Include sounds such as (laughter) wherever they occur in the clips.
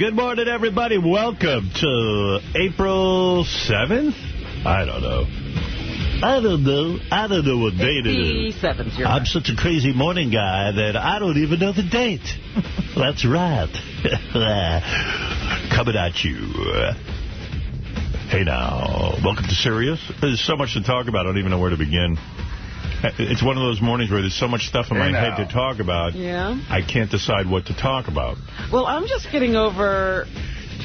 Good morning, everybody. Welcome to April 7th? I don't know. I don't know. I don't know what date it is. 57th, I'm right. such a crazy morning guy that I don't even know the date. (laughs) That's right. (laughs) Coming at you. Hey now, welcome to Sirius. There's so much to talk about, I don't even know where to begin. (laughs) It's one of those mornings where there's so much stuff in my head to talk about, Yeah. I can't decide what to talk about. Well, I'm just getting over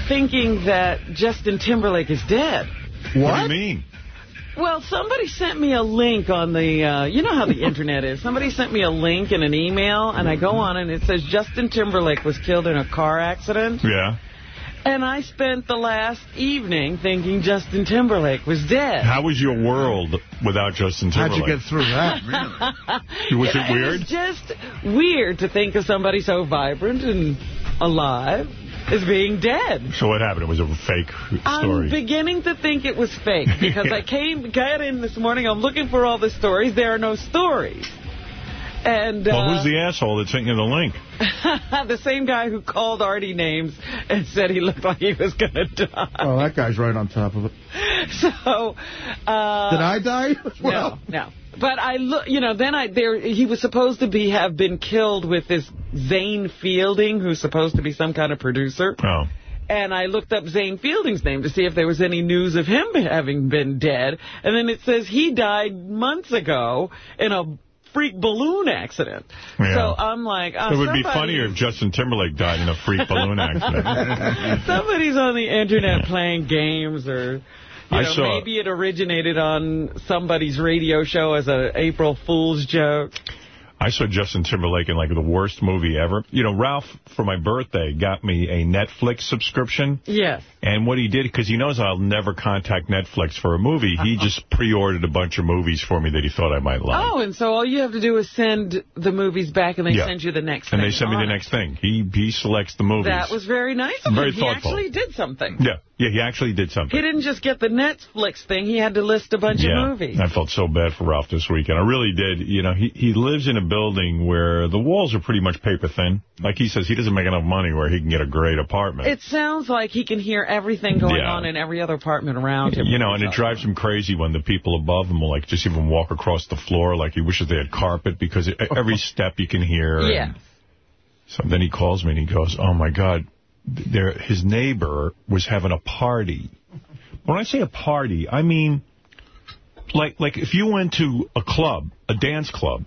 thinking that Justin Timberlake is dead. What do you mean? Well, somebody sent me a link on the, uh, you know how the (laughs) internet is. Somebody sent me a link in an email, and I go on, and it says Justin Timberlake was killed in a car accident. Yeah. And I spent the last evening thinking Justin Timberlake was dead. How was your world without Justin Timberlake? How'd you get through that, (laughs) really? Was it It weird? was just weird to think of somebody so vibrant and alive as being dead. So what happened? It was a fake story. I'm beginning to think it was fake because (laughs) I came, got in this morning. I'm looking for all the stories. There are no stories. And well, uh, who's the asshole that sent you the link? (laughs) the same guy who called Artie names and said he looked like he was going to die. Oh, that guy's right on top of it. (laughs) So, uh, Did I die? no, no. But I look, you know, then I there he was supposed to be have been killed with this Zane Fielding, who's supposed to be some kind of producer. Oh. And I looked up Zane Fielding's name to see if there was any news of him having been dead. And then it says he died months ago in a freak balloon accident. Yeah. So I'm like, uh, It would be funnier if Justin Timberlake died in a freak balloon accident. (laughs) Somebody's on the internet playing games or... You I know, maybe it originated on somebody's radio show as an April Fool's joke. I saw Justin Timberlake in like the worst movie ever. You know, Ralph, for my birthday, got me a Netflix subscription. Yes. And what he did, because he knows I'll never contact Netflix for a movie, he (laughs) just pre-ordered a bunch of movies for me that he thought I might like. Oh, and so all you have to do is send the movies back and they Yeah. send you the next and thing. they send me the it. next thing. He he selects the movies. That was very nice of Very him. thoughtful. He actually did something. Yeah, yeah, he actually did something. He didn't just get the Netflix thing. He had to list a bunch yeah, of movies. I felt so bad for Ralph this weekend. I really did. You know, he, he lives in a building where the walls are pretty much paper thin. Like he says, he doesn't make enough money where he can get a great apartment. It sounds like he can hear everything going Yeah. on in every other apartment around him. You know, and it drives him crazy when the people above him will, like, just even walk across the floor like he wishes they had carpet because it, (laughs) every step you can hear. Yeah. So then he calls me and he goes, oh, my God, there, his neighbor was having a party. When I say a party, I mean, like, like if you went to a club, a dance club,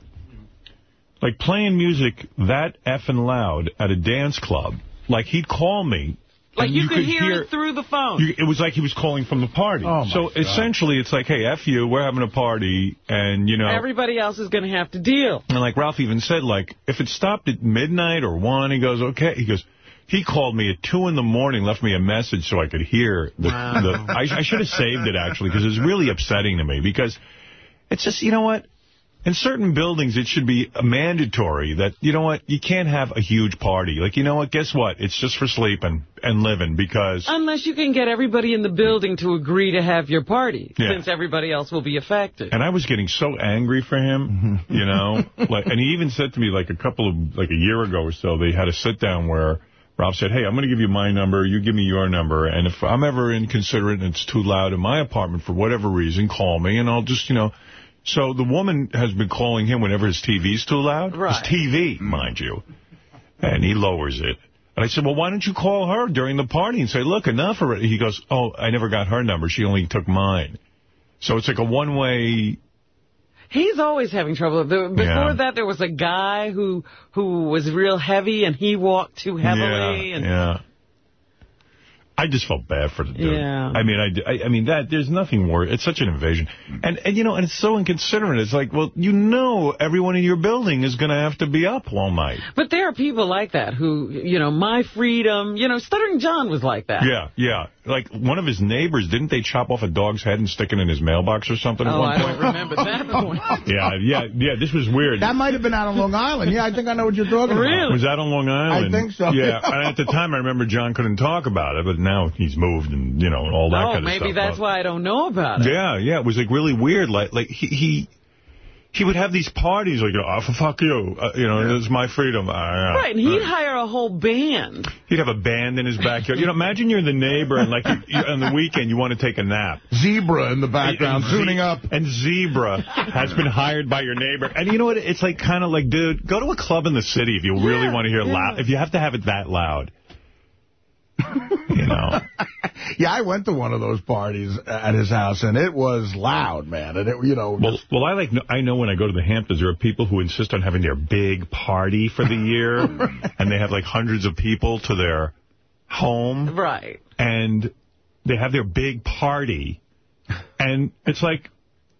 like playing music that effing loud at a dance club, like he'd call me. Like and you, could, hear, it through the phone. you, it was like he was calling from the party. Oh, my so God. essentially, it's like, hey, F you, we're having a party, and, you know... Everybody else is going to have to deal. And like Ralph even said, like, if it stopped at midnight or 1, he goes, okay. He goes, he called me at 2 in the morning, left me a message so I could hear. The, Wow. the I, I should have saved it, actually, because it was really upsetting to me. Because it's just, you know what? In certain buildings, it should be mandatory that, you know what, you can't have a huge party. Like, you know what, guess what? It's just for sleeping and living because... Unless you can get everybody in the building to agree to have your party, Yeah. since everybody else will be affected. And I was getting so angry for him, (laughs) you know. like, And he even said to me, like, a couple of, like, a year ago or so, they had a sit-down where Rob said, hey, I'm going to give you my number, you give me your number, and if I'm ever inconsiderate and it's too loud in my apartment for whatever reason, call me, and I'll just, you know... So the woman has been calling him whenever his TV's too loud. Right. His TV, mind you. And he lowers it. And I said, well, why don't you call her during the party and say, look, enough already. He goes, oh, I never got her number. She only took mine. So it's like a one-way He's always having trouble. The- Before Yeah. that, there was a guy who who was real heavy, and he walked too heavily. Yeah, and yeah. I just felt bad for the dude. Yeah. I mean, I, I, I mean that there's nothing worse. It's such an invasion, hmm. and and you know, and it's so inconsiderate. It's like, well, you know, everyone in your building is going to have to be up all night. But there are people like that who, you know, my freedom. You know, Stuttering John was like that. Yeah, yeah. Like one of his neighbors, didn't they chop off a dog's head and stick it in his mailbox or something at Oh, one I point? don't remember that (laughs) point. Yeah, yeah, yeah. This was weird. That might have been out on Long Island. Yeah, I think I know what you're talking about. Really? Was that on Long Island? I think so. Yeah, and at the time I remember John couldn't talk about it, but now he's moved and, you know, all that oh, kind of stuff. maybe that's But- why I don't know about it. Yeah, yeah, it was like really weird. Like, like he he, he would have these parties like, oh, fuck you, uh, you know, this is my freedom. Uh, Right, and he'd hire a whole band. He'd have a band in his backyard. You know, imagine you're the neighbor and like you, you, on the weekend you want to take a nap. Zebra in the background, And Ze- tuning up. And Zebra has been hired by your neighbor. And you know what? It's like kind of like, dude, go to a club in the city if you really Yeah, want to hear yeah. loud. If you have to have it that loud. You know. (laughs) Yeah, I went to one of those parties at his house, and it was loud, man. And it, you know, Well, well, I like. I know when I go to the Hamptons, there are people who insist on having their big party for the year, (laughs) and they have like hundreds of people to their home, Right. and they have their big party, and it's like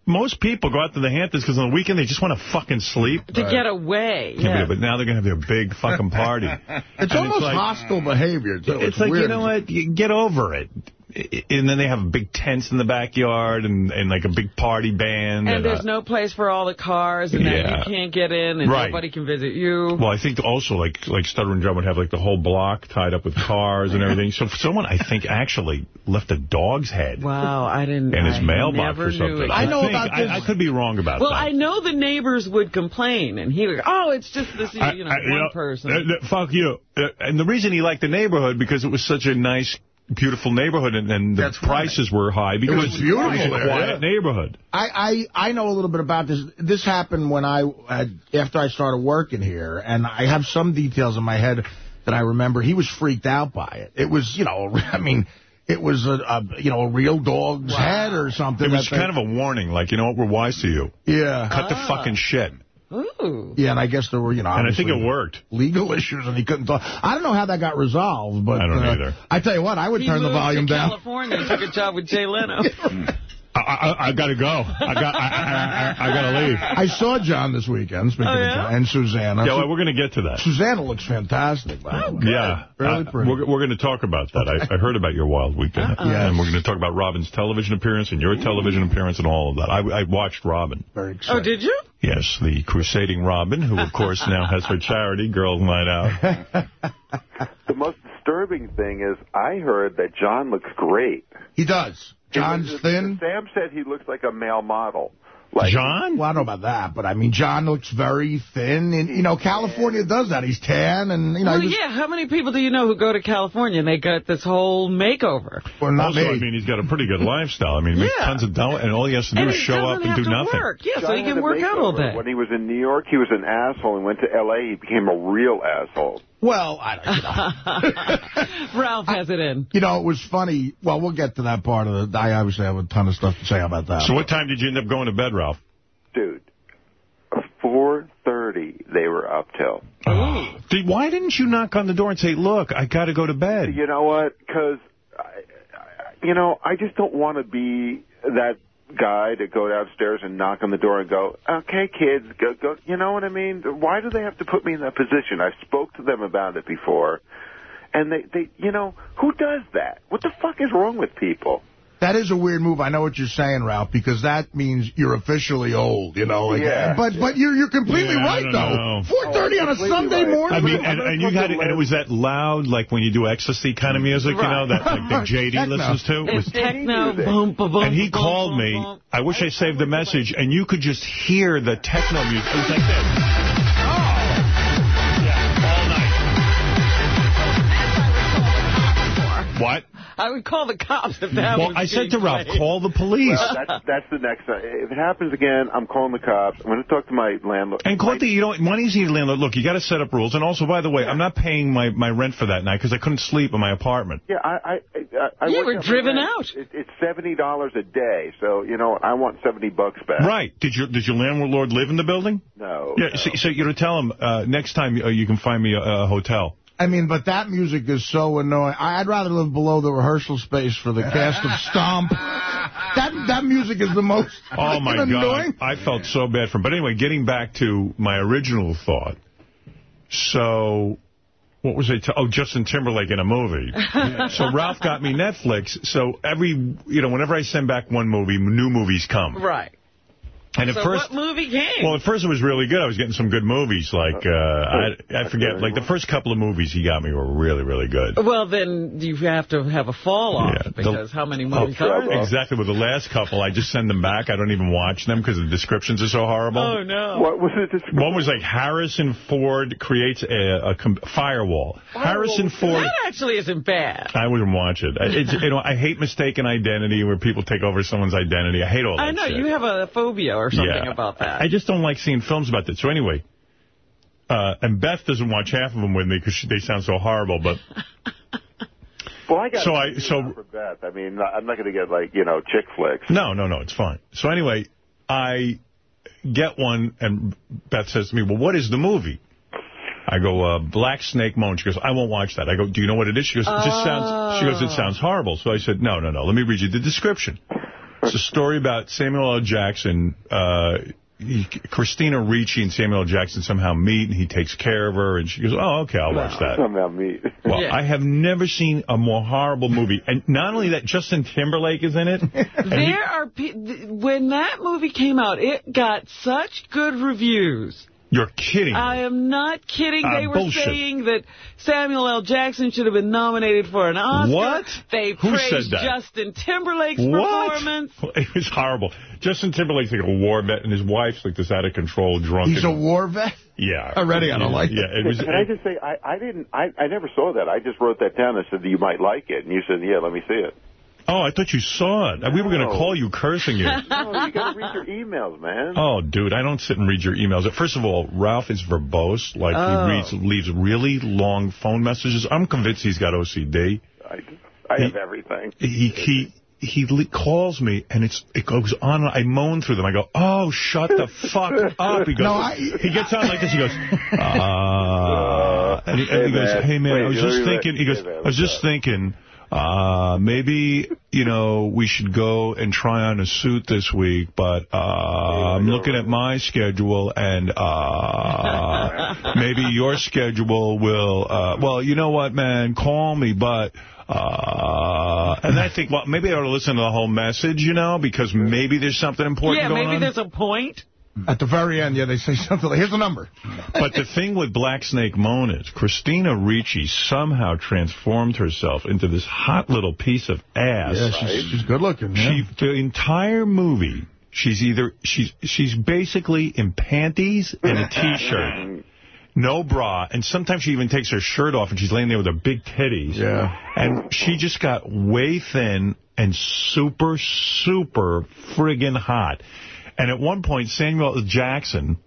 most people go out to the Hamptons because on the weekend they just want to fucking sleep. To get away. Yeah. it, But now they're going to have their big fucking party. (laughs) it's And almost like- hostile behavior, too. It's, like, weird. you know what, you get over it. I- And then they have big tents in the backyard and, and like a big party band. And there's uh, no place for all the cars, and then Yeah. you can't get in, and Right. nobody can visit you. Well, I think also like like Stuttering John would have like the whole block tied up with cars and everything. So someone I think actually left a dog's head Wow, I didn't. in his I mailbox never or something. Knew it. I know think- about I, this. I could be wrong about Well, that. I know the neighbors would complain, and he would, go, oh, it's just this, you know, I- one know, person. uh, uh, fuck you. Uh, and the reason he liked the neighborhood because it was such a nice, beautiful neighborhood, and, and the That's right. prices were high because was beautiful it was a there, quiet yeah. neighborhood. I, I, I know a little bit about this. This happened when I had, after I started working here, and I have some details in my head that I remember. He was freaked out by it. It was, you know, (laughs) I mean, it was a, a you know a real dog's head or something. It was that they- kind of a warning, like you know what, we're wise to you. yeah, Cut the ah. fucking shit. Ooh. yeah. And I guess there were, you know, And I think it worked. Legal (laughs) issues, and he couldn't talk. I don't know how that got resolved, but I don't uh, either. I tell you what, I would He turn the moved volume to down. California took a job with Jay Leno. (laughs) I, I, I gotta go. I got. I, I, I, I gotta leave. I saw John this weekend, speaking Oh, of yeah? John, and Susanna. Yeah, well, we're gonna get to that. Susanna looks fantastic. by the way. Yeah, Really Uh, pretty. we're, we're going to talk about that. I, I heard about your wild weekend, Uh-uh. Yes. and we're going to talk about Robin's television appearance and your television appearance and all of that. I, I watched Robin. Very exciting. oh, did you? Yes, the crusading Robin, who of course now has her charity, Girls Night Out. (laughs) The most disturbing thing is I heard that John looks great. He does. John's was- thin. Sam said he looks like a male model. Like, John? Well, I don't know about that, but I mean, John looks very thin, and you know, California does that. He's tan, and you know, Well, he yeah. How many people do you know who go to California and they got this whole makeover? well, not Also, me. I mean, he's got a pretty good lifestyle. I mean, he makes tons of dough, and all he has to do and is show up and do nothing. work. Yeah, so he can a work out all makeover. day. When he was in New York, he was an asshole. and went to L.A., he became a real asshole. Well, I don't, you know. (laughs) Ralph has it in. you know, it was funny. Well, we'll get to that part of the. I obviously have a ton of stuff to say about that. So what time did you end up going to bed, Ralph? Dude, 4.30 they were up till. Did- Why didn't you knock on the door and say, look, I got to go to bed? You know what? Because, you know, I just don't want to be that guy to go downstairs and knock on the door and go, okay, kids, go, go. You know what I mean? Why do they have to put me in that position? I spoke to them about it before. And they, they, you know, who does that? What the fuck is wrong with people? That is a weird move. I know what you're saying, Ralph, because that means you're officially old. You know, like, Yeah. but but you're you're completely Yeah, right though. know. 4:30 on a Sunday right. morning. I mean, and, and you had it, and it was that loud, like when you do ecstasy kind of music, you know, that like the JD Techno. listens to. It It's was techno. Boom, boom, boom, And he boom, called boom, me. boom. I wish I saved the message, and you could just hear the techno music. It was like this. What? I would call the cops if that Well, was I said to being Ralph, played. call the police. Well, that's, that's the next thing. If it happens again, I'm calling the cops. I'm going to talk to my landlord. And Courtney, you know, one easy landlord. Look, you got to set up rules. And also, by the way, I'm not paying my, my rent for that night because I couldn't sleep in my apartment. Yeah, I, I, I, I You worked were driven out. It, it's seventy dollars a day, so you know I want seventy bucks back. Right? Did your did your landlord live in the building? No. Yeah. no. So, so you know, tell him uh, next time uh, you can find me a, a hotel. I mean, but that music is so annoying. I- I'd rather live below the rehearsal space for the cast of Stomp. (laughs) That that music is the most Oh my fucking God! I felt so bad for him. But anyway, getting back to my original thought. So, what was I? T oh, Justin Timberlake in a movie. (laughs) so Ralph got me Netflix. So every you know, whenever I send back one movie, new movies come. Right. And at so first, what movie came? well, at first it was really good. I was getting some good movies. Like, uh, I, I forget, like the first couple of movies he got me were really, really good. well, then you have to have a fall off Yeah, the- because how many movies Oh, are there? Exactly. With the last couple, I just send them back. I don't even watch them because the descriptions are so horrible. Oh, no. What was it? This One was like Harrison Ford creates a, a com- firewall. Harrison Ford. That actually isn't bad. I wouldn't watch it. It's, you know, I hate mistaken identity where people take over someone's identity. I hate all that I know, shit. you have a phobia or something yeah. about that. I just don't like seeing films about that. So anyway, uh, and Beth doesn't watch half of them with me because they sound so horrible. But (laughs) well, I got So a I- review so- for Beth. I mean, I'm not going to get like you know chick flicks. no, no, no, it's fine. So anyway, I get one, and Beth says to me, "Well, what is the movie?" I go, uh, Black Snake Moan. She goes, I won't watch that. I go, do you know what it is? She goes, it just sounds, she goes, it sounds horrible. So I said, no, no, no, let me read you the description. It's a story about Samuel L. Jackson, uh, he, Christina Ricci and Samuel L. Jackson somehow meet, and he takes care of her, and she goes, oh, okay, I'll watch that. Somehow me. Well, Yeah. I have never seen a more horrible movie. And not only that, Justin Timberlake is in it. (laughs) and he- There are pe- when that movie came out, it got such good reviews. You're kidding. me. I am not kidding. Ah, they were bullshit. saying that Samuel L. Jackson should have been nominated for an Oscar. What? They Who praised said that? Justin Timberlake's What? performance. (laughs) It was horrible. Justin Timberlake's like a war vet, and his wife's like this out-of-control drunk. He's a war vet? Yeah. Already I don't like Yeah, it was... (laughs) Can I just say, I, I didn't, I, I never saw that. I just wrote that down and said that you might like it, and you said, yeah, let me see it. Oh, I thought you saw it. We were going to call you cursing you. (laughs) No, you got to read your emails, man. Oh, dude, I don't sit and read your emails. First of all, Ralph is verbose. Like, Oh. he reads, leaves really long phone messages. I'm convinced he's got OCD. I, I have everything. He he he calls me, and it's it goes on. I moan through them. I go, oh, shut the fuck (laughs) up. He goes, No, I- he gets on like this. He goes, uh, (laughs) and he, and he Hey, goes, man. hey, man, Wait, I was just me- thinking, he goes, hey, man, I was just up? thinking, uh, maybe, you know, we should go and try on a suit this week, but, uh, I'm looking at my schedule and, uh, (laughs) maybe your schedule will, uh, well, you know what, man, call me, but, uh, and I think, well, maybe I ought to listen to the whole message, you know, because maybe there's something important Yeah, going maybe there's a point. At the very end, yeah, they say something like, here's the number. But the thing with Black Snake Moan is Christina Ricci somehow transformed herself into this hot little piece of ass. Yeah, she's, she's good looking. Yeah. She, the entire movie, she's either, she's, she's basically in panties and a T-shirt. No bra, and sometimes she even takes her shirt off and she's laying there with her big titties. Yeah. And she just got way thin and super, super friggin' hot. And at one point, Samuel Jackson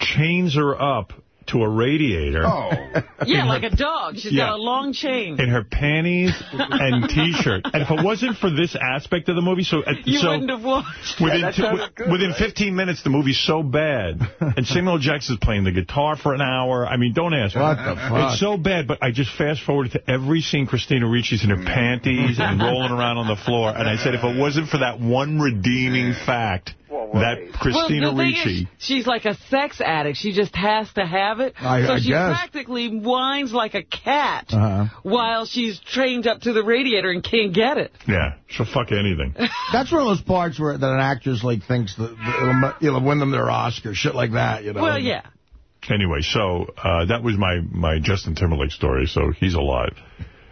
chains her up to a radiator. Oh. (laughs) Yeah, like a dog. She's Yeah. got a long chain. In her panties and (laughs) T-shirt. And if it wasn't for this aspect of the movie, so... uh, You so wouldn't have watched. Within, that t- good, within right? 15 minutes, the movie's so bad. And Samuel Jackson's playing the guitar for an hour. I mean, don't ask. What the fuck? It's so bad, but I just fast-forwarded to every scene Christina Ricci's in her panties and rolling around on the floor. And I said, if it wasn't for that one redeeming fact, Well, right. that Christina well, Ricci... is, she's like a sex addict. She just has to have it. I- so I she guess. practically whines like a cat Uh-huh. while she's trained up to the radiator and can't get it. Yeah, she'll fuck anything. (laughs) That's one of those parts where that an actress like thinks that that it'll, it'll win them their Oscar, shit like that, you know. Well, yeah. Anyway, so uh, that was my, my Justin Timberlake story, so he's alive.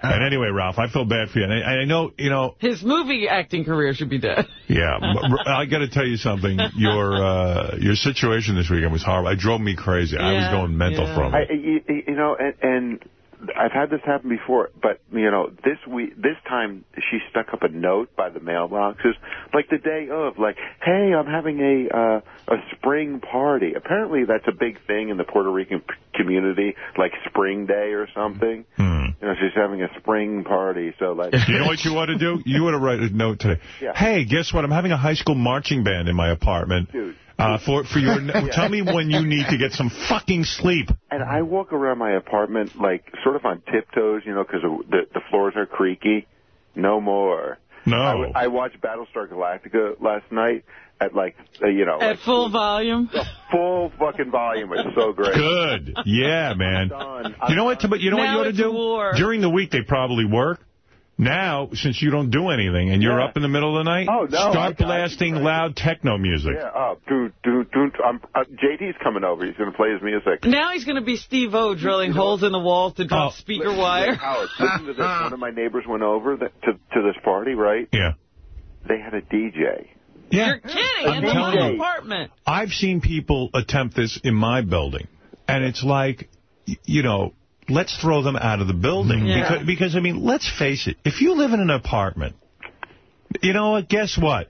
And anyway, Ralph, I feel bad for you. And I, I know, you know, His movie acting career should be dead. (laughs) yeah, I got to tell you something. Your uh, your situation this weekend was horrible. It drove me crazy. I was going mental yeah. from I, it. you, you know, and, and I've had this happen before, but you know, this week, this time, she stuck up a note by the mailboxes, like the day of, like, "Hey, I'm having a uh, a spring party." Apparently, that's a big thing in the Puerto Rican community, like Spring Day or something. Hmm. You know, she's having a spring party, so like. You know what you ought to do? You ought to write a note today. Yeah. Hey, guess what? I'm having a high school marching band in my apartment. Dude. Uh, for for your, (laughs) tell me when you need to get some fucking sleep. And I walk around my apartment like sort of on tiptoes, you know, because the the floors are creaky. No more. No. I watched Battlestar Galactica last night at like uh, you know At like full volume. full fucking volume. It's so great. Good. Yeah, man. Done. You know what? But you know what Now you ought to do? war. During the week, they probably work. Now, since you don't do anything and you're Yeah. up in the middle of the night, Oh, no, start I- I- blasting loud techno music. Yeah, oh, dude, dude, dude. I'm, uh, JD's coming over. He's going to play his music. Now he's going to be Steve O drilling holes in the walls to drop Oh. speaker wire. Howard, listen to this. One of my neighbors went over that, to to this party, right? Yeah. They had a DJ. Yeah. You're kidding. I'm in the telling little you. apartment. I've seen people attempt this in my building, and it's like, you know, let's throw them out of the building. Yeah. Because, because, I mean, let's face it, if you live in an apartment, you know what, guess what?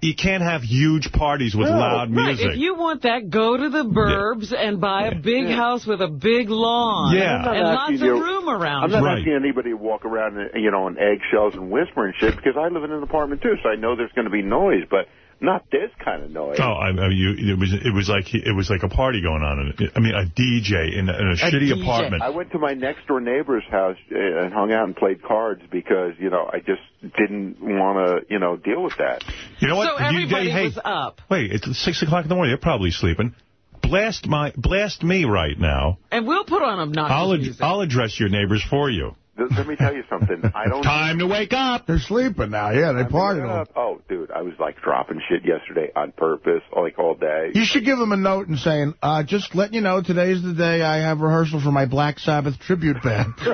You can't have huge parties with loud Right, music. if you want that, go to the burbs and buy a big house with a big lawn. Yeah. And lots of room around. I'm not Right. asking anybody to walk around, you know, on eggshells and whisper and shit because I live in an apartment too, so I know there's going to be noise, but not this kind of noise. Oh, I, I, you, it was it was like it was like a party going on. In, I mean, a DJ in a, in a, shitty DJ. apartment. I went to my next door neighbor's house uh, and hung out and played cards because you know I just didn't want to you know deal with that. You know what? So You- everybody hey, was up. Wait, it's six o'clock in the morning. They're probably sleeping. Blast my blast me right now. And we'll put on obnoxious I'll ad- music. I'll address your neighbors for you. Th- Let me tell you something. I don't. Time to wake up. They're sleeping now. Yeah, they I mean, partied uh. Oh, dude, I was like dropping shit yesterday on purpose, like all day. You should give them a note and saying, uh, just letting you know, today's the day I have rehearsal for my Black Sabbath tribute band. (laughs)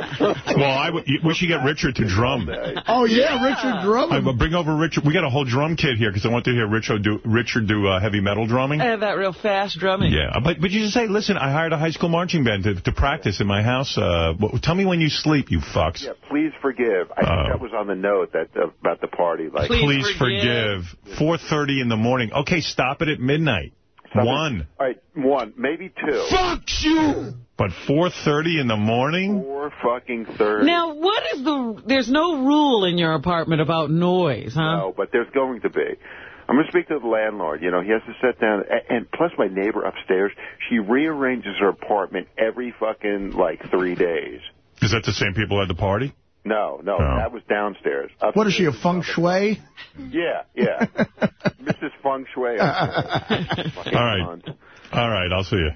Well, I w- we should get Richard to drum. oh, yeah, Richard I Drummond. will bring over Richard. We got a whole drum kit here because I want to hear Richard do Richard do uh, heavy metal drumming. I have that real fast drumming. Yeah, but but you just say, listen, I hired a high school marching band to, to practice in my house. Uh, tell me when you sleep, you fucks. Yeah, please forgive. I Oh. think that was on the note that uh, about the party. Like, Please Please forgive. forgive. 4.30 in the morning. Okay, stop it at midnight. Something- One. All right, one, maybe two. Fuck you! But 4.30 in the morning? Four fucking thirty. Now, what is the... There's no rule in your apartment about noise, huh? No, but there's going to be. I'm going to speak to the landlord. You know, he has to sit down. a- And plus, my neighbor upstairs, she rearranges her apartment every fucking, like, three days. Is that the same people at the party? No, no, Oh. that was downstairs. What is she, a (laughs) feng shui? Yeah, yeah. Mrs. Feng Shui. All right. cunt. All right, I'll see you.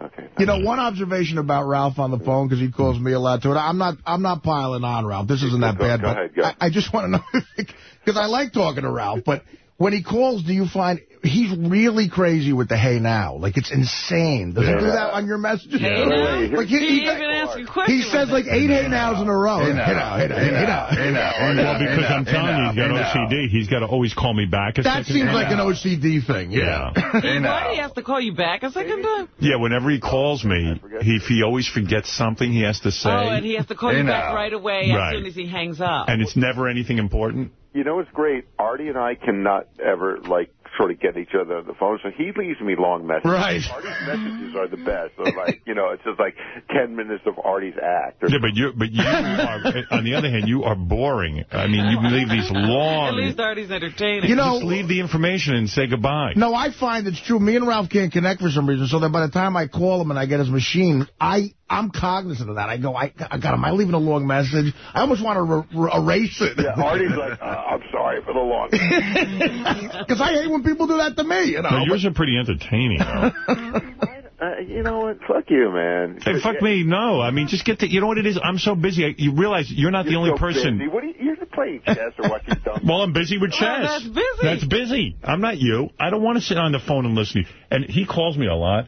Okay. You know, one observation about Ralph on the phone, because he calls me a lot too. And I'm not, I'm not piling on Ralph. This isn't that Go- bad, go but ahead, go. I, I just want to know (laughs) because I like talking to Ralph. But when he calls, do you find he's really crazy with the hey now? Like it's insane. Does he do that on your messages? Hey, now? Like He, he, he, even asked you a he says like eight hey nows in a row. Hey now, hey now, hey now, hey now. Hey well, because I'm telling you, he's got OCD. He's got to always call me back a That seems time. like an OCD thing. Yeah. He, why do you have to call you back a second time? (laughs) Yeah, whenever he calls me, he, if he always forgets something he has to say, Oh, and he has to call you back now. right away Right. as soon as he hangs up. and it's never anything important. You know what's great? Artie and I cannot ever, like, sort of get each other on the phone, so he leaves me long messages. Right. Artie's messages are the best. So, like, you know, it's just like 10 minutes of Artie's act. Yeah, but you, but you are, (laughs) on the other hand, you are boring. I mean, you leave these long. At least Artie's entertaining. You know, Just leave the information and say goodbye. No, I find it's true. Me and Ralph can't connect for some reason, so that by the time I call him and I get his machine, I, I'm cognizant of that. I go, I, I got, am I leaving a long message? I almost want to re- re- erase it. yeah, Artie's like, uh, I'm sorry for the long (laughs) Because I hate when people do that to me, you know. No, yours are pretty entertaining, though. (laughs) uh, You know what? Fuck you, man. hey, fuck me, no. I mean, just get the, you know what it is? I'm so busy. I, you realize you're not the You're only so person. Busy. What are you, you're playing chess or watching (laughs) dumb Well, I'm busy with chess. Well, that's busy. That's busy. I'm not you. I don't want to sit on the phone and listen to you. And he calls me a lot.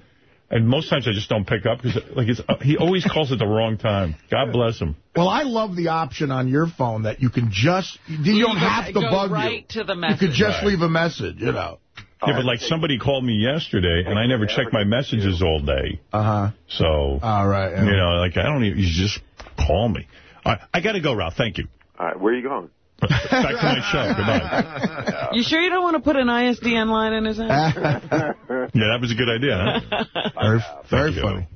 And most times I just don't pick up because like it's, uh, he always calls at the wrong time. God bless him. Well, I love the option on your phone that you can just, you, don't can have to bug right you. to the You could just Right. leave a message, you know. Yeah, but like somebody called me yesterday and I never checked my messages all day. Uh-huh. So, All right. you know, like I don't even, you just call me. All right, I got to go, Ralph. Thank you. All right, where are you going? Back to my show. Goodbye. (laughs) You sure you don't want to put an ISDN line in his house? (laughs) Yeah, that was a good idea, huh? (laughs) very very funny.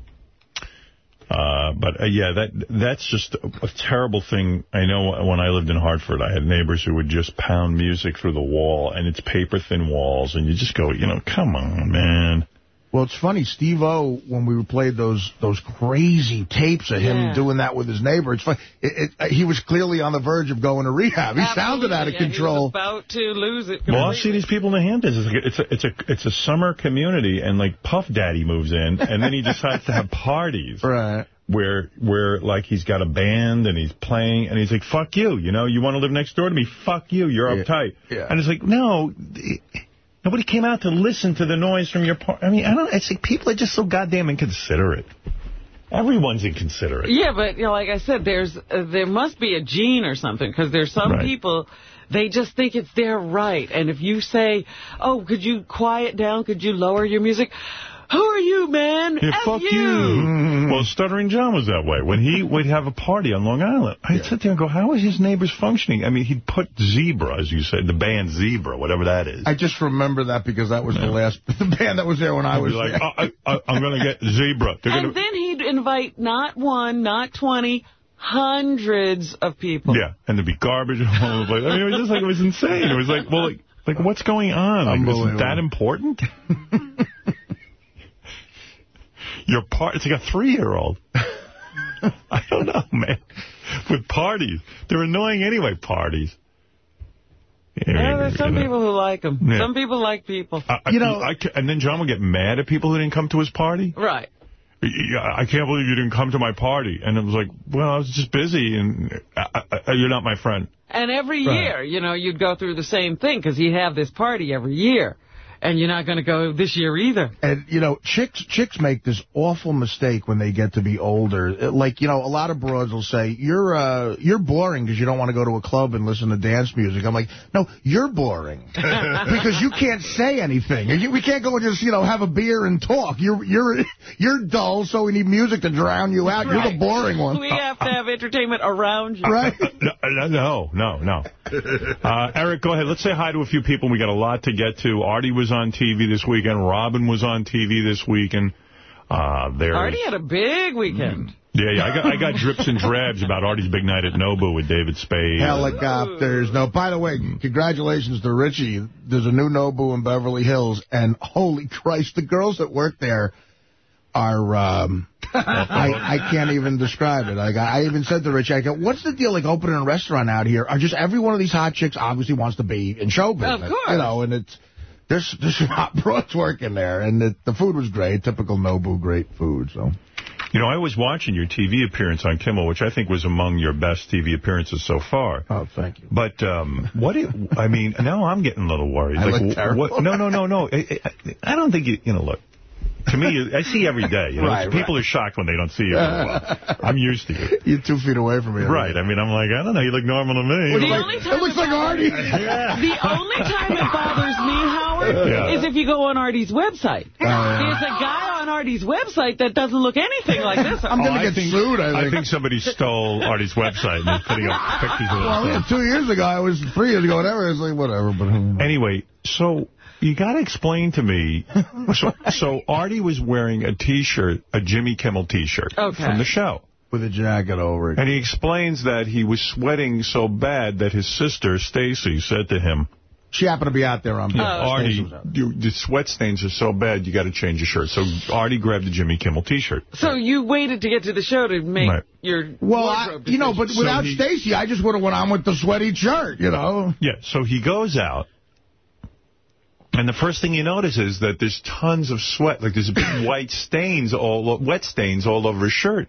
Uh, but uh, yeah, that that's just a, a terrible thing. I know when I lived in Hartford, I had neighbors who would just pound music through the wall, and it's paper thin walls, and you just go, you know, come on, man. Well, it's funny, Steve O, when we played those those crazy tapes of him Yeah. doing that with his neighbor, it's fun. It, it, uh, he was clearly on the verge of going to rehab. He sounded out of yeah, control. He was about to lose it Well, I see these people in the Hamptons. It's, like, it's a it's a it's a summer community, and like Puff Daddy moves in, and then he (laughs) decides to have parties. Right. where where like he's got a band and he's playing and he's like, fuck you, you know, you want to live next door to me, fuck you, you're Yeah. uptight. Yeah. And it's like, no, nobody came out to listen to the noise from your part. I mean, I don't, it's like people are just so goddamn inconsiderate. Everyone's inconsiderate. Yeah, but you know, like I said, there's uh, there must be a gene or something because there's some Right. people they just think it's their right, and if you say, "Oh, could you quiet down? Could you lower your music?" Who are you, man? Yeah, fuck you. Mm-hmm. Well, Stuttering John was that way. When he would have a party on Long Island, I'd sit there and go, how is his neighbors functioning? I mean, he'd put Zebra, as you said, the band Zebra, whatever that is. I just remember that because that was the last the (laughs) band that was there when I He'd was be like, there. I, I, I'm going to get Zebra. They're And gonna... then he'd invite not one, not 20, hundreds of people. Yeah, and there'd be garbage all over the place. I mean, it was just like, it was insane. It was like, well, like, like what's going on? Like, is it Unbelievable. that important? (laughs) Your part, it's like a three-year-old. (laughs) (laughs) I don't know, man. With parties. They're annoying anyway, parties. Yeah, there's some You know. people who like him. Yeah. Some people like people. I, I- You know- I and then John would get mad at people who didn't come to his party. Right. Yeah, I can't believe you didn't come to my party. And it was like, well, I was just busy, and I, I, you're not my friend. And every Right. year, you know, you'd go through the same thing because he'd have this party every year. And you're not going to go this year either. And, you know, chicks chicks make this awful mistake when they get to be older. Like, you know, a lot of broads will say, you're uh, you're boring because you don't want to go to a club and listen to dance music. I'm like, no, you're boring (laughs) because you can't say anything. You, we can't go and just, you know, have a beer and talk. You're you're you're dull, so we need music to drown you out. You're the boring one. We have to have entertainment around you. Right? (laughs) No, no, no, no. (laughs) Uh, Eric, go ahead. Let's say hi to a few people. We got a lot to get to. Artie was on TV this weekend. Robin was on TV this weekend. Uh, there's, Artie had a big weekend. yeah, yeah. I got, I got drips and drabs about Artie's big night at Nobu with David Spade. Helicopters. No, by the way, congratulations to Richie. There's a new Nobu in Beverly Hills, and holy Christ, the girls that work there are, um, I, I can't even describe it. Like, I even said to Richie, I go, what's the deal, like, opening a restaurant out here? Are just every one of these hot chicks obviously wants to be in show business. Of course. You know, and it's, there's, there's (laughs) some hot broads working there, and it, the food was great. Typical Nobu, great food, so. You know, I was watching your TV appearance on Kimmel, which I think was among your best TV appearances so far. Oh, thank you. But um, what? It, I mean, now I'm getting a little worried. I look terrible. what- no, no, no, no. I, I, I don't think you. You know, look. To me, I see you every day. You know, Right, people are shocked when they don't see you. very well. I'm used to you. (laughs) You're two feet away from me. Right. I mean, I'm like, I don't know. You look normal to me. The Like, only It time looks it like Artie. The only time it bothers me, Howard, Yeah. is if you go on Artie's website. Uh, yeah. There's a guy on Artie's website that doesn't look anything like this. I'm oh, going I to get think, sued, I think. I think somebody stole Artie's website and is putting up pictures of Well, yeah, two years ago, I was three years ago, whatever. It's like, whatever. But. Anyway, so you got to explain to me. (laughs) So, so Artie was wearing a T-shirt, a Jimmy Kimmel T-shirt Okay. from the show. with a jacket over it. And he explains that he was sweating so bad that his sister, Stacy, said to him, She happened to be out there on Oh. Artie, you, the sweat stains are so bad, you got to change your shirt. So Artie grabbed the Jimmy Kimmel T-shirt. So you waited to get to the show to make Right. your Well, I, you know, but decision. without Stacy, I just would have went on with the sweaty shirt, you know. Yeah, so he goes out, and the first thing you notice is that there's tons of sweat. Like there's big (coughs) white stains, all wet stains all over his shirt.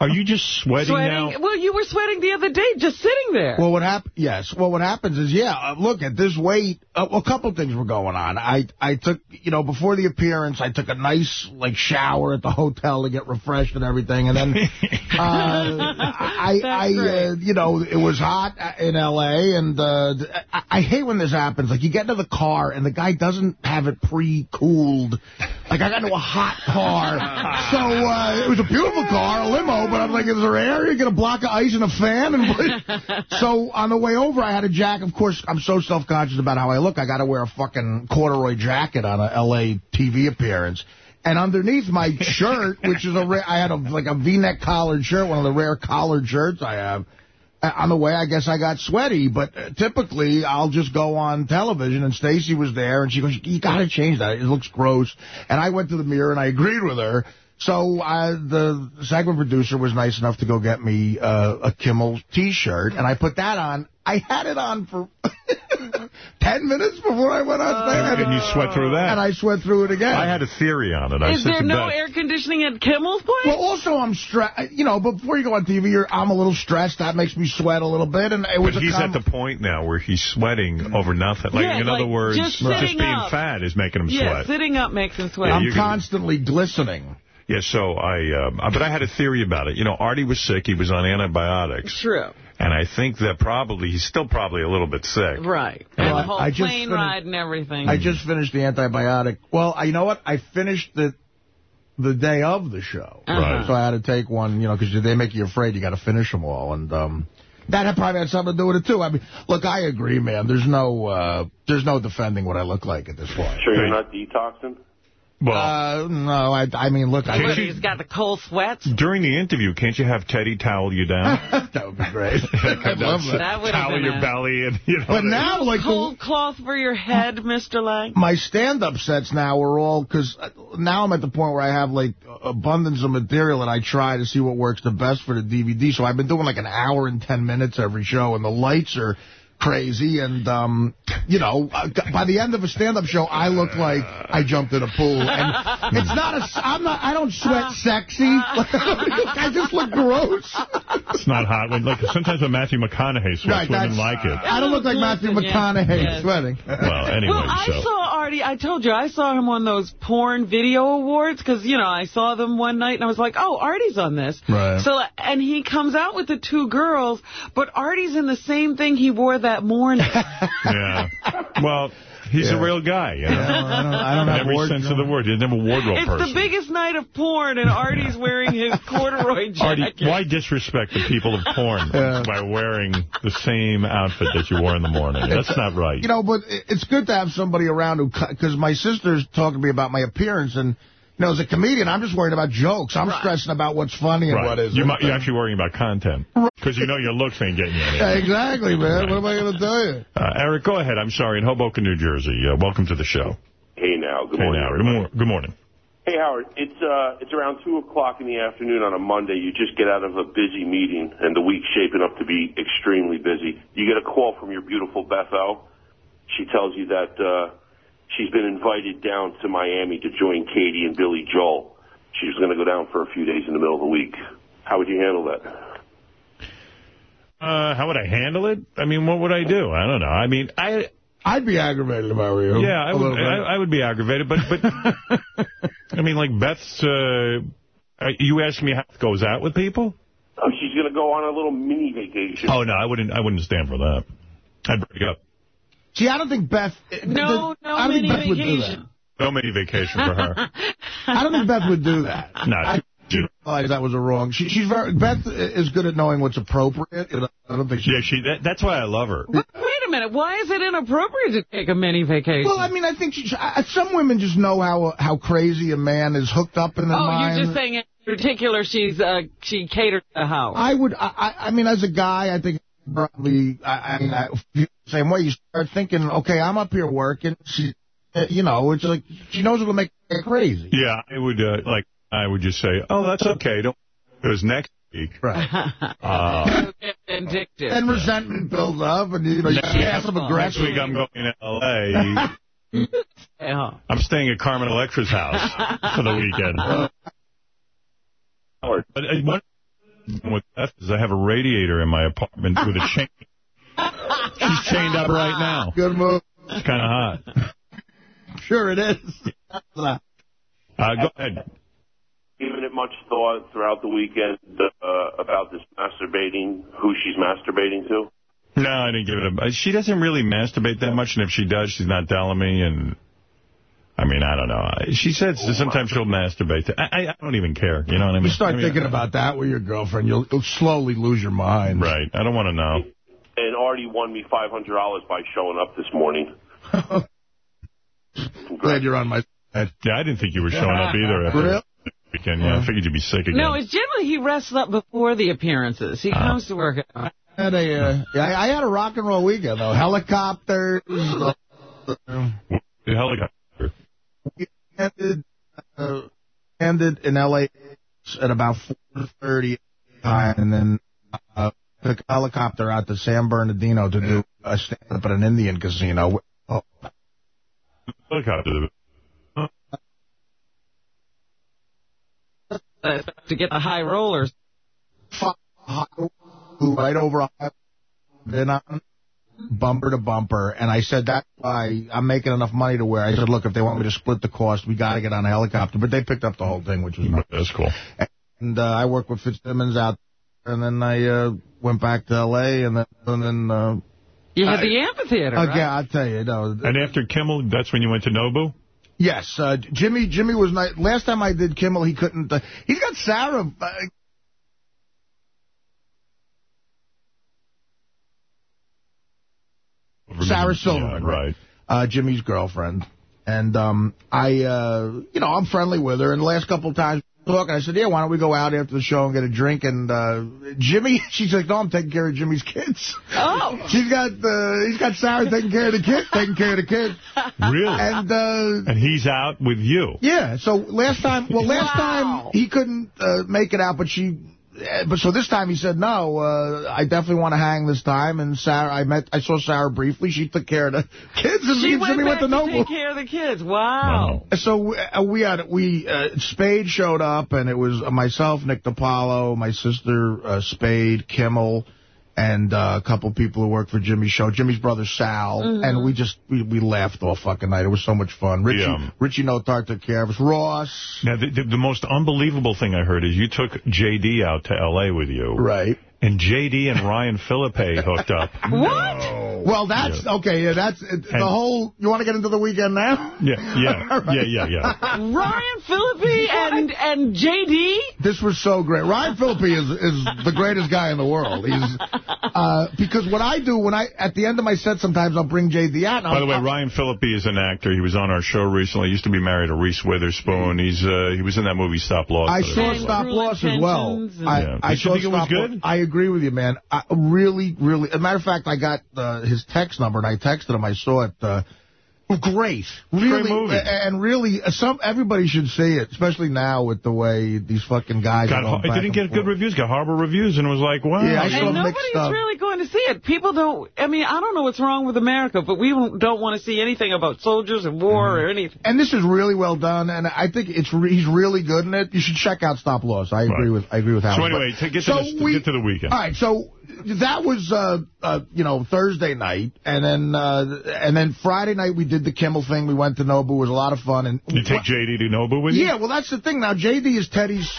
Are you just sweating, sweating. now? Well, you were sweating the other day just sitting there. Well, what hap- Yes. Well, what happens is, yeah. Uh, look at this weight. Uh, a couple things were going on. I I took, you know, before the appearance, I took a nice like shower at the hotel to get refreshed and everything, and then (laughs) uh, I I uh, you know it was hot uh, in L.A. and uh, I, I hate when this happens. Like you get into the car and the guy doesn't have it pre-cooled. Like I got into a hot car, (laughs) so uh, it was a beautiful car, a limo, but I'm like, is there air? You get a block of ice and a fan, and (laughs) so on the way over, I had a jacket. Of course, I'm so self-conscious about how I look. I got to wear a fucking corduroy jacket on a L.A. TV appearance. And underneath my (laughs) shirt, which is a rare, I had a like a V-neck collared shirt, one of the rare collared shirts I have. Uh, On the way, I guess I got sweaty, but uh, typically I'll just go on television, and Stacy was there, and she goes, you got to change that. It looks gross. And I went to the mirror, and I agreed with her. So uh, the segment producer was nice enough to go get me uh, a Kimmel T-shirt, and I put that on. I had it on for (laughs) 10 minutes before I went on stage. and you sweat through that. And I sweat through it again. I had a theory on it. I Is there no Beth, air conditioning at Kimmel's place? Well, also, I'm stressed. You know, before you go on TV, you're, I'm a little stressed. That makes me sweat a little bit. And it was But he's at the point now where he's sweating over nothing. Like, Yeah, in like, other words, just just, being up. fat is making him yeah, sweat. sitting up makes him sweat. Yeah, I'm constantly glistening. Yeah, so I, um, but I had a theory about it. You know, Artie was sick. He was on antibiotics. True. And I think that probably, he's still probably a little bit sick. Right. Well, and the I- whole I just plane finished- ride and everything. I just finished the antibiotic. Well, I, you know what? I finished the the day of the show. Uh-huh. Right. So I had to take one, you know, because they make you afraid you got to finish them all. And um, that had probably had something to do with it, too. I mean, look, I agree, man. There's no uh, there's no defending what I look like at this point. Sure you're not detoxing? Well, Uh, no, I, I mean, look, I What, you- he's got the cold sweats? during the interview, can't you have Teddy towel you down? (laughs) that would be great. (laughs) I love that. That would towel your a- belly and, you know. But now, like, the, Cold cloth for your head, Mr. Lange? my stand-up sets now are all, because now I'm at the point where I have, like, abundance of material, and I try to see what works the best for the DVD. So I've been doing, like, an hour and 10 minutes every show, and the lights are crazy, and, um, you know, uh, by the end of a stand-up show, I look like I jumped in a pool, and it's not a, I'm not, I don't sweat sexy, (laughs) I just look gross. It's not hot. When, like Sometimes when Matthew McConaughey sweats, Right, women like it. I don't look like Matthew yeah. McConaughey Yes. sweating. Well, (laughs) anyway, Well, I so. saw Artie, I told you, I saw him on those porn video awards because, you know, I saw them one night and I was like, oh, Artie's on this. Right. So, and he comes out with the two girls, but Artie's in the same thing he wore that morning. (laughs) Yeah. Well, he's Yeah. a real guy, you know. I don't, I don't have every wardrobe. sense of the word. He's never a wardrobe it's person. the biggest night of porn and Artie's wearing his corduroy jacket. (laughs) Artie, jacket. why disrespect the people of porn Yeah. by wearing the same outfit that you wore in the morning? That's not right. You know, but it's good to have somebody around who, because my sister's talking to me about my appearance, and, you know, as a comedian, I'm just worried about jokes. I'm Right. stressing about what's funny and right. what isn't. you might, you're actually worrying about content because you know your looks ain't getting you Yeah, anywhere. exactly, man. What am I going to tell you? Uh, Eric, go ahead. I'm sorry. In Hoboken, New Jersey. Uh, welcome to the show. Hey now, good Hey, morning. now. Good, mor- good morning. Hey Howard, it's uh it's around two o'clock in the afternoon on a Monday. You just get out of a busy meeting and the week's shaping up to be extremely busy. You get a call from your beautiful Beth O. She tells you that uh she's been invited down to Miami to join Katie and Billy Joel. She's going to go down for a few days in the middle of the week. How would you handle that? Uh, how would I handle it? I mean, what would I do? I don't know. I mean, I I'd be aggravated if I were you. yeah, I would little. I, I would be aggravated, but but (laughs) I mean, like Beth's. Uh, are you asking me how it goes out with people? Oh, she's going to go on a little mini vacation. Oh no, I wouldn't. I wouldn't stand for that. I'd break up. See, I don't think Beth... no, no I don't think mini Beth would do that. vacation. No mini vacation for her. (laughs) I don't think Beth would do that. (laughs) No. I realized that was a wrong. She, she's very Beth is good at knowing what's appropriate. I don't think she. Yeah, she. That, that's why I love her. Wait a minute. Why is it inappropriate to take a mini vacation? Well, I mean, I think she, I, some women just know how how crazy a man is hooked up in their oh, mind. you're just saying in particular she's uh, she catered to the house. I would. I, I I mean, as a guy, I think probably. I, I mean, I feel the same way. You start thinking, okay, I'm up here working. She, uh, you know, it's like she knows it'll make her crazy. Yeah, I would uh, like. I would just say, oh, that's okay. Don't. Because next week. Right. (laughs) Uh, Vindictive. and resentment builds up, and you know, you passive next aggressive. week I'm going to L.A. (laughs) Yeah. I'm staying at Carmen Electra's house for the weekend. (laughs) But uh, one with Beth is I have a radiator in my apartment with a chain. (laughs) She's chained up right now. Good move. It's kind of hot. (laughs) Sure, it is. Uh, go ahead. Given it much thought throughout the weekend uh, about this masturbating, who she's masturbating to? No, I didn't give it a... She doesn't really masturbate that much, and if she does, she's not telling me, and... I mean, I don't know. She said sometimes she'll masturbate. I, I, I don't even care. You know what I mean? You start I mean, thinking about that with your girlfriend, you'll, you'll slowly lose your mind. Right. I don't want to know. And Artie won me $500 by showing up this morning. (laughs) Glad you're on my side. Yeah, I didn't think you were showing up either after Really? the weekend. Yeah, I figured you'd be sick again. No, it's generally he rests up before the appearances. He comes to work. I had a, uh, I, I had a rock and roll weekend though. Helicopters, The helicopter. Ended, uh, and landed in L.A. at about 4.30 and then uh, took a helicopter out to San Bernardino to do a stand-up at an Indian casino. Oh, Helicopter. Uh, to get the high rollers. right over been on bumper to bumper, and I said that's why I'm making enough money to where I said, look, if they want me to split the cost, we got to get on a helicopter. But they picked up the whole thing, which was nice. That's cool. And uh, I worked with Fitzsimmons out, there, and then I uh, went back to L.A. and then and then. Uh, You had I- the amphitheater, Okay, right? I'll tell you. No, And after Kimmel, that's when you went to Nobu? Yes, uh, Jimmy. Jimmy was nice. Last time I did Kimmel, he couldn't. Uh, he's got Sarah. Sarah Silverman, Yeah, right. uh, Jimmy's girlfriend, and um, I, uh, you know, I'm friendly with her. And the last couple of times we were talking, I said, "Yeah, why don't we go out after the show and get a drink?" And uh, Jimmy, (laughs) she's like, "No, I'm taking care of Jimmy's kids." Oh. (laughs) She's got, uh, he's got Sarah taking care of the kids, taking care of the kids, Really? and. uh And he's out with you. yeah, so last time, well, last Wow. time he couldn't uh, make it out, but she, but so this time he said, no, uh, I definitely want to hang this time. And Sarah, I met, I saw Sarah briefly. She took care of the (laughs) kids and me She and went Jimmy went to to Nobu. take care of the kids. Wow. So uh, we had, we, uh, Spade showed up and it was myself, Nick DiPaolo, my sister, uh, Spade, Kimmel, and uh, a couple people who work for Jimmy's show, Jimmy's brother Sal, and we just, we, we laughed all fucking night. It was so much fun. Richie, Yeah. Richie Notar took care of us. Ross. Now, the, the, the most unbelievable thing I heard is you took J.D. out to L.A. with you. Right. And J.D. and Ryan Phillippe hooked up. (laughs) What? Well, that's okay. Yeah, that's it, the And- whole. You want to get into the weekend now? Yeah, yeah, (laughs) yeah, yeah, yeah. Ryan Phillippe (laughs) and and JD? This was so great. Ryan Phillippe is is the greatest guy in the world. He's uh, because what I do when I at the end of my set, sometimes I'll bring JD out. By I'll, the way, Ryan Phillippe is an actor. He was on our show recently. He used to be married to Reese Witherspoon. He's uh, He was in that movie Stop Loss. I saw Stop Cruel Loss as well. I, Yeah. I Did saw think it was Stop Loss. good? I agree with you, man. I, really, really. As a matter of fact, I got uh, his text number and I texted him. I saw it. Uh, great, really, great movie. and really, uh, some everybody should see it, especially now with the way these fucking guys. are Got, going it back didn't and get good reviews. Got horrible reviews, and it was like, wow. Yeah, I saw And nobody's up. really going to see it. People don't, I mean, I don't know what's wrong with America, but we don't, don't want to see anything about soldiers and war Mm-hmm. or anything. And this is really well done, and I think it's re he's really good in it. You should check out Stop Loss. I agree Right. with I agree with Howard. So anyway, But- to get to so this- to we- get to the weekend. All right, so that was uh, uh you know Thursday night, and then uh and then Friday night we did the Kimmel thing. We went to Nobu. It was a lot of fun. And You take J.D. to Nobu with you? yeah, well that's the thing. Now JD is Teddy's.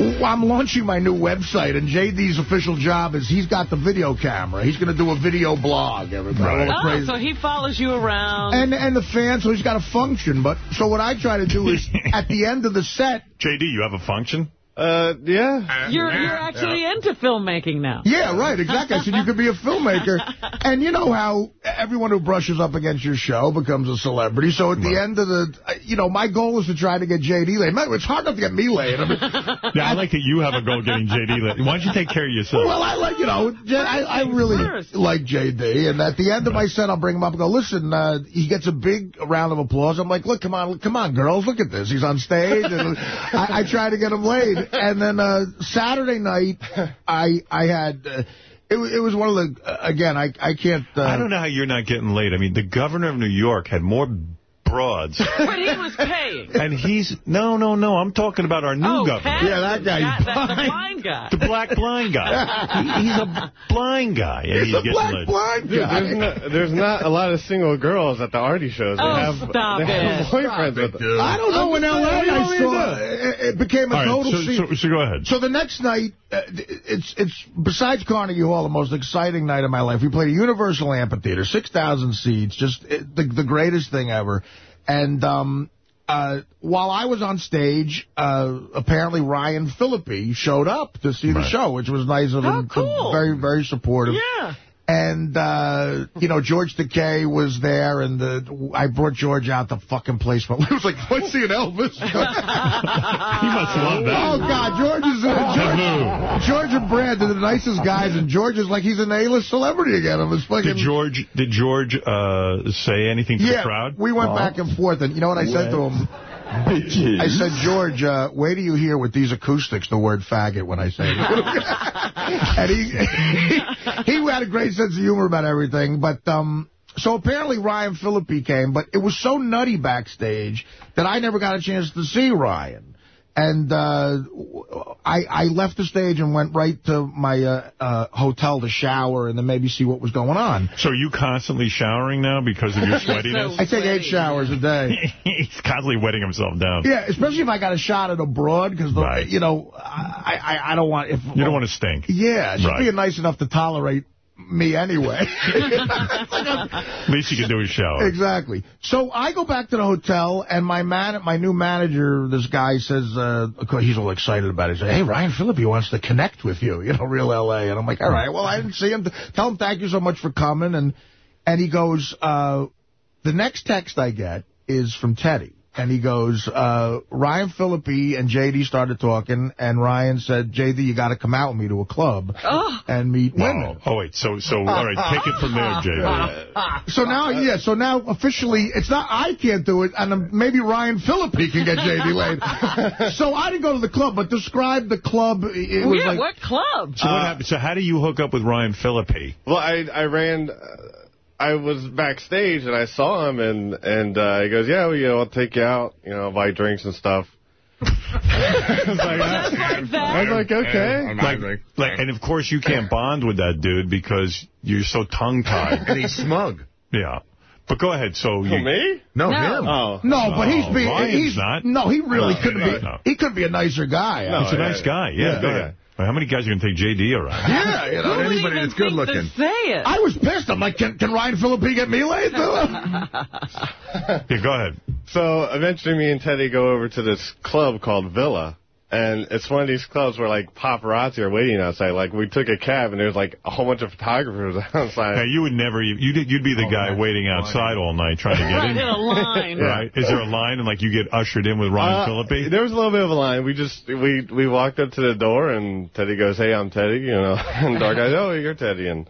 I'm launching my new website, and JD's official job is he's got the video camera. He's going to do a video blog. Everybody, Right. Oh, crazy- so he follows you around. and and the fans, so he's got a function. But so what I try to do is (laughs) at the end of the set, J.D., you have a function? Uh, yeah. you're, you're actually into filmmaking now. Yeah, right, exactly. I said you could be a filmmaker. (laughs) And you know how everyone who brushes up against your show becomes a celebrity. So at the end of the, you know, my goal is to try to get J.D. laid. It's hard enough to get me laid. I (laughs) mean, (laughs) Yeah, I like that you have a goal getting J.D. lit. Why don't you take care of yourself? well, I like, you know, I really First. like J.D. And at the end of my set, I'll bring him up and go, listen, uh, he gets a big round of applause. I'm like, look, come on, come on, girls, look at this. He's on stage. And I, I try to get him laid. (laughs) And then uh, Saturday night, (laughs) I I had... Uh, it, it was one of the, uh, again, I I can't... Uh, I don't know how you're not getting laid. I mean, the governor of New York had more broads. (laughs) But he was paying. and he's, no, no, no, I'm talking about our new oh, governor. Yeah, that guy, That, he's the blind. blind guy. The black blind guy. He- he's a blind guy, and he's, He's a black laid. blind Dude, guy. there's not, there's not a lot of single girls at the Artie shows. They Oh, have, stop they have it. (laughs) boyfriends with them. I don't know. In L.A., What do you I want me to saw it, it became a All right, total so, scene. so, so go ahead. So the next night, uh, it's it's besides Carnegie Hall, the most exciting night of my life. We played a Universal Amphitheater, 6,000 seats, just it, the, the greatest thing ever. And um, uh, while I was on stage, uh, apparently Ryan Phillippe showed up to see the show, which was nice of Oh, him. to- cool. Very, very supportive. Yeah. And, uh, you know, George Takei was there, and the, I brought George out the fucking place. But (laughs) it was like, let's see an Elvis. (laughs) he must love that. Oh, God, George is... Uh, (laughs) George, George and Brad are the nicest guys, and George is like he's an A-list celebrity again. It was fucking... Did George did George uh, say anything to yeah, the crowd? we went back and forth, and you know what I said to him? I said, George, uh, wait till you hear with these acoustics the word faggot when I say it. (laughs) and he, he, he had a great sense of humor about everything. But um, so apparently Ryan Phillippe came, but it was so nutty backstage that I never got a chance to see Ryan. And uh, I, I left the stage and went right to my uh, uh, hotel to shower and then maybe see what was going on. So are you constantly showering now because of your (laughs) sweatiness? I take eight showers a day. (laughs) He's constantly wetting himself down. Yeah, especially if I got a shot at abroad because, Right. you know, I, I, I don't want... if You don't want to stink. Yeah, she's Right. being nice enough to tolerate me anyway. (laughs) At least you can do a show. Exactly. So I go back to the hotel, and my man, my new manager, this guy says, uh, he's all excited about it. He says, hey, Ryan Phillippe wants to connect with you, you know, real L.A. And I'm like, all right, well, I didn't see him. Tell him thank you so much for coming. And, and he goes, uh, the next text I get is from Teddy. And he goes, uh, Ryan Phillippe and J.D. started talking, and Ryan said, J.D., you got to come out with me to a club and meet women. Oh, oh, wait. So, so, all right, take it from there, J.D. (laughs) So now, yeah, so now officially, it's not I can't do it, and um, maybe Ryan Phillippe can get J.D. (laughs) laid. so I didn't go to the club, but describe the club. It it was yeah, like, what club? So what happened? So how do you hook up with Ryan Phillippe? Well, I I ran. Uh, I was backstage and I saw him and and uh, he goes, yeah, well, you know, I'll take you out, you know, buy drinks and stuff. I was like, Just like that? I was like, okay. Like, like, and of course you can't bond with that dude because you're so tongue-tied. And he's smug. Yeah. But go ahead. So you, me? No, No. him. Oh. no, but he's being, Ryan's he's, not. no, he really No, couldn't no, be, no. he could be a nicer guy. No. he's a nice guy. Yeah, Yeah, go yeah. Ahead. Well, How many guys are going to take J.D. around? Yeah, you know. Who Anybody that's good looking. Say it. I was pissed. I'm like, can, can Ryan Phillippe get me laid? (laughs) Yeah, go ahead. So eventually me and Teddy go over to this club called Villa. And it's one of these clubs where, like, paparazzi are waiting outside. Like, we took a cab, and there's, like, a whole bunch of photographers (laughs) outside. Now, you would never, you'd, you'd be the Oh, guy waiting outside all night trying to get right in. in a line. (laughs) Right? Is there a line and, like, you get ushered in with Ryan Uh, Phillippe? There was a little bit of a line. We just we we walked up to the door and Teddy goes, "Hey, I'm Teddy," you know, (laughs) and our guy, "Oh, you're Teddy," and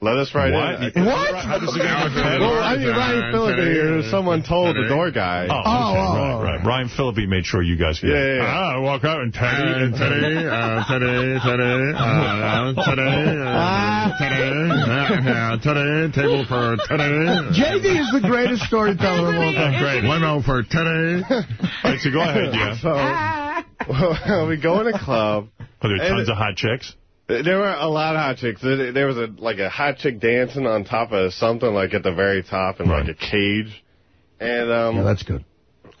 let us right What? in. What? It? Well, I mean, Ryan Phillippe here, someone told the door guy. Oh, Oh, oh, right, right. Ryan Phillippe made sure you guys could. Yeah, yeah, yeah. Ah, I walk out and Teddy and Teddy, uh, Teddy, Teddy, uh, (laughs) Teddy, uh, Teddy, uh, Teddy, table for Teddy. J.D. is the greatest storyteller of all time. Great. One more for Teddy. (laughs) All right, so go ahead, yeah. So (laughs) we go in a club. Are there tons of hot chicks? There were a lot of hot chicks. There there was a like a hot chick dancing on top of something like at the very top in like a cage. And um, Yeah, that's good.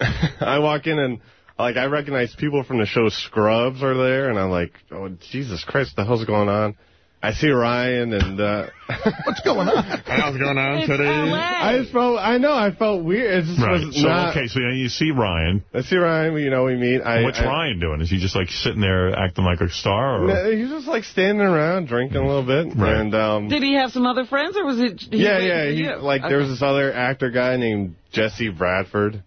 (laughs) I walk in and like I recognize people from the show Scrubs are there, and I'm like, oh Jesus Christ, the hell's going on? I see Ryan and uh, (laughs) What's going on? How's going on, It's Teddy? I LA. just felt I know I felt weird. It just Right. was So, not. okay, so you see Ryan. I see Ryan. You know, we meet. I, What's I, Ryan doing? Is he just, like, sitting there acting like a star? Or? No, He's just like standing around drinking a little bit, Right. and um, Did he have some other friends, or was it? he yeah, yeah. He you? like there was this other actor guy named Jesse Bradford.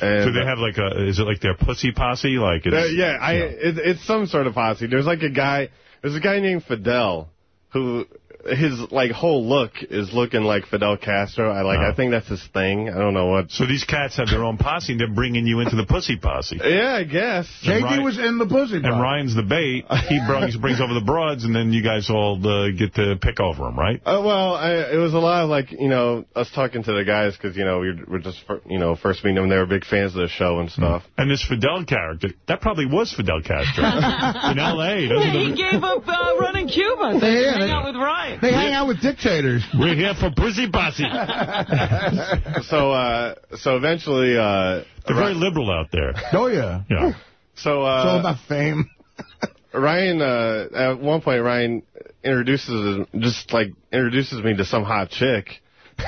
And, Do they have, like, a, is it like their pussy posse? Like, it's, Uh, yeah, I it, it's some sort of posse. There's like a guy. There's a guy named Fidel who his like whole look is looking like Fidel Castro. I like. Oh. I think that's his thing. I don't know what. So these cats have their own posse, and they're bringing you into the pussy posse. (laughs) Yeah, I guess. J.D. Ryan- was in the pussy Posse. And. Ryan's the bait. He (laughs) brings brings over the broads, and then you guys all uh, get to pick over him, right? Uh, well, I, it was a lot of like you know us talking to the guys because you know we were just you know first meeting them. They were big fans of the show and stuff. And this Fidel character, that probably was Fidel Castro (laughs) in L.A. Yeah, he gave up uh, running Cuba. So Yeah, he yeah, hang they- out with Ryan. They hang out with dictators. We're here for pussy posse. (laughs) so uh, so eventually, uh, They're very liberal out there. Oh, yeah. Yeah. so It's all uh, about fame. (laughs) Ryan uh, at one point Ryan introduces just like introduces me to some hot chick. (laughs)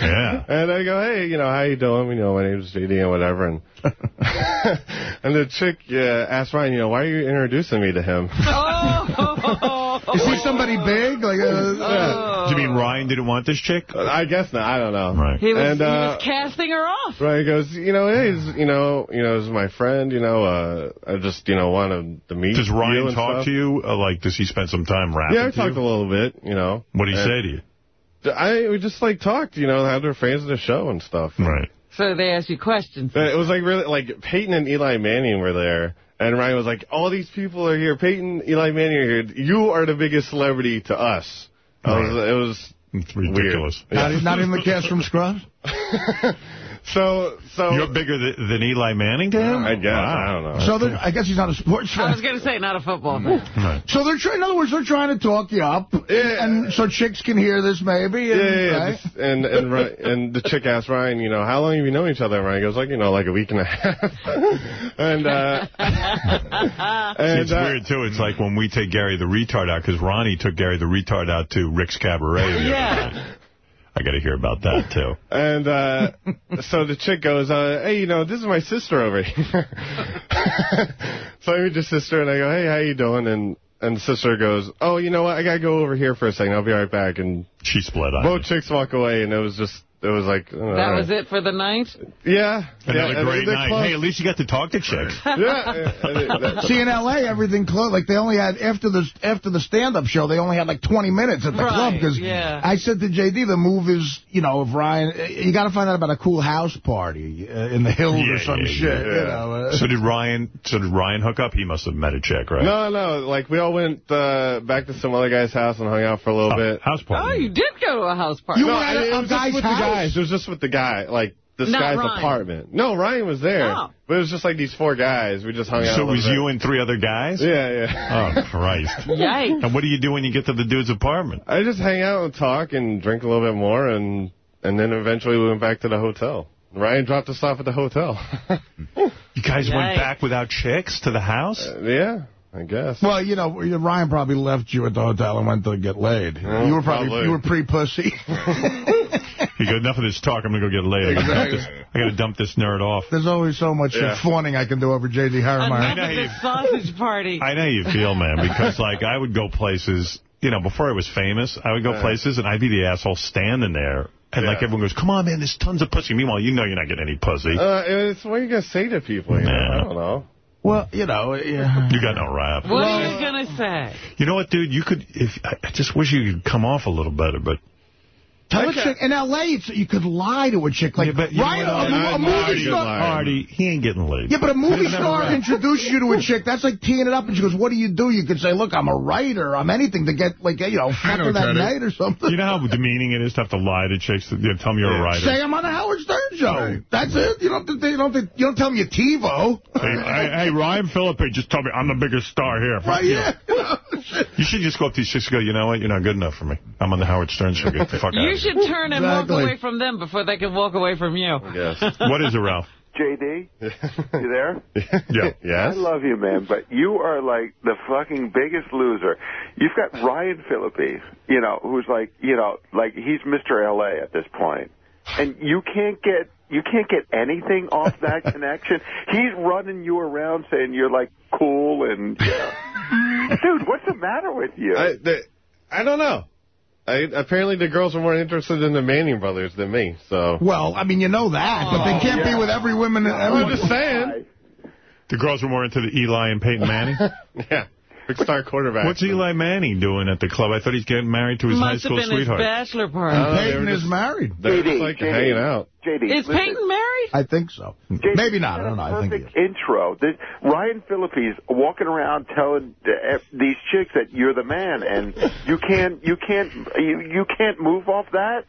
Yeah. And I go, hey, you know, how you doing? You know, my name's JD and whatever. And and the chick uh, asked Ryan, you know, why are you introducing me to him? Oh. Is he somebody big? Like, uh, Do you mean Ryan didn't want this chick? I guess not. I don't know. Right. He was, And, he uh, was casting her off. Ryan goes, you know, hey, he's, you know, you know, this is my friend. You know, uh, I just, you know, wanted to meet. Does you Ryan and talk stuff. to you? Uh, like, does he spend some time rapping Yeah, I to talked you? a little bit. You know, What did he And say to you? I we just like talked. You know, how they're fans of the show and stuff. Right. So they ask you questions. It was like really, like Peyton and Eli Manning were there. And Ryan was like, all these people are here. Peyton, Eli Manning are here. You are the biggest celebrity to us. I was, it was It's ridiculous. Not, not even the cast from Scrubs? (laughs) So, so You're bigger than, than Eli Manning to him? I guess Wow. I don't know. So they're- I guess he's not a sports fan. I was going to say, not a football fan. Right. So they're trying, in other words, they're trying to talk you up, Yeah. and so chicks can hear this maybe. Yeah, And, yeah, yeah. right? Just- And and and the chick asked Ryan, you know, how long have you known each other? And Ryan goes like, you know, like a week and a half. (laughs) and uh, (laughs) and it's uh, weird, too. It's like when we take Gary the retard out, because Ronnie took Gary the retard out to Rick's Cabaret. Yeah. I got to hear about that, too. (laughs) And uh, so the chick goes, uh, hey, you know, this is my sister over here. (laughs) so I meet the sister, and I go, hey, how you doing? And and the sister goes, oh, you know what? I got to go over here for a second. I'll be right back. And She split up. both chicks walk away, and it was just, it was like... oh, That was it for the night? Yeah. Another yeah, great night. close. Hey, at least you got to talk to chicks. (laughs) Yeah. and (laughs) See, in L.A., everything closed. Like, they only had, after the after the stand-up show, they only had like 20 minutes at the Right, club. Because yeah. I said to J.D., the move is, you know, if Ryan, you got to find out about a cool house party uh, in the hills Yeah, or some yeah, shit. yeah. You know, uh, So did Ryan? So did Ryan hook up? He must have met a chick, right? No, no, like we all went uh, back to some other guy's house and hung out for a little Oh, bit. house party. Oh, you did go to a house party. You No, were at I- a- a guy's house? The guys. It was just with the guy, like this Not guy's Ryan. apartment. No, Ryan was there, Oh. but it was just like these four guys. We just hung out. So it was little you and three other guys? Yeah, yeah. Oh, Christ. (laughs) Yikes. And what do you do when you get to the dude's apartment? I just hang out and talk and drink a little bit more, and and then eventually we went back to the hotel. Ryan dropped us off at the hotel. (laughs) You guys Yikes. went back without chicks to the house? Uh, yeah, I guess. Well, you know, Ryan probably left you at the hotel and went to get laid. Yeah, you were probably, probably. you were pre-pussy. (laughs) You go, enough of this talk. I'm going to go get laid. I got Exactly. I got to dump this nerd off. There's always so much Yeah. uh, fawning I can do over J.D. Harmeyer. Enough know of you- sausage party. I know you feel, man, because, like, I would go places, you know, before I was famous, I would go Yeah. places and I'd be the asshole standing there. And, like, everyone goes, come on, man, there's tons of pussy. Meanwhile, you know you're not getting any pussy. Uh, it's what you gonna say to people. You know? I don't know. Well, you know, yeah. you got no rap. What are you going to say? You know what, dude? You could, if I I just wish you could come off a little better, but Tell a chick, in L.A., it's, you could lie to a chick. Like, Yeah, but you know Ryan, what? a, mo- a movie Artie star... lied. Artie, he ain't getting laid. Yeah, but a movie star introduces you to a (laughs) chick. That's like teeing it up, and she goes, what do you do? You could say, look, I'm a writer. I'm anything to get, like, you know, after that Teddy. night or something. You know how demeaning it is to have to lie to chicks to you know, tell them you're a writer? Say I'm on the Howard Stern show. That's it. You don't, have you don't, have you don't tell me you're TiVo. Hey, hey, hey, Ryan Phillippe just told me I'm the biggest star here. Right, you. yeah. (laughs) You should just go up to these chicks and go, you know what? You're not good enough for me. I'm on the Howard Stern show. Get the fuck out of here. Should turn and walk away from them before they can walk away from you. Yes. (laughs) What is it, Ralph? JD, (laughs) you there? (laughs) Yeah. Yes. I love you, man, but you are like the fucking biggest loser. You've got Ryan Phillippe, you know, who's like, you know, like he's Mr. LA at this point, and you can't get you can't get anything off that connection. He's running you around saying you're like cool and, you know. dude, what's the matter with you? I, the, I don't know. I, apparently the girls were more interested in the Manning brothers than me, so... Well, I mean, you know that, but they can't be oh, yeah. with every woman. I'm just saying. The girls were more into the Eli and Peyton Manning? (laughs) Yeah. Big star quarterback. What's Eli Manning doing at the club? I thought he's getting married to his high Must have school been sweetheart. his bachelor party. Oh, Peyton is married. They're JD, just like JD. hanging out. JD, Is listen. Peyton married? I think so. JD, Maybe not. I don't know. a I think he Perfect intro. This, Ryan Phillippe's walking around telling uh, these chicks that you're the man, and you can't, you can't, you, you can't move off that.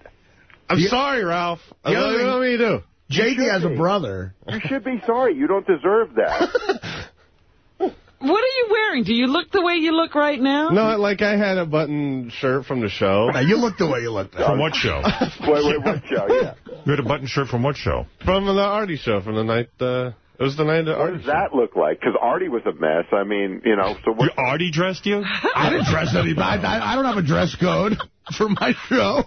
I'm Yeah. sorry, Ralph. I The other don't know what you do. JD has a brother. You should be sorry. You don't deserve that. (laughs) What are you wearing? Do you look the way you look right now? No, like I had a button shirt from the show. Now, you look the way you look. Now. From what show? (laughs) wait, wait, what show? Yeah. You had a button shirt from what show? From the Artie show, from the night, uh, it was the night of the What Artie does show. that look like? Because Artie was a mess. I mean, you know. So You what? Artie dressed you? (laughs) I didn't dress anybody. I, I don't have a dress code (laughs) for my show.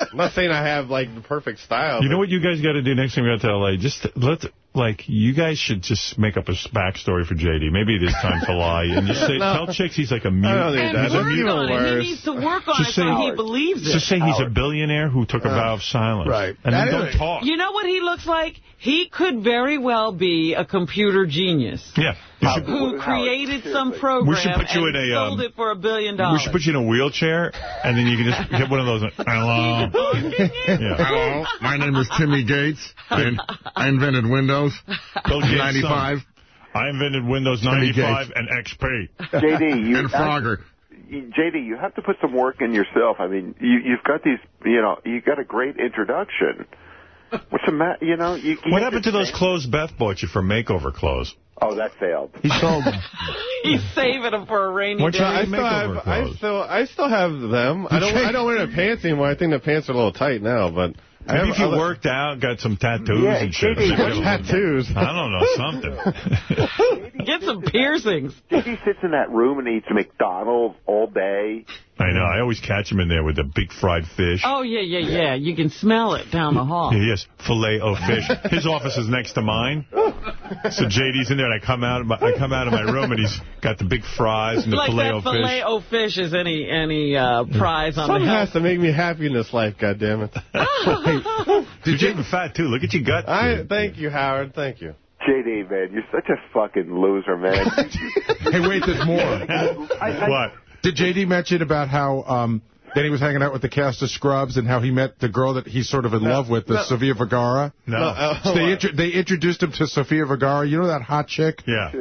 I'm not saying I have, like, the perfect style. You know what you guys got to do next time you go to L.A.? Just let like, you guys should just make up a backstory for JD. Maybe it is time to lie. And just say, (laughs) No. tell chicks he's like a mute. I And that. work That's even on it. He needs to work on (laughs) Just it say- so he believes it. Just say he's a billionaire who took a vow of silence. Right. And then don't is- talk. You know what he looks like? He could very well be a computer genius Yeah. Should- who created some program We should put you and in a, sold um, it for a billion dollars. we should put you in a wheelchair, and then you can just get one of those. Hello. (laughs) Yeah. Hello, my name is Timmy Gates, and I invented Windows. Bill (laughs) 95. son. I invented Windows 95 and XP. (laughs) JD, you And Frogger. JD, you have to put some work in yourself. I mean, you, you've got these, you know, you got a great introduction. What's the matter? You know, you, you What happened to those say- clothes Beth bought you for makeover clothes? Oh, that failed. He sold them. (laughs) He's saving them for a rainy What's day. I still, makeover have, I clothes. still I still have them. I don't I don't wear the pants anymore. I think the pants are a little tight now, but I Maybe have if you other- worked out, got some tattoos Yeah, and shit. What tattoos? I don't know, something. (laughs) Get some piercings. JD sits in that room and eats McDonald's all day. I know. I always catch him in there with the big fried fish. Oh, yeah, yeah, yeah. You can smell it down the hall. Yes, filet o fish. (laughs) His office is next to mine. (laughs) So JD's in there, and I come out of my, I come out of my room, and he's got the big fries and the like filet o that filet fish. o fish is any any uh, prize on Something the has to make me happy in this life, goddammit. (laughs) You're getting fat too. Look at your gut. I thank you, Howard. Thank you. JD, man, you're such a fucking loser, man. (laughs) Hey, wait, there's more. (laughs) I, I, what? Did J.D. mention about how um, then he was hanging out with the cast of Scrubs and how he met the girl that he's sort of in love with, the no. Sofia Vergara? No. uh, So they, intro- they introduced him to Sofia Vergara. You know that hot chick? yeah.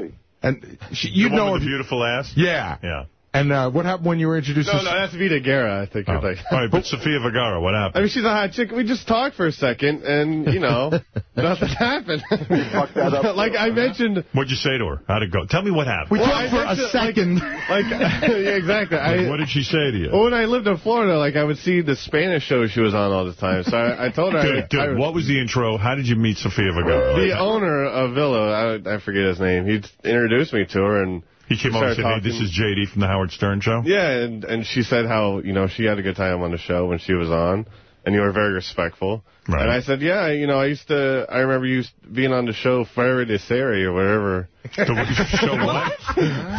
And she, you know with the beautiful ass. Yeah. Yeah. And uh, what happened when you were introduced no, to... no, that's Vida Guerra, I think. Oh. you're like. All right, but Sofia Vergara, what happened? I happened? mean, she's a hot chick. We just talked for a second, and, you know, (laughs) nothing happened. that up. (laughs) like, I mentioned... What'd you say to her? How'd it go? Tell me what happened. we Well, talked I for a second. Like, (laughs) yeah, exactly. Like, I, what did she say to you? well, when I lived in Florida, like, I would see the Spanish show she was on all the time. So I, I told her... I, Dude, dude, I, what was the intro? How did you meet Sofia Vergara? The Like, owner of Villa, I, I forget his name, he introduced me to her, and he came over and said, hey, this is JD from the Howard Stern Show? Yeah, and and she said how you know she had a good time on the show when she was on, and you were very respectful. Right. And I said, yeah, you know, I used to. I remember you being on the show Fuera de Serie or whatever. (laughs) The show what?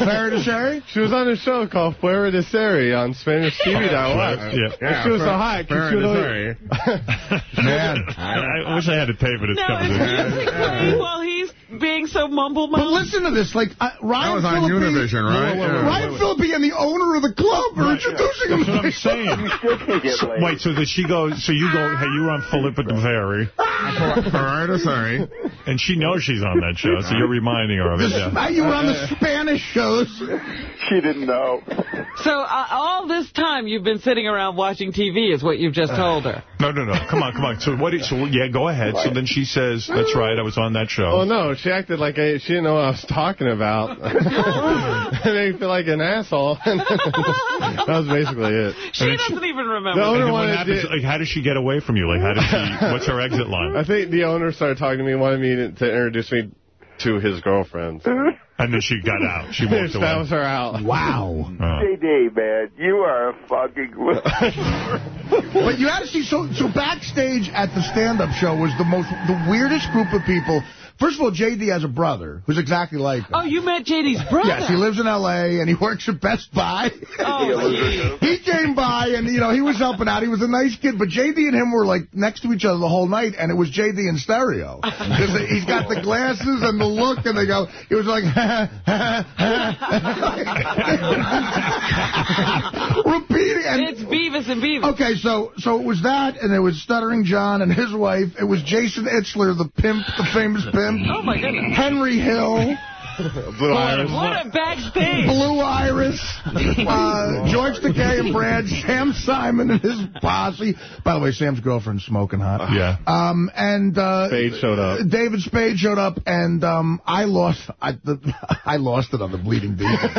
Fair to say? She was on a show called Fuera de Serie on Spanish TV that I watched. Yeah. And she was so hot. 'cause Fair she to was (laughs) say. Man. I, I wish I had a tape of this Now, is conversation. music playing while he's being so mumble But listen to this. Like, uh, Ryan That was on Phillippe- Univision, right? Yeah. Ryan Phillippe and the owner of the club are introducing him. That's what I'm saying. Still can't get So, wait, so that she goes, so you go, hey, you were on Philip at the Ferry, Fair to say. and she knows she's on that show, so you're reminding her of it. Yeah. Now you were on the Spanish shows. She didn't know. So uh, all this time you've been sitting around watching TV is what you've just told her. No, no, no. Come on, come on. So what? Is, so yeah, go ahead. So then she says, "That's right. I was on that show." Oh no, she acted like I, she didn't know what I was talking about. (laughs) it made me feel like an asshole. (laughs) that was basically it. She doesn't even remember. The And owner then what happens? to- Like, how does she get away from you? Like, how does she? (laughs) What's her exit line? I think the owner started talking to me, wanted me to, to introduce me to his girlfriend. And then she got out. She walked that away. was her out. Wow. Uh. Oh. JD, man, you are a fucking (laughs) But you had to see, so, so backstage at the stand-up show was the most, the weirdest group of people. First of all, J.D. has a brother who's exactly like oh, him. Oh, you met JD's brother. Yes, he lives in L.A. and he works at Best Buy. Oh, (laughs) he came by and, you know, he was helping out. He was a nice kid. But J.D. and him were, like, next to each other the whole night, and it was J.D. in stereo. (laughs) he's got the glasses and the look, and they go, it was like, (laughs) repeating. And, It's Beavis and Beavis. Okay, so so it was that, and it was Stuttering John and his wife. It was Jason Itzler, the pimp, the famous pimp. Oh, my goodness. Henry Hill, (laughs) Blue Iris. What a backstage. Blue Iris, (laughs) uh, George Takei and Brad, Sam Simon and his posse. By the way, Sam's girlfriend's smoking hot. (laughs) Yeah. Um, and uh, Spade showed up. David Spade showed up, and um, I lost. I, the, I lost it on the Bleeding Deacons.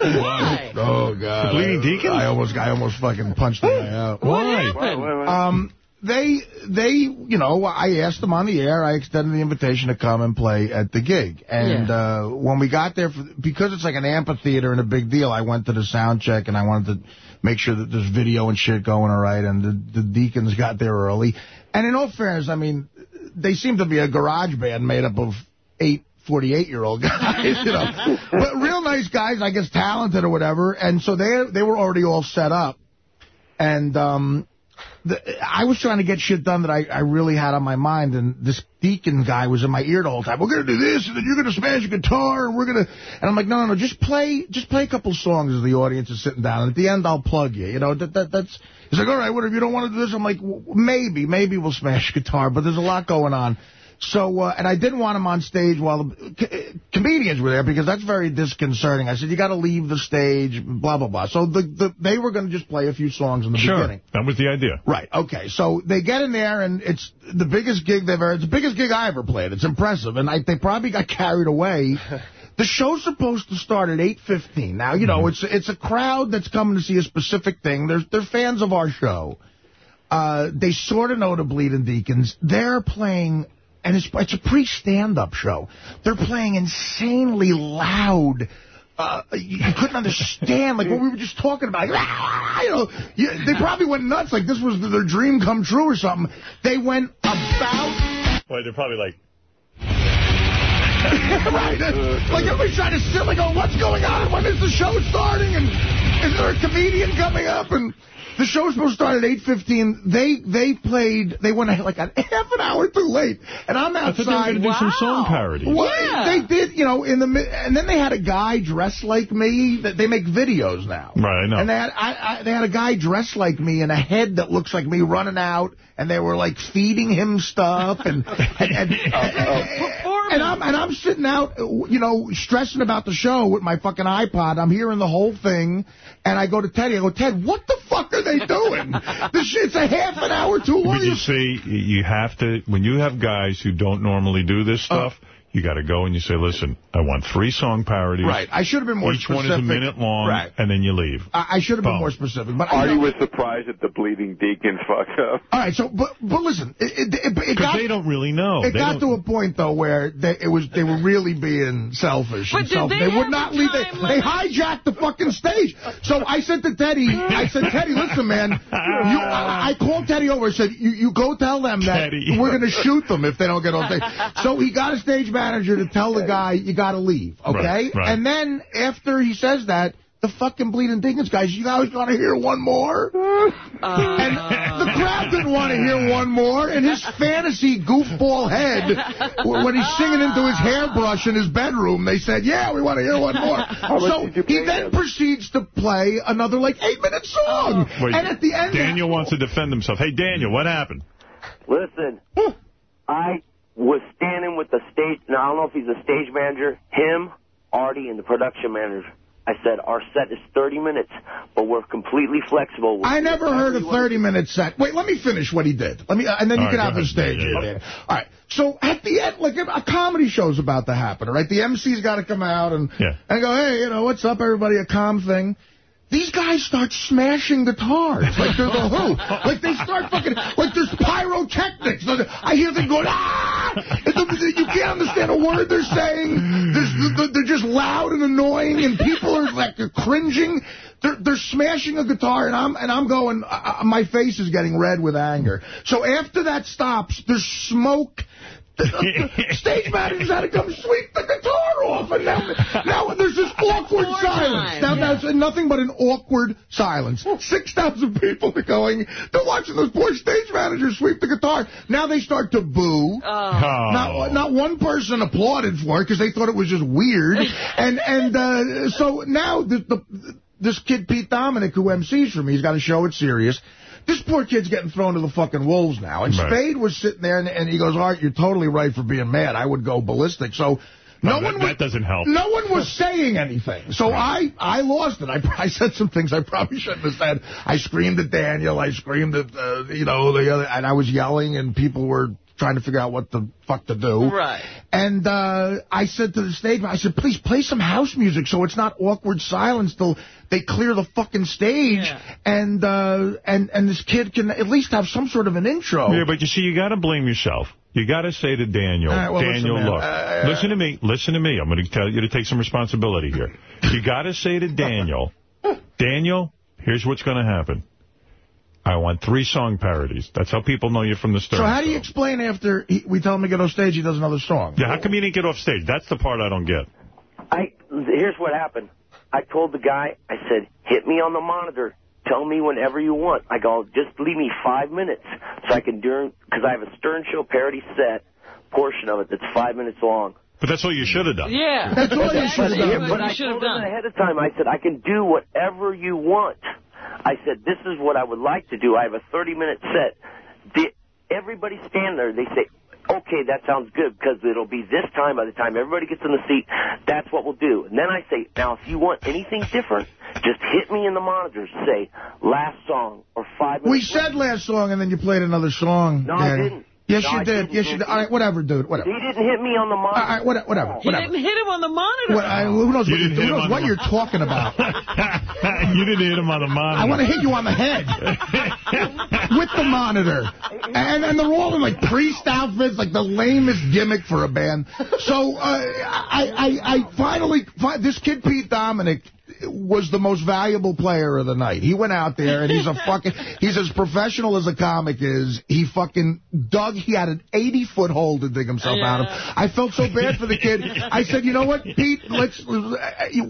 Why? oh God, The Bleeding Deacons? I almost, I almost fucking punched the guy out. What Why? happened? Um, they, they, you know, I asked them on the air. I extended the invitation to come and play at the gig. And uh, when we got there, for, because it's like an amphitheater and a big deal, I went to the sound check and I wanted to make sure that there's video and shit going all right. And the, the Deacons got there early. And in all fairness, I mean, they seem to be a garage band made up of eight 48-year-old (laughs) guys, you know. but real nice guys, I guess talented or whatever. And so they they were already all set up. And um, the, I was trying to get shit done that I, I really had on my mind, and this Deacon guy was in my ear the whole time. We're going to do this, and then you're going to smash a guitar, and we're going to... And I'm like, no, no, no, just play just play a couple songs as the audience is sitting down, and at the end I'll plug you. You know, that, that that's... He's like, all right, what if you don't want to do this? I'm like, maybe, maybe we'll smash (laughs) guitar, but there's a lot going on. So, uh, and I didn't want him on stage while the comedians were there because that's very disconcerting. I said, you got to leave the stage, blah, blah, blah. So the, the they were going to just play a few songs in the sure. beginning. That was the idea. Right. Okay. So they get in there, and it's the biggest gig they've ever, it's the biggest gig I ever played. It's impressive. And I, they probably got carried away. (laughs) The show's supposed to start at 8.15. Now, you know, mm -hmm. it's it's a crowd that's coming to see a specific thing. They're, they're fans of our show. Uh, they sort of know the Bleeding Deacons. They're playing and it's, it's a pre-stand-up show. They're playing insanely loud. Uh, you, you, couldn't understand, like what we were just talking about. Like, (laughs) you know, you, they probably went nuts, like this was their dream come true or something. They went about... Well, they're probably like... (laughs) right. Like everybody's trying to sit, like, oh, what's going on? When is the show starting? And is there a comedian coming up? And... The show was supposed to start at 8.15. They they played, they went ahead like a half an hour too late. And I'm outside. I thought they were going to wow. do some song parodies. Well, yeah. They did, you know, in the and then they had a guy dressed like me. That They make videos now. Right, I know. And they had, I, I, they had a guy dressed like me and a head that looks like me running out. And they were, like, feeding him stuff. And, and, and, (laughs) oh, oh. and, and, I'm, and I'm sitting out, you know, stressing about the show with my fucking iPod. I'm hearing the whole thing. And I go to Teddy. I go, Ted, what the fuck are they doing? (laughs) this shit's a half an hour too long. But you see, you have to, when you have guys who don't normally do this stuff, uh, you got to go and you say, listen, I want three song parodies. Right. I should have been more Each specific. one is a minute long, right. and then you leave. I, I should have been more specific. But Artie was surprised that the Bleeding Deacon fucked up. All right, so, but but listen. It, it, it, got, they don't really know. It they got don't... to a point, though, where they, it was they were really being selfish. But and self they, they would not leave. They, they hijacked the fucking stage. So I said to Teddy, I said, Teddy, listen, man. You, I, I called Teddy over and said, you, you go tell them that Teddy. we're going to shoot them if they don't get on stage. So he got a stage manager to tell the guy, you got to leave, okay? Right, right. And then after he says that, the fucking Bleeding Deacons guys, you guys want to hear one more? Uh, (laughs) and the crowd didn't want to hear one more. And his fantasy goofball head, when he's singing into his hairbrush in his bedroom, they said, yeah, we want to hear one more. (laughs) so he then proceeds to play another, like, eight-minute song. Wait, and at the end... Daniel wants to defend himself. Hey, Daniel, what happened? Listen, I was standing with the stage, now I don't know if he's a stage manager, him, Artie, and the production manager. I said, our set is 30 minutes, but we're completely flexible. I never heard a 30-minute set. Wait, let me finish what he did. Let me, And then you All can right, have go the stage. Yeah, yeah, here. All right. So at the end, like a comedy show's about to happen, right? The MC's got to come out and, Yeah. and go, hey, you know, what's up, everybody, a calm thing. These guys start smashing guitars like they're the (laughs) Who. Like they start fucking, like there's pyrotechnics. I hear them going, ah! You can't understand a word they're saying. There's, they're just loud and annoying, and people are like they're cringing. They're, they're smashing a guitar, and I'm and I'm going. Uh, my face is getting red with anger. So after that stops, there's smoke. The, (laughs) the stage managers had to come sweep the guitar off, and now, now there's this awkward More silence. time, Now, yeah. now it's nothing but an awkward silence. 6,000 people are going, they're watching those poor stage managers sweep the guitar. Now they start to boo. Oh. Oh. Not, not one person applauded for it because they thought it was just weird. (laughs) and and uh, so now the, the, this kid, Pete Dominick, who MCs for me, he's got a show at Sirius. This poor kid's getting thrown to the fucking wolves now. And Right. Spade was sitting there, and, and he goes, Art, you're totally right for being mad. I would go ballistic. So no No, that- one that was, doesn't help. No one was saying anything. So I, I lost it. I, (laughs) I said some things I probably shouldn't have said. I screamed at Daniel. I screamed at, uh, you know, the other, and I was yelling, and people were trying to figure out what the fuck to do. Right. And uh, I said to the stage, I said, please play some house music so it's not awkward silence till they clear the fucking stage. Yeah. And, uh, and, and this kid can at least have some sort of an intro. Yeah, but you see, you got to blame yourself. You got to say to Daniel, All right, well, Daniel, man, look, uh, listen to me, listen to me. I'm going to tell you to take some responsibility here. You got to say to Daniel, Daniel, here's what's going to happen. I want three song parodies. That's how people know you from the Stern So how do you Show. explain after he, we tell him to get off stage, he does another song? Yeah, how come you didn't get off stage? That's the part I don't get. I here's what happened. I told the guy, I said, hit me on the monitor. Tell me whenever you want. I go, just leave me five minutes so I can do because I have a Stern Show parody set portion of it that's five minutes long. But that's what you should have done. Yeah. That's all you should have done. What But you I should have told him done. ahead of time. I said, I can do whatever you want. I said, this is what I would like to do. I have a 30-minute set. The, everybody stand there. They say, okay, that sounds good because it'll be this time. By the time everybody gets in the seat, that's what we'll do. And then I say, now, if you want anything different, just hit me in the monitors. Say, last song or five minutes. We said last song, and then you played another song. No, I didn't. Yes, No, you did. Yes, you did. All right, whatever, dude. Whatever. He didn't hit me on the monitor. right, whatever. Whatever. He whatever. didn't hit him on the monitor. What, I, who knows, you what, who knows what you're talking about? (laughs) you didn't hit him on the monitor. I want to hit you on the head (laughs) with the monitor. And, and they're all in, like, priest outfits, like the lamest gimmick for a band. So uh, I, I, I finally, fi this kid Pete Dominick was the most valuable player of the night. He went out there, and he's a (laughs) fucking, he's as professional as a comic is. He fucking dug, he had an 80-foot hole to dig himself out of. I felt so bad for the kid. I said, you know what, Pete, let's,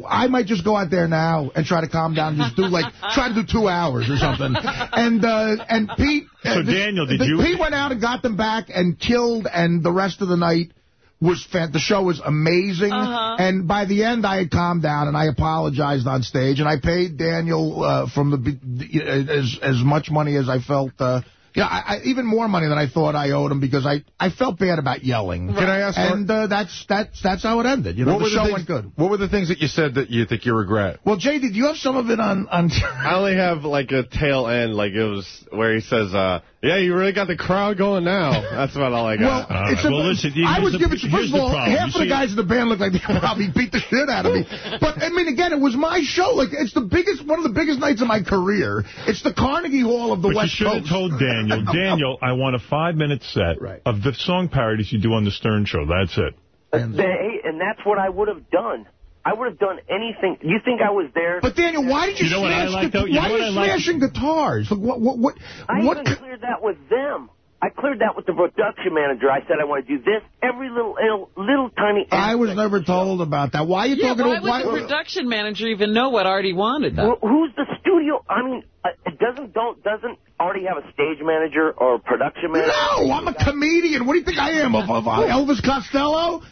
I might just go out there now and try to calm down and just do, like, try to do two hours or something. And, uh, and Pete... So, uh, the- Daniel, did the- you- Pete went out and got them back and killed, and the rest of the night was fan the show was amazing Uh-huh. and by the end I had calmed down and I apologized on stage and I paid Daniel uh, from the be- as as much money as I felt uh yeah, I, I, even more money than I thought I owed him because I, I felt bad about yelling. Can I ask And uh, that's that's that's how it ended. You know, what the were show the went good. What were the things that you said that you think you regret? Well, Jay, did you have some of it on on? (laughs) I only have like a tail end, like it was where he says, uh, "Yeah, you really got the crowd going now." That's about all I got. All it's right. a, Well, listen, I here's was the- giving, here's first of all, problem. half You of the see- guys in the band looked like they (laughs) probably beat the shit out of me. But, I mean, again, it was my show. Like, it's the biggest, one of the biggest nights of my career. It's the Carnegie Hall of the But you West should have told Daniel, (laughs) Daniel, I want a five-minute set Right. of the song parodies you do on the Stern Show. That's it. And- Hey, and that's what I would have done. I would have done anything. You think I was there? But, Daniel, why did you, You know what I smash like, the, though? You why know are what you I like? smashing guitars? Like, what, what, what, I what, even cleared that with them. I cleared that with the production manager. I said I want to do this, every little little, little tiny. I was never told about that. Why are you Yeah, talking why about, would the production manager even know what Artie wanted, though? Well, who's the studio? I mean, uh, doesn't don't doesn't already have a stage manager or a production manager? No, I'm a comedian. What do you think I am, of, of uh, Elvis Costello?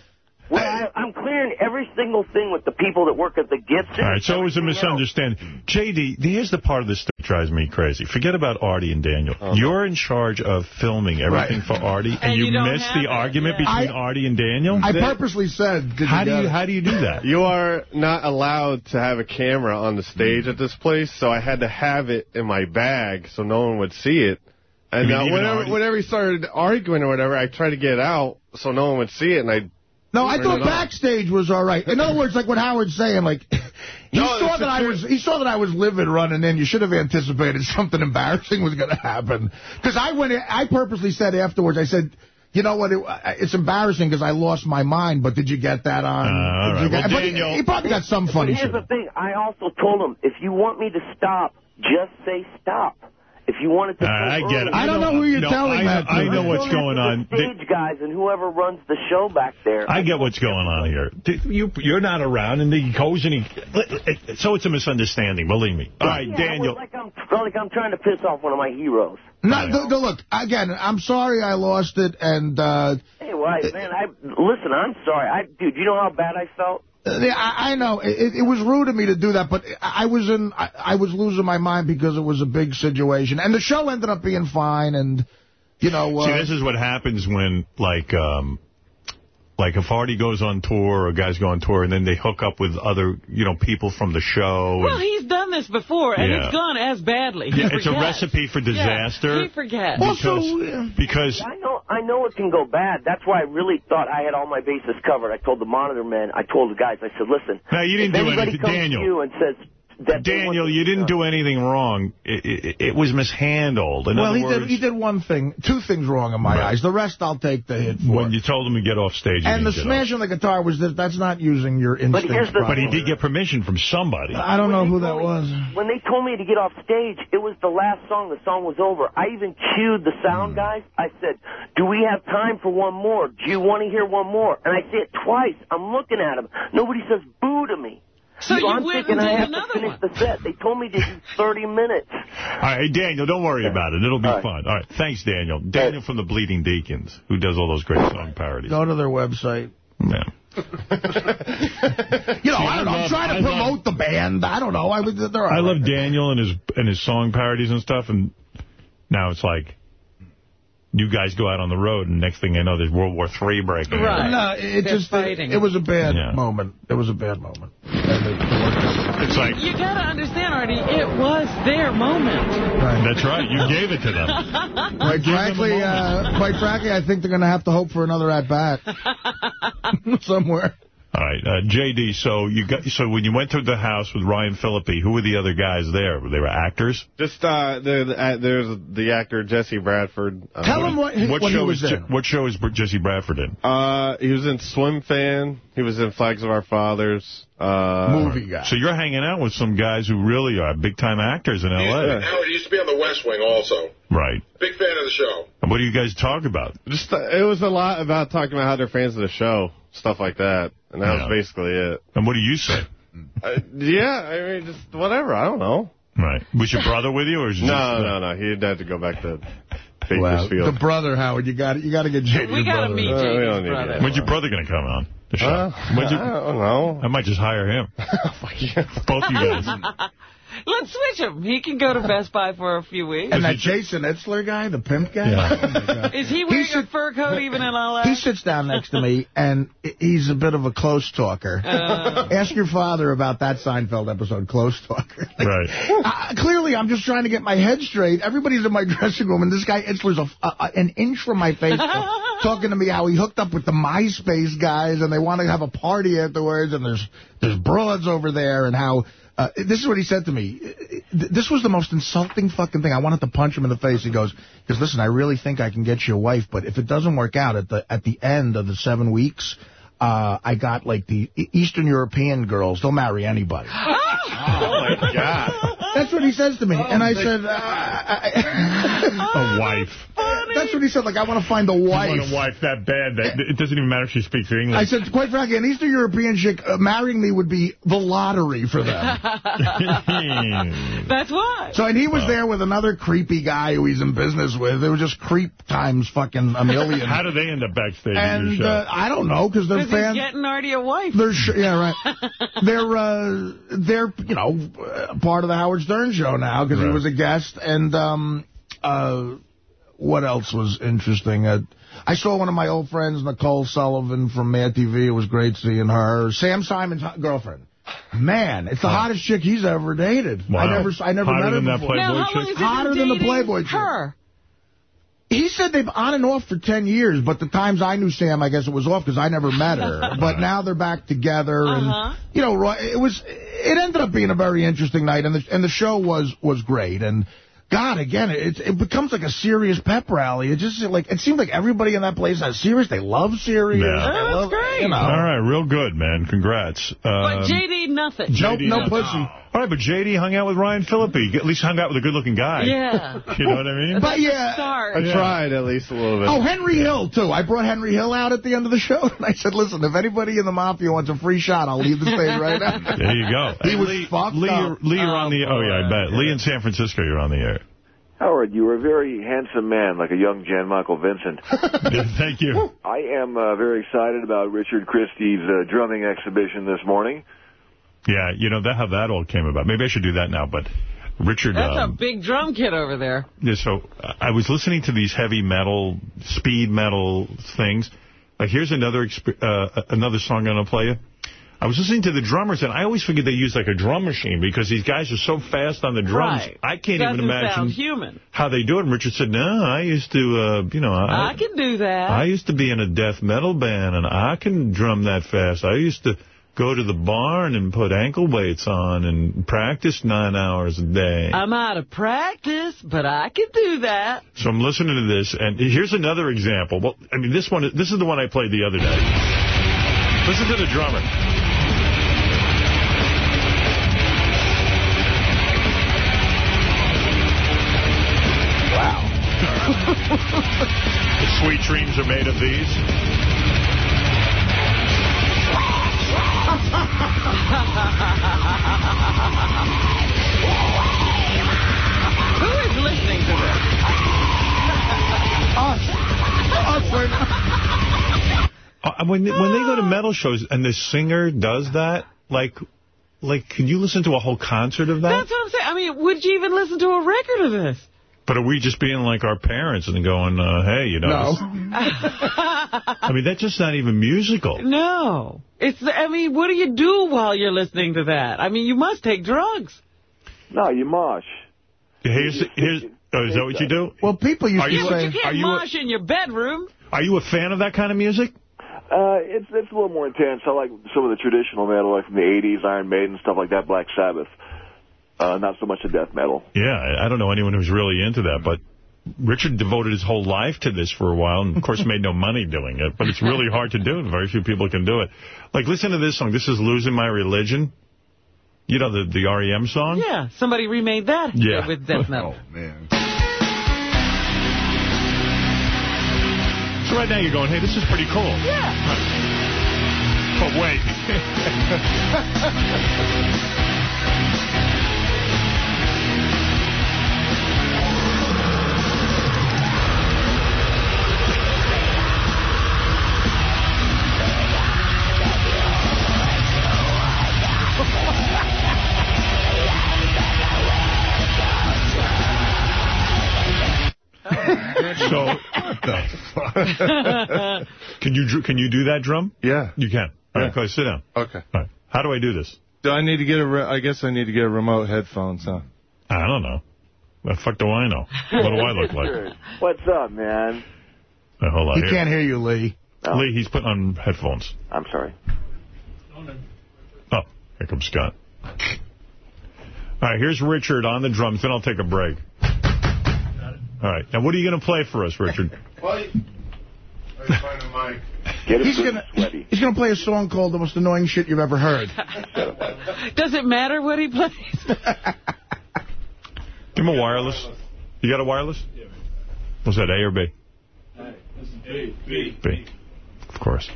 Well, I, I'm clearing every single thing with the people that work at the gift. All right, so it was a everything else. misunderstanding. J.D., here's the part of this that drives me crazy. Forget about Artie and Daniel. You're in charge of filming everything for Artie, and, And you don't missed the it, argument yeah. between I- Artie and Daniel? I purposely said, did how, do you, it? how do you do that? You are not allowed to have a camera on the stage at this place, so I had to have it in my bag so no one would see it. And You uh, whenever, whenever he started arguing or whatever, I tried to get out so no one would see it, and I No, I thought backstage was all right. In other words, like what Howard's saying, like (laughs) he No, saw that I was he saw that I was livid running in. You should have anticipated (laughs) something embarrassing was going to happen. Because I went, in- I purposely said afterwards, I said. You know what? It, it's embarrassing because I lost my mind. But did you get that on? Uh, all right. get- Well, but he- Daniel- he, probably got some funny here's shit. the thing. I also told him, if you want me to stop, just say stop. If you wanted to... Uh, I go get it. I don't know who you're no, telling I, that to. I know what's going on. The stage guys and whoever runs the show back there. I get what's going on here. You, you're not around, and he goes and he... So it's a misunderstanding, believe me. All right, Yeah, Daniel. Like I'm, like I'm trying to piss off one of my heroes. No, no, no, look, again, I'm sorry I lost it, and uh, Hey, well, I- man, I listen. I'm sorry, I dude. You know how bad I felt. Yeah, I, I know. It, it was rude of me to do that, but I I was in, I, I was losing my mind because it was a big situation, and the show ended up being fine, and you know, uh, See, this is what happens when, like, um, like if Artie goes on tour or guys go on tour, and then they hook up with other, you know, people from the show. Well, and, he's done this before, and Yeah. it's gone as badly. He yeah, it's a recipe for disaster. Yeah, he forgets. Because, uh, because I know, I know it can go bad. That's why I really thought I had all my bases covered. I told the monitor men, I told the guys, I said, listen. No, you didn't if do anybody anything, comes Daniel. to you and says, that they Daniel, you didn't do anything wrong. It, it, it was mishandled. In well, he words, did he did one thing, two things wrong in my eyes. The rest I'll take the hit for. when you told him to get off stage. and the smash on the guitar was that that's not using your instincts here's the- off. But he did get permission from somebody. I don't know who that was. When they told me to get off stage, it was the last song. The song was over. I even cued the sound hmm. guys. I said, do we have time for one more? Do you want to hear one more? And I say it twice. I'm looking at them. Nobody says boo to me. So you I'm thinking I have another to finish one. the set. They told me to do (laughs) 30 minutes. All right, hey, Daniel, don't worry about it. It'll be All right. fun. All right, thanks, Daniel. Daniel from the Bleeding Deacons, who does all those great song parodies. Go to their website. Yeah. (laughs) You know, I don't know. I'm trying to I love- promote the band. I don't know. I would. They're I love right. Daniel and his and his song parodies and stuff, and now it's like you guys go out on the road, and next thing I know, there's World War III breaking out. Right. No, it They're just fighting. it, it was a bad Yeah. moment. It was a bad moment. And it worked out. It's like You gotta understand, Artie, it was their moment. Right. That's right. You gave it to them. (laughs) Quite frankly, uh, quite frankly, I think they're going to have to hope for another at bat (laughs) somewhere. All right, uh, JD. So you got so when you went to the house with Ryan Phillippe, who were the other guys there? Were they were actors. Just uh, the, the, uh, there's the actor Jesse Bradford. Uh, Tell him what, What what he show was is Je- in. what show is Jesse Bradford in? Uh, he was in Swim Fan. He was in Flags of Our Fathers. Uh, Movie guy. So you're hanging out with some guys who really are big time actors in L.A. Howard used to be on the West Wing also. Right. Big fan of the show. And what do you guys talk about? Just uh, it was a lot about talking about how they're fans of the show, stuff like that, and that Yeah. was basically it. And what do you say? (laughs) Uh, yeah, I mean, just whatever. I don't know. Right. Was your brother with you, or is (laughs) No, just, no, no. He had to go back to Wow. (laughs) Bakersfield. The brother, Howard, you got you got to get JD. We gotta brother. meet Uh, we don't JD's brother. When's your brother going to come on the show? Uh, When's I your- don't know. I might just hire him. Both you guys. Let's switch him. He can go to Best Buy for a few weeks. And that Jason Etzler guy, the pimp guy. Yeah. Oh. Is he wearing He a fur coat even in L.A.? He sits down next to me, and he's a bit of a close talker. Uh. Ask your father about that Seinfeld episode, Close Talker. Right. (laughs) Uh, clearly, I'm just trying to get my head straight. Everybody's in my (laughs) dressing room, and this guy Itzler's a, a, an inch from my face (laughs) talking to me how he hooked up with the MySpace guys, and they want to have a party afterwards, and there's there's broads over there, and how... Uh, this is what he said to me. This was the most insulting fucking thing. I wanted to punch him in the face. He goes, "Because listen, I really think I can get you a wife, but if it doesn't work out at the at the end of the seven weeks, uh, I got like the Eastern European girls. They'll marry anybody." (laughs) oh my god. That's what he says to me. and I said, uh, (laughs) A wife. that's what he said. Like, I want to find a I wife. want a wife that bad that it doesn't even matter if she speaks English. I said, quite frankly, an Eastern European chick uh, marrying me would be the lottery for them. (laughs) That's why. So, and he was there with another creepy guy who he's in business with. It was just creep times fucking a million. How do they end up backstage at your and show? uh, I don't know, because they're Because he's getting Artie a wife. They're sh yeah right. (laughs) they're uh, they're you know uh, part of the Howard Stern show now because he was a guest and um uh what else was interesting? Uh, I saw one of my old friends, Nicole Sullivan from Mad TV. It was great seeing her. Sam Simon's girlfriend. Man, it's the hottest chick he's ever dated. Wow. I never I never Hotter met her than that before. Playboy now, how long chick? has he Hotter been than the Playboy chick. her? He said they've on and off for 10 years, but the times I knew Sam, I guess it was off because I never met her. (laughs) but now they're back together. And, you know, Roy, it was, it ended up being a very interesting night, and the, and the show was, was great. And, God, again, it, it becomes like a serious pep rally. It just, like, it seemed like everybody in that place is serious. They love serious. Yeah. Oh, that's love- great. You know. All right, real good, man. Congrats. But Um, JD, nothing. Nope, JD no nothing. pussy. All right, but JD hung out with Ryan Phillippe. At least hung out with a good-looking guy. Yeah. (laughs) You know what I mean? But yeah. Start. I Yeah. tried at least a little bit. Oh, Henry Hill, too. I brought Henry Hill out at the end of the show, (laughs) and I said, listen, if anybody in the Mafia wants a free shot, I'll leave the stage right now. (laughs) There you go. He Hey, was Lee, fucked Lee, up. Lee, you're on the. Oh, Oh yeah, I bet. Lee in San Francisco, you're on the air. Howard, you are a very handsome man, like a young Jan Michael Vincent. Thank you. I am uh, very excited about Richard Christy's uh, drumming exhibition this morning. Yeah, you know that how that all came about. Maybe I should do that now. But Richard, That's um, a big drum kit over there. Yeah, so uh, I was listening to these heavy metal, speed metal things. Like here's another exp- uh, another song I'm going to play you. I was listening to the drummers, and I always figured they use like a drum machine because these guys are so fast on the drums. Right. I can't Doesn't even imagine human. how they do it. And Richard said, no, I used to, uh, you know, I, I can do that. I used to be in a death metal band, and I can drum that fast. I used to go to the barn and put ankle weights on and practice nine hours a day. I'm out of practice, but I can do that. So I'm listening to this, and here's another example. Well, I mean, this one, this is the one I played the other day. Listen to the drummer. Wow. (laughs) the sweet dreams are made of these. Who is listening to this? Uh, when when they go to metal shows and the singer does that, like, like, can you listen to a whole concert of that? That's what I'm saying. I mean, would you even listen to a record of this? But are we just being like our parents and going, uh, hey, you know? No. (laughs) I mean, that's just not even musical. No. It's. I mean, what do you do while you're listening to that? I mean, you must take drugs. No, you mosh. Here's, here's, oh, is that what you do? Well, people used Are to you- say... You can't you a- mosh in your bedroom. Are you a fan of that kind of music? Uh, it's it's a little more intense. I like some of the traditional metal, like from the '80s, Iron Maiden, stuff like that, Black Sabbath. Uh, not so much the death metal. Yeah, I I don't know anyone who's really into that, but Richard devoted his whole life to this for a while, and of course (laughs) made no money doing it, but it's really hard to do. And very few people can do it. Like, listen to this song. This is Losing My Religion. You know, the, the REM song? Yeah, somebody remade that Yeah. with death metal. (laughs) oh, man. So right now you're going, hey, this is pretty cool. Yeah. (laughs) But wait. So, (laughs) (laughs) can you can you do that drum? Yeah. You can. All right, Yeah. go sit down. Okay. All right. How do I do this? Do I need to get a? Re I guess I need to get a remote headphones, huh? I don't know. The fuck do I know? What do I look like? (laughs) What's up, man? Uh, hold on. He here. can't hear you, Lee. Oh. Lee, he's putting on headphones. I'm sorry. Oh, here comes Scott. All right, here's Richard on the drums, then I'll take a break. All right, now what are you going to play for us, Richard? (laughs) Well, I find a mic. Get it He's gonna sweaty. he's gonna play a song called "The Most Annoying Shit You've Ever Heard." (laughs) Does it matter what he plays? (laughs) Give him a wireless. You got a wireless? Yeah. Was that A or B? A, B. B. Of course.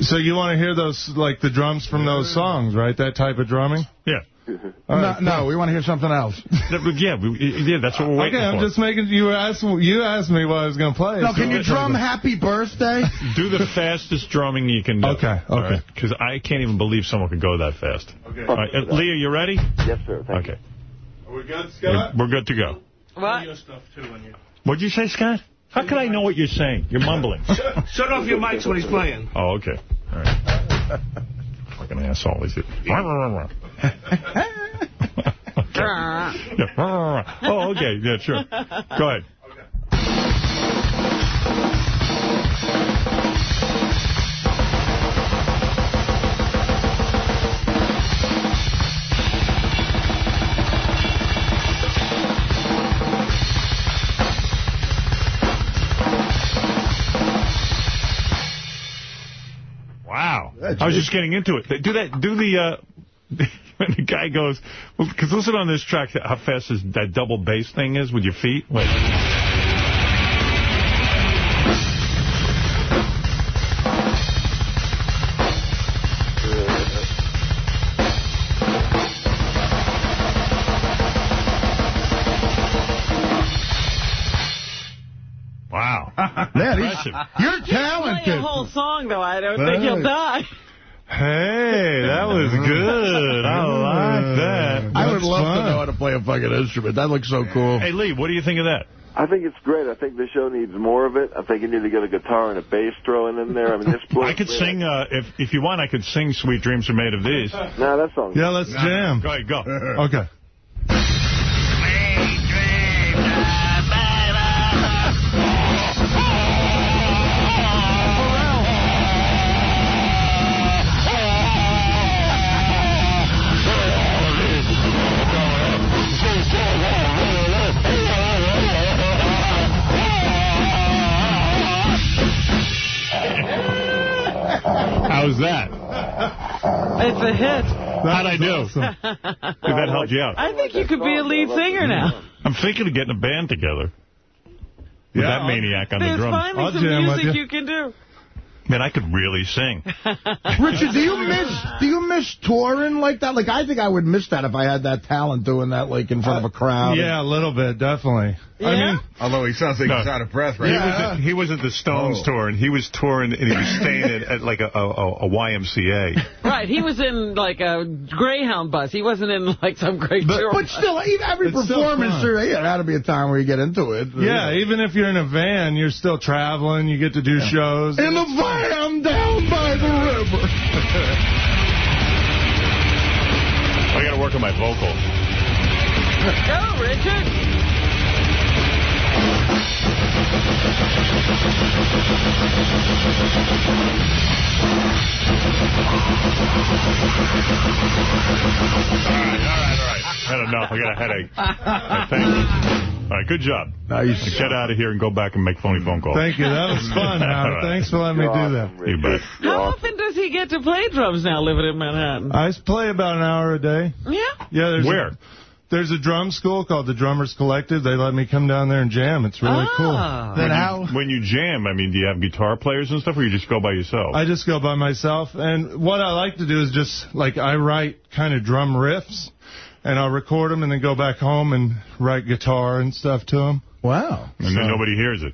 So you want to hear those, like the drums from those songs, right? That type of drumming? Yeah. All no, no, we want to hear something else. (laughs) Yeah, we, yeah, that's what we're waiting Okay, I'm for. just making. You were asking. You asked me what I was going to play. No, so- can you drum "Happy Birthday"? (laughs) Do the fastest drumming you can do. Okay, okay. Because I can't even believe someone could go that fast. Okay. All right, uh, Leah, you ready? Yes, sir. Thank Okay. Are we good, We're, Scott? we're good to go. What? What'd you say, Scott? How can I know what you're saying? You're mumbling. (laughs) Shut off your mics when he's playing. Oh, okay. All right. Fucking asshole. Is it? Yeah. (laughs) Oh, okay. Yeah, sure. Go ahead. Wow. I was just getting into it. Do that. Do the. Uh, (laughs) (laughs) when the guy goes, because listen on this track, how fast is that double bass thing is with your feet. Wait. Wow. (laughs) Man, he's, Impressive. you're Play a talented. whole song, though. I don't think he'll die. Hey, (laughs) that was good. I like that. I would love fun. to know how to play a fucking instrument. That looks so cool. Hey, Lee, what do you think of that? I think it's great. I think the show needs more of it. I think you need to get a guitar and a bass thrown in there. I mean, this. (laughs) I could sing, uh, if if you want, I could sing Sweet Dreams Are Made of These. No, that song. Yeah, let's jam. Go ahead, go. Okay. (laughs) was that? It's a hit. How'd I do? (laughs) If that helped you out. I think you could be a lead singer now. I'm thinking of getting a band together. With Yeah, that maniac on the There's drums. finally I'll some music you. you can do. Man, I could really sing. (laughs) Richard, do you miss do you miss touring like that? Like, I think I would miss that if I had that talent doing that, like, in front of a crowd. Yeah, a little bit, definitely. I mean, Although he sounds like No. he's out of breath He, right was now. at, he was at the Stones Oh. tour, and he was touring, and he was staying at, at like a, a, a YMCA. Right, he was in like a Greyhound bus. He wasn't in like some great tour. But still, every It's performance, fun. there yeah, that'll be a time where you get into it. yeah, even if you're in a van, you're still traveling. You get to do shows. In the van down by the river. (laughs) I got to work on my vocals. Go, Richard. Had enough. I got a headache. Thank you. All right, good job. Nice. Get out of here and go back and make phony phone calls. Thank you. That was fun, All right. Thanks for letting me do that. You bet. How often does he get to play drums now living in Manhattan? I play about an hour a day. Yeah? Yeah, there's Where? A, there's a drum school called the Drummers Collective. They let me come down there and jam. It's really Ah. Then when, how? you, when you jam, I mean, do you have guitar players and stuff, or you just go by yourself? I just go by myself. And what I like to do is just, like, I write kind of drum riffs. And I'll record them and then go back home and write guitar and stuff to them. Wow. and then nobody hears it.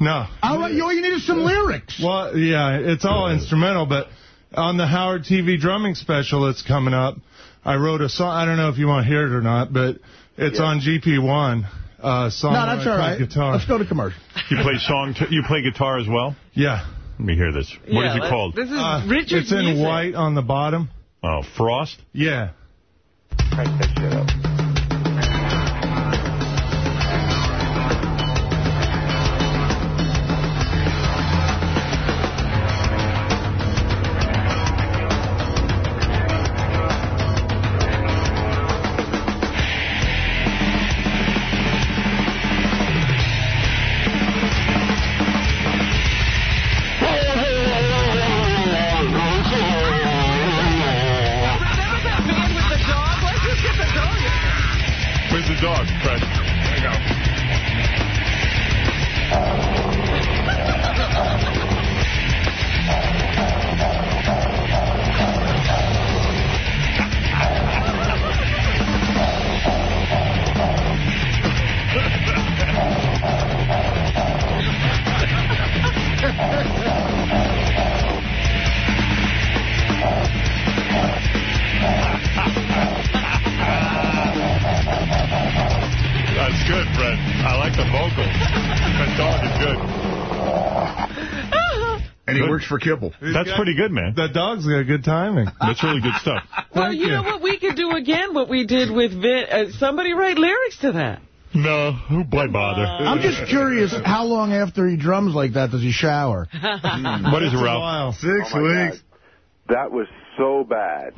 No. All, right, all you need is some lyrics. Well, yeah, it's all instrumental, but on the Howard TV drumming special that's coming up, I wrote a song. I don't know if you want to hear it or not, but it's on GP1. Uh, song no, that's where I all play right. Guitar. Let's go to commercial. You play song. T you play guitar as well. Yeah. Let me hear this. What Yeah, is it let's- called? This is Uh, Richard's it's in music. white on the bottom. Oh, Frost. Yeah. Crank that shit up. Good. And he works for Kibble. That's pretty good, man. That dog's got good timing. That's really good stuff. (laughs) Well, you, know what we could do again? What we did with Vin. Uh, somebody write lyrics to that. No, who why bother? I'm just curious, how long after he drums like that does he shower? (laughs) What is it, Ralph? Six Oh, my weeks. God. That was so bad.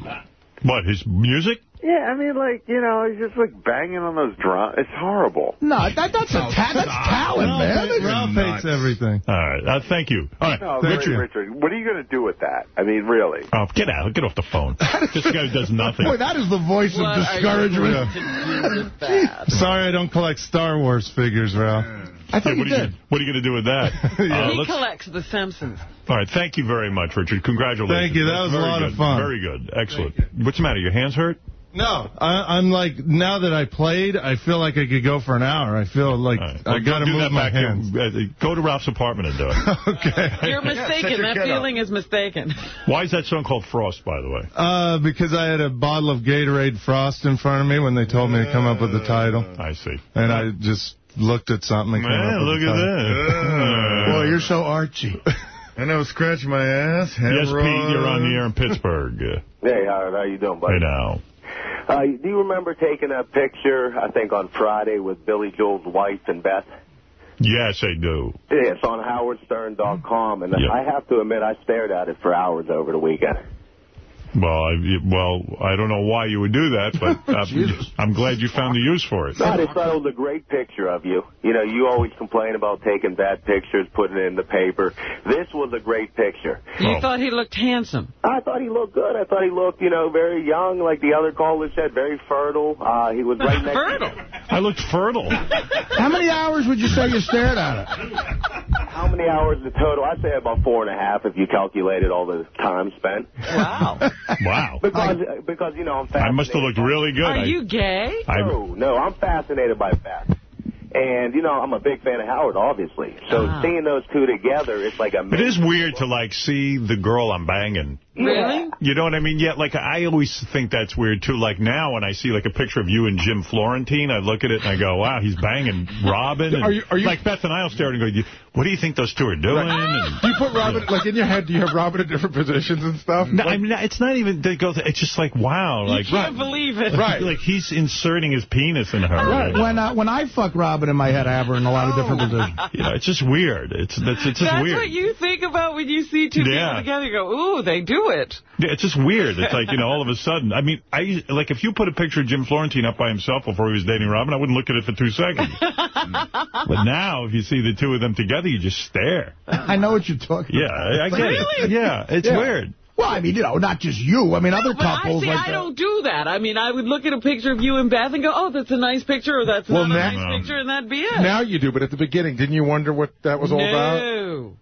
What, his music? Yeah, I mean, like, you know, he's just, like, banging on those drums. It's horrible. No, that, that's, a ta that's talent, Ralph, man. hates- Ralph hates everything. All right, uh, thank you. All right, No, Richard. Richard, what are you going to do with that? I mean, really. Oh, get out. Get off the phone. (laughs) this guy does nothing. Boy, that is the voice What of are you discouragement. going to do with that? (laughs) Sorry I don't collect Star Wars figures, Ralph. I thought Yeah, you what, are you, what are you going to do with that? (laughs) Uh, he collects The Simpsons. all right, thank you very much, Richard. Congratulations. Thank you. That was a Very lot good. of fun. Very good. Excellent. What's the matter? Your hands hurt? No, I, I'm like, now that I played, I feel like I could go for an hour. I feel like All right. I Well, got to do move my back hands. In, uh, go to Ralph's apartment and do it. (laughs) okay. You're mistaken. that feeling is mistaken. (laughs) Why is that song called Frost, by the way? Uh, because I had a bottle of Gatorade Frost in front of me when they told me to come up with the title. I see. And I just looked at something and came Man, up with look the at title. that. (laughs) Boy, you're so artsy. I was scratching my ass. Yes. Pete, you're on the air in Pittsburgh. Uh, Hey, Howard, how you doing, buddy? Hey, now. Uh, do you remember taking a picture, I think on Friday, with Billy Joel's wife and Beth? Yes, I do. It's on howardstern.com, and Yeah. I have to admit I stared at it for hours over the weekend. Well, I, well, I don't know why you would do that, but (laughs) uh, I'm glad you found the use for it. I just thought it was a great picture of you. You know, you always complain about taking bad pictures, putting it in the paper. This was a great picture. You thought he looked handsome. I thought he looked good. I thought he looked, you know, very young, like the other caller said, very fertile. Uh, he was right next to Fertile? I looked fertile. (laughs) How many hours would you say you stared at it? How many hours in total? I'd say about four and a half if you calculated all the time spent. Wow. (laughs) Wow. (laughs) Because, because you know, I'm I must have looked really good. Are I- you gay? I- No, no, I'm fascinated by facts. And, you know, I'm a big fan of Howard, obviously. So Wow. seeing those two together, it's like a... It is weird to, like, see the girl I'm banging. Really? You know what I mean? Yeah, like, I always think that's weird, too. Like, now when I see, like, a picture of you and Jim Florentine, I look at it and I go, wow, he's banging Robin. And, Are you- are you- like, Beth and I will stare at it and go, what do you think those two are doing? And, Do you put Robin, like, in your head, do you have Robin in different positions and stuff? no, I mean, it's not even, they go, it's just like, wow. You Like, can't believe it. Right. Like, he's inserting his penis in her. Right. When uh, when I fuck Robin in my head, I have her in a lot of different positions. (laughs) You know, it's just weird. It's that's it's just That's weird. what you think about when you see two Yeah. people together. You go, ooh, they do it. Yeah, it's just weird. It's like, you know, all of a sudden. I mean, I like if you put a picture of Jim Florentine up by himself before he was dating Robin, I wouldn't look at it for two seconds. (laughs) but now, if you see the two of them together, you just stare. I know what you're talking Yeah, about. I, I get it. Really? Yeah, it's Yeah. weird. Well, I mean, you know, not just you. I mean, other But I couples see, like I don't do that. I mean, I would look at a picture of you and Beth and go, oh, that's a nice picture, or that's Well, not a now- nice picture, and that'd be it. Now you do, but at the beginning, didn't you wonder what that was all about? no.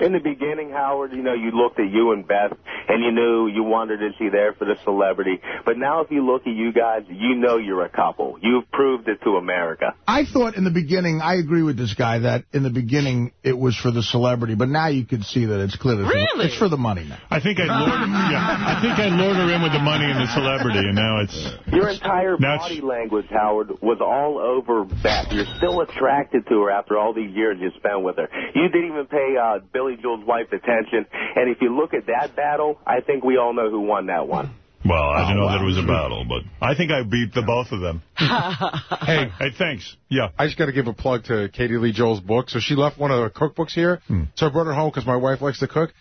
In the beginning, Howard, you know, you looked at you and Beth, and you knew you wondered, is she there for the celebrity? But now if you look at you guys, you know you're a couple. You've proved it to America. I thought in the beginning, I agree with this guy, that in the beginning it was for the celebrity, but now you can see that it's clear. It's for the- Really? It's for the money now. I think I lured, yeah, I think I lured her in with the money and the celebrity, and now it's. Your entire Now it's- body language, Howard, was all over Beth. You're still attracted to her after all these years you spent with her. You didn't even pay uh, Billy Joel's wife attention. And if you look at that battle, I think we all know who won that one. Well, I didn't Oh, know wow. that it was a battle, but I think I beat the both of them. (laughs) Hey, Hey, thanks. Yeah. I just got to give a plug to Katie Lee Joel's book. So she left one of her cookbooks here. Hmm. So I brought her home because my wife likes to cook.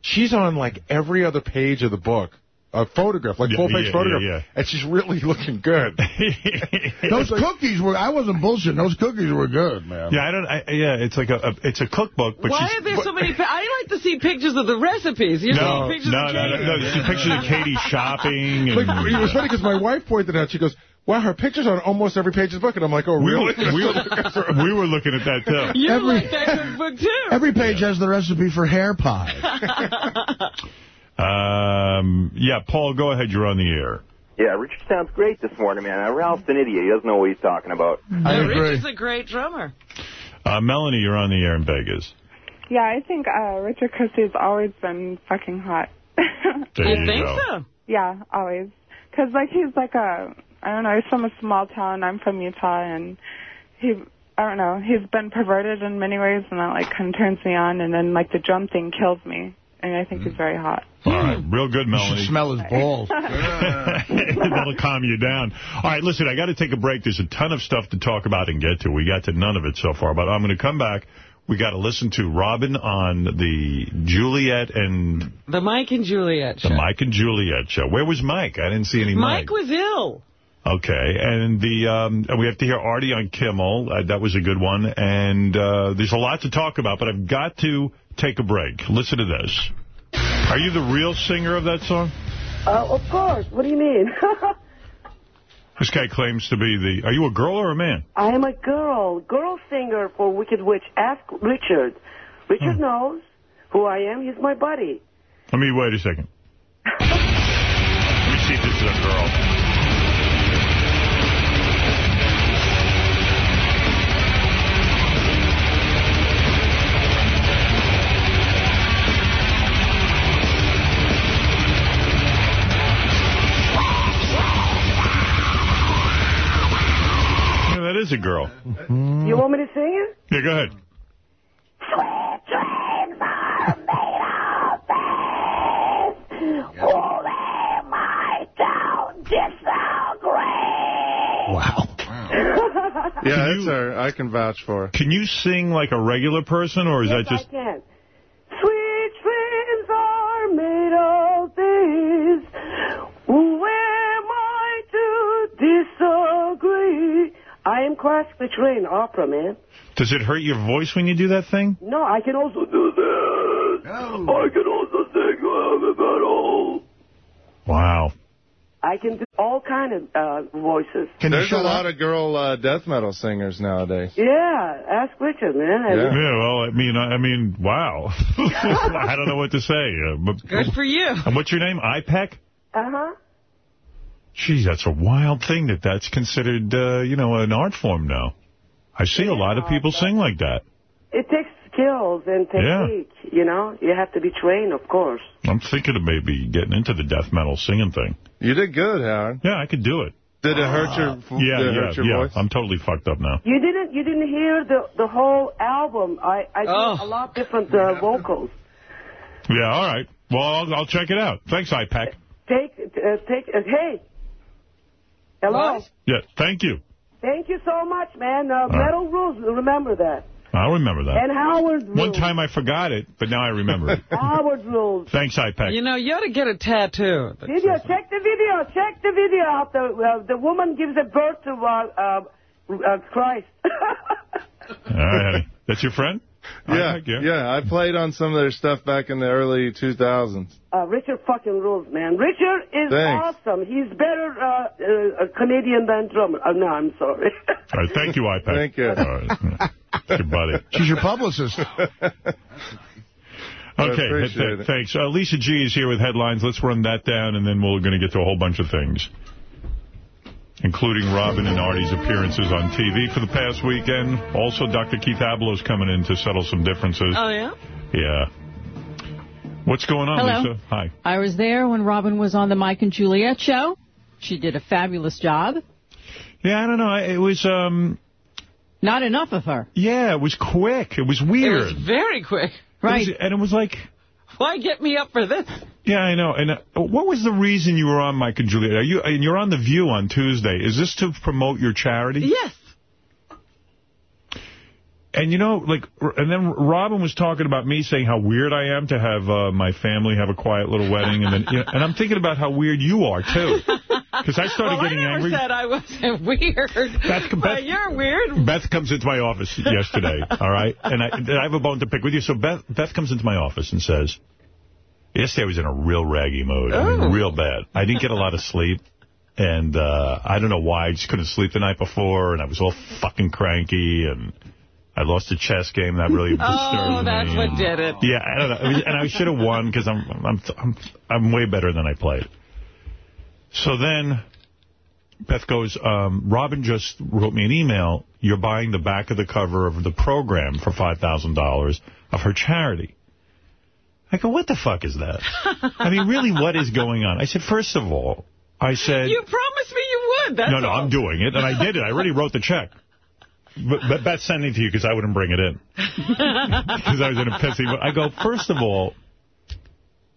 She's on like every other page of the book. A photograph, like Yeah, full-page yeah, photograph. yeah, yeah. And she's really (laughs) looking good. (laughs) Those cookies were, I wasn't bullshitting. Those cookies were good, man. Yeah, I don't. I, yeah, it's like a, a it's a cookbook, but Why she's. are there so many? pi- I like to see pictures of the recipes. You no, pictures no, of no, no, Katie. no, no. She pictures of Katie (laughs) shopping. And, Like, it was funny because my wife pointed out, she goes, wow, her picture's are on almost every page of the book. And I'm like, oh, we, were, really? we, were, we were looking at that, too. You Every- like that cookbook too. Every page has the recipe for hair pie. Um, yeah, Paul, go ahead. You're on the air. Yeah, Richard sounds great this morning, man. Uh, Ralph's an idiot. He doesn't know what he's talking about. I Yeah, agree. Richard's a great drummer. Uh, Melanie, you're on the air in Vegas. Yeah, I think uh, Richard Christy's always been fucking hot. (laughs) There I think go. so. yeah, always. Because, like, he's like a, I don't know, he's from a small town. I'm from Utah, and he, I don't know, he's been perverted in many ways, and that, like, kind of turns me on. And then, like, the drum thing kills me. And I think he's very hot. All right, real good, You Melanie. should smell his balls. (laughs) That'll calm you down. All right, listen, I got to take a break. There's a ton of stuff to talk about and get to. We got to none of it so far, but I'm going to come back. We got to listen to Robin on the Juliet and The Mike and Juliet show. the Mike and Juliet show. Where was Mike? I didn't see any Mike. Mike was ill. Okay, and the um, and we have to hear Artie on Kimmel. Uh, that was a good one. And uh, there's a lot to talk about, but I've got to take a break. Listen to this. Are you the real singer of that song? Uh, of course. What do you mean? (laughs) This guy claims to be the... Are you a girl or a man? I am a girl, girl singer for Wicked Witch. Ask Richard. Richard knows who I am. He's my buddy. Let me wait a second. (laughs) Let me see if this is a girl. That is a girl. You want me to sing it? Yeah, go ahead. Wow. Yeah, that's her. I can vouch for her. Can you sing like a regular person, or is yes, that just... I can. Classically trained opera, man. Does it hurt your voice when you do that thing? No, I can also do this. I can also sing heavy metal. Wow. I can do all kind of uh, voices. Can There's a lot of girl uh, death metal singers nowadays. Yeah, ask Richard, man. Yeah. well, I mean, I, I mean, wow. (laughs) I don't know what to say. Uh, but, Good for you. And what's your name? IPEC? Uh-huh. Geez, that's a wild thing that that's considered, uh, you know, an art form now. I see a lot of people sing like that. It takes skills and Yeah. technique, you know. You have to be trained, of course. I'm thinking of maybe getting into the death metal singing thing. You did good, Howard. Yeah, I could do it. Did it hurt your, Yeah, did it yeah, hurt your yeah. voice? I'm totally fucked up now. You didn't you didn't hear the the whole album. I I do Oh. a lot different uh, vocals. Yeah, all right. Well, I'll, I'll check it out. Thanks, IPEC. Take uh, take uh, hey. Hello. Yeah, thank you. Thank you so much, man. Uh, metal rules. Remember that. I'll remember that. And Howard rules. One time I forgot it, but now I remember it. (laughs) Howard rules. Thanks, IPEC. You know, you ought to get a tattoo. Video. Check the video. Check the video out. The uh, the woman gives a birth to uh, uh, uh, Christ. (laughs) All right, honey. That's your friend? Yeah, IPEC, yeah. yeah. I played on some of their stuff back in the early 2000s. Uh, Richard fucking rules, man. Richard is Thanks. awesome. He's better uh, uh, a Canadian than drummer. Oh, no, I'm sorry. All right, thank you, IPEC. Thank you. All right. Good buddy. She's your publicist. (laughs) Okay, th- it. thanks. Uh, Lisa G is here with headlines. Let's run that down, and then we're going to get to a whole bunch of things, including Robin and Artie's appearances on TV for the past weekend. Also, Dr. Keith Ablow's coming in to settle some differences. Oh, yeah? Yeah. What's going on, Hello. Lisa? Hi. I was there when Robin was on the Mike and Juliet show. She did a fabulous job. Yeah, I don't know. It was, um... Not enough of her. Yeah, it was quick. It was weird. It was very quick. It was- and it was like... Why get me up for this? Yeah, I know. And uh, what was the reason you were on Mike and Juliet? Are you and you're on the View on Tuesday? Is this to promote your charity? Yes. And you know, like, and then Robin was talking about me saying how weird I am to have uh, my family have a quiet little wedding, and then, (laughs) you know, and I'm thinking about how weird you are too, (laughs) because I started well, getting I angry. said I wasn't (laughs) weird. That's but you're weird. Beth comes into my office yesterday, (laughs) all right? And I, I have a bone to pick with you. So Beth, Beth comes into my office and says, yesterday I was in a real raggy mood, I mean, Oh. real bad. I didn't get a lot of sleep. And uh, I don't know why. I just couldn't sleep the night before, and I was all fucking cranky, and I lost a chess game. That really (laughs) disturbed Oh, me. that's what did it. Yeah, I don't know. And I should have won because I'm, I'm I'm I'm way better than I played. So then Beth goes, um, Robin just wrote me an email. You're buying the back of the cover of the program for $5,000 of her charity. I go, what the fuck is that? I mean, really, what is going on? I said, first of all, I said... You promised me you would. No, no, all. I'm doing it, and I did it. I already wrote the check. But, but Beth's sending it to you because I wouldn't bring it in. (laughs) Because I was in a pissy. I go, first of all,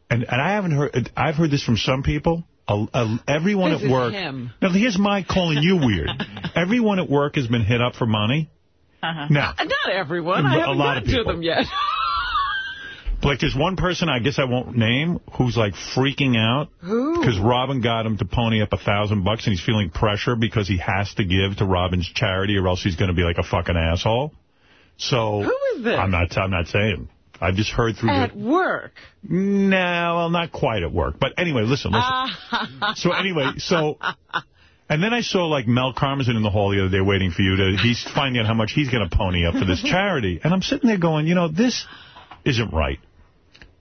and, and I haven't heard, I've heard this from some people. Uh, uh, everyone This at work. him. Now, here's my calling you weird. (laughs) everyone at work has been hit up for money. Uh-huh. Now, Not everyone. A I haven't lot of gotten to them yet. (laughs) like, there's one person I guess I won't name who's, like, freaking out. Who? Because Robin got him to pony up a thousand bucks, and he's feeling pressure because he has to give to Robin's charity, or else he's going to be like a fucking asshole. So Who is this? I'm not. I'm not saying. I've just heard through At the. work. No, well, not quite at work, but anyway, listen, listen. (laughs) so anyway, so. And then I saw, like, Mel Karmazin in the hall the other day waiting for you to, he's finding out how much he's going to pony up for this (laughs) charity. And I'm sitting there going, you know, this isn't right.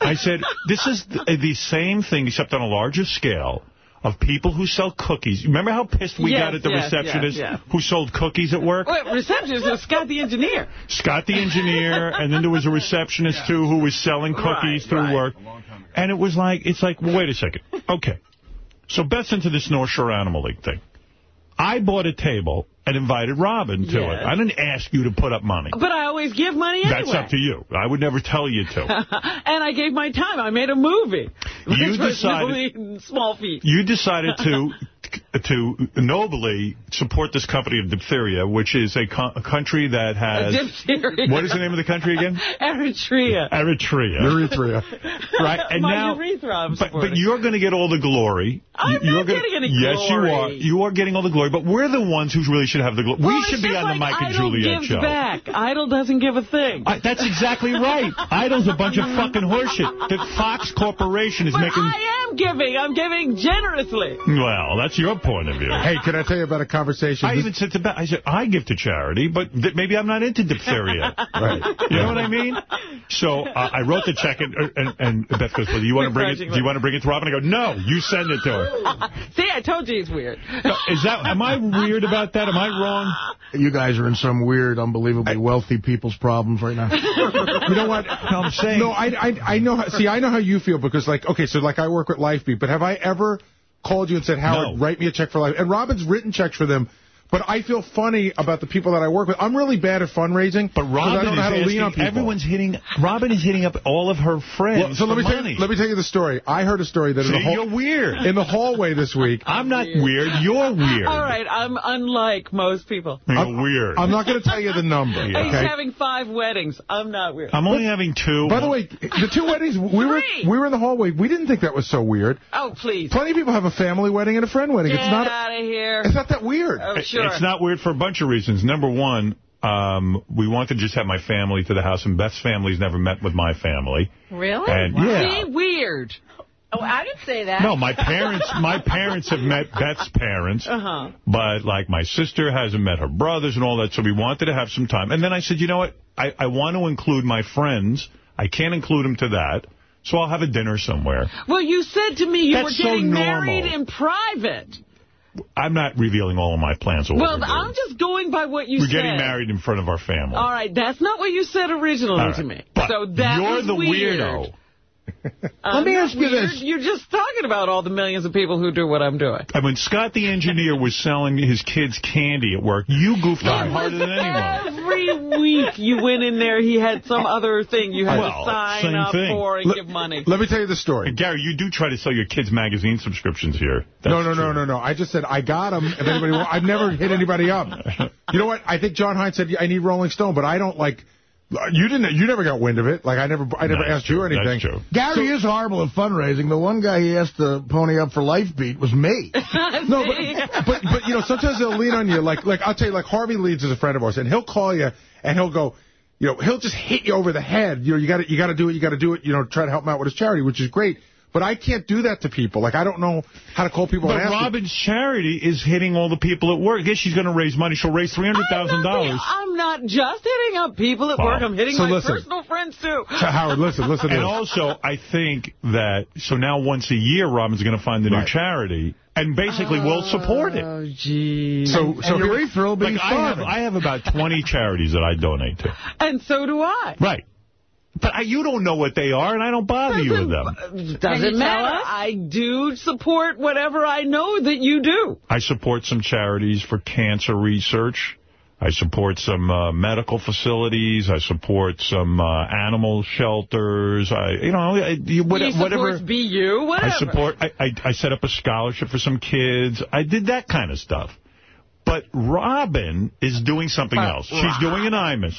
I said, this is the, the same thing, except on a larger scale, of people who sell cookies. Remember how pissed we Yes, got at the yes, receptionist yes, who sold cookies at work? Wait, receptionist is Scott the engineer. Scott the engineer, (laughs) and then there was a receptionist, too, who was selling cookies Right, through right. work. And it was like, it's like, well, wait a second. Okay. So Beth's into this North Shore Animal League thing. I bought a table and invited Robin to Yes. it. I didn't ask you to put up money. But I always give money anyway. That's up to you. I would never tell you to. (laughs) and I gave my time. I made a movie. You (laughs) decided- small feat. You decided to (laughs) to nobly support this company of diphtheria, which is a, co a country that has... Diphtheria. What is the name of the country again? Eritrea. Eritrea. Eritrea. Right, and My now... urethra I'm But, but you're going to get all the glory. I'm you're not gonna, getting any Yes, glory. you are. You are getting all the glory, but we're the ones who really should have the glory. Well, we should be just on the like Mike and Idol Juliet gives show. back. Idol doesn't give a thing. I, that's exactly right. Idol's a bunch of fucking horseshit. The Fox Corporation is but making... I am giving. I'm giving generously. Well, that's your point of view. Hey, can I tell you about a conversation? I even said to Beth, I said, I give to charity, but th maybe I'm not into diphtheria. (laughs) Right. You know what I mean? So uh, I wrote the check, and, and, and Beth goes, well, do you want to bring it? Do you want to bring it to Robin? I go, no, you send it to her. (laughs) See, I told you he's weird. No, is that? Am I weird about that? Am I wrong? You guys are in some weird, unbelievably wealthy people's problems right now. (laughs) you know what? No, I'm saying. No, I, I, I know. How, see, I know how you feel because, like, okay, so like I work with Lifebeat, but have I ever called you and said, Howard, No. write me a check for life? And Robin's written checks for them. But I feel funny about the people that I work with. I'm really bad at fundraising. But Robin I don't know how to is lean on asking, people. everyone's hitting, Robin is hitting up all of her friends Well, so let for me, tell you, let me tell you the story. I heard a story that in the hall, you're weird. in the hallway this week. (laughs) I'm not weird. You're (laughs) weird. All right, I'm unlike most people. You're I'm- weird. I'm not going to tell you the number. (laughs) Yeah. He's having five weddings. I'm not weird. I'm only having two. By the way, the two weddings we were we were in the hallway. We didn't think that was so weird. Oh, please. Plenty of people have a family wedding and a friend wedding. Get it's not. out of here. It's not that weird. Oh, It- sure. It's not weird for a bunch of reasons. Number one, um, we want to just have my family to the house, and Beth's family's never met with my family. Really? And yeah. See, weird. Oh, I didn't say that. No, my parents my parents have met Beth's parents, Uh-huh. but like my sister hasn't met her brothers and all that, so we wanted to have some time. And then I said, you know what, I, I want to include my friends. I can't include them to that, so I'll have a dinner somewhere. Well, you said to me you That's were getting normal. married in private. I'm not revealing all of my plans. or Well. I'm just going by what you said. We're getting married in front of our family. All right, that's not what you said originally All right. to me. But so that you're the weird. weirdo. Uh, I'm me ask you this. You're just talking about all the millions of people who do what I'm doing. And when Scott the engineer was selling his kids candy at work, you goofed on harder than anyone. Every week you went in there, he had some other thing you had Well, to sign up thing. for and Let- give money. Let me tell you the story. And Gary, you do try to sell your kids magazine subscriptions here. That's no, no, no, true. no, no. I just said I got them. If anybody, I've never hit anybody up. You know what? I think John Hines said I need Rolling Stone, but I don't like. You didn't. You never got wind of it. Like I never. I never That's asked you true. anything. That's true. Gary is horrible at fundraising. The one guy he asked to pony up for Lifebeat was me. (laughs) No, but, but but you know sometimes they'll lean on you. Like like I'll tell you, like Harvey Leeds is a friend of ours, and he'll call you and he'll go, you know, he'll just hit you over the head. You know, you got to you got to do it. You got to do it. You know, try to help him out with his charity, which is great. But I can't do that to people. Like I don't know how to call people. But and ask them. Robin's charity is hitting all the people at work. I guess she's going to raise money. She'll raise $300,000. I'm not just hitting up people at Well, work. I'm hitting so my listen. personal friends, too. So, Howard, listen, listen to And this. also, I think that, so now once a year, Robin's going to find a new Right. charity, and basically we'll oh, support it. Oh, geez. So, so and here- urethra will be Like, I have. I have about 20 charities that I donate to. And so do I. Right. But I, you don't know what they are, and I don't bother you with them. Doesn't Can you tell matter. us? I do support whatever I know that you do. I support some charities for cancer research. I support some uh, medical facilities. I support some uh, animal shelters. I, you know, I, you, what, he whatever. supports BU, whatever. I support. I, I I set up a scholarship for some kids. I did that kind of stuff. But Robin is doing something else. She's doing an Imus.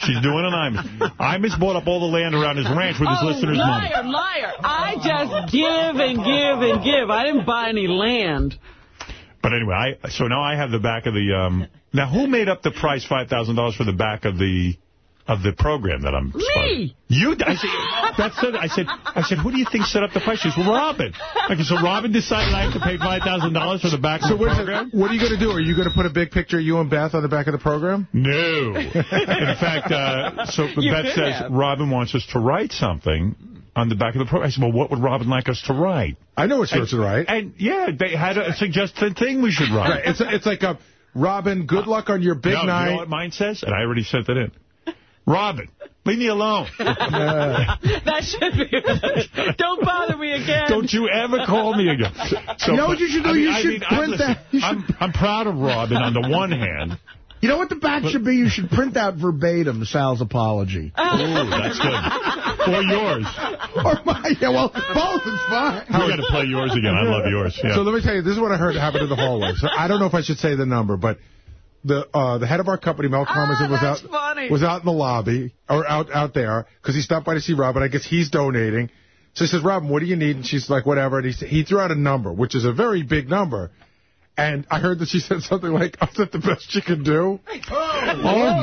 She's doing an Imus. Imus bought up all the land around his ranch with his oh, listeners' money. liar, liar. I just give and give and give. I didn't buy any land. But anyway, I so now I have the back of the. Um, now, who made up the price $5,000 for the back of the of the program that I'm Me. You, I said, that's it. I said, I said, who do you think set up the price? She goes, well, Robin. Okay, so Robin decided I have to pay $5,000 for the back of So the program? second. What are you going to do? Are you going to put a big picture of you and Beth on the back of the program? No. In fact, uh, so (laughs) You Beth says have. Robin wants us to write something on the back of the program. I said, well, what would Robin like us to write? I know what you're to write. And, yeah, they had a suggested thing we should write. Right. It's it's like a Robin. Good luck on your big no, night. You know what mine says? And I already sent it in. Robin, leave me alone. (laughs) That should be. (laughs) Don't bother me again. Don't you ever call me again. So, You know what you should do? I mean, You I should mean, I- print listen, that- you should- I'm, I'm proud of Robin on the one hand. You know what the back should be? You should print out verbatim Sal's apology. Ooh, that's good. Or yours. or my, yeah, well, both is fine. We got to play yours again. I love yours. Yeah. So let me tell you, this is what I heard happen in the hallway. So I don't know if I should say the number, but the uh, the head of our company, Mel Karmazin, was out funny. was out in the lobby or out out there because he stopped by to see Robin. I guess he's donating. So he says, Robin, what do you need? And she's like, whatever. And he he threw out a number, which is a very big number. And I heard that she (laughs) said something like, "Is that the best you can do?" Oh,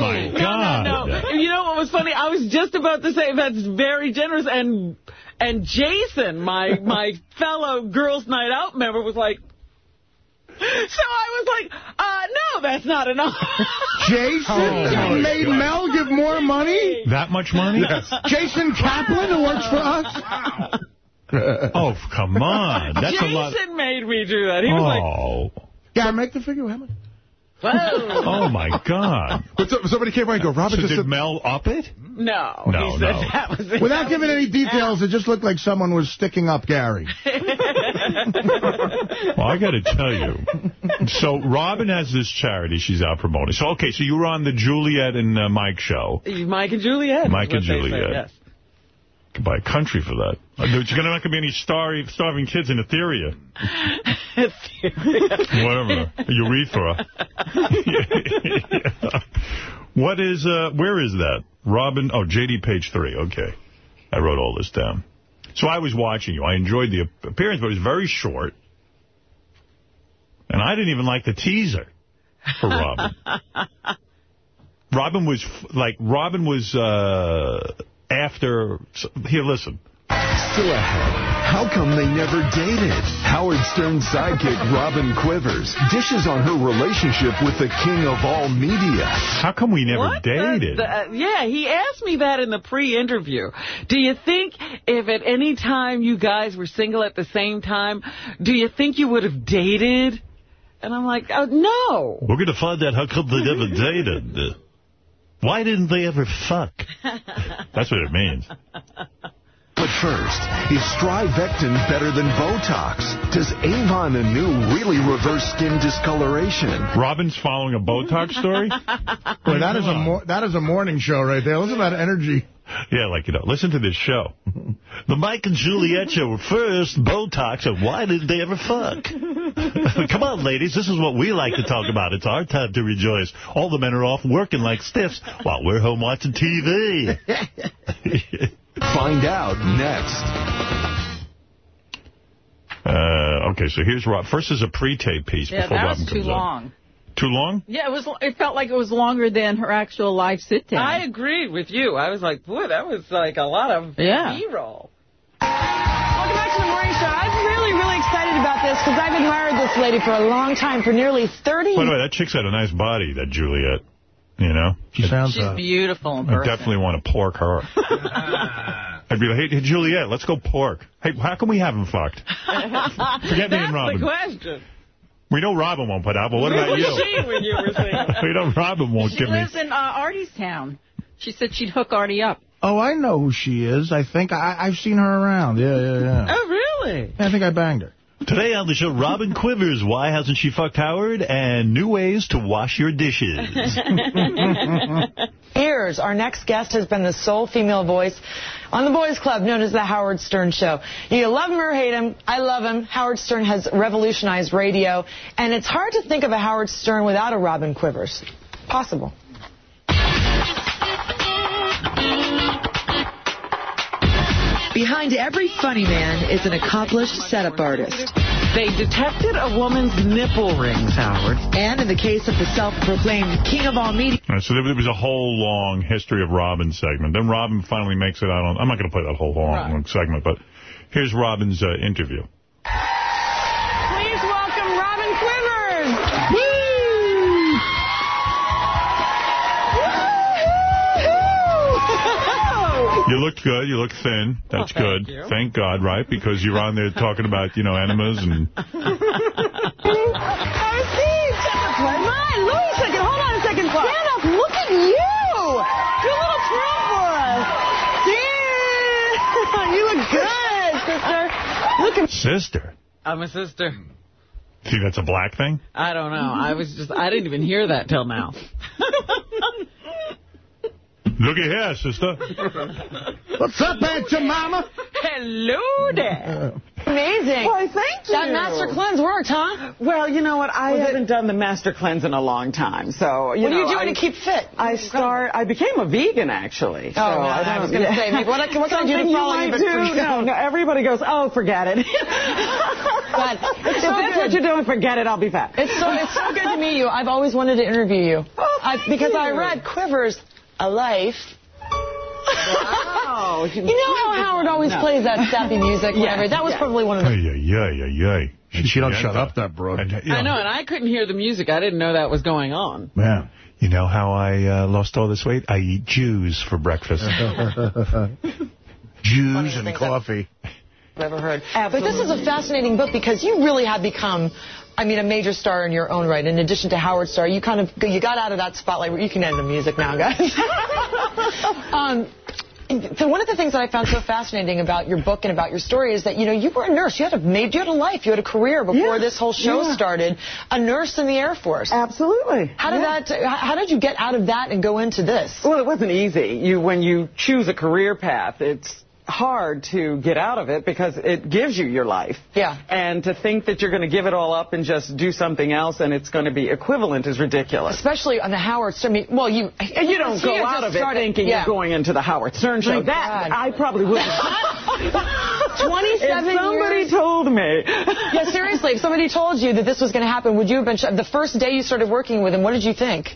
my No, God. no, no. You know what was funny? I was just about to say that's very generous. And and Jason, my my (laughs) fellow Girls Night Out member, was like, so I was like, uh, no, that's not enough. Jason Oh, made God. Mel give more money? That much money? Jason Kaplan, who works for us? (laughs) Oh, come on. That's Jason a lot. made me do that. He was like, Oh. Yeah, make the figure. How much? Whoa. Oh, my God. But so, somebody came by and go, Robin So just did said, Mel up it? No, No, he said no. that was it. Without giving any details, it just looked like someone was sticking up Gary. (laughs) Well, I got to tell you. So Robin has this charity she's out promoting. So, okay, so you were on the Juliet and uh, Mike show. Mike and Juliet. Mike and they said, Juliet. yes. Could buy a country for that. Uh, There's going to not going to be any starving, starving kids in Etheria. Whatever. Urethra. (laughs) (laughs) What is, uh, where is that? Robin, oh, JD page three. Okay. I wrote all this down. So I was watching you. I enjoyed the appearance, but it was very short. And I didn't even like the teaser for Robin. (laughs) Robin was, f- like, Robin was, uh, after, here, listen. Still ahead. How come they never dated? Howard Stern's sidekick, Robin Quivers, dishes on her relationship with the king of all media. How come we never What the- dated? the- uh, yeah, he asked me that in the pre-interview. Do you think if at any time you guys were single at the same time, do you think you would have dated? And I'm like, oh, no. We're going to find out how come they never dated. (laughs) Why didn't they ever fuck? (laughs) That's what it means. But first, is Strivectin better than Botox? Does Avon Anew really reverse skin discoloration? Robin's following a Botox story? Boy, that is a that is a morning show right there. Listen to that energy. Yeah, like, you know, listen to this show. The Mike and Juliet show were first Botox, and why didn't they ever fuck? (laughs) Come on, ladies, this is what we like to talk about. It's our time to rejoice. All the men are off working like stiffs while we're home watching TV. (laughs) Find out next. Uh, okay, so here's Rob. First is a pre-tape piece Yeah, before that was too comes long. on. Too long? Yeah, it was. It felt like it was longer than her actual live sit-down. I agreed with you. I was like, boy, that was like a lot of Yeah. B-roll. Welcome back to the morning show. I'm really, really excited about this because I've admired this lady for a long time, for nearly 30 By the way, that chick's got a nice body, that Juliet. You know? She sounds She's uh, beautiful in I definitely want to pork her. (laughs) I'd be like, hey, hey, Juliet, let's go pork. Hey, how come we haven't fucked? (laughs) Forget me and Robin. That's Robin. the question. We know Robin won't put out, but what Where about was you? she when you were singing? (laughs) we know Robin won't She give me... She lives in uh, Artie's town. She said she'd hook Artie up. Oh, I know who she is. I think I, I've seen her around. Yeah, yeah, yeah. Oh, really? I think I banged her. Today on the show, Robin Quivers, why hasn't she fucked Howard, and new ways to wash your dishes. (laughs) years. Our next guest has been the sole female voice on the Boys Club known as the Howard Stern Show. You love him or hate him. I love him. Howard Stern has revolutionized radio, and it's hard to think of a Howard Stern without a Robin Quivers. Possible. Behind every funny man is an accomplished setup artist. They detected a woman's nipple rings, Howard. And in the case of the self-proclaimed king of all media, All right, so there, there was a whole long history of Robin's segment. Then Robin finally makes it out on... I'm not going to play that whole long, Right. long segment, but here's Robin's uh, interview. You looked good. You look thin. That's Oh, thank good. you. Thank God, right? Because you're on there talking about, you know, enemas and... (laughs) My, Louis, a second. Hold on a second. Stand up. Look at you. Do a little twirl for us. Yeah. (laughs) You look good, sister. Look at Sister. I'm a sister. See, that's a black thing? I don't know. I was just, I didn't even hear that till now. (laughs) Look at here, sister. What's up, Aunt Jemima? Hello there. Uh, Amazing. Why, thank you. That master cleanse worked, huh? Well, you know what? I haven't done the master cleanse in a long time. So, you What are you doing I, to keep fit? I start. I became a vegan actually. Oh, so no, I, I was going to say, what, what can I do to you follow you? do? No, no, everybody goes, oh, forget it. (laughs) God, it's if that's good. what you're doing, forget it. I'll be fat. It's so it's so good to meet you. I've always wanted to interview you. Oh, I, because I read Quivers, A Life. Wow. (laughs) You know how Howard always No. plays that sappy music? (laughs) Yeah. That was yeah. probably one of the... Yeah, yeah, yeah, ay, ay. She don't shut up, that broad. And, you I know, and I couldn't hear the music. I didn't know that was going on. Man. You know how I uh, lost all this weight? I eat Jews for breakfast. (laughs) Jews and coffee. I've ever heard. But this is a fascinating book because you really have become, I mean, a major star in your own right. In addition to Howard Starr, you kind of you got out of that spotlight. where You can end the music now, guys. (laughs) um, so one of the things that I found so fascinating about your book and about your story is that you know you were a nurse. You had a made you had a life. You had a career before Yeah. this whole show Yeah. started. A nurse in the Air Force. Absolutely. How did Yeah. that? How how did you get out of that and go into this? Well, it wasn't easy. You when you choose a career path, it's hard to get out of it because it gives you your life. Yeah. And to think that you're going to give it all up and just do something else and it's going to be equivalent is ridiculous. Especially on the Howard Stern. I mean, well, you And you don't go out of it started- thinking yeah. you're going into the Howard Stern show. Thank that God. I probably wouldn't. (laughs) 27 if somebody years. told me. Yeah, seriously, if somebody told you that this was going to happen, would you have been? The first day you started working with him, what did you think?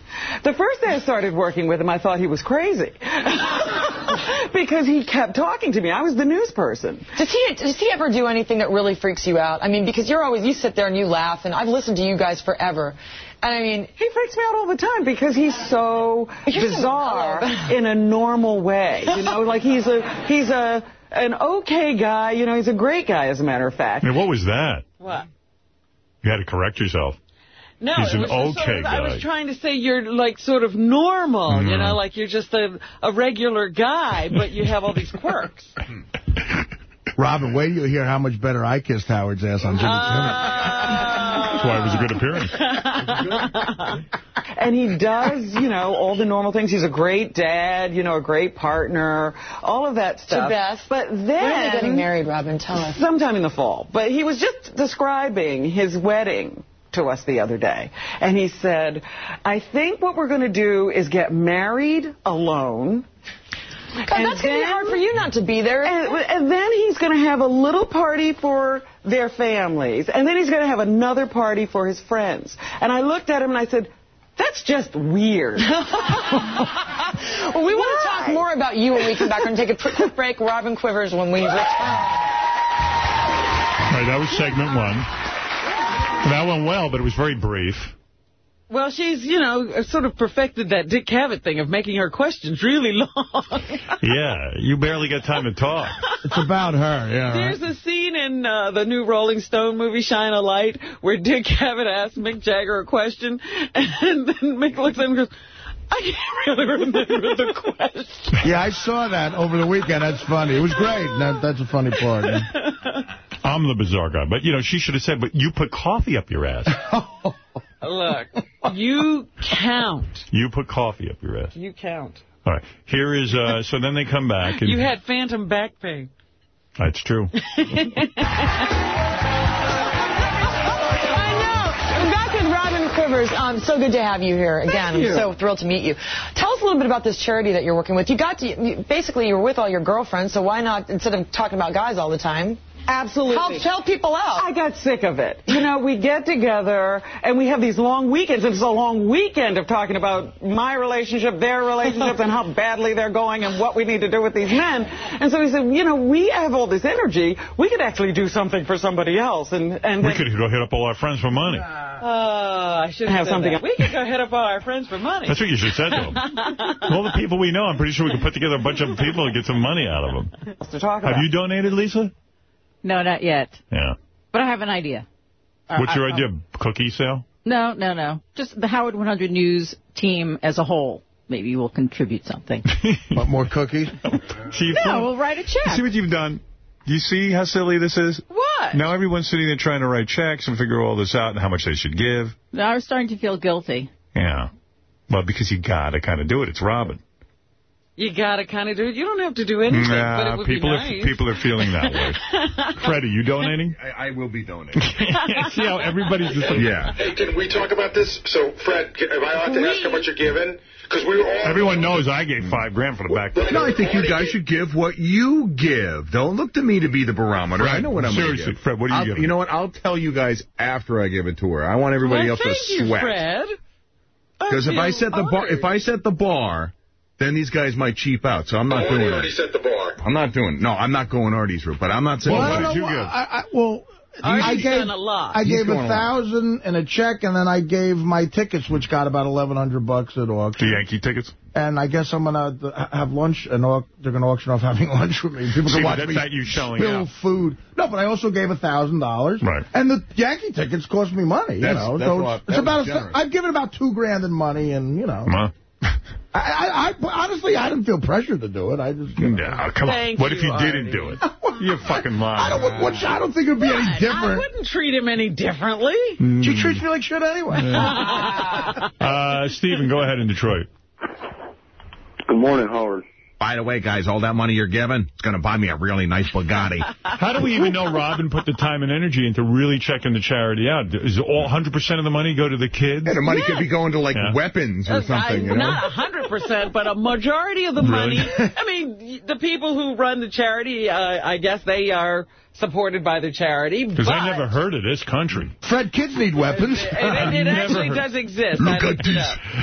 The first day I started working with him, I thought he was crazy. (laughs) because he kept talking to me. I was the news person. Does he does he ever do anything that really freaks you out? I mean, because you're always you sit there and you laugh, and I've listened to you guys forever, and I mean, He freaks me out all the time because he's so You're so bizarre (laughs) in a normal way. You know, like he's a he's a an okay guy. You know, he's a great guy as a matter of fact. I mean, what was that? What? You had to correct yourself. No, He's an was just sort okay of- I was trying to say you're like sort of normal, you Mm. know, like you're just a, a regular guy, but you have all these quirks. (laughs) Robin, wait till you hear how much better I kissed Howard's ass on Jimmy That's why it was a good appearance. and he does, you know, all the normal things. He's a great dad, you know, a great partner, all of that stuff. Beth. But then when are they getting married, Robin? Tell us. sometime in the fall. But he was just describing his wedding to us the other day. And he said, I think what we're going to do is get married alone. God, that's going to be hard for you not to be there. And, and then he's going to have a little party for their families. And then he's going to have another party for his friends. And I looked at him and I said, that's just weird. (laughs) well, we want to talk more about you when we come back. We're going to take a quick break. Robin Quivers when we return. All right, that was segment one. That went well, but it was very brief. Well, she's, you know, sort of perfected that Dick Cavett thing of making her questions really long. (laughs) Yeah, you barely get time to talk. It's about her, yeah. There's a scene in uh, the new Rolling Stone movie, Shine a Light, where Dick Cavett asks Mick Jagger a question, and then Mick looks at him and goes, I can't really remember the question. Yeah, I saw that over the weekend. That's funny. It was great. That, that's a funny part. yeah. (laughs) I'm the bizarre guy. But, you know, she should have said, but you put coffee up your ass. (laughs) Look, you count. You put coffee up your ass. You count. All right. Here is, uh, so then they come back. And (laughs) You had phantom back pain. That's true. (laughs) I know. We're back with Robin Quivers. Um, so good to have you here again. you. I'm so thrilled to meet you. Tell us a little bit about this charity that you're working with. You got to, you, basically, you're with all your girlfriends, so why not, instead of talking about guys all the time, Absolutely. help, help people out? I got sick of it. You know, we get together and we have these long weekends. It's a long weekend of talking about my relationship, their relationships, and how badly they're going and what we need to do with these men. And so he said, you know, we have all this energy. We could actually do something for somebody else. And, and We could go hit up all our friends for money. Uh, I should have said something. that. We could go hit up all our friends for money. That's what you should have said to them. (laughs) all the people we know, I'm pretty sure we could put together a bunch of people and get some money out of them. to talk about. Have you donated, Lisa? No, not yet. Yeah. But I have an idea. Uh, What's your I- I- idea? Cookie sale? No, no, no. Just the Howard 100 News team as a whole. Maybe we'll contribute something. (laughs) Want more cookies? See, no, we'll write a check. See what you've done? You see how silly this is? What? Now everyone's sitting there trying to write checks and figure all this out and how much they should give. Now I'm starting to feel guilty. Yeah. Well, because you got to kind of do it. It's Robin. You gotta kind of do it. You don't have to do anything, but Nah, it would people be are people are feeling that way. (laughs) Freddie, you donating? I, I will be donating. (laughs) See how everybody's just like, yeah. Hey, can we talk about this? So, Fred, am I allowed to ask how much you're giving? Because we were all... Everyone knows I gave five grand for the back. No, I think you guys should give what you give. Don't look to me to be the barometer. I know what I'm going to Seriously, give. Fred, what are you I'll- giving? You know what? I'll tell you guys after I give it to her. I want everybody well, else thank to you, sweat. Fred. Because if I set the bar, if I set the bar, then these guys might cheap out. So I'm not Oh, doing you already it. set the bar. I'm not doing. No, I'm not going Artie's route. But I'm not saying. Well, I what don't did know you give? I, I, well, I gave a lot. I He's gave a a thousand in a check, and then I gave my tickets, which got about eleven hundred bucks at auction. The. Yankee tickets? And I guess I'm gonna have lunch, and they're gonna auction off having (laughs) lunch with me. People See, can watch that's me not you shelling spill out. food. No, but I also gave a thousand dollars. Right. And the Yankee tickets cost me money. You That's- know, that's so a lot- it's, it's about was a, generous. I've given about two grand in money, and you know, Huh? I, I, I honestly I didn't feel pressure to do it. I just. You know, Yeah, come Thank on. What if you, you didn't do it? You're fucking (laughs) lying. I don't. What, what, I don't think it would be any different. I wouldn't treat him any differently. She treats me like shit anyway. (laughs) Uh, Steven, go ahead in Detroit. Good morning, Howard. By the way, guys, all that money you're giving, it's going to buy me a really nice Bugatti. (laughs) How do we even know Robin put the time and energy into really checking the charity out? Is all 100% of the money go to the kids? and the money could be going to like Yeah. weapons or I- something. You know? Not a hundred percent, but a majority of the Really? money. (laughs) I mean, the people who run the charity, uh, I guess they are supported by the charity. Because but I never heard of this country. Fred, kids need weapons. It, it, it actually does exist. Look at looked this.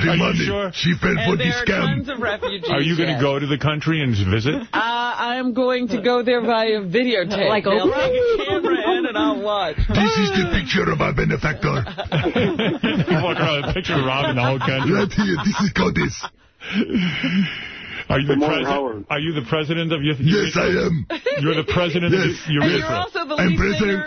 The Are you money. sure? She fell for And the there are scam. tons of refugees. Are you going to go to the country and visit? Uh, I'm going to go there via videotape. Like, They'll take a camera in and I'll watch. This is the picture of our benefactor. (laughs) Walk around with a picture of Robin the whole country. Right here. This is Goddess. Are you the morning, president? Howard. Are you the president of your? Yes, I am. You're the (laughs) president Yes. of your And you're also the I'm lead president. singer.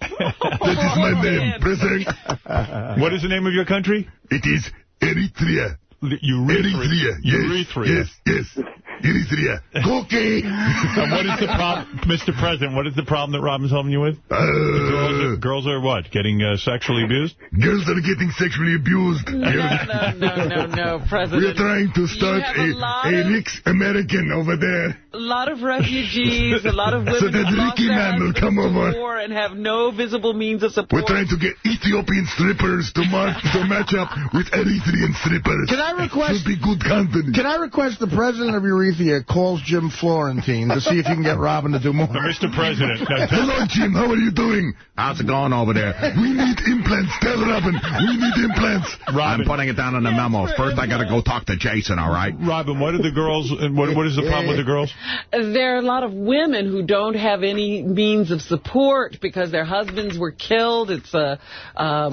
(laughs) That is my name, man. President. (laughs) What is the name of your country? It is Eritrea. Eritrea. Eritrea. Yes. Urethra. Yes. Yes. Eritrea. Cookie. (laughs) And what is the problem, Mr. President? What is the problem that Robin's helping you with? Girls, Uh, are, girls are what? Getting uh, sexually abused? girls are getting sexually abused. No, no, no, no, no, (laughs) President. We're trying to start a a, a of- American over there. A lot of refugees, a lot of (laughs) women So that who Ricky man will come over. war and have no visible means of support. We're trying to get Ethiopian strippers to, mark, to match up with Eritrean strippers. Can I request- Should be good company. Can I request the president of Urethia calls Jim Florentine to see if you can get Robin to do more? (laughs) But Mr. President, Hello, Jim. How are you doing? How's it going over there? We need implants. Tell Robin. We need implants. Robin. I'm putting it down in the memo. First, I got to go talk to Jason, all right? Robin, what are the girls, and what, what is the problem with the girls? There are a lot of women who don't have any means of support because their husbands were killed. It's a, um,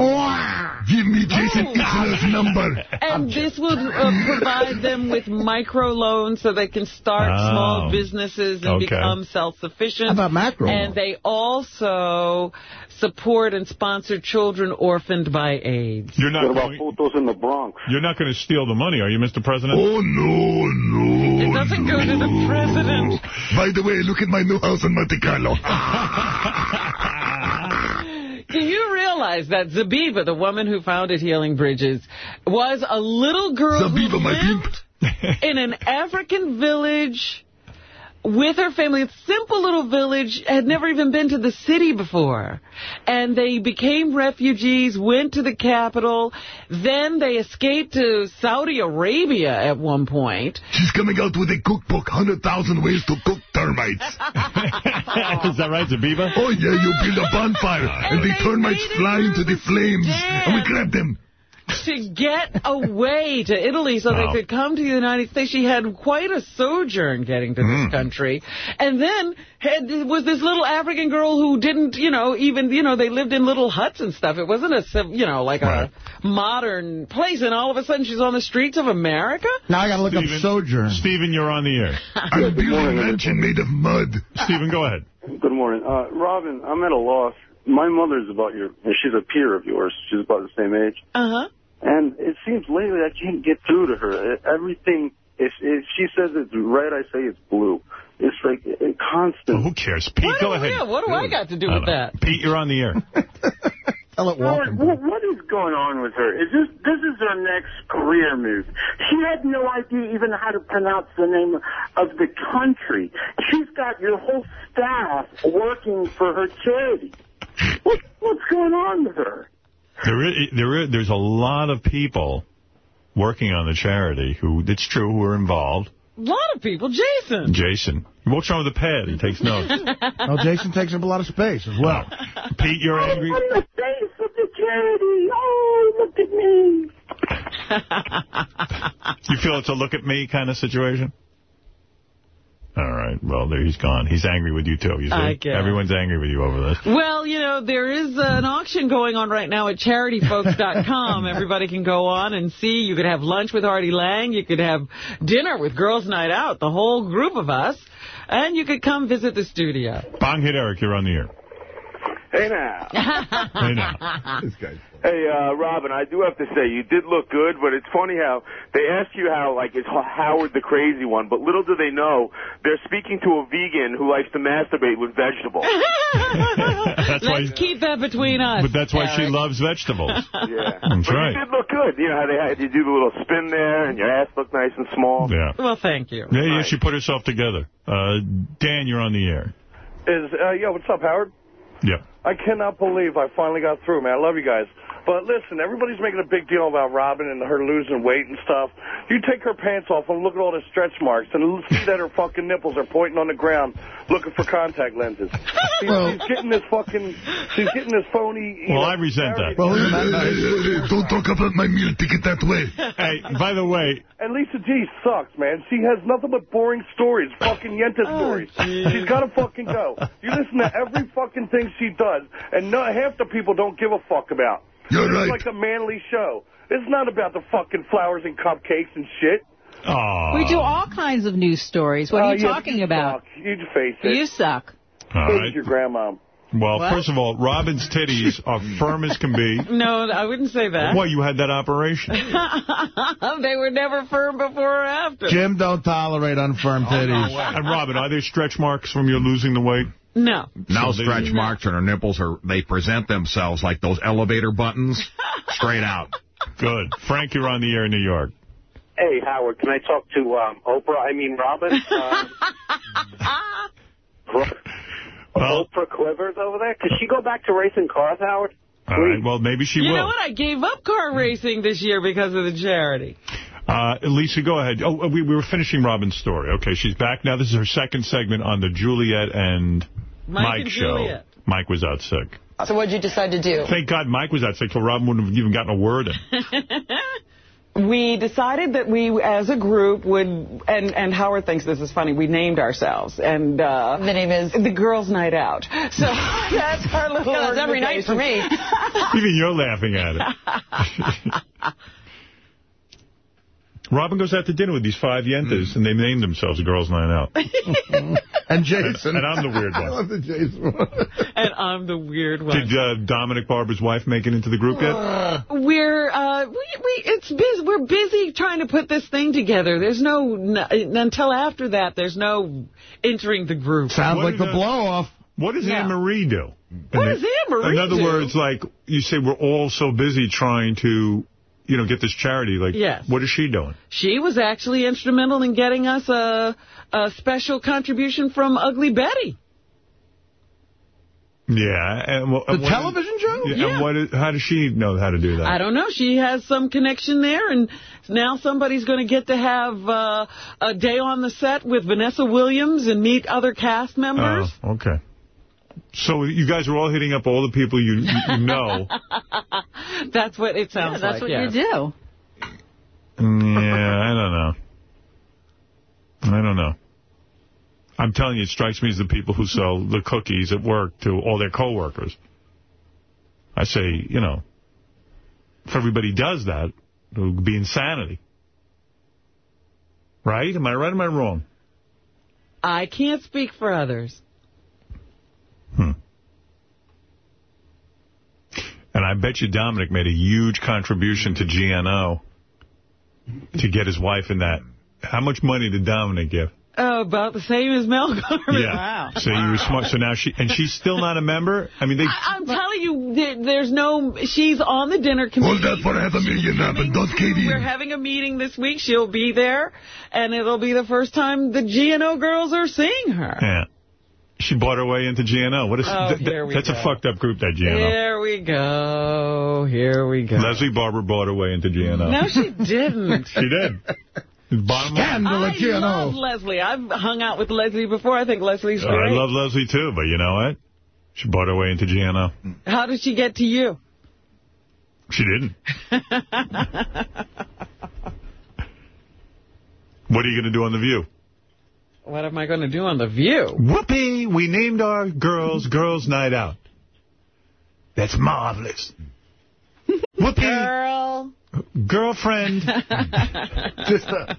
Give me Jason Isler's number. and this would uh, provide them with microloans so they can start Oh. small businesses and Okay. become self-sufficient. How about macro And they also support and sponsor children orphaned by AIDS. You're not What about going, photos in the Bronx? you're not going to steal the money, are you, Mr. President? Oh, no, no. It doesn't go to the president. By the way, look at my new house in Monte Carlo. (laughs) Do you realize that Zabiba, the woman who founded Healing Bridges, was a little girl Zabiba, who my lived (laughs) in an African village with her family, a simple little village, had never even been to the city before. And they became refugees, went to the capital, then they escaped to Saudi Arabia at one point. She's coming out with a cookbook, 100,000 ways to cook termites. (laughs) is that right, Zabiba? Oh, yeah, you build a bonfire, (laughs) and the termites fly into the flames, and we grab them. To get away to Italy so Wow. they could come to the United States. She had quite a sojourn getting to Hmm. this country. And then had, was this little African girl who didn't, you know, even, you know, they lived in little huts and stuff. It wasn't a, you know, like Right. a modern place. And all of a sudden she's on the streets of America? Now I got to look Steven, up Sojourn. Stephen, you're on the air. (laughs) I'm building a mansion made of mud. Stephen, go ahead. Good morning. Uh, Robin, I'm at a loss. My mother's about your, she's a peer of yours. She's about the same age. Uh-huh. And it seems lately I can't get through to her. Everything If, if she says it's red, I say it's blue. It's like a constant. who cares? Pete, What go ahead. yeah, what do I got to do with know. that? Pete, you're on the air. (laughs) Tell it Howard, what, what is going on with her? Is this this is her next career move? She had no idea even how to pronounce the name of the country. She's got your whole staff working for her charity. What, what's going on with her? There is, there is, there's a lot of people working on the charity who, it's true, who are involved. A lot of people. Jason. Jason. He walks around with a pad. He takes notes. (laughs) Oh, Jason takes up a lot of space as well. Oh. Pete, you're angry? I'm the face of the charity. Oh, look at me. You feel it's a look at me kind of situation? All right. Well, there he's gone. He's angry with you, too. You see? Everyone's angry with you over this. Well, you know, there is an auction going on right now at charityfolks.com. (laughs) Everybody can go on and see. You could have lunch with Artie Lange. You could have dinner with Girls Night Out, the whole group of us. And you could come visit the studio. Bong hit Eric. You're on the air. Hey now. (laughs) Hey now. Hey, uh, Robin, I do have to say, you did look good, but it's funny how they ask you how, like, is Howard the crazy one, but little do they know, they're speaking to a vegan who likes to masturbate with vegetables. (laughs) That's why, Let's keep that between us. but that's why she loves vegetables. (laughs) yeah. That's but right. you did look good. You know how they had you do the little spin there, and your ass looked nice and small. Yeah. Well, thank you. Yeah, yeah, she put herself together. Uh, Dan, you're on the air. Is uh, yo, what's up, Howard? Yeah. I cannot believe I finally got through, man. I love you guys. But listen, everybody's making a big deal about Robin and her losing weight and stuff. You take her pants off and look at all the stretch marks and see that her fucking nipples are pointing on the ground looking for contact lenses. (laughs) She's, she's getting this fucking, she's getting this phony. Well, know, I resent that. Don't talk about my meal ticket that way. Hey, by the way, And Lisa G sucks, man. She has nothing but boring stories, fucking Yenta oh, stories. She's got to fucking go. You listen to every fucking thing she does, and no, half the people don't give a fuck about. You're it's right. like a manly show. It's not about the fucking flowers and cupcakes and shit. We do all kinds of news stories. What Uh, are you yeah, talking you about? suck. You face it. You suck. All Who's your grandma? Well, What? first of all, Robin's titties are firm as can be. (laughs) No, I wouldn't say that. Why, you had that operation. (laughs) they were never firm before or after. Jim don't tolerate unfirm titties. And Robin, are there stretch marks from you losing the weight? No. Now So they- stretch marks on her nipples are they present themselves like those elevator buttons (laughs) straight out. Good. Frank, you're on the air in New York. Hey, Howard, can I talk to um, Oprah? I mean, Robin? (laughs) Um, Oprah Quivers over there? Could she go back to racing cars, Howard? All right. Well, maybe she you will. know what? I gave up car racing this year because of the charity. Uh, Lisa, go ahead. Oh, we, we were finishing Robin's story. Okay, she's back now. This is her second segment on the Juliet and Mike Mike, and show. Juliet. Mike was out sick. So what did you decide to do? Thank God Mike was out sick, so Robin wouldn't have even gotten a word in. (laughs) We decided that we, as a group, would, and, and Howard thinks this is funny, we named ourselves. And uh, The name is? The Girls' Night Out. (laughs) So that's our little Yeah, that's every night for me. (laughs) Even you're laughing at it. Robin goes out to dinner with these five yentas, and they name themselves The Girls Night Out. (laughs) and Jason. And, and I'm the weird one. (laughs) I one. love the Jason one. (laughs) and I'm the weird one. Did uh, Dominic Barbara's wife make it into the group yet? We're uh, we, we it's busy. We're busy trying to put this thing together. There's no n until after that. There's no entering the group. Sounds What like is the blow off. What does Yeah. Anne Marie do? What does Anne Marie In other do? words, like you say, we're all so busy trying to, you know, get this charity. Like, Yes. what is she doing? She was actually instrumental in getting us a a special contribution from Ugly Betty. Yeah, and wha- The and what- television show? Yeah, Yeah. And what is, how does she know how to do that? I don't know. She has some connection there, and now somebody's going to get to have uh, a day on the set with Vanessa Williams and meet other cast members. Oh, okay. So you guys are all hitting up all the people you, you you know. (laughs) That's what it sounds Yeah, that's like. what yes. you do. yeah, I don't know. I don't know. I'm telling you, it strikes me as the people who sell the cookies at work to all their coworkers. I say, you know, if everybody does that, it would be insanity. Right? Am I right or am I wrong? I can't speak for others. Hmm. And I bet you Dominic made a huge contribution to GNO to get his wife in that How much money did Dominic give? Oh, about the same as Mel Garvin. (laughs) Yeah. Wow. So you were smart. So now she and she's still not a member. I mean, they. I, am telling you, there's no. She's on the dinner committee. Hold that for half a million, Robin. Don't cave in. We're having a meeting this week. She'll be there, and it'll be the first time the GNO girls are seeing her. Yeah. She bought her way into GNO. What is Oh, th- th- here we That's go. a fucked up group, that GNO. Here we go. Here we go. Leslie Barbara bought her way into GNO. No, she didn't. (laughs) she did. Bottom line. I love Leslie. I've hung out with Leslie before. I think Leslie's I love Leslie, too, but you know what? She bought her way into GNO. How did she get to you? She didn't. (laughs) What are you going to do on The View? What am I going to do on The View? Whoopi, we named our girls Girls Night Out. That's marvelous. (laughs) Whoopi. Girl. Girlfriend. (laughs) Just a...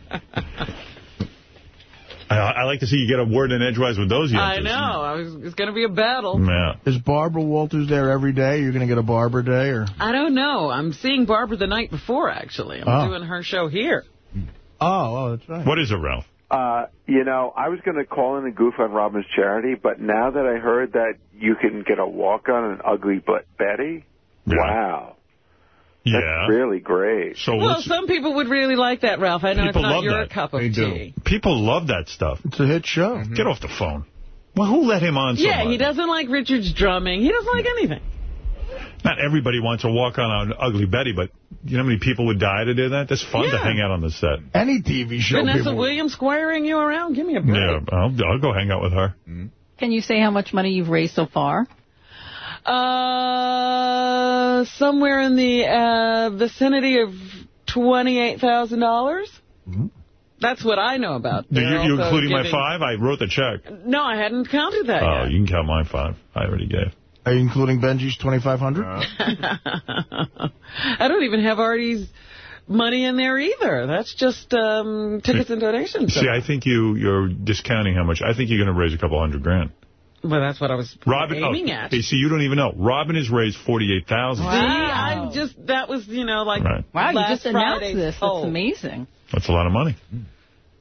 I, I like to see you get a word in edgewise with those I know. I was, it's going to be a battle. Yeah. Is Barbara Walters there every day? You're going to get a Barbara day? or? I don't know. I'm seeing Barbara the night before, actually. I'm Oh. doing her show here. Oh, oh, that's right. What is it, Ralph? Uh, you know, I was going to call in and goof on Robin's charity, but now that I heard that you can get a walk on an ugly but Betty, wow. Yeah. That's really great. So well, some people would really like that, Ralph. I know it's People not love your that. cup of They do. People love that stuff. It's a hit show. Get off the phone. Well, who let him on so Yeah, much? he doesn't like Richard's drumming. He doesn't like anything. Not everybody wants to walk on an Ugly Betty, but you know how many people would die to do that? That's fun to hang out on the set. Any TV show. Vanessa people- Williams squiring you around? Give me a break. Yeah, I'll, I'll go hang out with her. Can you say how much money you've raised so far? Uh, somewhere in the uh, vicinity of $28,000. That's what I know about. You, They're you also including my five? I wrote the check. No, I hadn't counted that Oh, yet. you can count my five. I already gave. Are you including Benjy's 2500 (laughs) I don't even have Artie's money in there either. That's just um, tickets and donations. See, I think you, you're discounting how much. I think you're going to raise a couple hundred grand. Well, that's what I was Robin, oh, aiming at. hey, see, you don't even know. Robin has raised 48000 See, I'm just, that was, you know, like Right. Wow, you last just announced Friday's this. That's amazing. That's a lot of money.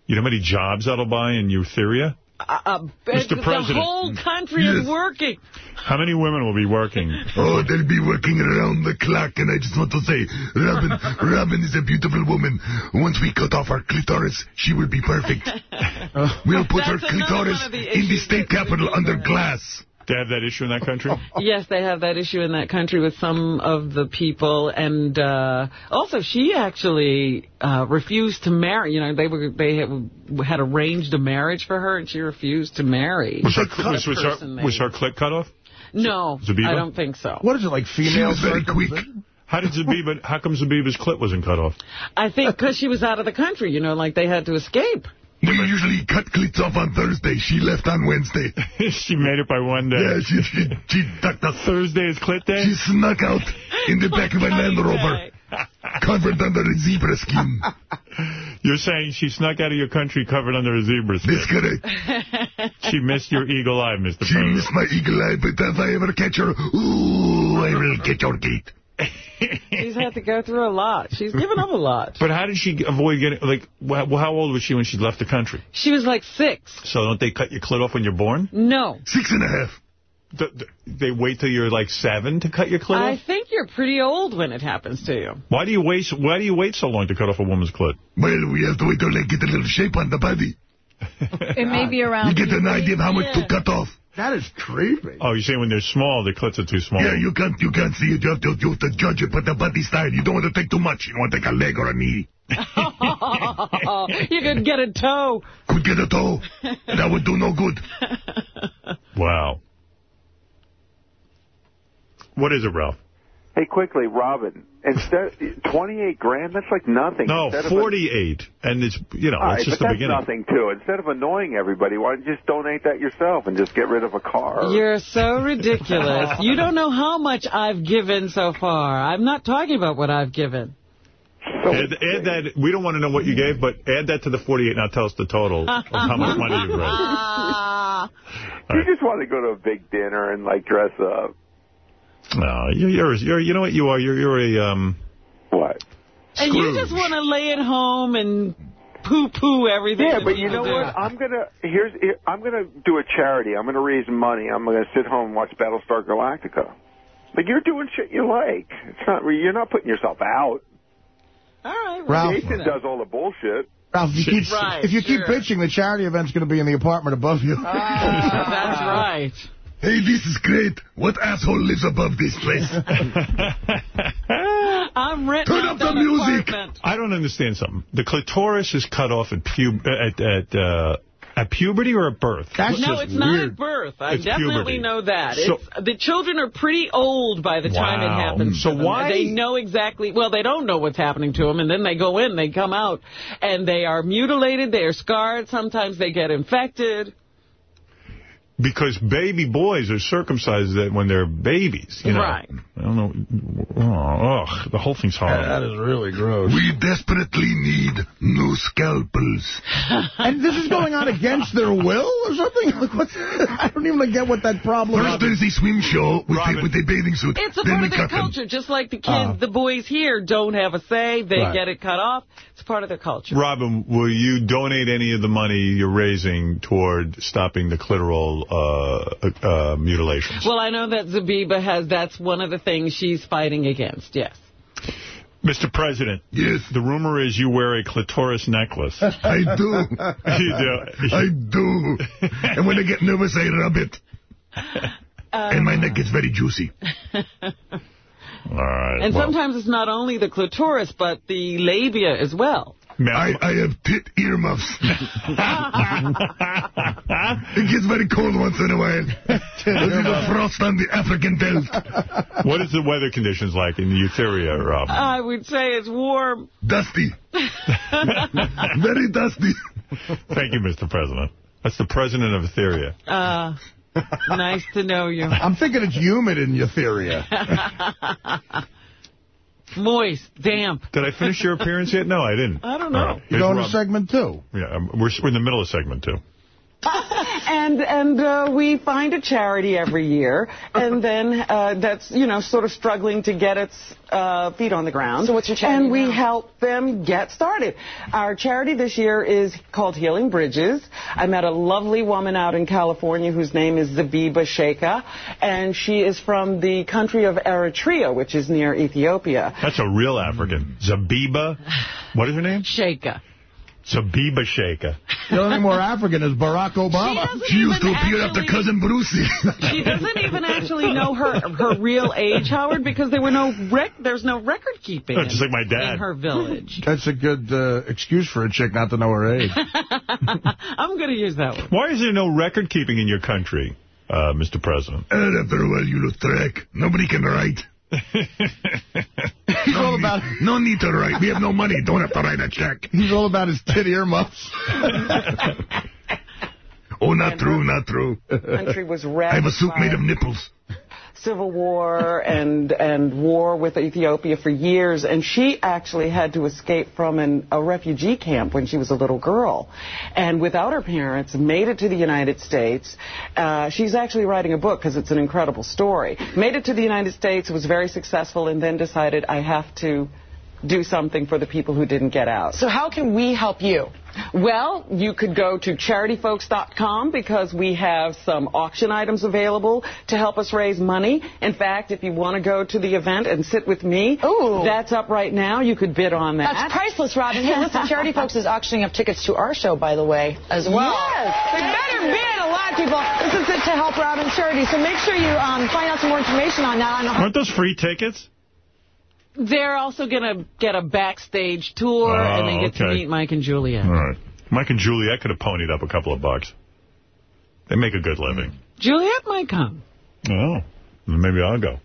You know how many jobs that'll buy in Euphoria? Uh, uh, Mr. The whole country is working. How many women will be working? Oh, they'll be working around the clock, and I just want to say, Robin, (laughs) Robin is a beautiful woman. Once we cut off her clitoris, she will be perfect. (laughs) We'll put her That's another clitoris the in the state capitol under glass. They have that issue in that country? (laughs) Yes, they have that issue in that country with some of the people, and uh, also she actually uh, refused to marry. You know, they were they had, had arranged a marriage for her, and she refused to marry. Was her, the was, was her, was her clit cut off? No, Zabiba? I don't think so. What is it, like female was very circumcision? How did Zabiba, how come Zabiba's clit wasn't cut off? I think because she was out of the country, you know, like they had to escape. We usually cut clits off on Thursday. She left on Wednesday. (laughs) she made it by one day. Yeah, she, she, she ducked us. Thursday is clit day? She snuck out in the back of a (laughs) Land Rover, (laughs) covered under a zebra skin. You're saying she snuck out of your country covered under a zebra skin. That's correct. She missed your eagle eye, Mr. She President. missed my eagle eye, but if I ever catch her, ooh, I will get your gate. She's had to go through a lot. She's given up a lot. But how did she avoid getting, like, wh- how old was she when she left the country? She was like six. So don't they cut your clit off when you're born? No. Six and a half. Th- th- They wait till you're like seven to cut your clit I off? think you're pretty old when it happens to you. Why do you wait? Why do you wait so long to cut off a woman's clit? Well, we have to wait till they get a little shape on the body. It may be around. You get an idea of how much to cut off. That is creepy. Oh, you're saying when they're small, their clits are too small. Yeah, you can't you can't see it. You have to, you have to judge it by the body style. You don't want to take too much. You don't want to take a leg or a knee. (laughs) you could get a toe. Could get a toe. That would do no good. Wow. What is it, Ralph? Hey, quickly, Robin. Instead, 28 grand. That's like nothing. No, Instead of a- 48. And it's, you know, All it's right, just but the that's beginning. nothing too. Instead of annoying everybody, why don't you just donate that yourself and just get rid of a car? You're so (laughs) ridiculous. You don't know how much I've given so far. I'm not talking about what I've given. Add, add that. We don't want to know what you gave, but add that to the 48. Now tell us the total of how much money you've (laughs) raised. (laughs) You just want to go to a big dinner and like dress up. No, you're, you're, you're, you know what you are? You're, you're a, um... What? And you just want to lay at home and poo-poo everything. Yeah, but you know what? I'm gonna here's here, I'm gonna do a charity. I'm gonna raise money. I'm gonna sit home and watch Battlestar Galactica. Like you're doing shit you like. It's not you're not putting yourself out. All right. Ralph. Jason does all the bullshit. Ralph, if you keep, Right, if you keep sure. bitching, the charity event's going to be in the apartment above you. Ah, that's (laughs) right. Hey, this is great. What asshole lives above this place? (laughs) I'm renting Turn up the music. apartment. I don't understand something. The clitoris is cut off at pub at at uh, at puberty or at birth. That's No, just it's not at birth. I It's definitely puberty. know that. So- it's, the children are pretty old by the time it Wow. happens. So to them. why- They know exactly, well, they don't know what's happening to them, and then they go in, they come out, and they are mutilated, they are scarred, sometimes they get infected. Because baby boys are circumcised that when they're babies, you know. Right. I don't know. Oh, ugh, the whole thing's horrible. That is really gross. We desperately need new scalpels. (laughs) And this is going on against their will or something? Like, what's, I don't even get what that problem First, is. there's a swim show with, Robin. the, with a bathing suit. It's a then part we of their cut them. culture, just like the kids, Oh. Uh-huh. the boys here don't have a say, they Right. get it cut off. It's part of their culture. Robin, will you donate any of the money you're raising toward stopping the clitoral uh, uh, mutilations? Well, I know that Zabiba has, that's one of the things she's fighting against, yes. Mr. President, Yes, the rumor is you wear a clitoris necklace. (laughs) I do. (laughs) you do. I do. And when I get nervous, I rub it. and my neck gets very juicy. (laughs) All right. And well, sometimes it's not only the clitoris, but the labia as well. I, I have tit earmuffs. (laughs) it gets very cold once in a while. There's the frost on the African belt. what is the weather conditions like in Etheria, Robin? I would say it's warm. Dusty. (laughs) very dusty. Thank you, Mr. President. That's the president of Etheria. Uh, nice to know you. I'm thinking it's humid in Etheria. (laughs) Moist, damp. Did I finish your appearance yet? No, I didn't. I don't know. All right. You're Here's going to segment two. Yeah, um, we're, we're in the middle of segment two. (laughs) And and uh, we find a charity every year, and then uh, that's you know sort of struggling to get its uh, feet on the ground. So what's your charity And we now? help them get started. Our charity this year is called Healing Bridges. I met a lovely woman out in California whose name is Zabiba Sheikha, and she is from the country of Eritrea, which is near Ethiopia. That's a real African. Zabiba. What is her name? Sheikha. Zabiba Sheikha. The only thing more African is Barack Obama. She used to appear after Cousin Brucey. (laughs) She doesn't even actually know her her real age, Howard, because there were no rec there's no record keeping Oh, just like my dad. in her village. That's a good uh, excuse for a chick not to know her age. (laughs) I'm going to use that one. Why is there no record keeping in your country, uh, Mr. President? and after a while, you lose track. Nobody can write. He's all about No need to write. We have no money. Don't have to write a check. he's all about his tit earmuffs. Oh, not true, not true. Country was red. I have a suit made of nipples. Civil war and and war with Ethiopia for years, and she actually had to escape from an, a refugee camp when she was a little girl, and without her parents, made it to the United States. Uh, she's actually writing a book because it's an incredible story. Made it to the United States, was very successful, and then decided I have to do something for the people who didn't get out. So how can we help you? Well, you could go to charityfolks.com because we have some auction items available to help us raise money. In fact, if you want to go to the event and sit with me, Ooh. that's up right now. You could bid on that. That's priceless, Robin. Hey, listen, (laughs) Charity Folks is auctioning up tickets to our show, by the way, as well. Yes. So you better bid, a lot of people. This is it to help Robin Charity. So make sure you um, find out some more information on that. On Aren't those free tickets? They're also going to get a backstage tour, Oh, and they get to meet Mike and Juliet. All right. Mike and Juliet could have ponied up a couple of bucks. They make a good living. Juliet might come. Oh, maybe I'll go.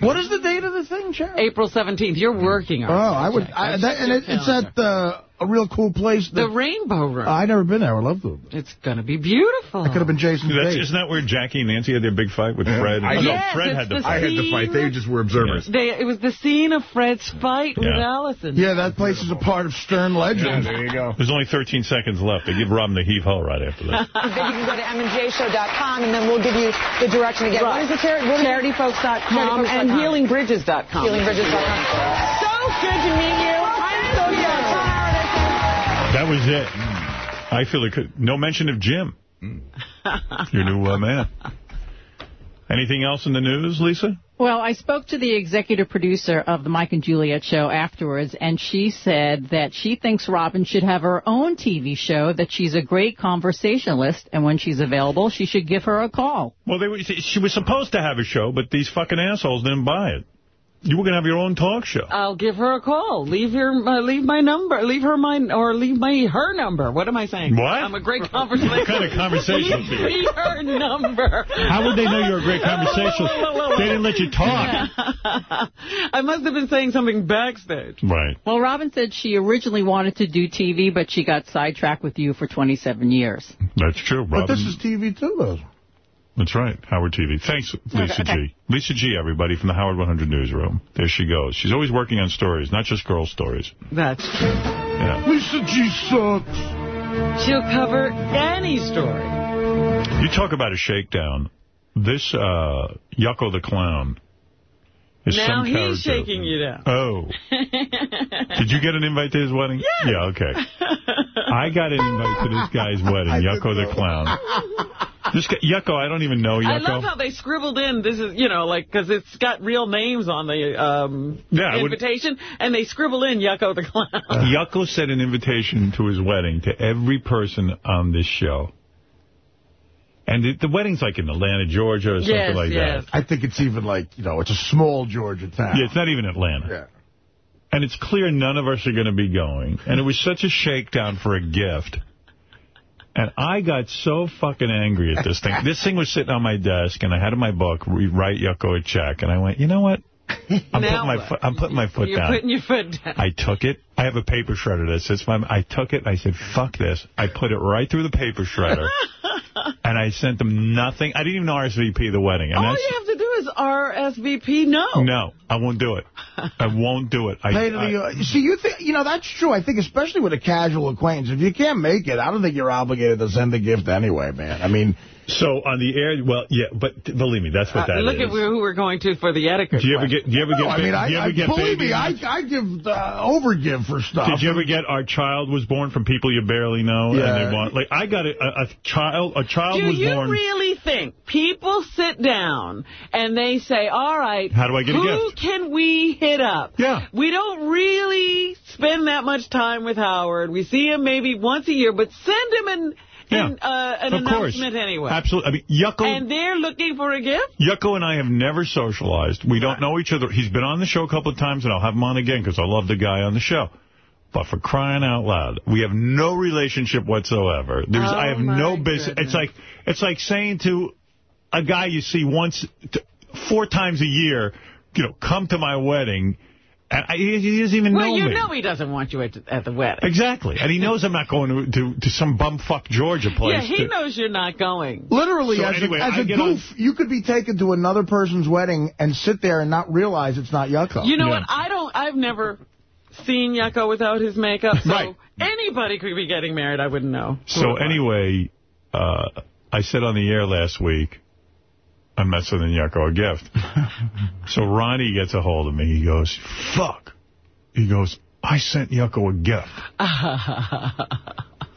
What is the date of the thing, Sharon? April 17th. You're working Oh, on it. I would. I, that, and it, it's at uh, a real cool place. The Rainbow Room. I've never been there. I love to. it's going to be beautiful. I could have been Jason That's, Bates. isn't that where Jackie and Nancy had their big fight with Fred? I Oh, know. Yes, Fred had the the fight. I had the fight. They just were observers. They, it was the scene of Fred's fight with Yeah. Allison. Yeah, that place is a part of Stern Legend. there you go. There's only 13 seconds left. They give Robin the heave-ho right after this. then (laughs) you can go to mnjshow.com, and then we'll give you the direction again. What is the charity? What is it? CharityFolks.com and HealingBridges.com. HealingBridges.com. So good to meet you. I'm so good. That was it. I feel it could. No mention of Jim. Your new uh, man. Anything else in the news, Lisa? Well, I spoke to the executive producer of the Mike and Juliet show afterwards, and she said that she thinks Robin should have her own TV show, that she's a great conversationalist, and when she's available, she should give her a call. Well, they were, she was supposed to have a show, but these fucking assholes didn't buy it. You were going to have your own talk show. I'll give her a call. Leave your uh, leave my number. Leave her my or leave my her number. What am I saying? What? I'm a great conversationalist. What kind of conversation? (laughs) Leave are her number. How would they know you're a great conversationalist? They didn't let you talk. (laughs) I must have been saying something backstage. Right. Well, Robin said she originally wanted to do TV, but she got sidetracked with you for 27 years. That's true, Robin. But this is TV, too, though. That's right, Howard TV. Thanks, Lisa Okay. G. (laughs) Lisa G, everybody, from the Howard 100 newsroom. There she goes. She's always working on stories, not just girl stories. That's true. Yeah. Lisa G sucks. She'll cover any story. You talk about a shakedown. This uh, Yucko the Clown is now some he's character. shaking you down. Oh. (laughs) Did you get an invite to his wedding? Yeah. Yeah, okay. I got an invite to this guy's (laughs) wedding, Yucko the Clown. This guy, Yucko, I don't even know I love how they scribbled in, this is, you know, like, because it's got real names on the um, Yeah, I would- invitation, and they scribble in Yucko the Clown. (laughs) Yucko sent an invitation to his wedding to every person on this show. And the, the wedding's like in Atlanta, Georgia, or something Yes, like yes. that. I think it's even like, you know, it's a small Georgia town. Yeah, it's not even Atlanta. Yeah. And it's clear none of us are going to be going. And it was such a shakedown for a gift. And I got so fucking angry at this thing. This thing was sitting on my desk, and I had in my book, write Yucko a check. And I went, you know what? I'm putting my foot, I'm putting my foot You're down. putting your foot down. I took it. I have a paper shredder that sits my... I took it. I said, fuck this. I put it right through the paper shredder. (laughs) and I sent them nothing. I didn't even RSVP the wedding. And All you have to do is RSVP no. No, I won't do it. I won't do it. I, Pay to I- the, uh, see, you think, you know, that's true. I think especially with a casual acquaintance, if you can't make it, I don't think you're obligated to send a gift anyway, man. I mean... So on the air, well, yeah, but believe me, that's what Uh, that is. look at who we're going to for the etiquette. Do you ever question. get? Do you ever No, get? I mean, I, do you ever I, get believe baby me, I, notes? I give, uh, overgive for stuff. Did you ever get our child was born from people you barely know Yeah. and they want like I got a, a, a child a child Do was you born really think people sit down and they say, all right, How do I get a who gift? can we hit up? Yeah. We don't really spend that much time with Howard. We see him maybe once a year, but send him an, Yeah. an, uh, an Of course. announcement anyway. Absolutely. I mean, Yucko And they're looking for a gift? Yucko and I have never socialized. We don't know each other. He's been on the show a couple of times, and I'll have him on again because I love the guy on the show. But for crying out loud, we have no relationship whatsoever. There's, I have Oh, no business. goodness. It's like it's like saying to a guy you see once, t four times a year, you know, come to my wedding, he, he doesn't even Well, know you me. know he doesn't want you at, at the wedding. Exactly, and he knows I'm not going to to, to some bumfuck Georgia place. Yeah, he to- knows you're not going. Literally, So as, anyway, a, as I a get on- goof, you could be taken to another person's wedding and sit there and not realize it's not Yucko. You know what? I don't. I've never seen Yucko without his makeup, so Right. anybody could be getting married. I wouldn't know. So anyway, uh, I said on the air last week, I'm not sending Yucko a gift. (laughs) so Ronnie gets a hold of me. He goes, fuck. He goes, I sent Yucko a gift. (laughs)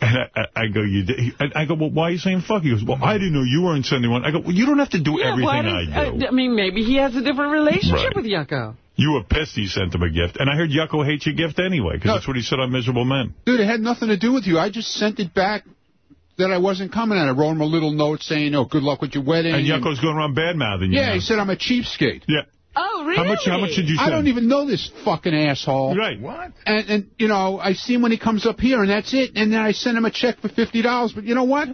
And I, I, I go, you did? I, I go, well, why are you saying fuck? He goes, well, I didn't know you weren't sending one. I go, well, you don't have to do yeah, everything why I does, do. I mean, maybe he has a different relationship Right. with Yucko. you were pissed he sent him a gift. And I heard Yucko hates your gift anyway, because that's what he said on Miserable Men. Dude, it had nothing to do with you. I just sent it back that I wasn't coming, and I wrote him a little note saying, oh, good luck with your wedding. And Yucko's going around bad-mouthing you Yeah, now. he said I'm a cheapskate. Yeah. Oh, really? How much, how much did you I don't even know this fucking asshole. Right. What? And, and, you know, I see him when he comes up here, and that's it. And then I send him a check for $50. But you know what?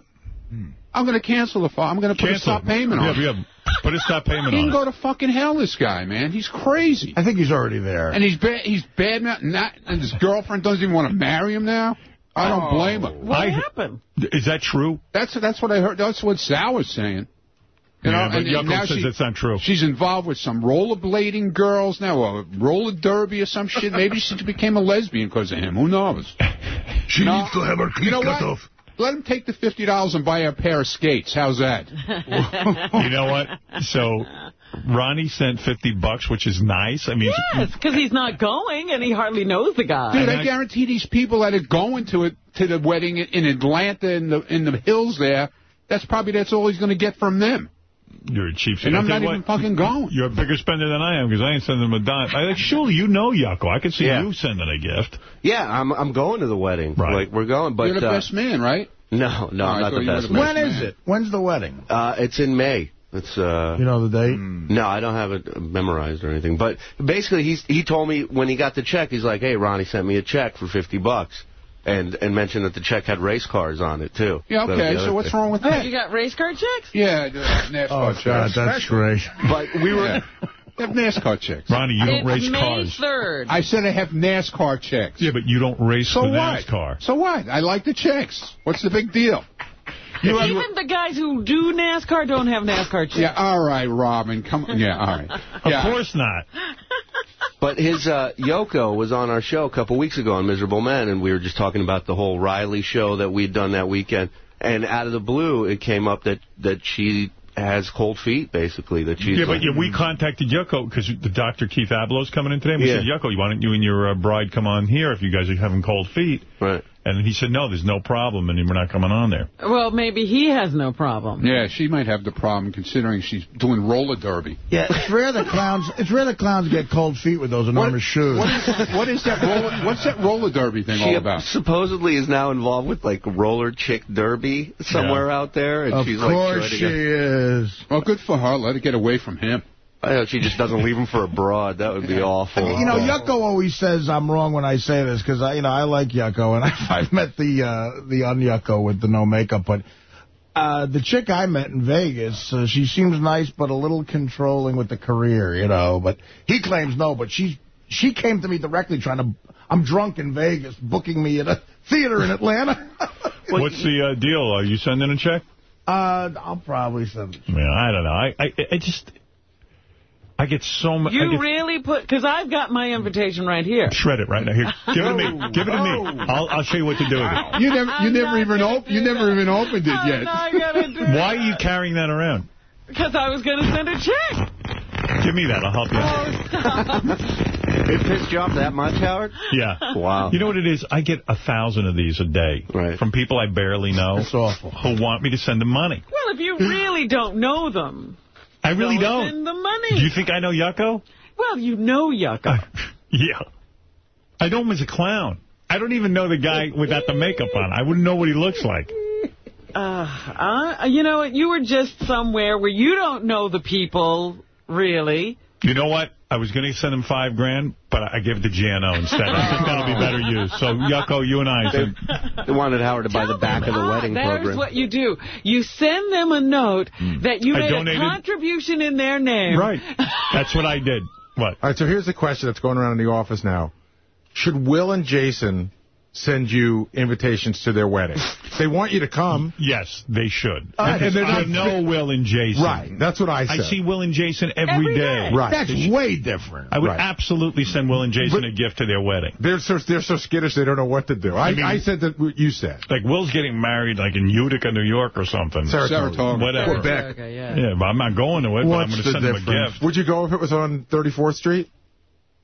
I'm going to cancel the file. I'm going to put Hmm. A stop payment on yeah, it. Yeah, put a stop payment on. He on can it. go to fucking hell, this guy, man. He's crazy. I think he's already there. And he's bad. He's bad. Not, and his girlfriend doesn't even want to marry him now. I don't oh. blame him. What I- happened? Is that true? That's that's what I heard. That's what Sal was saying. You Yeah, know, but and, and Yucko now says she- that's not true. She's involved with some rollerblading girls now, a roller derby or some shit. Maybe she became a lesbian because of him. Who knows? (laughs) She No. needs to have her cleat You know cut what? off. Let him take the fifty dollars and buy a pair of skates. How's that? (laughs) you know what? So Ronnie sent 50 bucks, which is nice. I mean, Yes, because he's not going, and he hardly knows the guy. Dude, I guarantee these people that are going to it to the wedding in Atlanta in the in the hills there, that's probably that's all he's going to get from them. You're a cheap And I'll I'm not you even what, fucking going. You're a bigger spender than I am because I ain't sending him a dime. I like, surely you know Yucko. I can see Yeah. you sending a gift. Yeah, I'm I'm going to the wedding. Right. Like we're going, but You're the uh, best man, right? No, no, Oh, I I'm not the best man. When is it? When's the wedding? Uh, it's in May. It's uh. You know the date? No, I don't have it memorized or anything. But basically, he's he told me when he got the check, he's like, "Hey, Ronnie sent me a check for 50 bucks," and and mentioned that the check had race cars on it too. Yeah, That was the okay. So what's thing. wrong with that? you got race car checks? Yeah, the NASCAR Oh, checks. God, that's Special. great. But we were. Yeah. They have NASCAR checks. Ronnie, you don't it's race May cars. 3rd. I said I have NASCAR checks. Yeah, but you don't race So for what? NASCAR. So what? I like the checks. What's the big deal? Even the guys who do NASCAR don't have NASCAR checks. Yeah, all right, Robin. Come on. Yeah, all right. Of course not. (laughs) But his uh, Yoko was on our show a couple weeks ago on Miserable Men, and we were just talking about the whole Riley show that we'd done that weekend. And out of the blue, it came up that that she has cold feet, basically. That she's Yeah, but like- yeah, we contacted Yucko because the Dr. Keith Ablow's coming in today. And we Yeah. said, Yucko, why don't you and your uh, bride come on here if you guys are having cold feet? Right. And he said, no, there's no problem, and we're not coming on there. Well, maybe he has no problem. Yeah, she might have the problem considering she's doing roller derby. Yeah, it's rare the clowns. It's rare the clowns get cold feet with those enormous shoes. What is, what is that roller? What's that roller derby thing She all about? supposedly is now involved with like roller chick derby somewhere out there, and Of she's like course trying to she is. Well, good for her. Let her get away from him. I know she just doesn't leave him for a broad. That would be awful. You know, Yucko always says I'm wrong when I say this because I, you know, I like Yucko and (laughs) I've, I've met the uh, the un-Yucko with the no makeup, but uh, the chick I met in Vegas, uh, she seems nice but a little controlling with the career, you know. But he claims no, but she she came to me directly trying to. I'm drunk in Vegas, booking me at a theater in Atlanta. (laughs) What's the uh, deal? Are you sending a check? Uh, I'll probably send. Yeah, I don't know. I, I, I just, I get so much. You really put, because I've got my invitation right here. Shred it right now. Here, give it to me. (laughs) Give it to me. Oh. I'll, I'll show you what to do with it. You never, you never even op- you never even opened it yet. I gotta do (laughs) Why are you carrying that around? Because I was going to send a check. Give me that. I'll help you oh, out. It pissed you off that much, Howard? Yeah. Wow. You know what it is? I get a thousand of these a day Right. from people I barely know That's awful. who want me to send them money. Well, if you really don't know them, I really don't the Do you think I know Yucko? Well, you know Yucca. (laughs) Yeah. I know him as a clown. I don't even know the guy without the makeup on. I wouldn't know what he looks like. Uh, uh, you know, what? you were just somewhere where you don't know the people, really. You know what? I was going to send him five grand, but I gave it to GNO instead. I think that'll be better used. So, Yucko, you and I. They, they wanted Howard to buy the back of the Ah, wedding there's program. what you do. You send them a note that you I made a contribution in their name. right. That's what I did. What? All right, so here's the question that's going around in the office now. Should Will and Jason send you invitations to their wedding? They want you to come. Yes, they should. Uh, and Because they're I not- know Will and Jason. Right, that's what I see. I see Will and Jason every Every day. day. Right. That's should- way different. I would Right. absolutely send Will and Jason But- a gift to their wedding. They're so they're so skittish they don't know what to do. I, I mean- I said that what you said. Like, Will's getting married, like, in Utica, New York or something. Saratoga. Saratoga. Whatever. Quebec. Okay, yeah. Yeah, but I'm not going to it, but I'm What's going to the send him a difference? gift. Would you go if it was on 34th Street?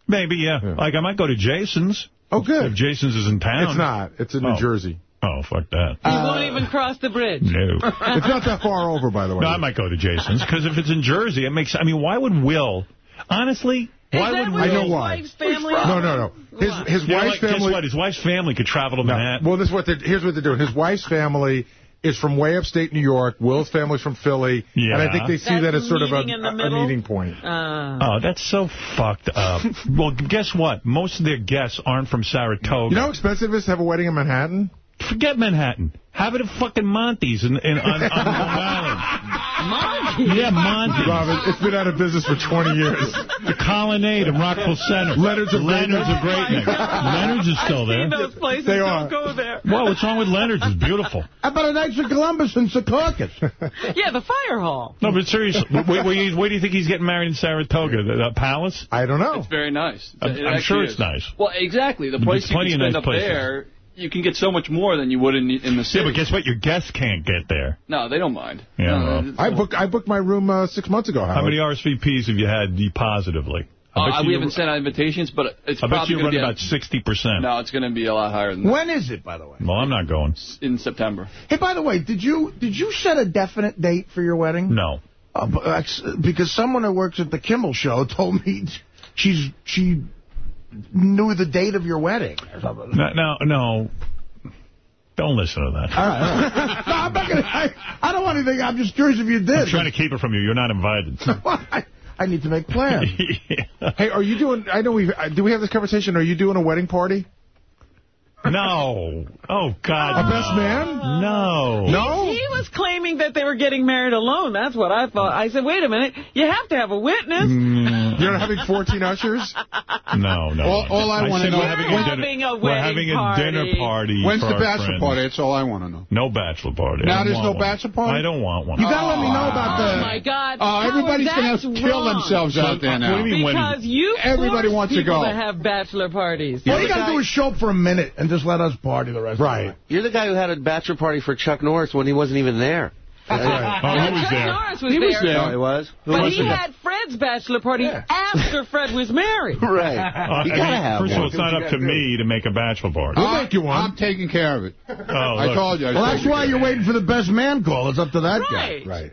Maybe, yeah. Yeah. Like, I might go to Jason's. Oh, good. If Jason's is in town. It's not. It's in New Oh. Jersey. Oh, fuck that. You won't even cross the bridge. No. (laughs) It's not that far over, by the way. No, I might go to Jason's, because if it's in Jersey, it makes... I mean, why would Will... Honestly, why Is that would I Will... know his why. wife's family No, no, no. His his You know wife's what? Guess family. what? His wife's family could travel to No. Manhattan. Well, this is what they're, here's what they're doing. His wife's family is from way upstate New York. Will's family's from Philly. Yeah. And I think they see That's that as sort of a, meeting a meeting point. Uh, Oh, that's so fucked up. (laughs) well, guess what? Most of their guests aren't from Saratoga. You know how expensive it is to have a wedding in Manhattan? Forget Manhattan. Have it at fucking Monty's in, in, on, on Long (laughs) Island. Yeah, Monty's. Robin, it's been out of business for 20 years. The Colonnade in Rockville Center. Leonard's of Leonard's Great of Great Neck. Leonard's is still there. seen those places. They don't are. go there. Well, what's wrong with Leonard's? It's beautiful. How about a night for Columbus and Secaucus? (laughs) Yeah, the fire hall. No, but seriously, where, where, where, where do you think he's getting married in Saratoga? The, the palace? I don't know. It's very nice. I'm- It I'm actually sure it's is. nice. Well, exactly. The There's place you plenty can spend nice up places. there you can get so much more than you would in in the city. Yeah, but guess what? Your guests can't get there. No, they don't mind. Yeah, No, well. I booked I booked my room uh, six months ago. How many RSVPs have you had positively? I Uh, you we haven't sent out invitations, but it's I probably going to be about 60%. No, it's going to be a lot higher than that. When is it, by the way? Well, I'm not going. In September. Hey, by the way, did you did you set a definite date for your wedding? No. Uh, because someone who works at the Kimmel Show told me (laughs) she's she knew the date of your wedding or something. No, no, no. Don't listen to that. All right, all right. (laughs) no, I'm not gonna. I, I don't want anything. I'm just curious if you did. I'm trying to keep it from you. You're not invited. (laughs) I, I need to make plans. (laughs) Hey, are you doing? I know we. Uh, do we have this conversation? Are you doing a wedding party? No. Oh, God. A best man? No. No? He was claiming that they were getting married alone. That's what I thought. I said, wait a minute. You have to have a witness. Mm, You're not having 14 ushers? no, no. All- all I wanna know- We're having, We're a, dinner, having a we're wedding having a dinner party When's the bachelor friends. party? That's all I want to know. No bachelor party. Now there's no one. bachelor party? I don't want one. You gotta let me know about that. Oh, my God. Oh, everybody's going to kill wrong. themselves out there now. What do you mean when? Because you Everybody wants to go. to have bachelor parties. All you gotta do is show up for a minute and just let us party the rest Right. of the night. You're the guy who had a bachelor party for Chuck Norris when he wasn't even there. Oh, he was Chuck there. Norris was He was there. there. Oh, he was? Who But was he it? had Fred's bachelor party after Fred was married. (laughs) Right. Uh, You I gotta mean, have first of all, one. it's not up to me to make a bachelor party. We'll I'm- make you one. I'm taking care of it. Oh, (laughs) I look. told you. I Well, that's taking why you're waiting for the best man call. It's up to that Right. Right.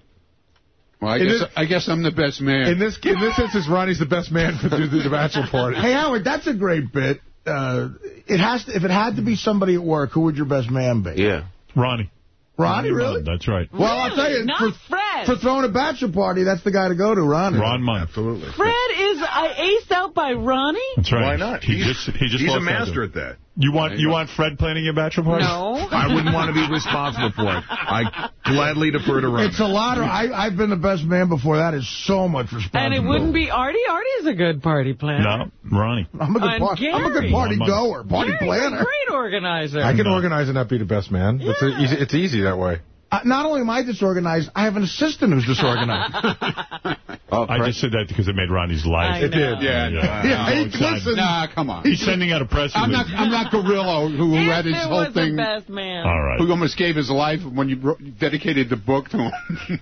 Well, I In guess, this- I guess I'm the best man. In this in this instance, Ronnie's the best man for the, the bachelor party. (laughs) Hey, Howard, that's a great bit. Uh, it has to, if it had to be somebody at work, who would your best man be? Yeah. Ronnie. Ronnie, really? That's right. Well, I'll tell you, Not for, Fred. for throwing a bachelor party, that's the guy to go to, Ronnie. Ron Mund. Absolutely. Fred is uh, aced out by Ronnie? That's right. Why not? He He's- just, he just He's a master dude. at that. You want you want Fred planning your bachelor party? No. I wouldn't want to be responsible for it. I gladly defer to Ron. It's a lot of, I, I've been the best man before. That is so much responsibility. And it wouldn't be Artie. Artie's a good party planner. No, Ronnie. I'm a good, And par- I'm a good Gary. party Ron Mund. goer, party Gary's a planner. great organizer. I can No. organize and not be the best man. It's, a, it's easy that way. Uh, not only am I disorganized, I have an assistant who's disorganized. (laughs) Oh, I just said that because it made Ronnie's life. I It know. did. Yeah, yeah. no, Yeah, Oh, he- it's listen. Nah, come on. He's sending out a press I'm release. not. I'm not Gorilla, who, who If had his whole was thing. a best man. All right. Who almost gave his life when you dedicated the book to him. (laughs)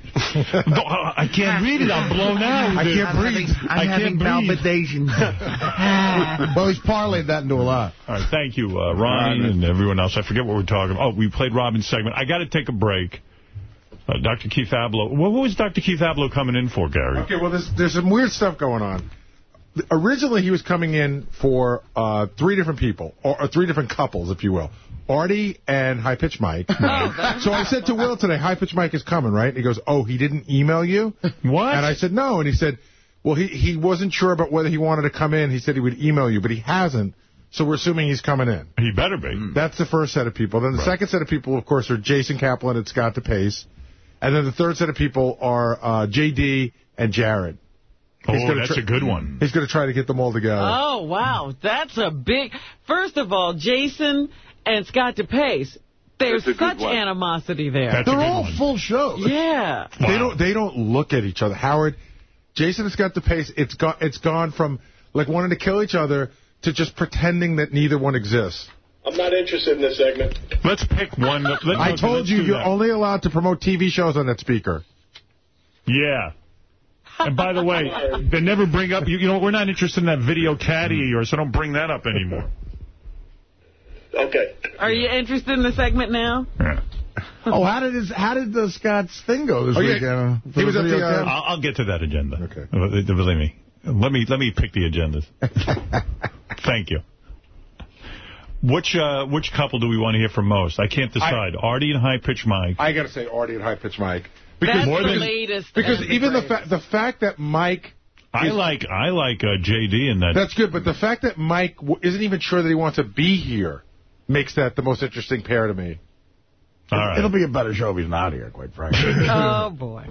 No, I can't read it. I'm blown out. I can't breathe. I can't breathe. palpitations. (laughs) well, he's parlayed that into a lot. All right, thank you, uh, Ronnie and everyone else. I forget what we're talking about. Oh, we played Robin's segment. I got to take a break. Uh, Dr. Keith Ablow. What was Dr. Keith Ablow coming in for, Gary? Okay, well, there's there's some weird stuff going on. Originally, he was coming in for uh, three different people, or, or three different couples, if you will. Artie and High Pitch Mike. (laughs) so I said to Will today, High Pitch Mike is coming, right? And he goes, oh, he didn't email you? What? And I said, no. And he said, well, he, he wasn't sure about whether he wanted to come in. He said he would email you, but he hasn't. So we're assuming he's coming in. He better be. That's the first set of people. Then the second set of people, of course, are Jason Kaplan and Scott DePace. And then the third set of people are uh, J.D. and Jared. Oh, that's a good one. He's going to try to get them all together. Oh, wow. That's a big... First of all, Jason and Scott DePace, there's That's a good such animosity there. That's a They're all one. full shows. Yeah. They don't. They don't look at each other. Howard, Jason has got the pace. It's gone. It's gone from like wanting to kill each other to just pretending that neither one exists. I'm not interested in this segment. Let's pick one. Let, I told let's you you're that. only allowed to promote TV shows on that speaker. Yeah. And by the way, (laughs) they never bring up, you, you know, we're not interested in that video caddy of yours, so don't bring that up anymore. Okay. Are you interested in the segment now? Yeah. Oh, how did his, how did the Scott's thing go this Oh, yeah. weekend? He was at the, uh. I'll, I'll get to that agenda. Okay. Believe me. Let me let me pick the agendas. (laughs) Thank you. Which uh, which couple do we want to hear from most? I can't decide. Artie and High Pitch Mike. I got to say, Artie and High Pitch Mike. That's more the than- latest. Because and the even the greatest. fa the fact that Mike. I is- like I like uh, JD and that. That's good, but the fact that Mike w isn't even sure that he wants to be here makes that the most interesting pair to me. All right. It'll be a better show if he's not here, quite frankly. (laughs) Oh, boy.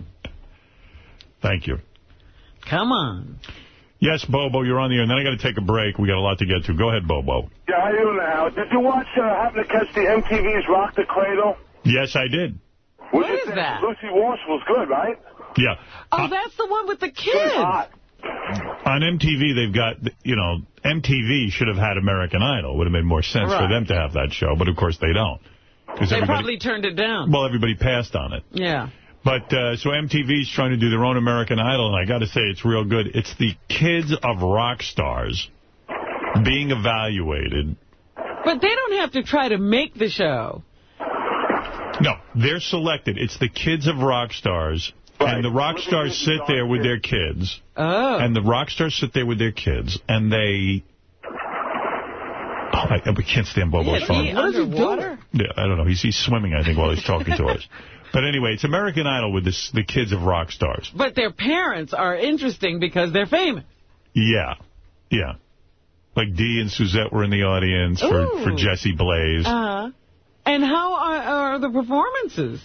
Thank you. Come on. Yes, Bobo, you're on the air. And then I got to take a break. We got a lot to get to. Go ahead, Bobo. Yeah, how you now? Did you watch, uh, happen to catch the MTV's Rock the Cradle? Yes, I did. What is that? Lucy Walsh was good, right? Yeah. Oh, that's the one with the kids. on MTV, they've got, you know, MTV should have had American Idol. Would have made more sense for them to have that show, but of course they don't. They probably turned it down. Well, everybody passed on it. Yeah. But, uh, so MTV's trying to do their own American Idol, and I got to say, it's real good. It's the kids of rock stars being evaluated. But they don't have to try to make the show. No, they're selected. It's the kids of rock stars. And the rock stars sit there with their kids. Oh. And the rock stars sit there with their kids, and they... Oh, I, we can't stand Bobo's Is phone. he underwater? Yeah, I don't know. He's, he's swimming, I think, while he's talking to us. (laughs) But anyway, it's American Idol with this, the kids of rock stars. But their parents are interesting because they're famous. Yeah, yeah. Like Dee and Suzette were in the audience for, for Jesse Blaze. Uh-huh. And how are, are the performances?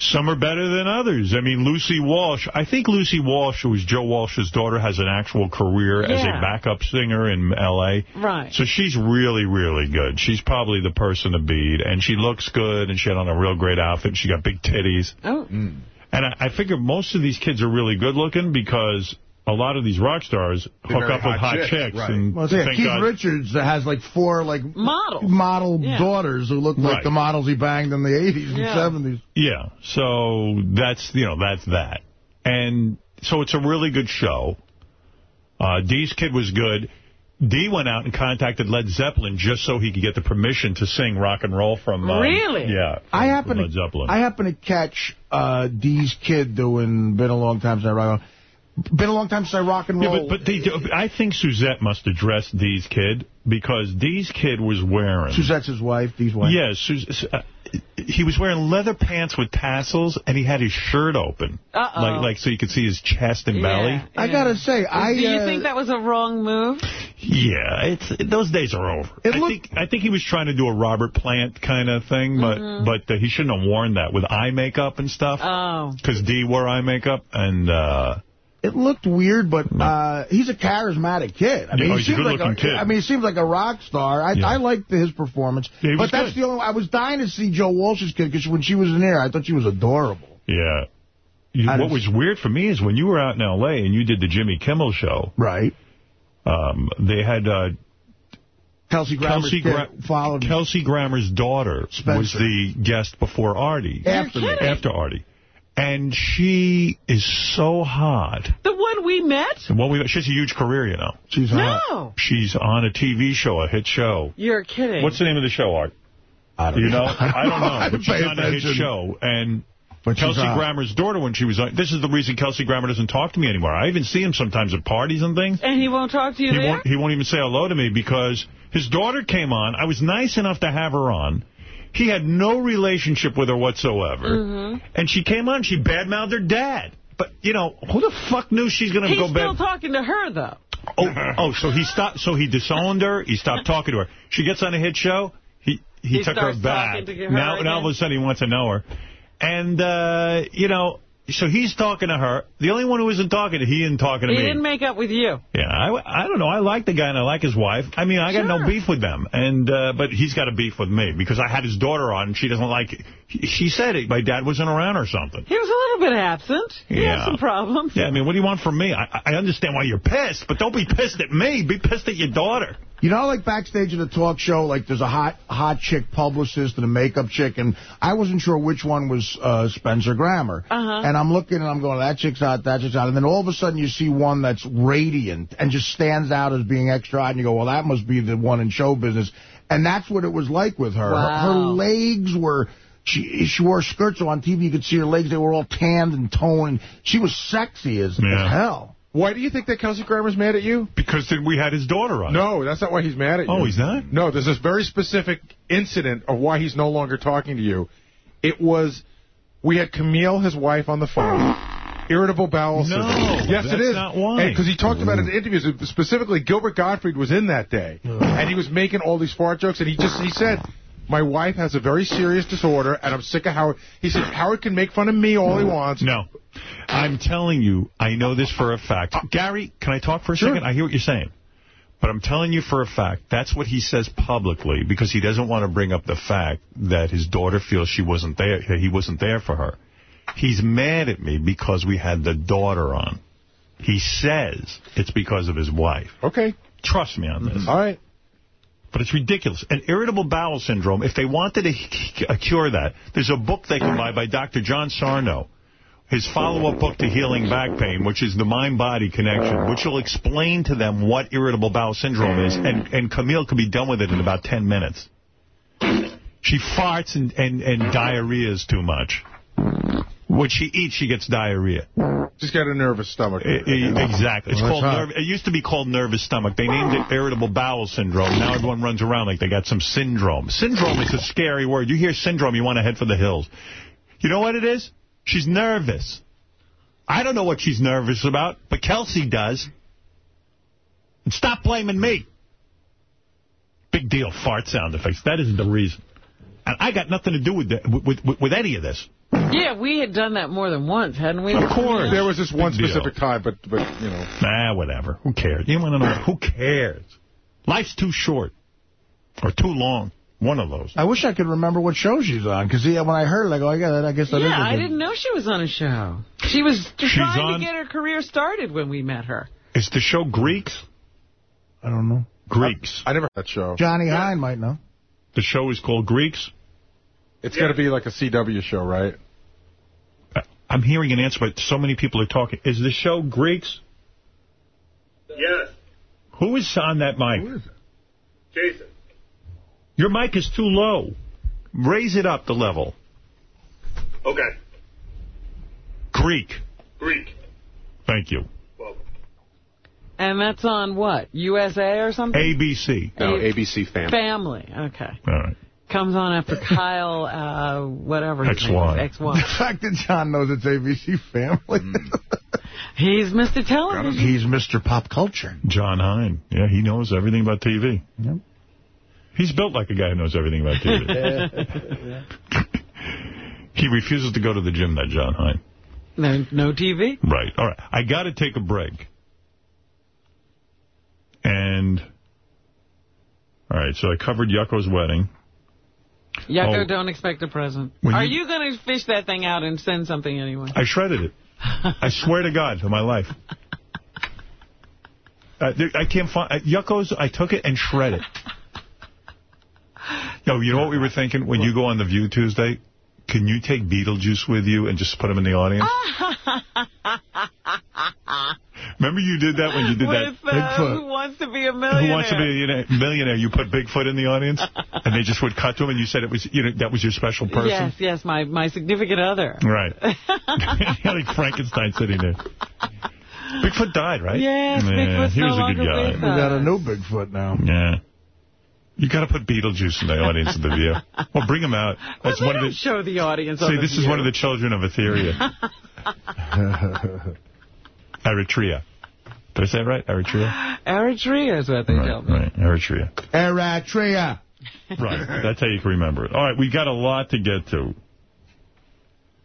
Some are better than others. I mean, Lucy Walsh, I think Lucy Walsh, who is Joe Walsh's daughter, has an actual career as a backup singer in L.A. Right. So she's really, really good. She's probably the person to beat, and she looks good, and she had on a real great outfit. She got big titties. Oh. And I, I figure most of these kids are really good looking because a lot of these rock stars They're hook very up with hot hot chicks, chicks. right. And Well, yeah, thank Keith God- Richards has like four like model model Yeah. daughters who look like Right. the models he banged in the 80s Yeah. and 70s. Yeah, so that's, you know, that's that. And so it's a really good show. Uh, Dee's kid was good. Dee went out and contacted Led Zeppelin just so he could get the permission to sing rock and roll from... Um, Really? Yeah. I from happen Led to Zeppelin. I happen to catch uh, Dee's kid doing "Been a Long Time Since I Rock." Been a long time since I rock and Yeah, roll. but, but they do, I think Suzette must address Dee's kid because Dee's kid was wearing... Suzette's his wife, Dee's wife. Yes, Sus- uh, he was wearing leather pants with tassels, and he had his shirt open, Uh-oh. like like so you could see his chest and belly. I gotta say, I Do you uh, think that was a wrong move? Yeah, it's those days are over. I think I think he was trying to do a Robert Plant kind of thing, but Mhm. but uh, he shouldn't have worn that with eye makeup and stuff. Oh. Because Dee wore eye makeup, and uh, It looked weird, but uh, he's a charismatic kid. I Yeah, mean, oh, he a seems like good-looking kid. I mean, he seems like a rock star. I, Yeah. I liked his performance. Yeah, but that's good. the only. I was dying to see Joe Walsh's kid because when she was in there, I thought she was adorable. yeah. You- what was weird for me is when you were out in L.A. and you did the Jimmy Kimmel show. Right. Um, they had uh, Kelsey Grammer's Kelsey, Gra- followed. Kelsey Grammer's daughter was the guest before Artie. After. After Artie. And she is so hot. The one we met? Well, we, she has a huge career, you know. She's No. She's on a TV show, a hit show. You're kidding. What's the name of the show, Art? I don't you know? I don't know. (laughs) I But she's pay on a hit show. And But Kelsey. Grammer's daughter, when she was on... This is the reason Kelsey Grammer doesn't talk to me anymore. I even see him sometimes at parties and things. And he won't talk to you He there? won't, he won't even say hello to me because his daughter came on. I was nice enough to have her on. He had no relationship with her whatsoever. Mhm. And she came on. She badmouthed her dad. But, you know, who the fuck knew she's going to go back? He's still talking to her, though. Oh, oh, so he stopped. So he disowned her. He stopped talking to her. She gets on a hit show. He he, He took her back. to her now, now all of a sudden he wants to know her, and uh, you know, so he's talking to her. The only one who isn't talking to he isn't talking to He me. He didn't make up with you. Yeah, I, I don't know. I like the guy and I like his wife. I mean, I got no beef with them, and uh, but he's got a beef with me because I had his daughter on and she doesn't like. it. She said it. My dad wasn't around or something. He was a little bit absent. He Yeah. had some problems. Yeah, I mean, what do you want from me? I, I understand why you're pissed, but don't be pissed at me. Be pissed at your daughter. You know, like backstage at a talk show, like there's a hot hot chick publicist and a makeup chick, and I wasn't sure which one was uh, Spencer Grammer. Uh-huh. And I'm looking and I'm going, that chick's hot, that chick's hot. And then all of a sudden you see one that's radiant and just stands out as being extra hot, and you go, well, that must be the one in show business. And that's what it was like with her. Her, her legs were... She she wore skirts, so on TV you could see her legs. They were all tanned and toned. She was sexy as, Yeah. as hell. Why do you think that Kelsey Grammer's mad at you? Because then we had his daughter on. No, that's not why he's mad at you. Oh, he's not? No, there's this very specific incident of why he's no longer talking to you. It was, we had Camille, his wife, on the phone. Irritable bowel No, syndrome. Yes, it is. not why. Because he talked about it in mm. interviews. Specifically, Gilbert Gottfried was in that day, and he was making all these fart jokes. And he just he said, "My wife has a very serious disorder, and I'm sick of Howard." He said, "Howard can make fun of me all he wants." No. I'm telling you, I know this for a fact. Uh, Gary, can I talk for a second? I hear what you're saying. But I'm telling you for a fact, that's what he says publicly because he doesn't want to bring up the fact that his daughter feels she wasn't there, he wasn't there for her. He's mad at me because we had the daughter on. He says it's because of his wife. Okay. Trust me on this. All right. But it's ridiculous. An irritable bowel syndrome, if they wanted to (laughs) cure that, there's a book they can buy by Dr. John Sarno. His follow-up book to healing back pain, which is the mind-body connection, which will explain to them what irritable bowel syndrome is, and, and Camille can be done with it in about 10 minutes. She farts and, and, and diarrheas too much. When she eats, she gets diarrhea. Just got a nervous stomach. I- I- exactly. It's Well, called nerve. It used to be called nervous stomach. They named it irritable bowel syndrome. Now everyone runs around like they got some syndrome. Syndrome is a scary word. You hear syndrome, you want to head for the hills. You know what it is? She's nervous. I don't know what she's nervous about, but Kelsey does. And stop blaming me. Big deal, fart sound effects. That isn't the reason. And I got nothing to do with, the, with, with, with any of this. Yeah, we had done that more than once, hadn't we? Of course. There was this one Big deal. specific time, but, but you know. Nah, whatever. Who cares? You want to know? Who cares? Life's too short. Or too long. One of those. I wish I could remember what show she's on, because yeah, when I heard it, I go, I, got, I guess that is Yeah, a I good- didn't know she was on a show. She was trying on- to get her career started when we met her. Is the show Greeks? I don't know. Greeks. I never heard that show. Johnny Hein might know. The show is called Greeks? It's got to be like a CW show, right? I- I'm hearing an answer, but so many people are talking. Is the show Greeks? Yes, Who is on that mic? Jason. Your mic is too low. Raise it up the level. Okay, Greek. Greek. Thank you. Welcome. And that's on what? USA or something? ABC. No, ABC Family. Family. Okay. All right. Comes on after Kyle, uh, whatever. his name XY. is, The fact that John knows it's ABC Family. (laughs) He's Mr. Television. He's Mr. Pop Culture. John Hein. Yeah, he knows everything about TV. Yep. He's built like a guy who knows everything about TV. (laughs) (laughs) he refuses to go to the gym, that John Hein. No, no TV? Right. All right. I got to take a break. And, all right, so I covered Yucko's wedding. Yucko, Oh. don't expect a present. When Are you- you, going to fish that thing out and send something anyway? I shredded it. I (laughs) swear to God, to my life. Uh, there, I can't find... Uh, Yucko's, I took it and shredded. Yo, you know what we were thinking? When you go on The View Tuesday, can you take Beetlejuice with you and just put him in the audience? (laughs) Remember you did that when you did that? With, uh, Who wants to be a millionaire? Who wants to be a you know, millionaire? You put Bigfoot in the audience, and they just would cut to him, and you said it was you know that was your special person. Yes, yes, my, my significant other. Right. (laughs) (laughs) like Frankenstein sitting there. Bigfoot died, right? Yes, yeah, Bigfoot's he no was a longer good guy. with We got a new Bigfoot now. Yeah. You got to put Beetlejuice in the audience of the View. Well, bring him out. That's They one of the. show the audience See, the this is one of the children of Etheria. (laughs) Eritrea. Did I say it right? Eritrea? Eritrea is what they tell me. right. Eritrea. Eritrea. Right. (laughs) That's how you can remember it. All right, we got a lot to get to.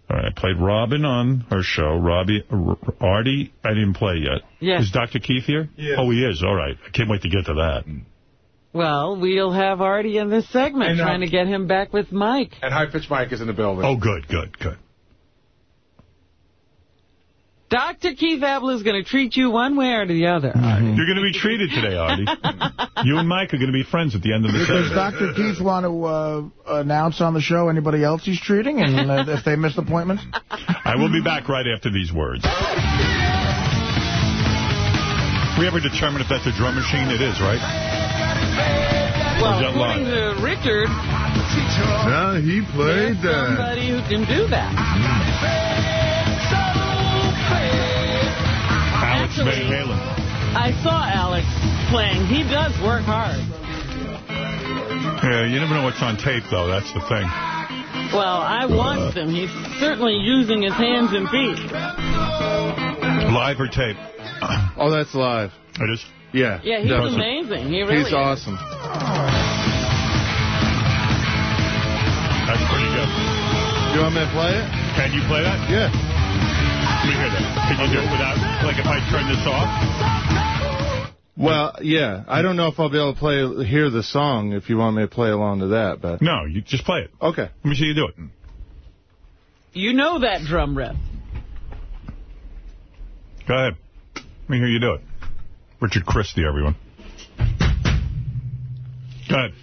All right, I played Robin on her show. Robbie, R- Artie, I didn't play yet. Yes. Is Dr. Keith here? Yes. Oh, he is. All right. I can't wait to get to that. Well, we'll have Artie in this segment, And, uh, trying to get him back with Mike. And High Pitch Mike is in the building. Oh, good, good, good. Dr. Keith Ablow is going to treat you one way or the other. You're going to be treated today, Artie. (laughs) you and Mike are going to be friends at the end of the show. Does. Dr. Keith want to uh, announce on the show anybody else he's treating and uh, if they missed appointments? I will be back right after these words. We ever determine if that's a drum machine? It is, right? Well, Or is that according live? to Richard, Yeah, he played that. somebody who can do that. Alex Van Halen. I saw Alex playing. He does work hard. Yeah, you never know what's on tape, though. That's the thing. Well, I watched him. He's certainly using his hands and feet. Live or tape? (clears throat) Oh, that's live. It is? Yeah. Yeah, he's definitely. amazing. He really He's is. awesome. That's pretty good. You want me to play it? Can you play that? Yeah. Let me hear that. Can you do it without, like if I turn this off? Well, yeah. I don't know if I'll be able to play hear the song if you want me to play along to that, but No, you just play it. okay. Let me see you do it. You know that drum riff. Go ahead. Let me hear you do it. Richard Christy, everyone. Go ahead.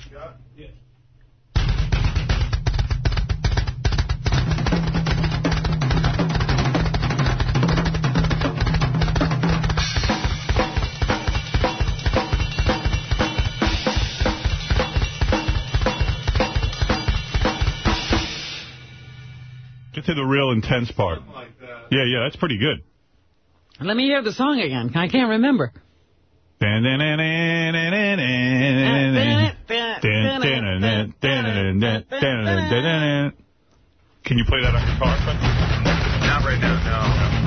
Get to the real intense part. Yeah, yeah, that's pretty good. Let me hear the song again. I can't remember. Can you play that on guitar? Not right now, no.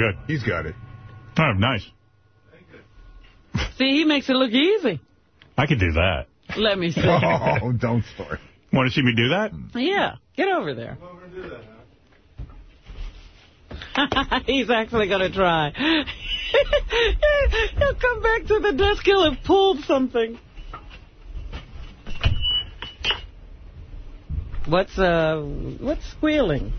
Good. He's got it. Oh, nice. See, he makes it look easy. I could do that. Let me see. (laughs) Oh, don't start. Want to see me do that? Yeah, get over there. (laughs) He's actually going to try. (laughs) He'll come back to the desk. He'll have pulled something. What's uh, what's squealing?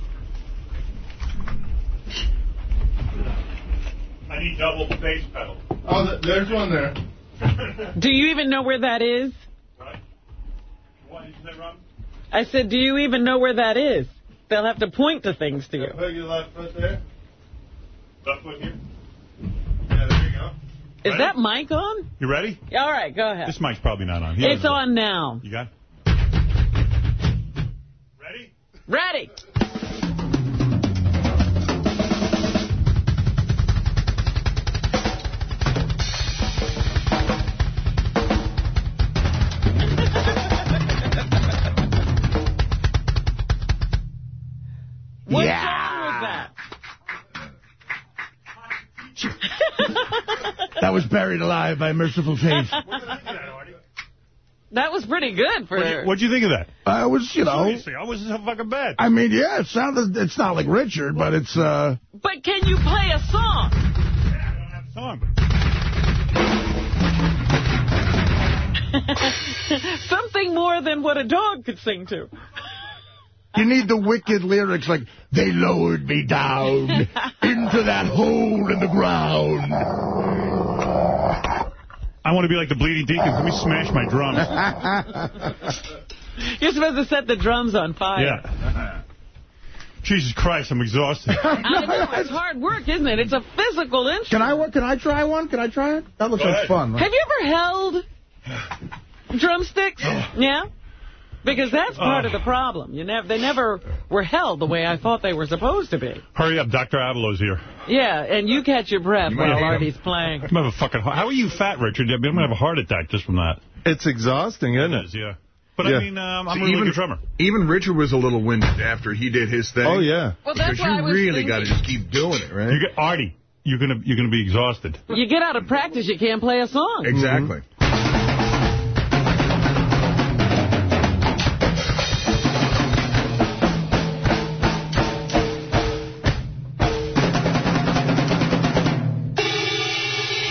I need double the bass pedal. Oh, there's one there. (laughs) Do you even know where that is? What did you say, Rob? I said, do you even know where that is? They'll have to point to things to you. Put your left foot there. Left foot here. Yeah, there you go. Is that mic on? You ready? All right, go ahead. This mic's probably not on. He It's doesn't- on now. You got it? Ready. What was Buried Alive by Mercyful Fate. (laughs) That was pretty good for What'd you, what'd you think of that? I was, you know... Seriously, I wasn't so fucking bad. I mean, yeah, it sounded, it's not like Richard, but it's, uh... But can you play a song? Yeah, I don't have a Song. (laughs) Something more than what a dog could sing to. You need the wicked lyrics like, they lowered me down (laughs) into that hole in the ground. I want to be like the Bleeding Deacons. Let me smash my drums. (laughs) You're supposed to set the drums on fire. Yeah. (laughs) Jesus Christ, I'm exhausted. (laughs) I know, it's hard work, isn't it? It's a physical instrument. Can I, can I try one? Can I try it? That looks Go like ahead. fun. Right? Have you ever held (sighs) drumsticks? Oh. yeah? Because that's part of the problem. You never, They never were held the way I thought they were supposed to be. Hurry up, Dr. Ablow's here. Yeah, and you catch your breath You while hate him. Artie's playing. I'm gonna have a fucking. How are you fat, Richard? I'm gonna have a heart attack just from that. It's exhausting, isn't it? Yeah. But Yeah. I mean, um, I'm See, a really even, good drummer. Even Richard was a little winded after he did his thing. Oh, yeah. Well, that's because what I you was really got to just keep doing it, right? You get Artie. You're gonna you're gonna be exhausted. You get out of practice, you can't play a song. Exactly.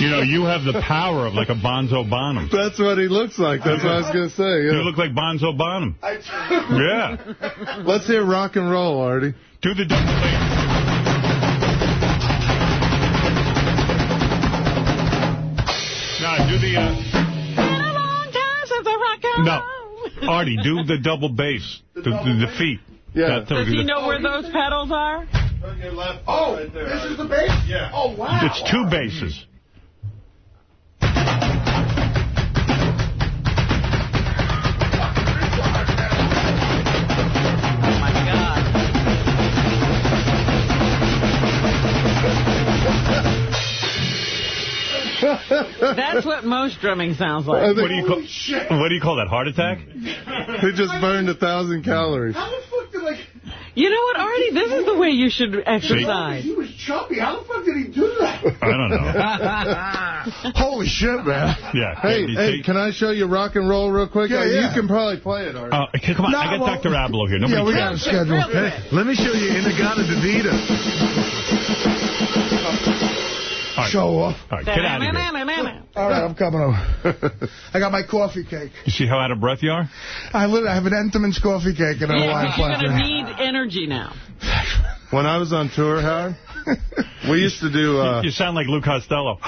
You know, you have the power of like a Bonzo Bonham. That's what he looks like. That's what I was going to say. You Yeah. look like Bonzo Bonham. Yeah. Let's hear rock and roll, Artie. Do the double bass. No, do the. Uh, Been a long time since I rock and no. Artie, do the double bass. The, the, the feet. Yeah. That's how we Does he know where those pedals are? Oh, this is the bass? Yeah. Oh, wow. It's two basses. That's what most drumming sounds like. think- What do you call? What do you call that? Heart attack? He just burned a thousand calories. How the fuck did, like, You know what, Artie? This is the way you should exercise. he was chubby. How the fuck did he do that? I don't know. (laughs) Holy shit, man. Yeah. Hey, you hey, can I show you rock and roll real quick? Yeah, Uh, yeah. You can probably play it, Artie. Uh, okay, come on, No, I got well- Dr. Ablow here. Nobody Yeah, we got a schedule. Hey, Let me show you In-A-Gadda-Da-Vida. Right. Show off. All right, get out of here. All right, I'm coming over. (laughs) I got my coffee cake. You see how out of breath you are? I literally have an Entenmann's coffee cake and a Hawaiian Yeah, you're going to need energy now. (laughs) When I was on tour, Howard, we used to do... Uh, You sound like Lou Costello. (laughs)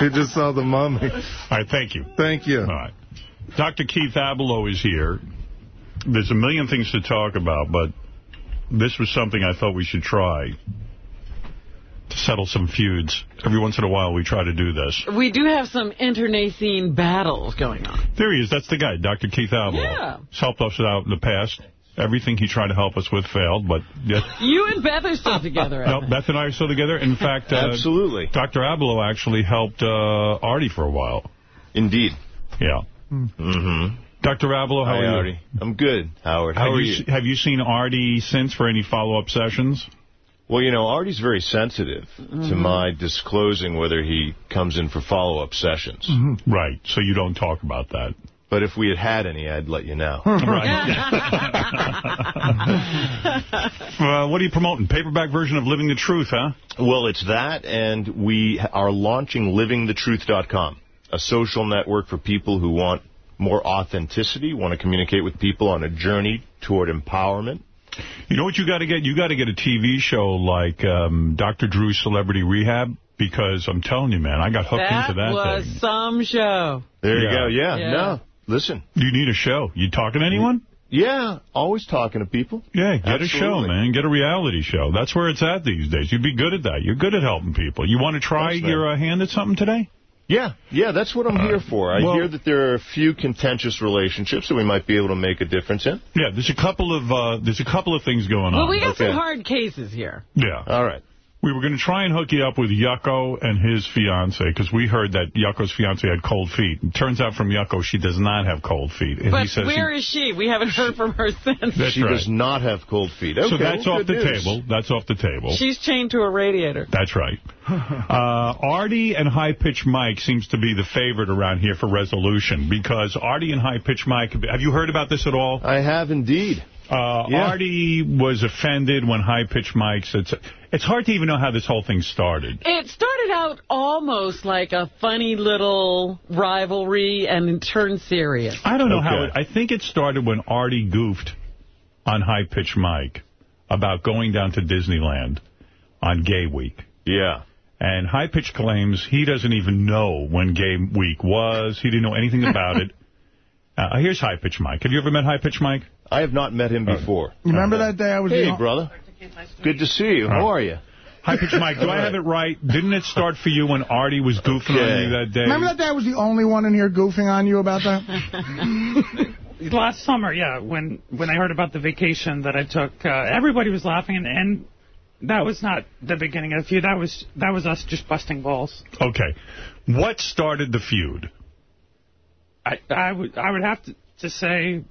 you just saw the mummy. All right, thank you. Thank you. All right. Dr. Keith Ablow is here. There's a million things to talk about, but this was something I thought we should try to settle some feuds. Every once in a while, we try to do this. We do have some internecine battles going on. There he is. That's the guy, Dr. Keith Ablow. Yeah. He's helped us out in the past. Everything he tried to help us with failed, but... Yes. (laughs) You and Beth are still together. No, Beth and I are still together. In fact, uh, Absolutely. Dr. Ablow actually helped uh, Artie for a while. Indeed. Yeah. Mm-hmm. Dr. Ablow, how Hi, are you? Artie. I'm good, Howard. How have are you, you? Have you seen Artie since for any follow-up sessions? Well, you know, Artie's very sensitive to Mhm. my disclosing whether he comes in for follow-up sessions. Right, so you don't talk about that. But if we had had any, I'd let you know. (laughs) Uh, (laughs) what are you promoting? Paperback version of Living the Truth, huh? Well, it's that, and we are launching livingthetruth.com, a social network for people who want more authenticity, want to communicate with people on a journey toward empowerment. You know what you got to get? You got to get a TV show like um, Dr. Drew's Celebrity Rehab, because I'm telling you, man, I got hooked that into that was thing. some show. There you go. Yeah, Yeah. no, listen. You need a show. You talking to anyone? Yeah, always talking to people. Yeah, get a show, man. Get a reality show. That's where it's at these days. You'd be good at that. You're good at helping people. You want to try Thanks, your uh, hand at something today? Yeah, yeah, that's what I'm here for. I well- hear that there are a few contentious relationships that we might be able to make a difference in. Yeah, there's a couple of uh, there's a couple of things going on. Well, we got Okay. some hard cases here. Yeah. All right. We were going to try and hook you up with Yucko and his fiance because we heard that Yucko's fiance had cold feet. It turns out from Yucko she does not have cold feet. And But he says where he, is she? We haven't heard from her since. That's she right. does not have cold feet. Okay, so that's well, off the news. table. That's off the table. She's chained to a radiator. That's right. (laughs) Uh, Artie and High Pitch Mike seems to be the favorite around here for resolution because Artie and High Pitch Mike, have you heard about this at all? I have indeed. Uh, Yeah. Artie was offended when High Pitch Mike said, it's hard to even know how this whole thing started. It started out almost like a funny little rivalry and it turned serious. I don't know how Okay. it, I think it started when Artie goofed on High Pitch Mike about going down to Disneyland on Gay Week. Yeah. And High Pitch claims he doesn't even know when Gay Week was. He didn't know anything about it. (laughs) Uh, here's High Pitch Mike. Have you ever met High Pitch Mike? I have not met him before. You remember that day I was Hey, brother. Good to see you. How are you? High Pitch Mike, do I have it right? Didn't it start for you when Artie was goofing on you that day? Remember that day I was the only one in here goofing on you about that? (laughs) Last summer, yeah, when when I heard about the vacation that I took, uh, everybody was laughing, and, and that was not the beginning of the feud. That was that was us just busting balls. Okay. What started the feud? I I would I would have to, to say,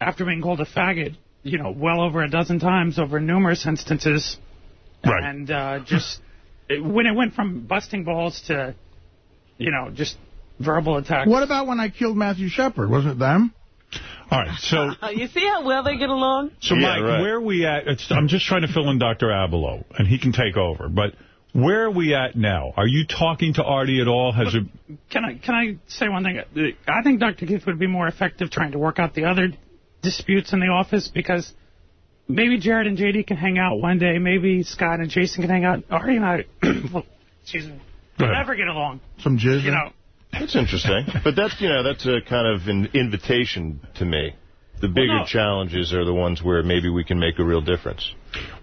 after being called a faggot, you know, well over a dozen times over numerous instances, Right. and uh, just it, when it went from busting balls to, you know, just verbal attacks. What about when I killed Matthew Shepard? Wasn't it them? All right, so (laughs) you see how well they get along? So, Yeah, Mike, right. where are we at? It's, I'm just trying to fill in Dr. Abelow, and he can take over. But where are we at now? Are you talking to Artie at all? Has it? Can I can I say one thing? I think Dr. Keith would be more effective trying to work out the other disputes in the office because maybe Jared and JD can hang out one day. Maybe Scott and Jason can hang out. Artie and I, (clears throat) well, excuse me, Go ahead. never get along. Some jizz. You know, That's interesting. (laughs) but that's, you know, that's a kind of an invitation to me. The bigger no. challenges are the ones where maybe we can make a real difference.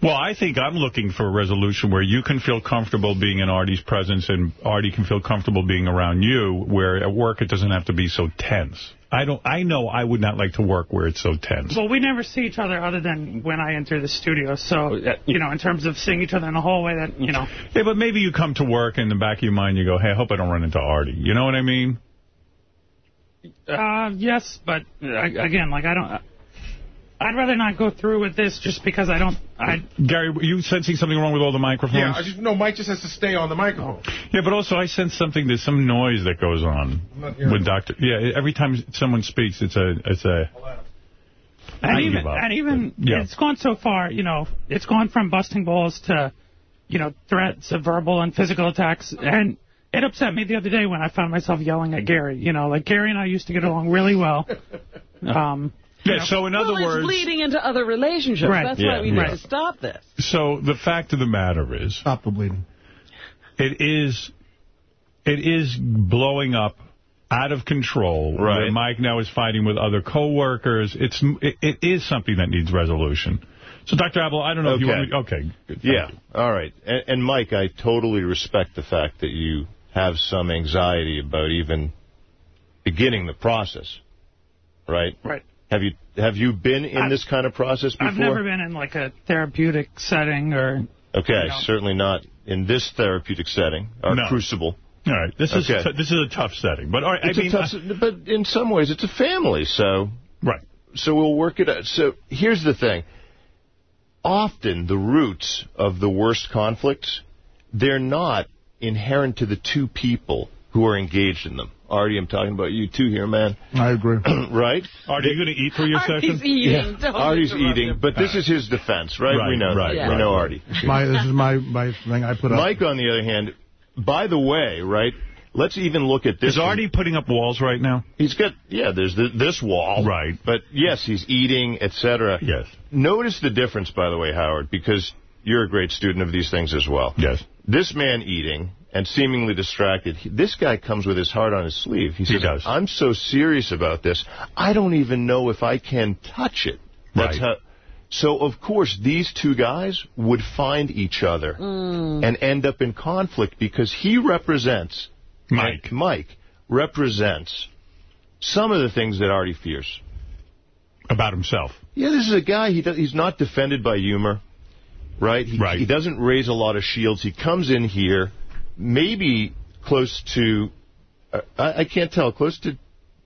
Well, I think I'm looking for a resolution where you can feel comfortable being in Artie's presence and Artie can feel comfortable being around you, where at work it doesn't have to be so tense. I don't. I know I would not like to work where it's so tense. well, we never see each other other than when I enter the studio. So, uh, you know, in terms of seeing each other in the hallway, that you know, Yeah, but maybe you come to work and in the back of your mind you go, hey, I hope I don't run into Artie. You know what I mean? uh, yes, but uh, again, like I don't. I'd rather not go through with this just because I don't. I Gary, are you sensing something wrong with all the microphones? Yeah, I just, no, Mike just has to stay on the microphone. Yeah, but also I sense something. There's some noise that goes on not hearing with Doctor. Yeah, every time someone speaks, it's a it's a. And I even, up. and even Yeah. it's gone so far, you know, it's gone from busting balls to, you know, threats of verbal and physical attacks. And it upset me the other day when I found myself yelling at Gary. You know, like Gary and I used to get along really well. (laughs) Um, Yeah, you know, so in other well, words... it's leading into other relationships. Right. That's Yeah, why we need right. to stop this. So the fact of the matter is... Stop the bleeding. It is, it is blowing up out of control. Right. Where Mike now is fighting with other coworkers. It's it, it is something that needs resolution. So, Dr. Abel, I don't know if you want me... Okay. good, thank Yeah, you. all right. And, and, Mike, I totally respect the fact that you have some anxiety about even beginning the process, right? Right. Have you have you been in I've- this kind of process before? I've never been in like a therapeutic setting or Okay, you know. certainly not in this therapeutic setting, or No. crucible. All right. This is Okay. t- this is a tough setting, but all right. It's I a mean, tough, s- but in some ways, it's a family, so... Right. So we'll work it out. So here's the thing. Often the roots of the worst conflicts, they're not inherent to the two people who are engaged in them. Artie, I'm talking about you too here, man. I agree. (clears throat) right? Artie, are you going to eat through your Artie's session? eating. Don't Artie's eating, him. but this is his defense, right? Right, we know right, that. right, we know right. Artie. My, this is my, my thing I put up. Mike, on the other hand, by the way, right, let's even look at this. Is Artie putting up walls right now? He's got, yeah, there's the, this wall. Right. But yes, he's eating, etc. Yes. Notice the difference, by the way, Howard, because you're a great student of these things as well. Yes. This man eating and seemingly distracted, he- this guy comes with his heart on his sleeve. He He says, does. I'm so serious about this, I don't even know if I can touch it. That's Right. how, so, of course, these two guys would find each other mm. and end up in conflict because he represents, Mike. Mike represents some of the things that Artie fears. About himself. Yeah, this is a guy, he do, he's not defended by humor, right? He, Right. he doesn't raise a lot of shields. He comes in here maybe close to, uh, I, I can't tell, close to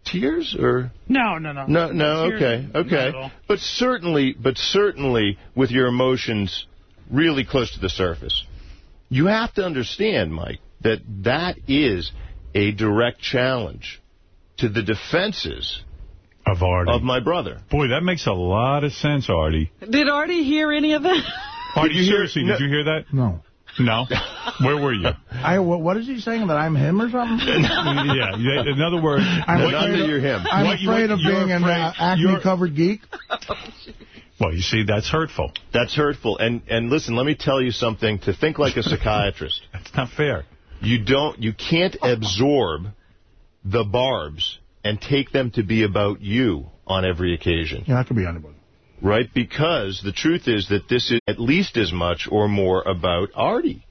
tears or... no, no, no. No, no, Tears, okay, okay. But certainly, but certainly with your emotions really close to the surface. You have to understand, Mike, that that is a direct challenge to the defenses Of Artie. of my brother. Boy, that makes a lot of sense, Artie. Did Artie hear any of that? Artie, you hear- seriously, no- did you hear that? No. No? Where were you? (laughs) I, what, what is he saying? That I'm him or something? (laughs) yeah, yeah, in other words... I'm No, what not you- that you're him. I'm what you- afraid of you're being an afraid- uh, acne-covered geek. Well, you see, that's hurtful. That's hurtful. And and listen, let me tell you something. To think like a (laughs) psychiatrist, That's not fair. you don't, you can't absorb the barbs and take them to be about you on every occasion. Yeah, that could be anybody. Right? Because the truth is that this is at least as much or more about Artie,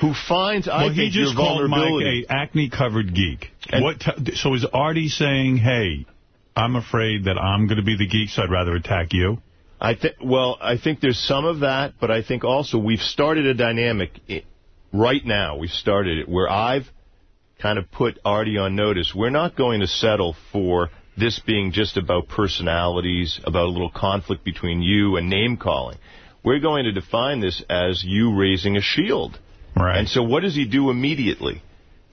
who finds, I well, he think, just called Mike a acne-covered geek. And- what? So is Artie saying, hey, I'm afraid that I'm going to be the geek, so I'd rather attack you? I think. Well, I think there's some of that, but I think also we've started a dynamic i- right now. We've started it where I've kind of put Artie on notice. We're not going to settle for this being just about personalities, about a little conflict between you and name calling. We're going to define this as you raising a shield. Right. And so what does he do immediately?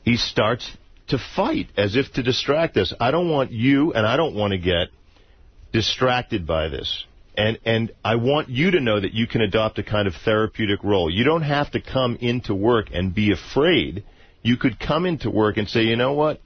He starts to fight as if to distract us. I don't want you and I don't want to get distracted by this. And and I want you to know that you can adopt a kind of therapeutic role. You don't have to come into work and be afraid. You could come into work and say, "You know what?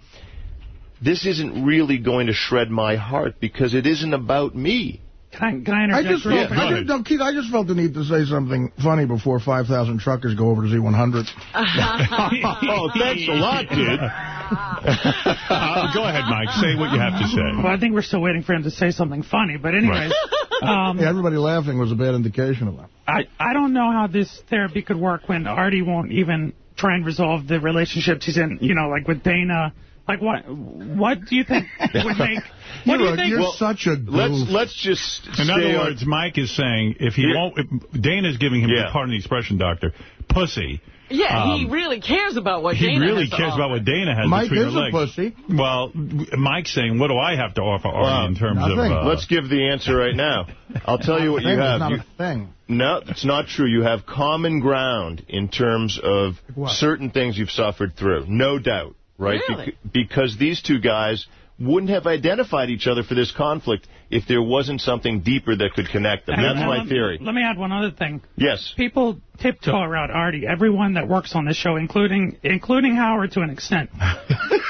This isn't really going to shred my heart because it isn't about me." Can I, can I I just, felt, quick? I, just, no, Keith, I just felt the need to say something funny before 5,000 truckers go over to Z100. (laughs) (laughs) oh, thanks a lot, dude. (laughs) Uh, go ahead, Mike. Say what you have to say. Well, I think we're still waiting for him to say something funny. But anyways, um, Yeah, everybody laughing was a bad indication of that. I, I don't know how this therapy could work when Artie won't even try and resolve the relationships he's in, you know, like with Dana. Like, what What do you think (laughs) would make... What do you You're, a- think... you're such a goof. Let's let's just In stay other on- words, Mike is saying if he Yeah. won't, if Dana's giving him, Yeah. pardon the expression, doctor, pussy. Yeah, he Um, really cares about what He Dana really has to cares about what Dana has Mike between is a pussy. Well, Mike's saying, what do I have to offer Artie Well, in terms nothing. of... Uh, Let's give the answer right now. I'll tell you what you Thing is have. not You- a thing. no, it's not true. You have common ground in terms of What? certain things you've suffered through. No doubt, right? Really? Bec- because these two guys wouldn't have identified each other for this conflict if there wasn't something deeper that could connect them. And- That's my theory. Let me add one other thing. Yes. People tiptoe around Artie, everyone that works on this show, including including Howard to an extent. (laughs)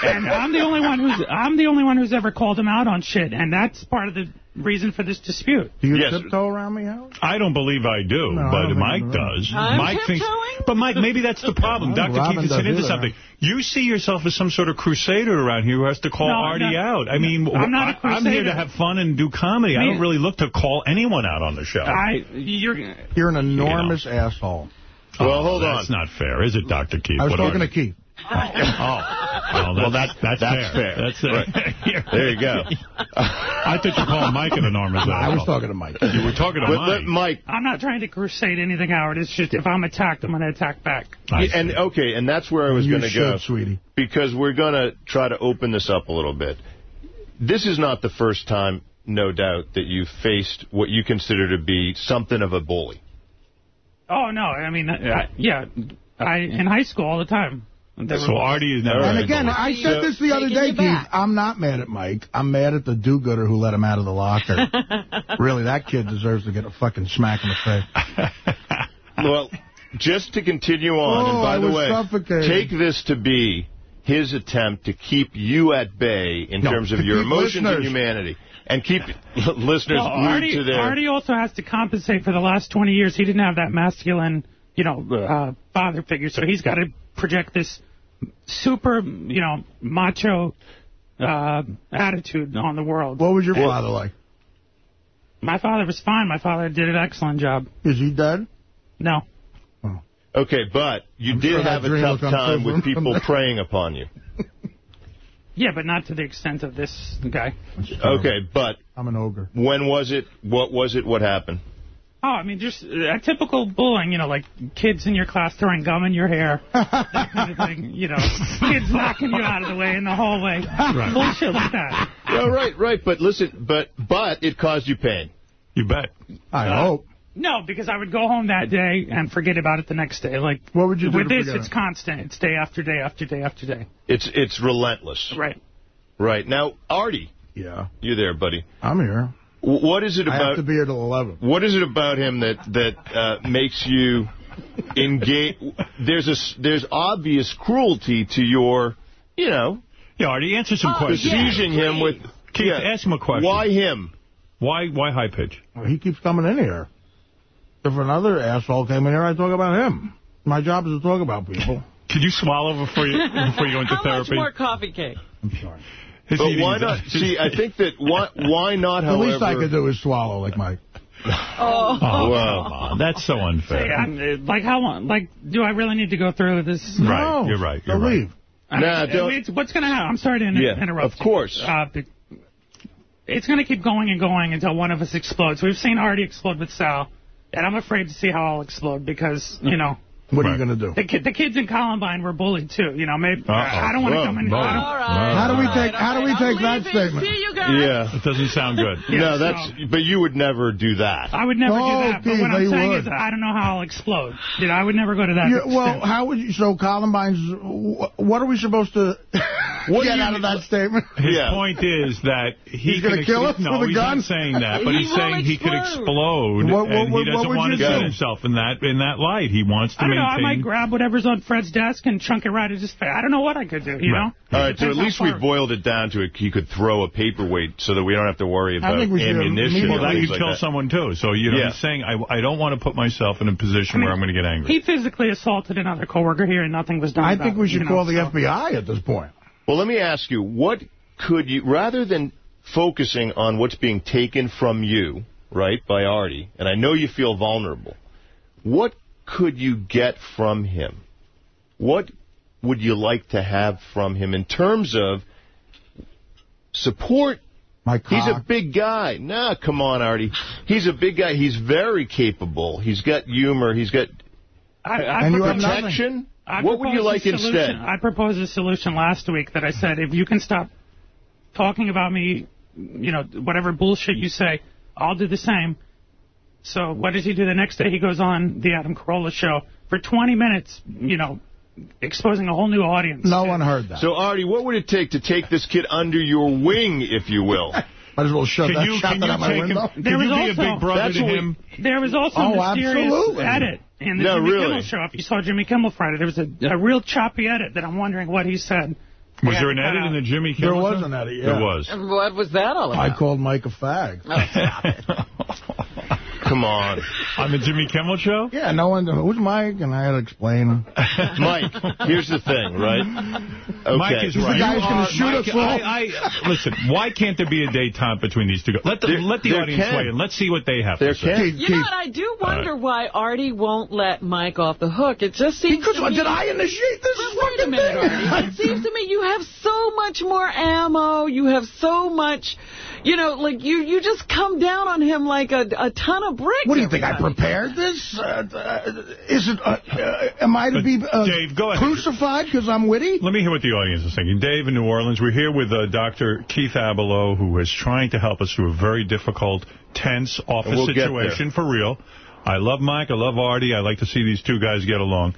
and I'm the only one who's I'm the only one who's ever called him out on shit, and that's part of the reason for this dispute. Do you tiptoe around me, Howard? I don't believe I do, No, but don't Mike does. I'm Mike thinks, but Mike, maybe that's the problem. Dr. Robin Keith is does into either. something. You see yourself as some sort of crusader around here who has to call No, Artie no. out. I mean, I'm not a I- I'm here to have fun and do comedy. I Me- don't really look to call anyone out on the show. I you're You're an enormous asshole. Well, hold on. That's not fair, is it, Dr. Keith? I was What talking to Keith. (laughs) Oh, well, that's, that's, that's fair. fair. That's uh, (laughs) There you go. I thought you called Mike an enormous No, (laughs) I was talking to Mike. You were talking to But Mike. let Mike, I'm not trying to crusade anything, Howard. It's just if I'm attacked, I'm going to attack back. and okay, and that's where I was going to go, sweetie. because we're going to try to open this up a little bit. This is not the first time, no doubt, that you faced what you consider to be something of a bully. Oh no, I mean, I, yeah, I in high school all the time. There So Artie is now... And again, I said this the other day, Keith. I'm not mad at Mike. I'm mad at the do-gooder who let him out of the locker. (laughs) really, that kid deserves to get a fucking smack in the face. (laughs) Well, just to continue on, Oh, and by I the way, suffocating. take this to be his attempt to keep you at bay in No, terms of your keep emotions listeners. and humanity, and keep listeners Well, glued Artie, to their... Artie also has to compensate for the last 20 years. He didn't have that masculine, you know, uh, father figure, so he's got to project this super, you know, macho uh, attitude on the world. What was your father like? My father was fine. My father did an excellent job. Is he dead? No. Okay, but you I'm did sure have a tough time with people preying upon you. (laughs) Yeah, but not to the extent of this guy. Okay, but I'm an ogre. when was it? What was it? What happened? Oh, I mean, just a typical bullying, you know, like kids in your class throwing gum in your hair, (laughs) that kind of thing, you know, kids knocking you out of the way in the hallway, bullshit like that. Well, right, right, but listen, but but it caused you pain. You bet. I Uh, hope. No, because I would go home that day and forget about it the next day. Like, What would you do with this, it's it? constant. It's day after day after day after day. It's it's relentless. Right. Right now, Artie, Yeah, you there, buddy? I'm here. What is it about? I have about? to be here till 11. What is it about him that that uh, makes you engage? There's a s- there's obvious cruelty to your, you know, Yeah, Artie, answer some Oh, questions. besieging him with. Keith, yeah. ask him a question. Why him? Why why high pitch? Well, he keeps coming in here. If another asshole came in here, I'd talk about him. My job is to talk about people. (laughs) Could you swallow before you before you go into How therapy? much more coffee cake? I'm sorry. His But why is- not? (laughs) See, I think that why why not? The However, least I could do is swallow like Mike. (laughs) Oh. Oh, Wow. come on. That's so unfair. I'm, uh, like, how long? Like, do I really need to go through this? Right, No, you're right. You're right. leave. I Nah, mean, don't- it's- what's going to happen? I'm sorry to inter- Yeah, interrupt. of course. You. Uh, it's going to keep going and going until one of us explodes. We've seen Artie explode with Sal, and I'm afraid to see how I'll explode because, you know, What are you going to do? the, ki- the kids in Columbine were bullied too. You know, maybe Uh-oh. I don't want to Whoa, come in. whoa. All right. How do we uh, take- right, how do we right. take I'm that leaving. statement? See you guys. Yeah. It doesn't sound good. Yeah, no, that's. so- But you would never do that. I would never Oh, do that. But what I'm saying would. is, I don't know how I'll explode. You know, I would never go to that. Yeah, well, extent. how would you? So Columbine's. What are we supposed to (laughs) What get you- out of that statement? (laughs) His Yeah. point is that he He's gonna kill ex- us No, with a he's gun? not saying that, but He he's will saying he could explode. explode, What- what- and what- he what doesn't would want to you see do? himself in that in that light. He wants to I don't know. I might grab whatever's on Fred's desk and chunk it right at his face. I don't know what I could do. You Right. know. All right, so at least we far- boiled it down to a, he could throw a paperweight so that we don't have to worry about think ammunition. well, that things could like kill that. someone too. So you know, Yeah. he's saying I I don't want to put myself in a position I mean, where I'm going to get angry. He physically assaulted another coworker here, and nothing was done. I about think we it, should you know, call the so. FBI at this point. Well, let me ask you, what could you, rather than focusing on what's being taken from you, right, by Artie, and I know you feel vulnerable, what could you get from him? What would you like to have from him in terms of support? My He's a big guy. Nah, come on, Artie. He's a big guy. He's very capable. He's got humor. He's got I, I And you have propose- nothing. protection. I What would you like solution. instead? I proposed a solution last week that I said, if you can stop talking about me, you know, whatever bullshit you say, I'll do the same. So what does he do the next day? He goes on the Adam Carolla show for 20 minutes, you know, exposing a whole new audience. No one heard that. So, Artie, what would it take to take this kid under your wing, if you will? (laughs) Might as well shove Can that, you- shot can that you out my take him- window. Can you be a big brother to him? There was also Oh, a mysterious absolutely. edit in the No, Jimmy really? Kimmel show. If you saw Jimmy Kimmel Friday, there was a, a real choppy edit that I'm wondering what he said. Was Yeah, there an edit out. in the uh, Jimmy There was show? an edit, yeah. There was. And what was that all about? I called Mike a fag. Oh, (laughs) Come on. On the Jimmy Kimmel show? Yeah, no one, who's Mike? And I had to explain. (laughs) Mike, here's the thing, right? Okay, Mike is He's the right. guy who's gonna shoot Mike, us all. I, I, listen, why can't there be a detente between these two guys? Let the, There- let the audience can. weigh in. Let's see what they have There to say. can. You know what? I do wonder why Artie won't let Mike off the hook. It just seems Because to me... did I initiate this But wait a minute, thing? Artie. It seems to me you have so much more ammo. You have so much, you know, like you you just come down on him like a, a ton of bricks. What do you think? I prepared this? Uh, uh, is it? Uh, uh, am I to be uh, Dave, go ahead. crucified because I'm witty? Let me hear what the audience is thinking. Dave in New Orleans, we're here with uh, Dr. Keith Abelow, who is trying to help us through a very difficult, tense office We'll situation for real. I love Mike. I love Artie. I like to see these two guys get along.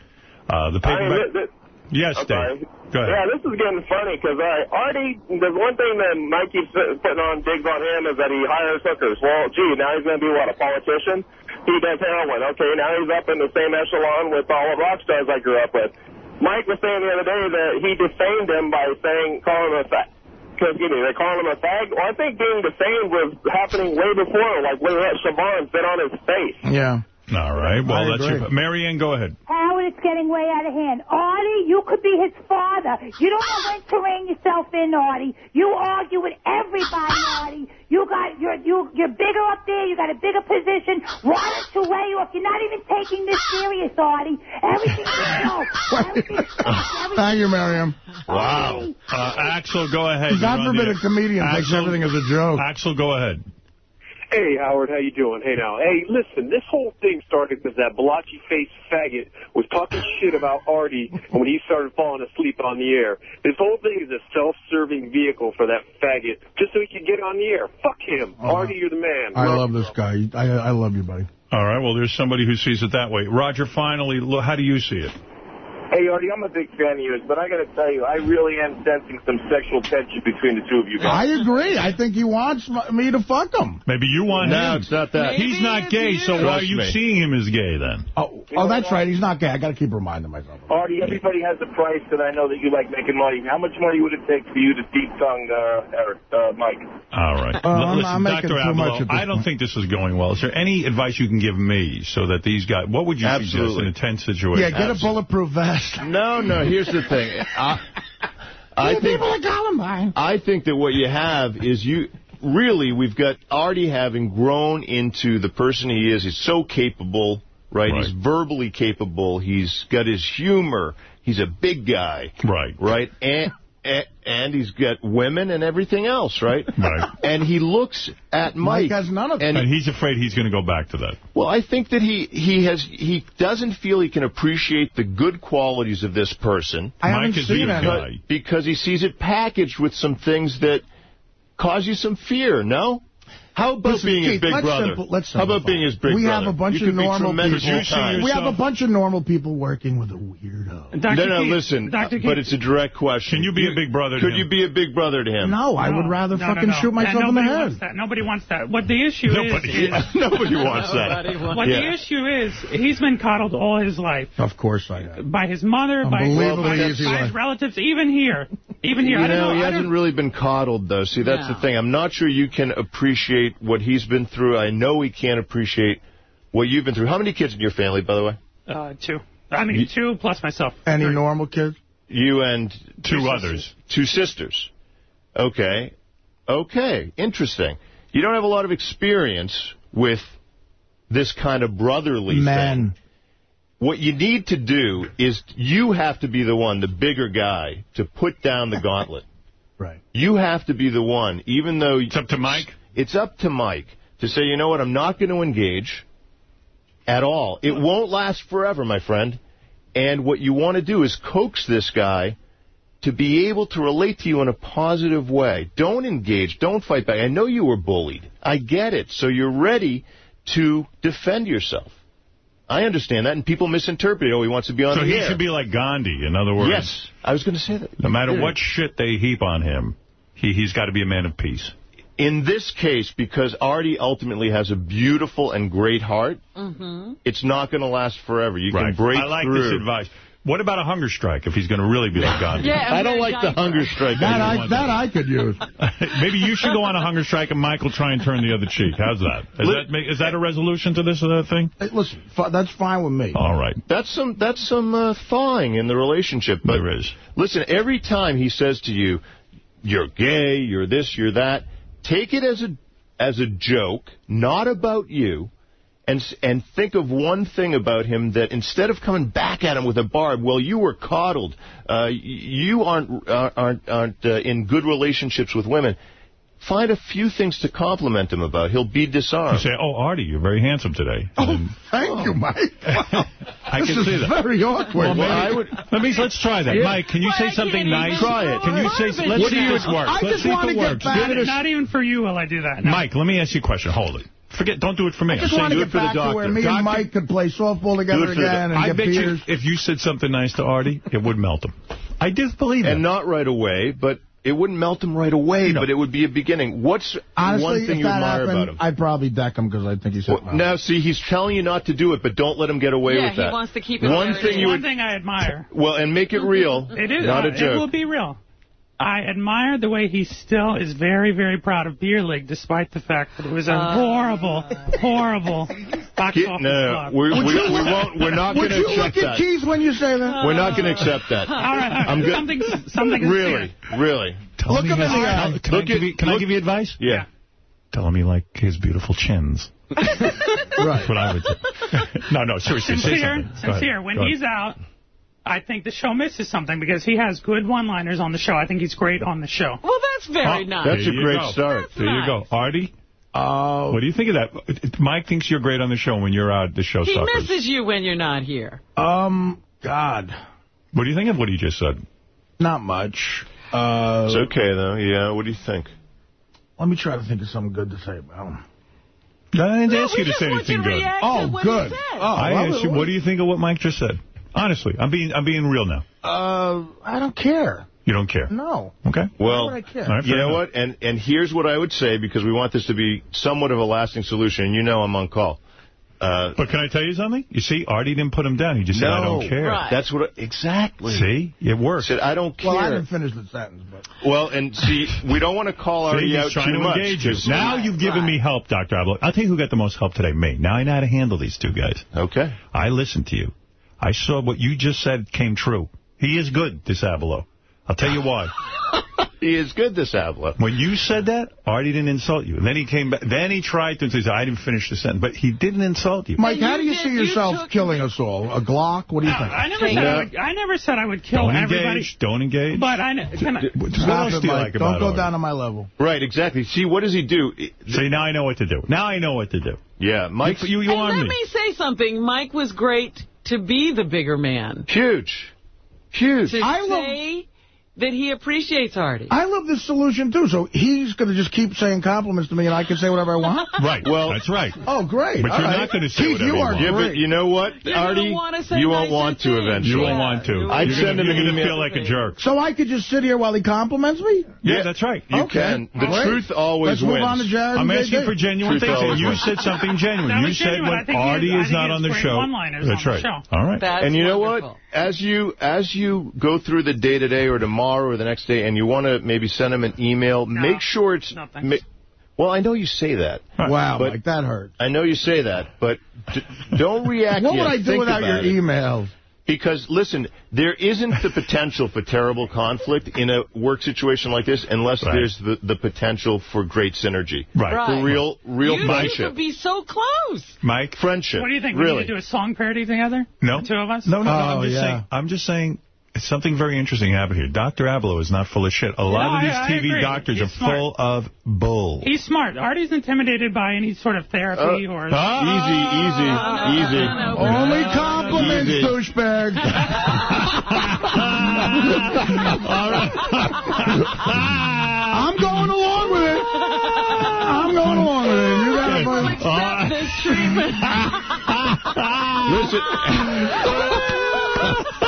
Uh, the paperback... I, yes, Okay. Dave. Go ahead. Yeah, this is getting funny because uh, Artie, the one thing that Mike keeps putting on digs on him is that he hires hookers. Well, gee, now he's going to be what, a politician? He does heroin. Okay, now he's up in the same echelon with all the rock stars I grew up with. Mike was saying the other day that he defamed him by saying, calling him a fat. Excuse me, they call him a fag. Well, I think being defamed was happening way before, like when let Siobhan sit on his face. Yeah. All right. Well, I that's agree. your... Marianne, go ahead. Howard, it's getting way out of hand. Artie, you could be his father. You don't know when to rein yourself in, Artie. You argue with everybody, Artie. You got you're you you're bigger up there. You got a bigger position. Why don't you weigh off? You're not even taking this serious, Artie. Everything's a joke. Everything's (laughs) Thank you, Miriam. Wow. Uh, Axel, go ahead. God forbid a comedian thinks everything is a joke. Axel, go ahead. Hey, Howard, how you doing? Hey, now, hey, listen, this whole thing started because that blotchy-faced faggot was talking shit about Artie when he started falling asleep on the air. This whole thing is a self-serving vehicle for that faggot, just so he could get on the air. Fuck him. Uh-huh. Artie, you're the man. I love this guy. I, I love you, buddy. All right. Well, there's somebody who sees it that way. Roger, finally, lo- how do you see it? Hey, Artie, I'm a big fan of yours, but I got to tell you, I really am sensing some sexual tension between the two of you guys. I agree. I think he wants me to fuck him. Maybe you want No, him. it's not that. He's not gay, so why are you me. seeing him as gay then? Oh, oh, that's right. He's not gay. I got to keep reminding myself. Artie, everybody has a price, and I know that you like making money. How much money would it take for you to deep-tongue uh, Eric, uh, Mike? All right. Uh, L- I'm- Listen, I'm making Dr. too much Abelow, at this I don't point. think this is going well. Is there any advice you can give me so that these guys, what would you suggest in a tense situation? Yeah, get a bulletproof vest. No, no, here's the thing. I, (laughs) I think People like Columbine. I think that what you have is you really we've got Artie having grown into the person he is. He's so capable, right? Right. He's verbally capable. He's got his humor. He's a big guy, Right. right? And and, and he's got women and everything else, right? (laughs) Right. And he looks at Mike. Mike has none of and And he's afraid he's going to go back to that. well, I think that he he has he doesn't feel he can appreciate the good qualities of this person I Mike haven't is seen the any. guy. because he sees it packaged with some things that cause you some fear. No. How about Listen, being his big let's brother? simple- let's How about being his big we brother? have a bunch you of normal people. We have a bunch of normal people working with a weirdo. Dr. No, no, Keith, listen. Dr. uh, Keith, But it's a direct question. Can you be a big brother to Could him? you be a big brother to him? No, I no, would rather no, no, fucking no. shoot myself and in the nobody head. Wants that. Nobody wants that. What the issue (laughs) Nobody. is, is (laughs) Nobody wants that. Wants what Yeah. the issue is, he's been coddled all his life Of course I have. by his mother, by, his, by, his, easy by his life. relatives, even here, even here. You know, know. he hasn't really been coddled, though. See, that's the thing. I'm not sure you can appreciate what he's been through. I know he can't appreciate what you've been through. How many kids in your family, by the way? uh, two. I mean, two plus myself. Any Three. normal kids? You and Two sisters. others. Two sisters. Okay. Okay. Interesting. You don't have a lot of experience with this kind of brotherly Men. thing. What you need to do is you have to be the one, the bigger guy, to put down the gauntlet. (laughs) Right. You have to be the one, even though... It's up to Mike? It's up to Mike to say, you know what, I'm not going to engage at all. It won't last forever, my friend. And what you want to do is coax this guy to be able to relate to you in a positive way. Don't engage. Don't fight back. I know you were bullied. I get it. So you're ready to defend yourself. I understand that, and people misinterpret it. Oh, he wants to be on so the air. So he should be like Gandhi, in other words. Yes, I was going to say that. No matter what shit they heap on him, he, he's got to be a man of peace. In this case, because Artie ultimately has a beautiful and great heart, mm -hmm. it's not going to last forever. You right. can break through. I like through. this advice. What about a hunger strike if he's going to really be like (laughs) Gandhi? yeah, I don't like the hunger strike. That I, I that I could use. (laughs) Maybe you should go on a hunger strike and Michael try and turn the other cheek. How's that? Is, Let, that, is that a resolution to this uh, thing? Hey, listen, that's fine with me. All right. That's some that's some uh, thawing in the relationship. But there is. Listen, every time he says to you, you're gay, you're this, you're that, take it as a as a joke, not about you, and and think of one thing about him that instead of coming back at him with a barb, well, you were coddled, uh, you aren't uh, aren't, aren't uh, in good relationships with women find a few things to compliment him about. He'll be disarmed. You say, oh, Artie, you're very handsome today. Oh, thank you, Mike. (laughs) Wow. I this can see that. very awkward. Well, well, would... Let me, let's try that. Yeah. Mike, can you well, say something nice? Try it. Can you say, let's see if it works. I just want to get back. Not not even for you will I do that. No. Mike, let me ask you a question. Hold it. Forget, don't do it for me. I just want to get back to where me doctor. and Mike could play softball together again and I get bet beers. you, if you said something nice to Artie, it would melt him. I disbelieve it. And not right away, but it wouldn't melt him right away, no. but it would be a beginning. What's Honestly, one thing you admire happened, about him? I'd probably deck him because I think he's... Well, now, see, he's telling you not to do it, but don't let him get away yeah, with that. Yeah, he wants to keep it One, thing, you would, one thing I admire. (laughs) Well, and make it real. it is. Not a joke. It will be real. I admire the way he still is very, very proud of Beer League, despite the fact that it was a uh, horrible, horrible (laughs) box Get, office no, flop. We, we, we won't, we're not going to accept that. Would you look at Keys when you say that? We're not going to accept that. all right, all right. I'm good. Something, something Really, really. Tell look him in the eye. Can, look I, give you, can look, I give you advice? Yeah. yeah. (laughs) Tell him you like his beautiful chins. (laughs) right. That's what I would do. no, no, seriously, sincere, Sincere, when he's out I think the show misses something because he has good one-liners on the show. I think he's great on the show. Well, that's very oh, nice. That's a great go. start. That's there nice. you go. Artie? Uh, what do you think of that? Mike thinks you're great on the show when you're out. The show he suckers. misses you when you're not here. Um, God. What do you think of what he just said? Not much. Uh, it's okay, though. Yeah, what do you think? Let me try to think of something good to say about him. I didn't no, ask you to say anything good. Oh, good. Oh, I asked you, what do you think of what Mike just said? Honestly, I'm being I'm being real now. Uh, I don't care. You don't care? No. Okay. Well, I care? Right, you know enough. what? And and here's what I would say, because we want this to be somewhat of a lasting solution. You know I'm on call. Uh, but can I tell you something? You see, Artie didn't put him down. He just no, said, I don't care. Right. That's what, I, exactly. See, it works. Said, I don't care. Well, I didn't finish the sentence, but. Well, and see, we don't want to call Artie see, out too to much. Engage you. Now right, you've given right. me help, Dr. Ablow. I'll tell you who got the most help today, me. Now I know how to handle these two guys. Okay. I listened to you. I saw what you just said came true. He is good, DiSavolo. I'll tell you why. (laughs) he is good, DiSavolo. When you said that, Artie didn't insult you. And then he came back. Then he tried to say, I didn't finish the sentence. But he didn't insult you. Mike, you how do you did, see yourself you killing me. us all? A Glock? What do you uh, think? I never, yeah. I, would, I never, said I, would, kill don't everybody. Engage, don't engage. But I... Can I what else do you like about Don't go Artie? down to my level. Right, exactly. See, what does he do? See, now I know what to do. Now I know what to do. Yeah, Mike, you, you, let me. me say something. Mike was great to be the bigger man. Huge. Huge. To I say that he appreciates Artie. I love this solution, too. So he's going to just keep saying compliments to me, and I can say whatever I want? (laughs) right. Well, That's right. Oh, great. But All you're right. not going to say Keith, whatever you, are want. Great. You know what, you Artie? You won't want to eventually. You won't yeah. want to. I'd you're send gonna, him to feel like a jerk. So I could just sit here while he compliments me? Yeah, yeah. that's right. You okay. can. The truth always Let's wins. Move on to Jared I'm asking for genuine things, (laughs) you said something genuine. You said when Artie is not on the show. That's right. All right. And you know what? As you As you go through the day-to-day or tomorrow, tomorrow or the next day and you want to maybe send them an email, no. make sure it's... No, well, I know you say that. Wow, Mike, that hurts. I know you say that, but don't react What yet. would I do without your it. email? Because, listen, there isn't the potential for terrible conflict in a work situation like this unless right. there's the, the potential for great synergy. Right. right. For real, real you friendship. You be so close. Mike? Friendship. What do you think? Really? We need to do a song parody together? No. The two of us? No, no, oh. I'm just, yeah. saying, I'm just saying something very interesting happened here. Dr. Avalo is not full of shit. A lot no, of these I, TV I doctors He's are smart. full of bull. He's smart. Artie's intimidated by any sort of therapy uh, or... Ah, easy, easy, uh, no, easy. No, Only compliments, (laughs) douchebag. (laughs) All right. I'm going along with it. I'm going along with it. You gotta accept this treatment. Listen. (laughs)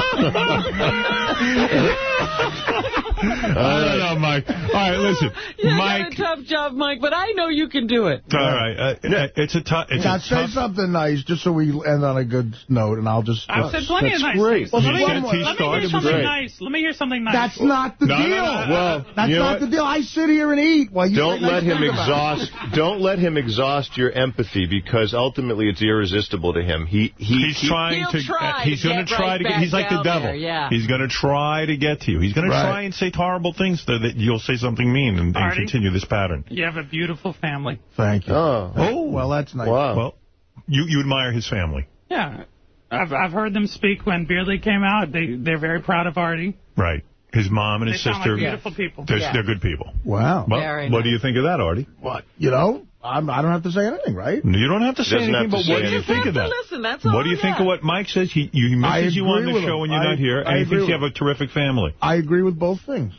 I don't know, Mike. All right, listen. You Mike. got a tough job, Mike, but I know you can do it. All right. Uh, it's a tough. It's now, a say tough. something nice, just so we end on a good note, and I'll just... I've said plenty That's of nice great. Well, let me, one let me hear something nice. Let me hear something nice. That's not the No, no, deal. no, no. Well, That's you know not what? the deal. I sit here and eat while you Don't say nice let him things about it. exhaust. Don't let him exhaust your empathy because ultimately it's irresistible to him. He he He's he- trying to. try uh, he's going to try to get. He's like the down devil. there, yeah. He's going to try to get to you. He's going Right. to try and say horrible things so that you'll say something mean and, and continue this pattern. You have a beautiful family. Thank you. Oh. Oh, well, that's nice. Wow. Well, you you admire his family, Yeah. I've I've heard them speak when Beer League came out. They they're very proud of Artie. right? His mom and They his sound like sister. beautiful people. They're, Yeah. they're good people. Wow. Well, Very what nice. do you think of that, Artie? What? You know, I'm, I don't have to say anything, right? You don't have to say anything, to but say what do you think of that? listen, that's all What do you think yeah. of what Mike says? He, you, he misses you on the show him. when you're I- not here, I and he thinks you have a terrific family. I agree with both things.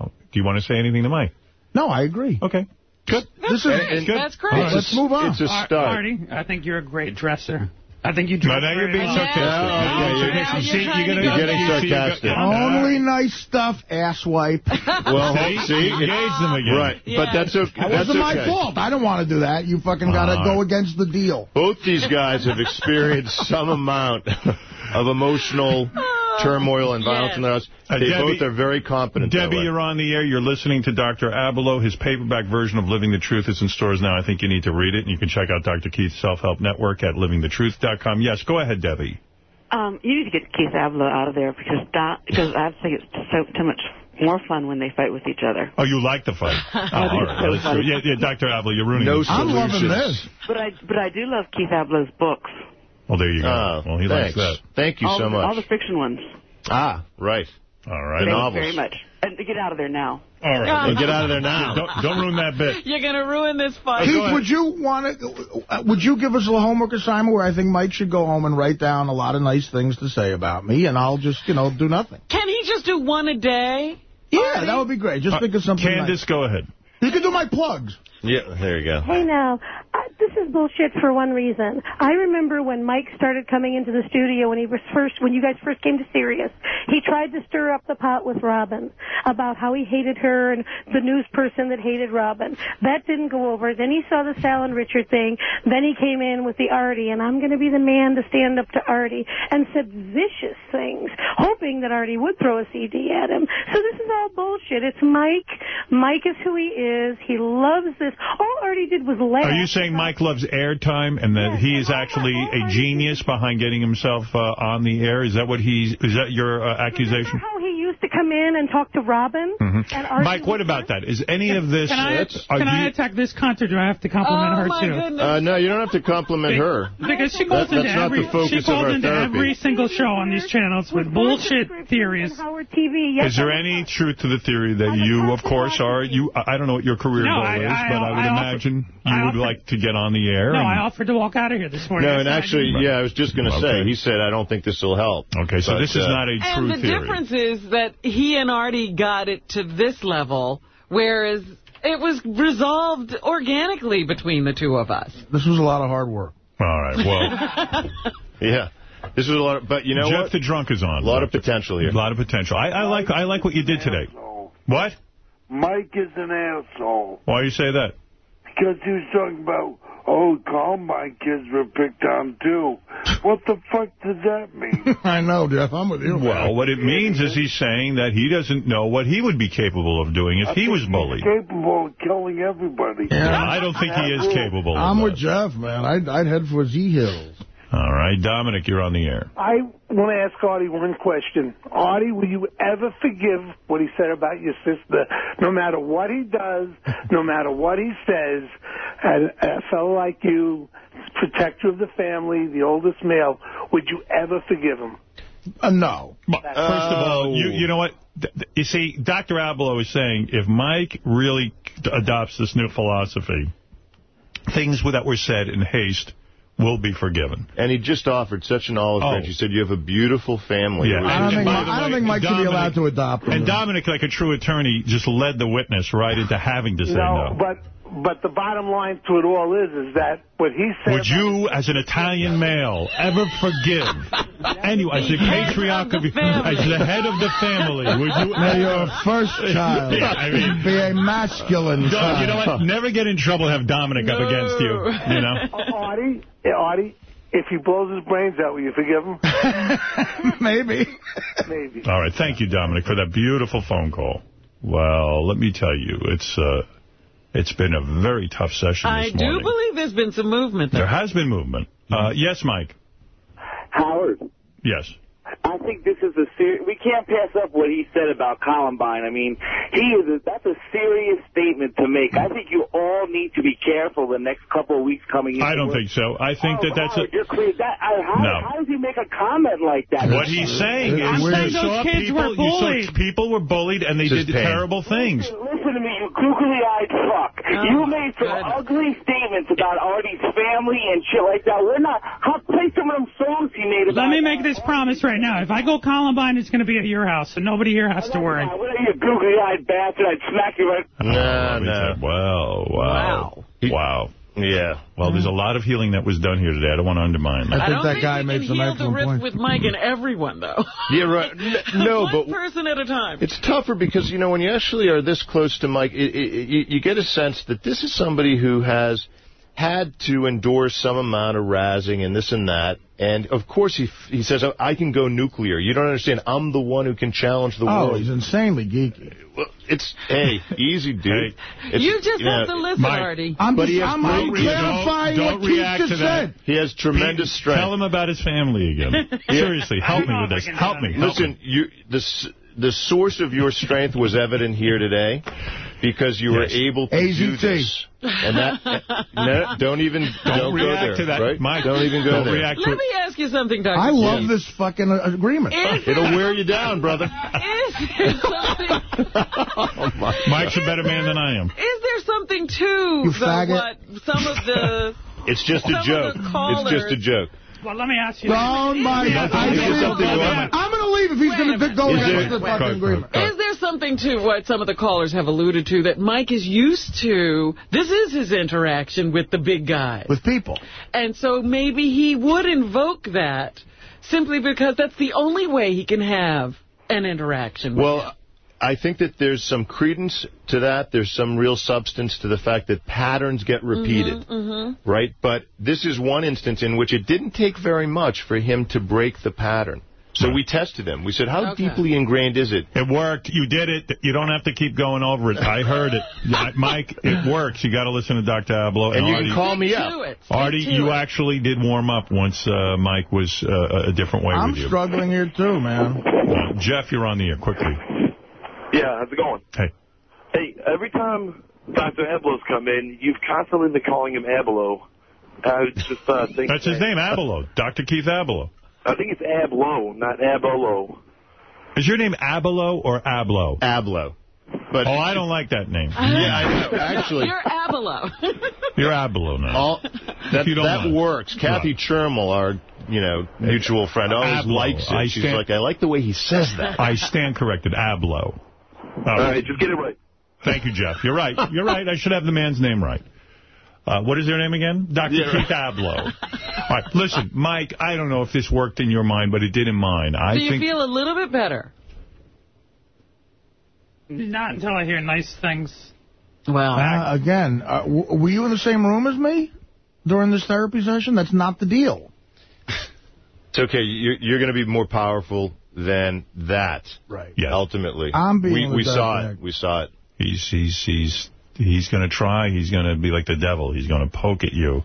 Oh, do you want to say anything to Mike? No, I agree. Okay. Good. This is great. good. That's great. All right, let's move on. It's a Ar- start. Artie, I think you're a great dresser. I think you No, dress now you're very being well. sarcastic. Yeah, okay, You're- you're- see, you're you're gonna- kinda getting see, you got- sarcastic. Only nice stuff, asswipe. (laughs) Well, See? see, Engage them again. Right, Yeah. but that's okay. That That's wasn't my okay. fault. I don't want to do that. You fucking got to All go against the deal. Both these guys have experienced some amount of emotional (laughs) turmoil and violence Yes. in their house. Uh, They Debbie- both are very competent. Debbie, you're on the air. You're listening to Dr. Abelo. His paperback version of Living the Truth is in stores now. I think you need to read it. And you can check out Dr. Keith's self-help network at livingthetruth.com. Yes, go ahead, Debbie. Um, you need to get Keith Avila out of there because Don, because I think it's so too much more fun when they fight with each other. Oh, you like the fight. (laughs) Oh, all right. Well, that's true. Yeah, yeah, Dr. Abelo, you're ruining No it. I'm loving this. But I but I do love Keith Avila's books. Well, there you go. Oh, well, he thanks. likes that. Thank you all, so the- All the fiction ones. Ah, right. All right. Thank you novels. very much. And to get out of there now. All right. Well, get out of there now. Don't, don't ruin that bit. You're going to ruin this fight. Keith, would you want to? Uh, would you give us a homework assignment where I think Mike should go home and write down a lot of nice things to say about me, and I'll just, you know, do nothing. Can he just do one a day? Yeah, that would be great. Just Uh, think of something. Candace, nice. go ahead. You can do my plugs. Yeah, there you go. Hey now, uh, this is bullshit for one reason. I remember when Mike started coming into the studio when he was first, when you guys first came to Sirius, he tried to stir up the pot with Robin about how he hated her and the news person that hated Robin. That didn't go over. Then he saw the Sal and Richard thing. Then he came in with the Artie, and I'm going to be the man to stand up to Artie, and said vicious things, hoping that Artie would throw a CD at him. So this is all bullshit. It's Mike. Mike is who he is. He loves this. All Artie did was laugh. Are you saying Mike loves airtime and that he is actually a genius behind getting himself uh, on the air? Is that what he's? Is that your uh, accusation? how he used to come in and talk to Robin? Mhm. And Mike, what about that? Is any of this? Can I, are can I attack this cunt or do I have to compliment Oh, her too? Uh, no, you don't have to compliment her. Because she calls That- into that's not every the focus she of calls our into therapy. every single show on these channels with bullshit theories. Howard TV. Yes, Is there any truth to the theory that you, of course, are you? I I don't know what your career No, goal I- is, I- but I would I offer- imagine I you would offer- like to get on the air. No, I offered to walk out of here this morning. No, and actually, yeah, I was just going to say, he said, I don't think this will help. Okay, so But, this is uh, not a true theory. And the theory. difference is that he and Artie got it to this level, whereas it was resolved organically between the two of us. This was a lot of hard work. All right, well, (laughs) Yeah. This was a lot of, but you know Jeff what? the drunk is on. A lot of potential here. A lot of potential. I, I like I like what you did today. What? Mike is an asshole Why you say that? because he was talking about, oh, Columbine kids were picked on too. What the fuck does that mean? (laughs) I know, Jeff. I'm with you. Well, what it means is he's saying that he doesn't know what he would be capable of doing if I he think was he's bullied. capable of killing everybody. Yeah, I don't think he is capable of I'm that. with Jeff, man. I'd, I'd head for Z Hills. All right, Dominic, you're on the air. I want to ask Artie one question. Artie, will you ever forgive what he said about your sister? No matter what he does, no matter what he says, and a fellow like you, protector of the family, the oldest male, would you ever forgive him? Uh, no. First of all, you you know what? Th- th- You see, Dr. Abelo is saying if Mike really adopts this new philosophy, things that were said in haste will be forgiven. And he just offered such an olive Oh. branch. He said, you have a beautiful family. Yeah. I don't think, by Mike, I don't way, think Mike should be allowed to adopt him. And Dominic, like a true attorney, just led the witness right into having to say no, no. but but the bottom line to it all is, is that what he said. Would you, as an Italian male, ever forgive (laughs) anyone, as the patriarch of, as the head of the family, would you? Now, you're first (laughs) child. Yeah, I mean, be a masculine child. you know what? Never get in trouble. Have Dominic up against you. You know. (laughs) Uh, Artie, yeah, Artie, if he blows his brains out, will you forgive him? Maybe. Maybe. All right. Thank you, Dominic, for that beautiful phone call. Well, let me tell you, it's uh, it's been a very tough session I this do morning. believe there's been some movement There there. has been movement. Uh, yes, Mike. Howard, Yes. I think this is a serious. we can't pass up what he said about Columbine. I mean, he is a, that's a serious statement to make. I think you all need to be careful the next couple of weeks coming. In. I don't think so. I think oh, that that's Howard, a... you're crazy. That, I, how, No. how does he make a comment like that? What he's saying is I'm you saw those kids people, were you bullied. saw people were bullied and they Just did pain. terrible things. Listen to me, you googly-eyed fuck. Oh, you made some ugly statements about Artie's family and shit like that. We're not... How, play some of them songs he made about... Let me make this promise right now. If I go Columbine, it's going to be at your house, so nobody here has to worry. What are you, googly-eyed bastard? I'd smack you right... No, no. Wow, wow, wow. Yeah. Well, there's a lot of healing that was done here today. I don't want to undermine that. I don't think we can heal the rift with Mike and everyone, though. (laughs) Yeah, right. (laughs) N- No, One but person at a time. It's tougher because, you know, when you actually are this close to Mike, it, it, you, you get a sense that this is somebody who has had to endure some amount of razzing and this and that. And, of course, he he says, "Oh, I can go nuclear. You don't understand. I'm the one who can challenge the Oh, world. he's insanely geeky. Well, it's, hey, easy, dude. It's- you just know, have to listen, Mike, Artie. I'm but just, he has I'm, great I'm reason. clarifying Don't what Keith just said. He has tremendous Pete, strength. Tell him about his family again. (laughs) Seriously, help me with this. Help me. Help Listen, me. you the the source of your strength was evident here today because you were able to do this. And that (laughs) no, don't even Don't don't, go react there, to that, right? Mike. Don't even go Don't there. react Let me ask you something, Dr. I love King. this fucking uh, agreement. Is (laughs) It'll there- wear you down, brother. Is there something... (laughs) oh my Mike's a better man than I am. Is there something to You the, faggot. what some of the It's just a joke. It's just a joke. Well, let me ask you. Don't, Mike. I is there agree something with to him. it? I'm going to leave if he's going to minute. go Is against the fucking agreement. Is there something to what some of the callers have alluded to that Mike is used to? This is his interaction with the big guys. With people. And so maybe he would invoke that simply because that's the only way he can have an interaction with Well, I think that there's some credence to that. There's some real substance to the fact that patterns get repeated. Mm-hmm. right? But this is one instance in which it didn't take very much for him to break the pattern. So we tested him. We said, how Okay. deeply ingrained is it? It worked. You did it. You don't have to keep going over it. I heard it. (laughs) Yeah, Mike, it works. You got to listen to Dr. Ablow. And you Artie. can call me up. it. Artie, you it. actually did warm up once uh, Mike was uh, a different way I'm with you. struggling here, too, man. Uh, Jeff, you're on the air. Quickly. Yeah, how's it going? Hey. Hey, every time Dr. Abelo's come in, you've constantly been calling him Abelo. I was just uh, (laughs) thinking... That's his name, Abelo. Dr. Keith Abelo. I think it's Ablow, not Abolo. Is your name Abelo or Ablow? Ablow. But oh, I don't like that name. Yeah, I know. Actually, You're Abelo. (laughs) You're Abelo now. all, that, you that mind. works. Kathy Chermel, our you know mutual friend, always Ablow. likes it. I She's stand- like, I like the way he says that. I stand corrected. Ablow. All right, just get it right. Thank you, Jeff. You're right. You're right. I should have the man's name right. Uh, what is their name again? Dr. Yeah, Keith Ablow. All right, listen, Mike, I don't know if this worked in your mind, but it did in mine. I Do you think feel a little bit better? Not until I hear nice things. Well, Uh, again, uh, w- were you in the same room as me during this therapy session? That's not the deal. It's okay. You're, you're going to be more powerful than that. Right. Yeah. Ultimately. I'm being we, we saw dirtbag. it. We saw it. he's he's he's he's going to try. He's going to be like the devil. He's going to poke at you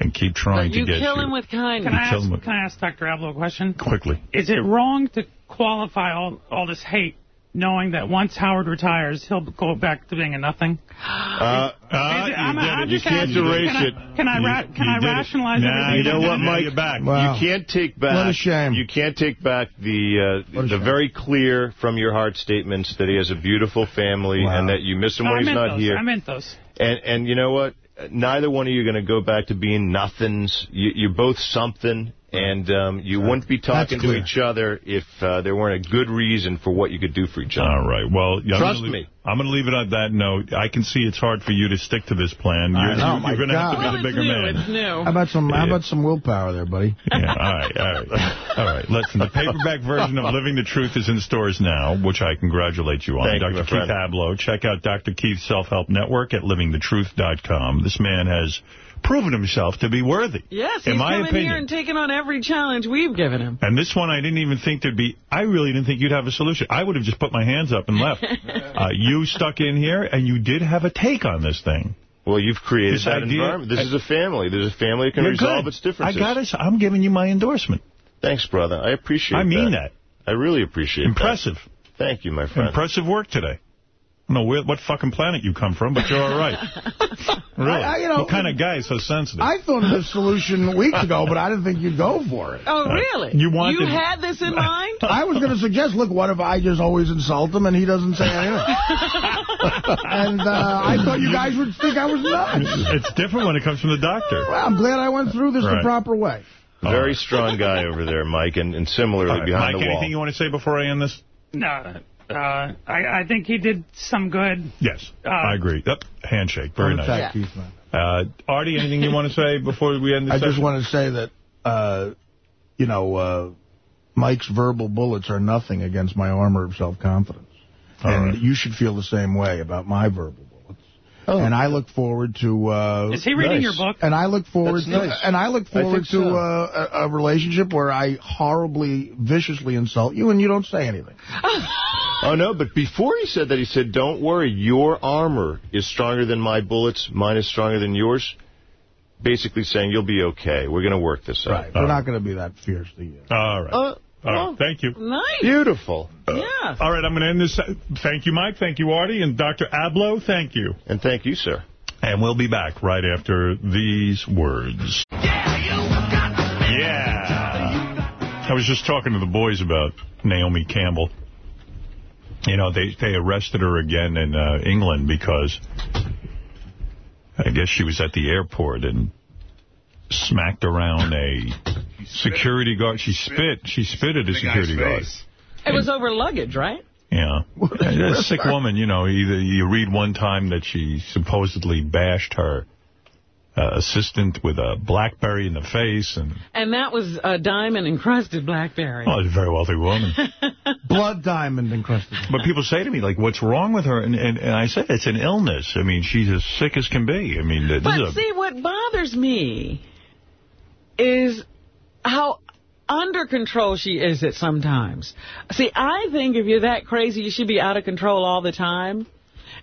and keep trying but to get kill you him with kindness. Can I, kill ask, him with- can I ask Dr. Ablow a question? quickly. Is it wrong to qualify all, all this hate knowing that once Howard retires, he'll go back to being a nothing? Uh, Is it- I'm- I'm You just can't asking, erase can I- it. Can I, You- ra- can you I did it. Nah, everything? You know what, Mike? you're back. Wow. You can't take back. What a shame. You can't take back the uh, the shame. very clear from your heart statements that he has a beautiful family Wow. and that you miss him No, when I he's not those. here. I meant those. And and you know what? Neither one of you are going to go back to being nothings. You, you're both something, And um, you wouldn't be talking to each other if uh, there weren't a good reason for what you could do for each other. All right. Well, I'm Trust gonna leave, me. I'm going to leave it on that note. I can see it's hard for you to stick to this plan. You're, I know, you're, going to have to be the bigger man. How about some? How about some willpower there, buddy? (laughs) Yeah, all right, all right. All right, listen, the paperback version of Living the Truth is in stores now, which I congratulate you on. Thank Dr. my Keith friend. Ablow. Check out Dr. Keith's Self-Help Network at livingthetruth.com. This man has proven himself to be worthy. Yes, in he's my coming opinion. here and taking on every challenge we've given him. And this one, I didn't even think there'd be, I really didn't think you'd have a solution. I would have just put my hands up and left. (laughs) uh, you stuck in here, and you did have a take on this thing. Well, you've created This that idea- environment. This I- is a family. There's a family that can resolve good. its differences. I got it. I'm giving you my endorsement. Thanks, brother. I appreciate that. I mean that. I really appreciate Impressive. that. Thank you, my friend. Impressive work today. I don't know where, what fucking planet you come from, but you're all right. (laughs) really? I- I- you know, what kind of guy is so sensitive? I thought of this solution weeks ago, but I didn't think you'd go for it. Oh, Uh, really? you wanted- You had this in (laughs) mind? I was going to suggest, look, what if I just always insult him and he doesn't say anything? (laughs) and uh, I thought you guys would think I was nuts. it's different when it comes from the doctor. Well, I'm glad I went through this the proper way. Very strong guy over there, Mike, and, and similarly All right, behind Mike, the wall. Mike, anything you want to say before I end this? No, uh, I, I think he did some good. Yes, Uh, I agree. Yep, handshake. Very nice. attack Keith, man. Uh, Artie, anything you want to say before we end this I just want to say that, uh, you know, uh, Mike's verbal bullets are nothing against my armor of self-confidence. And right. you should feel the same way about my verbal bullets. And I look forward to. Uh, Is he reading your book? And I look forward That's to. nice. And I look forward think to so. uh, a, a relationship where I horribly, viciously insult you, and you don't say anything. (laughs) Oh, no, but before he said that, he said, don't worry, your armor is stronger than my bullets, mine is stronger than yours. Basically saying, you'll be okay. We're going to work this out. Right. We're not going to be that fierce to you. All right. Uh, All right. Thank you. Nice. Beautiful. Yeah. All right, I'm going to end this. Thank you, Mike. Thank you, Artie. And Dr. Ablow, thank you. And thank you, sir. And we'll be back right after these words. Yeah. I was just talking to the boys about Naomi Campbell. You know, they, they arrested her again in uh, England because I guess she was at the airport and smacked around a security guard. She spit. She spit at a security guard. It was over luggage, right? Yeah. (laughs) a sick woman, you know, either you read one time that she supposedly bashed her uh, assistant with a BlackBerry in the face, and And that was a diamond-encrusted BlackBerry. oh, she's a very wealthy woman. (laughs) Blood diamond encrusted. but people say to me, like, what's wrong with her? And, and, and I say, it's an illness. I mean, she's as sick as can be. I mean, this But is a... see, what bothers me is how under control she is at sometimes. See, I think if you're that crazy, you should be out of control all the time.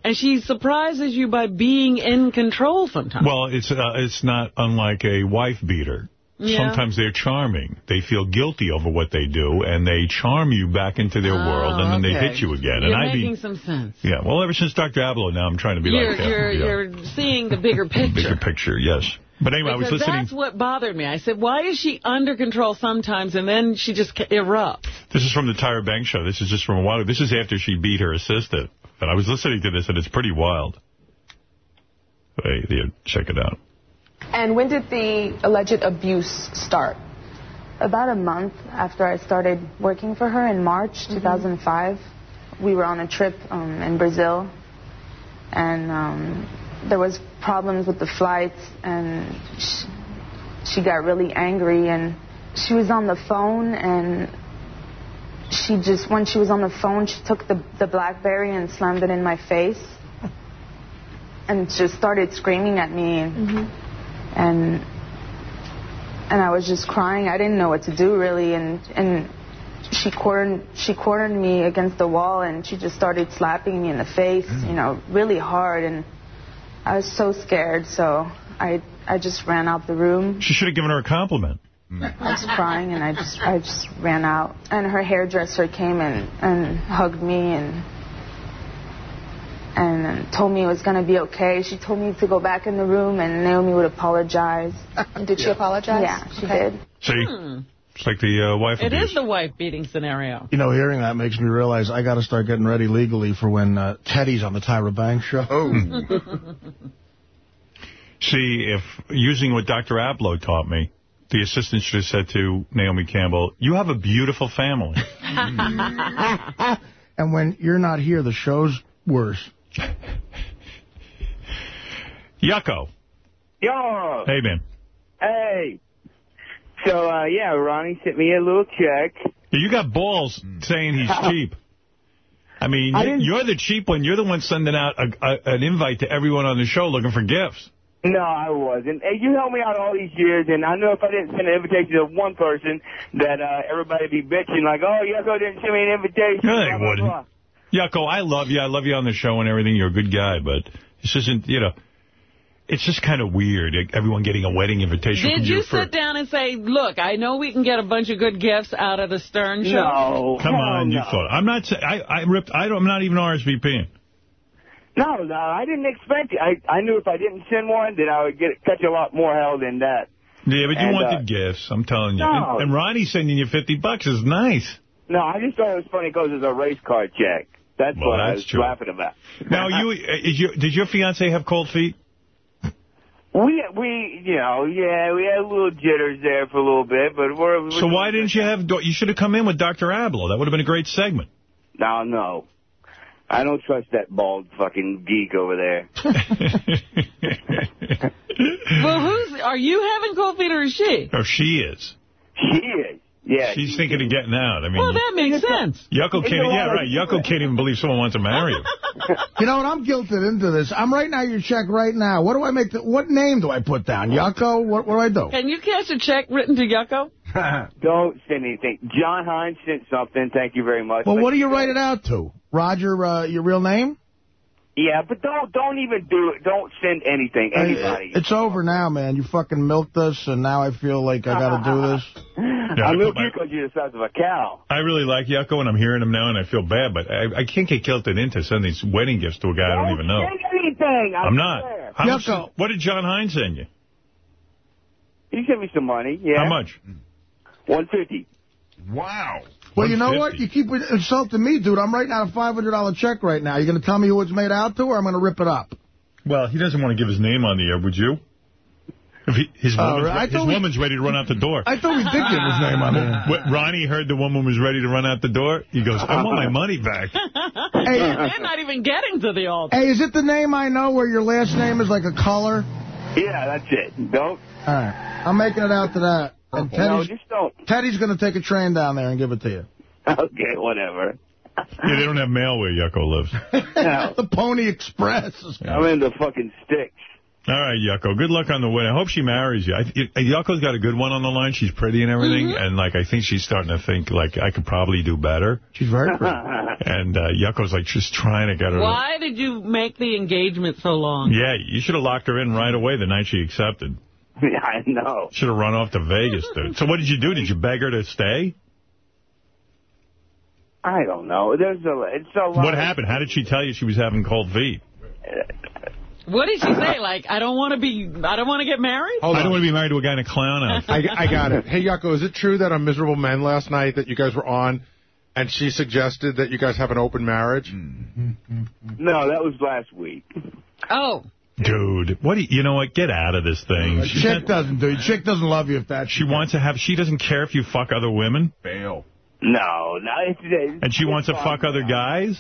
And she surprises you by being in control sometimes. Well, it's uh, it's not unlike a wife beater. Yeah. Sometimes they're charming. They feel guilty over what they do, and they charm you back into their world, and then they Oh, hit you again. You're and I making some sense. yeah. Well, ever since Dr. Ablow, now I'm trying to be You're, like that. you're, yeah. you're seeing the bigger picture. (laughs) Bigger picture, yes. But anyway, I was listening. that's what bothered me. I said, why is she under control sometimes and then she just erupts? This is from the Tyra Banks show. This is just from a while. Ago. This is after she beat her assistant. And I was listening to this, and it's pretty wild. Hey, yeah, check it out. And when did the alleged abuse start? About a month after I started working for her in March Mm-hmm. 2005, we were on a trip um, in Brazil, and um, there was problems with the flights, and she, she got really angry, and she was on the phone, and she just when she was on the phone, she took the the BlackBerry and slammed it in my face, (laughs) and just started screaming at me, and and and I was just crying. I didn't know what to do really, and and she cornered she cornered me against the wall, and she just started slapping me in the face, mm. you know, really hard, and I was so scared, so I I just ran out the room. She should have given her a compliment. I was crying, and I just I just ran out, and her hairdresser came and and hugged me and. And told me it was going to be okay. She told me to go back in the room and Naomi would apologize. Did she apologize? Yeah, she Okay. did. See? Hmm. It's like the uh, wife It abuse. is the wife beating scenario. You know, hearing that makes me realize I got to start getting ready legally for when uh, Teddy's on the Tyra Banks show. Oh. (laughs) See, if using what Dr. Ablow taught me, the assistant should have said to Naomi Campbell, you have a beautiful family. (laughs) (laughs) and when you're not here, the show's worse. Yucko. Yo. Hey, man. Hey. So, uh, yeah, Ronnie sent me a little check. You got balls saying he's (laughs) cheap. I mean, I you're the cheap one. You're the one sending out a, a, an invite to everyone on the show looking for gifts. No, I wasn't. Hey, you helped me out all these years, and I know if I didn't send an invitation to one person, that uh, everybody would be bitching like, oh, Yucko didn't send me an invitation. No, they wouldn't. Yucko, I love you. I love you on the show and everything. You're a good guy, but this isn't, you know, it's just kind of weird. Everyone getting a wedding invitation from Did you you sit down and say, look, I know we can get a bunch of good gifts out of the Stern show? No. Come hell on, you thought. I'm not, sa- I, I ripped, I don't, I'm not even RSVPing. No, no, I didn't expect it. I, I knew if I didn't send one, then I would get catch a lot more hell than that. Yeah, but you And, wanted uh, gifts, I'm telling you. No. And, and Ronnie sending you 50 bucks is nice. No, I just thought it was funny because it's a race car check. That's Well, what I that's was true. laughing about. Now, you, (laughs) is your, did your fiance have cold feet? We, we, you know, yeah, we had a little jitters there for a little bit, but we're... we're So why didn't you have, you should have come in with Dr. Ablow. That would have been a great segment. No, no. I don't trust that bald fucking geek over there. (laughs) Well, who's, are you having cold feet or is she? Oh, she is. She is. Yeah. She's thinking of getting out. I mean, Well, that makes sense. Yucko can't, yeah, right. Yucko can't even believe someone wants to marry him. (laughs) You know what? I'm guilted into this. I'm writing out your check right now. What do I make? The, what name do I put down? Yucko? What, what do I do? Can you cash a check written to Yucko? (laughs) Don't send anything. John Hein sent something. Thank you very much. Well, But- what do you write it out to? Roger, uh, your real name? Yeah, but don't don't even do it. Don't send anything. Anybody. It's over now, man. You fucking milked us, and now I feel like I got to do this. (laughs) Yeah, I I milk put my- you because you're the size of a cow. I really like Yucko, and I'm hearing him now, and I feel bad, but I, I can't get guilted into sending these wedding gifts to a guy I don't even know. Send anything. I I'm not. swear. How much, what did John Hein send you? He sent me some money. Yeah. How much? One fifty. Wow. Well, you know what? You keep insulting me, dude. I'm writing out a $500 check right now. You're going to tell me who it's made out to, or I'm going to rip it up? Well, he doesn't want to give his name on the air, would you? If he, his woman's, I his thought we- woman's ready to run out the door. I thought we did give his name on there. When Ronnie heard the woman was ready to run out the door, he goes, I want my (laughs) money back. hey, (laughs) They're not even getting to the altar. Hey, is it the name I know where your last name is like a color? Yeah, that's it. Don't. All right. I'm making it out to that. And No, Teddy's, just don't. Teddy's going to take a train down there and give it to you. Okay, whatever. Yeah, they don't have mail where Yucko lives. (laughs) the Pony Express. I'm in the fucking sticks. All right, Yucko. Good luck on the wedding. I hope she marries you. I, Yucko's got a good one on the line. She's pretty and everything. Mm-hmm. And, like, I think she's starting to think, like, I could probably do better. She's very pretty. (laughs) And uh, Yucko's, like, just trying to get her. Why did you make the engagement so long? Yeah, you should have locked her in right away the night she accepted. (laughs) Yeah, I know. Should have run off to Vegas, dude. So what did you do? Did you beg her to stay? I don't know. There's a. It's a lot. What happened? How did she tell you she was having cold feet? What did she say? Like, I don't want to be, I don't want to get married? Oh I don't want to be married to a guy in a clown outfit. I, I got it. Hey, Yucko, is it true that on Miserable Men last night that you guys were on and she suggested that you guys have an open marriage? No, that was last week. Oh. Dude, what do you, you know what? Get out of this thing. A She's chick not- doesn't do. Chick doesn't love you if that. she wants to have, she doesn't care if you fuck other women. Bail. No, no. It's, it's, And she wants to fuck other guys?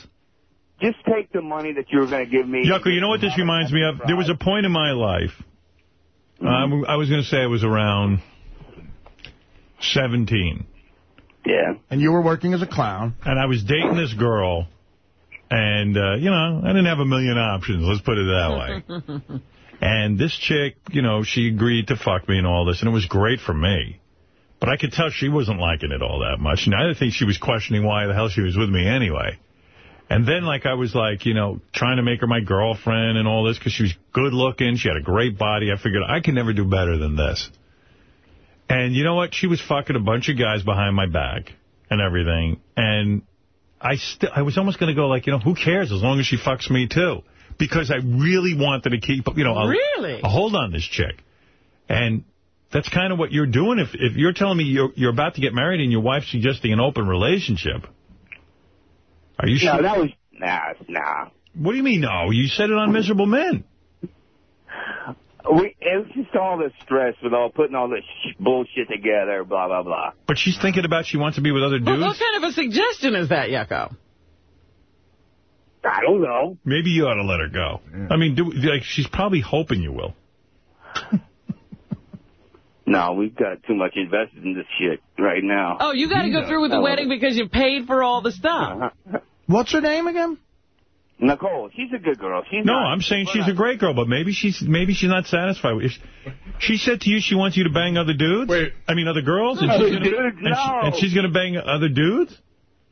Just take the money that you were going to give me. Yucko, you know what this reminds me of? There was a point in my life, um, I was going to say I was around 17. Yeah. And you were working as a clown. And I was dating this girl, and, uh, you know, I didn't have a million options, let's put it that way. (laughs) And this chick, you know, she agreed to fuck me and all this, and it was great for me. But I could tell she wasn't liking it all that much. And I think she was questioning why the hell she was with me anyway. And then, like, I was, like, you know, trying to make her my girlfriend and all this because she was good looking. She had a great body. I figured I can never do better than this. And you know what? She was fucking a bunch of guys behind my back and everything. And I still, I was almost going to go, like, you know, who cares as long as she fucks me, too. Because I really wanted to keep, you know, a, Really? a hold on this chick. And that's kind of what you're doing. If if you're telling me you're you're about to get married and your wife's suggesting an open relationship, are you No, sure? that was nah, nah. What do you mean, no? You said it on Miserable Men. We, it was just all the stress with all putting all this sh bullshit together, blah, blah, blah. But she's thinking about she wants to be with other Well, dudes? what kind of a suggestion is that, Yucko? I don't know. Maybe you ought to let her go. I mean, do, like she's probably hoping you will. (laughs) No, we've got too much invested in this shit right now. Oh, you got to go through with the uh, wedding because you paid for all the stuff. Uh-huh. What's her name again? Nicole, she's a good girl. She's No, not, I'm saying she's a great girl, but maybe she's maybe she's not satisfied. If she said to you she wants you to bang other dudes, Wait. I mean other girls, and, she's gonna, dude, and, she- and she's going to bang other dudes.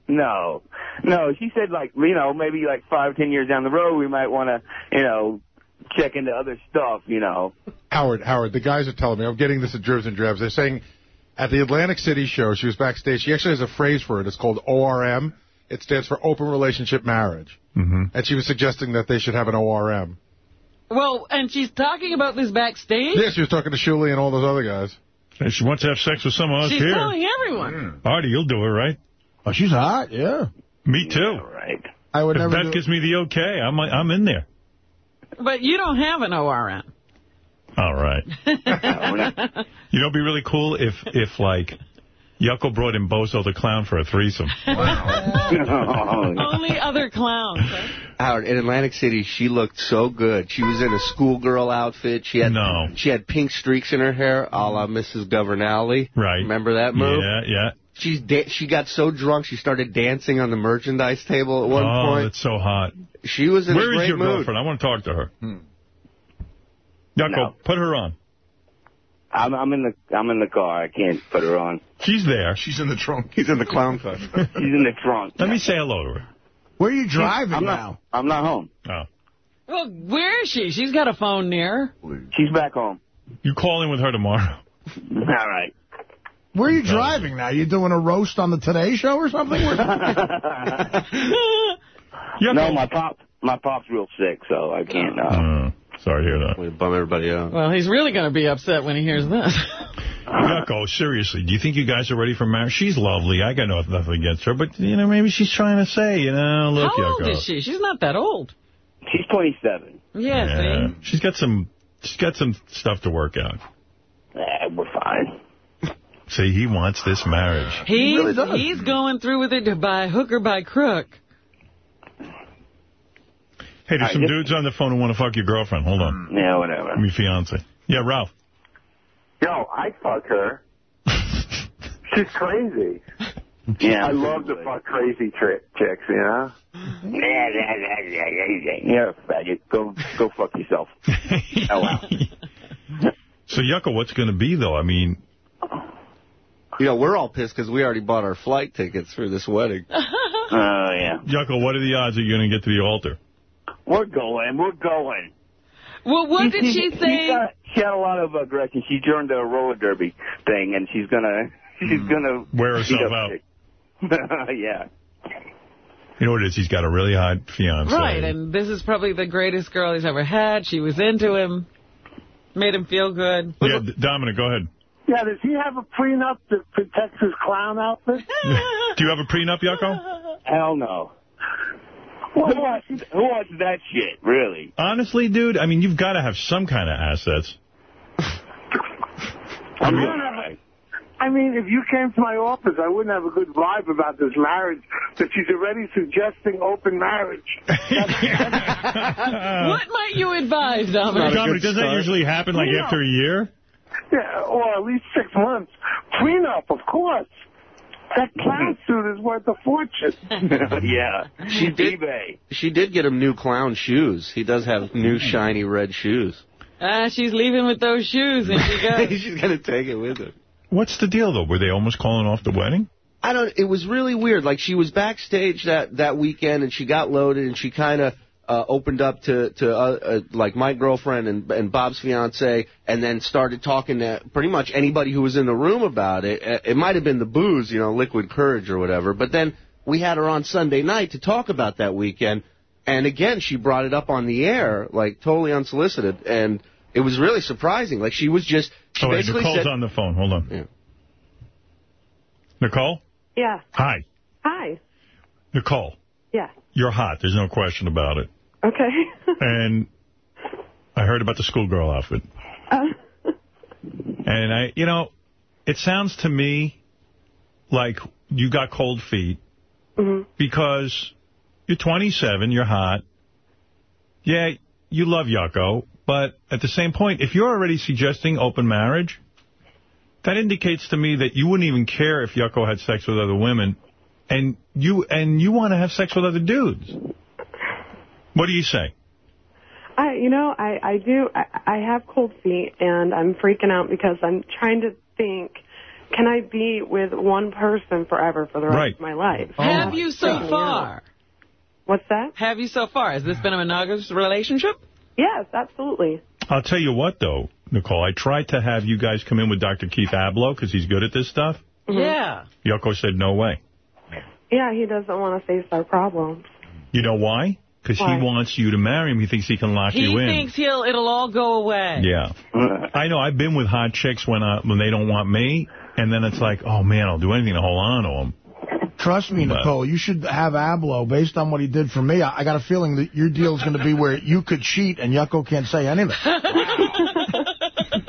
No, no. She said like you know maybe like five ten years down the road we might want to you know check into other stuff. You know. Howard, Howard, the guys are telling me, I'm getting this at Dribs and Drabs. They're saying at the Atlantic City show, she was backstage. She actually has a phrase for it. It's called ORM. It stands for Open Relationship Marriage. Mm-hmm. And she was suggesting that they should have an ORM. Well, and she's talking about this backstage? Yeah, she was talking to Shuli and all those other guys. And she wants to have sex with some of us here. She's here. telling everyone. Artie, you'll do it, right? Oh, she's hot, yeah. Me too. right. I would if never Beth gives me the okay, I'm I'm in there. But you don't have an ORM. All right. (laughs) you know, it'd be really cool if, if like, Yucko brought in Bozo the Clown for a threesome. (laughs) (laughs) Only other clowns. Howard, in Atlantic City, she looked so good. She was in a schoolgirl outfit. She had No. she had pink streaks in her hair, a la Mrs. Governale. Right. Remember that move? Yeah, yeah. She's da- she got so drunk she started dancing on the merchandise table at one oh, point. Oh, that's so hot. She was in Where a is great your mood. girlfriend? I want to talk to her. Hmm. Yucko, put her on. I'm, I'm in the I'm in the car. I can't put her on. She's there. She's in the trunk. (laughs) He's in the clown car. (laughs) She's in the trunk. Let me say hello to her. Where are you driving I'm now? not, I'm not home. Oh. Well, where is she? She's got a phone near her. She's back home. You call in with her tomorrow. (laughs) All right. Where are you driving now? You doing a roast on the Today Show or something? no, my pop my pop's real sick, so I can't. Uh, Mm, sorry to hear that. We bum everybody out. Well, he's really going to be upset when he hears this. (laughs) Yucko, seriously, do you think you guys are ready for marriage? She's lovely. I got no- nothing against her, but, you know, maybe she's trying to say, you know, look, How old is she? She's not that old. She's 27. Yeah, Yeah. see? She's got some, she's got some stuff to work out. Eh, we're fine. See, he wants this marriage. He's, he's going through with it by hook or by crook. Hey, there's I some dudes on the phone who want to fuck your girlfriend. Hold on. Mm, yeah, whatever. Me fiance. Yeah, Ralph. Yo, I fuck her. (laughs) She's crazy. Yeah. I love to fuck crazy tri- chicks, you know? Yeah, yeah, yeah, yeah, yeah, yeah. You're faggot. Go, go fuck yourself. (laughs) oh, wow. So, Yucko, what's going to be, though? I mean, You know, we're all pissed because we already bought our flight tickets for this wedding. (laughs) Oh, yeah. Yucko, what are the odds that you're going to get to the altar? We're going. We're going. Well, what did she say? got- she had a lot of aggression. She joined a roller derby thing, and she's gonna, she's hmm. gonna Wear herself out. (laughs) yeah. You know what it is? He's got a really hot fiance. Right, and this is probably the greatest girl he's ever had. She was into him, made him feel good. Yeah, Dominic, go ahead. Yeah, does he have a prenup that protects his clown outfit? (laughs) Do you have a prenup, Yucko? Hell no. Who wants, who wants that shit, really? Honestly, dude, I mean, you've got to have some kind of assets. (laughs) I mean, I mean, if you came to my office, I wouldn't have a good vibe about this marriage, that she's already suggesting open marriage. (laughs) what might you advise, Dominic? Dominic, doesn't that usually happen, like, Yeah. after a year? Yeah, or at least six months. Prenup, of course. That clown (laughs) suit is worth a fortune. (laughs) yeah. She did. She did get him new clown shoes. He does have new shiny red shoes. Ah, she's leaving with those shoes, and she goes. (laughs) She's gonna take it with her. What's the deal, though? Were they almost calling off the wedding? I don't. It was really weird. Like she was backstage that that weekend, and she got loaded, and she kind of uh, opened up to to uh, uh, like my girlfriend and and Bob's fiance, and then started talking to pretty much anybody who was in the room about it. Uh, It might have been the booze, you know, liquid courage or whatever. But then we had her on Sunday night to talk about that weekend, and again she brought it up on the air, like totally unsolicited, and it was really surprising. Like she was just she Oh, wait, basically Nicole's said. on the phone. Hold on. Nicole? Yeah. Hi. Hi. Nicole, Yeah. you're hot. There's no question about it. Okay. (laughs) And I heard about the schoolgirl outfit. Uh. And I, you know, it sounds to me like you got cold feet mm-hmm. because you're 27, you're hot. Yeah, you love Yucko, but at the same point, if you're already suggesting open marriage, that indicates to me that you wouldn't even care if Yucko had sex with other women, and you and you want to have sex with other dudes. What do you say? I, you know, I, I do. I, I have cold feet, and I'm freaking out because I'm trying to think, can I be with one person forever for the rest Right. of my life? Oh. Have you so Yeah. far? What's that? Have you so far? Has this been a monogamous relationship? Yes, absolutely. I'll tell you what, though, Nicole. I tried to have you guys come in with Dr. Keith Ablow because he's good at this stuff. Mm-hmm. Yeah. Yucko said no way. Yeah, he doesn't want to face our problems. You know why? Because he wants you to marry him. He thinks he can lock He you in. He thinks he'll it'll all go away. Yeah. I know. I've been with hot chicks when uh, when they don't want me, and then it's like, oh, man, I'll do anything to hold on to them. Trust me, But- Nicole, you should have Ablow. Based on what he did for me, I, I got a feeling that your deal is going to be where you could cheat and Yucko can't say anything. (laughs)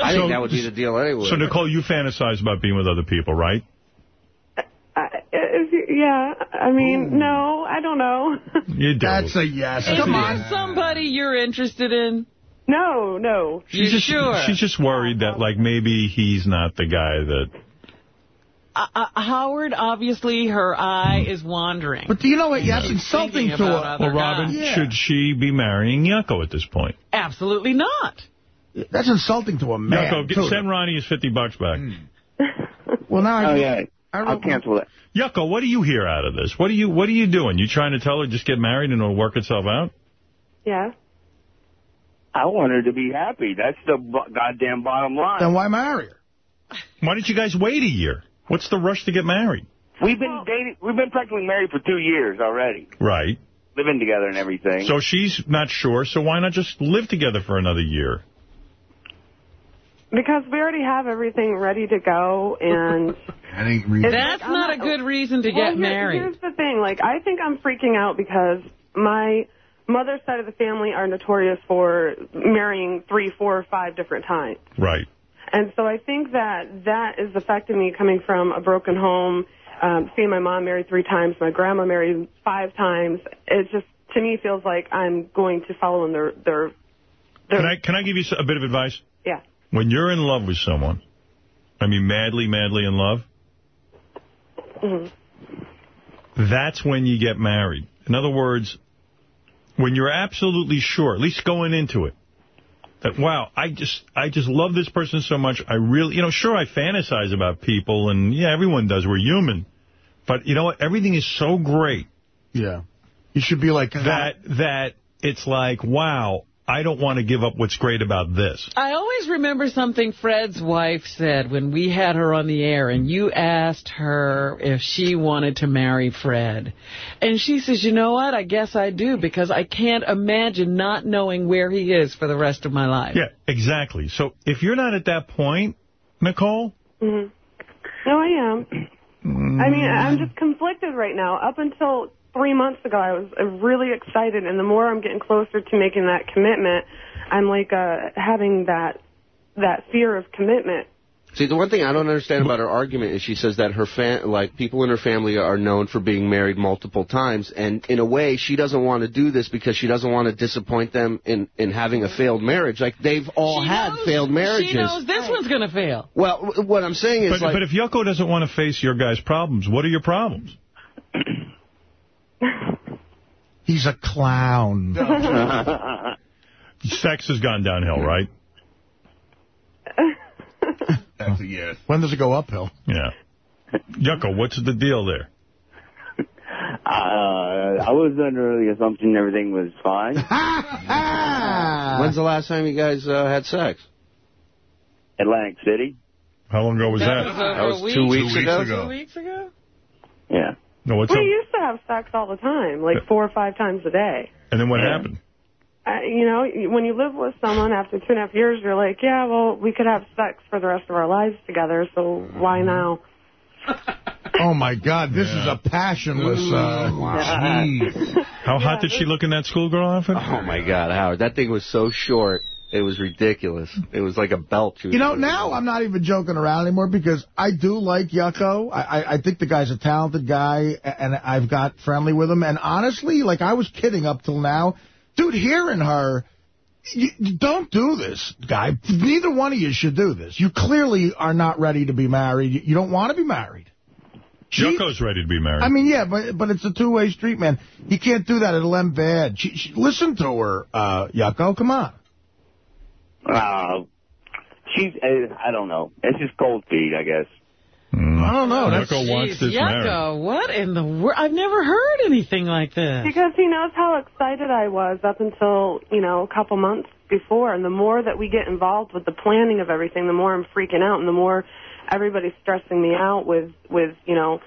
I think that would be the deal anyway. So, Nicole, you fantasize about being with other people, right? I, if you, yeah, I mean, no, I don't know. You do. That's a yes. Is Come there on. somebody you're interested in? No, no. She's You just, sure? She's just worried that, like, maybe he's not the guy that... Uh, uh, Howard, obviously, her eye is wandering. But do you know what? She's That's insulting to about her. Well, Robin, guys. should she be marrying Yucko at this point? Absolutely not. That's insulting to a man. Yucko, get, send Ronnie his 50 bucks back. Well, now I, Oh, yeah. I I'll cancel that. Yucko, what do you hear out of this? What are you What are you doing? You trying to tell her just get married and it'll work itself out? Yeah. I want her to be happy. That's the b- goddamn bottom line. Then why marry her? Why didn't you guys wait a year? What's the rush to get married? We've been dating. We've been practically married for two years already, Right. living together and everything. So she's not sure, so why not just live together for another year? Because we already have everything ready to go, and (laughs) That's like, not a I'm good reason to Well, get here- married. Here's the thing. Like, I think I'm freaking out because my mother's side of the family are notorious for marrying three, four, five different times. Right. And so I think that that is affecting me coming from a broken home, um, seeing my mom married three times, my grandma married five times. It just, to me, feels like I'm going to follow in their, their, Can I Can I give you a bit of advice? Yeah. When you're in love with someone, I mean madly, madly in love, hmm that's when you get married. In other words, when you're absolutely sure, at least going into it, that, wow, I just I just love this person so much. I really, you know, sure, I fantasize about people, and yeah, everyone does. We're human. But you know what? Everything is so great. Yeah. You should be like that. That it's like, wow, I don't want to give up what's great about this. I always remember something Fred's wife said when we had her on the air and you asked her if she wanted to marry Fred. And she says, you know what, I guess I do because I can't imagine not knowing where he is for the rest of my life. Yeah, exactly. So if you're not at that point, Nicole, hmm No, I am. I mean, I'm just conflicted right now. Up until three months ago, I was uh, really excited, and the more I'm getting closer to making that commitment, I'm like uh, having that that fear of commitment. See, the one thing I don't understand about her argument is she says that her fa- like people in her family are known for being married multiple times, and in a way, she doesn't want to do this because she doesn't want to disappoint them in in having a failed marriage. Like they've all She had knows- failed marriages. She knows this one's going to fail. Well, what I'm saying is but, like but if Yucko doesn't want to face your guys' problems, what are your problems? He's a clown. (laughs) Sex has gone downhill, right? That's a yes. When does it go uphill? Yeah. Yucko, what's the deal there? Uh, I was under the assumption everything was fine. (laughs) When's the last time you guys uh, had sex? Atlantic City. How long ago was that? That was two weeks ago. Two weeks ago? Yeah. No, what's we up? used to have sex all the time, like four or five times a day. And then what Yeah. happened? Uh, you know, when you live with someone after two and a half years, you're like, yeah, well, we could have sex for the rest of our lives together, so why now? (laughs) Oh, my God. This is a passionless... Uh, jeez. How hot did she look in that schoolgirl outfit? Oh my God, Howard, that thing was so short. It was ridiculous. It was like a belt. she You know, putting now I'm not even joking around anymore because I do like Yucko. I, I, I think the guy's a talented guy, and I've got friendly with him. And honestly, like, I was kidding up till now. Dude, hearing her, you, you don't do this, guy. Neither one of you should do this. You clearly are not ready to be married. You, you don't want to be married. Yucko's ready to be married. I mean, yeah, but but it's a two-way street, man. You can't do that. It'll end bad. She, she, listen to her, uh, Yucko. Come on. Uh, she's, uh, I don't know. It's just cold feet, I guess. I don't know. That's- Yucko wants this married. Yucko, what in the world? I've never heard anything like this. Because he knows how excited I was up until, you know, a couple months before. And the more that we get involved with the planning of everything, the more I'm freaking out and the more everybody's stressing me out with, with you know,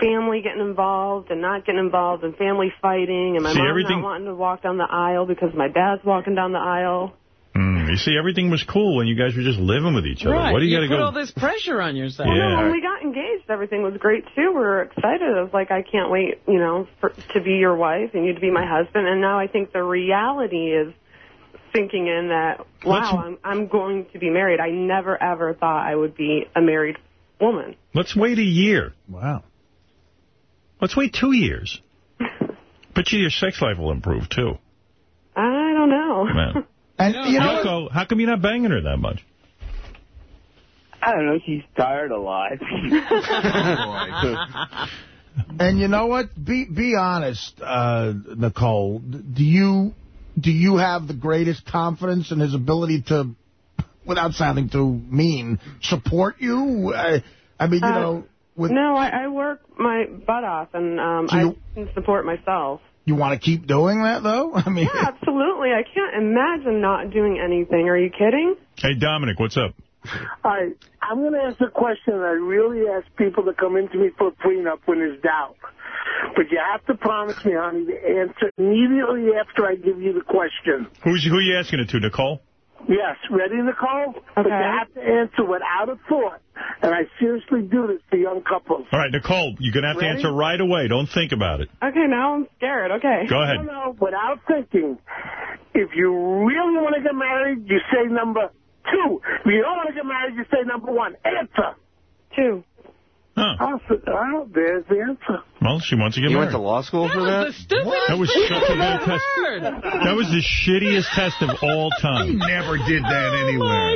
family getting involved and not getting involved and family fighting and my See, mom everything- not wanting to walk down the aisle because my dad's walking down the aisle. Mm, you see, everything was cool when you guys were just living with each other. Right. What do you, got to put go? all this pressure on yourself. Yeah. No, when we got engaged, everything was great too. We were excited. I was like, I can't wait, you know, for, to be your wife and you to be my husband. And now I think the reality is sinking in that, wow, I'm, I'm going to be married. I never ever thought I would be a married woman. Let's wait a year. Wow. Let's wait two years. (laughs) but you your sex life will improve, too. I don't know. (laughs) Man. And you know, Yucko, how come you're not banging her that much? I don't know. She's tired a lot. (laughs) (laughs) And you know what? Be be honest, uh, Nicole. Do you do you have the greatest confidence in his ability to, without sounding too mean, support you? I, I mean, you Uh, know, with, no, I, I work my butt off and um, So you- I can support myself. You want to keep doing that though? (laughs) I mean, Yeah, absolutely. I can't imagine not doing anything. Are you kidding? Hey, Dominic, what's up? All right, I'm going to ask a question that I really ask people to come into me for a prenup when there's doubt. But you have to promise me, honey, to answer immediately after I give you the question. Who's who are you asking it to, Nicole? Yes, ready, Nicole? But you have to answer without a thought. And I seriously do this to young couples. All right, Nicole, you're going to have to answer right away. Don't think about it. Okay, now I'm scared. Okay. Go ahead. No, no, without thinking. If you really want to get married, you say number two. If you don't want to get married, you say number one. Answer. Two. Huh. Oh, so- oh, there's the answer. Well, she wants to get You married. went to law school for that? That was such a bad test. That was the shittiest test of all (laughs) time. He never did that oh, anywhere.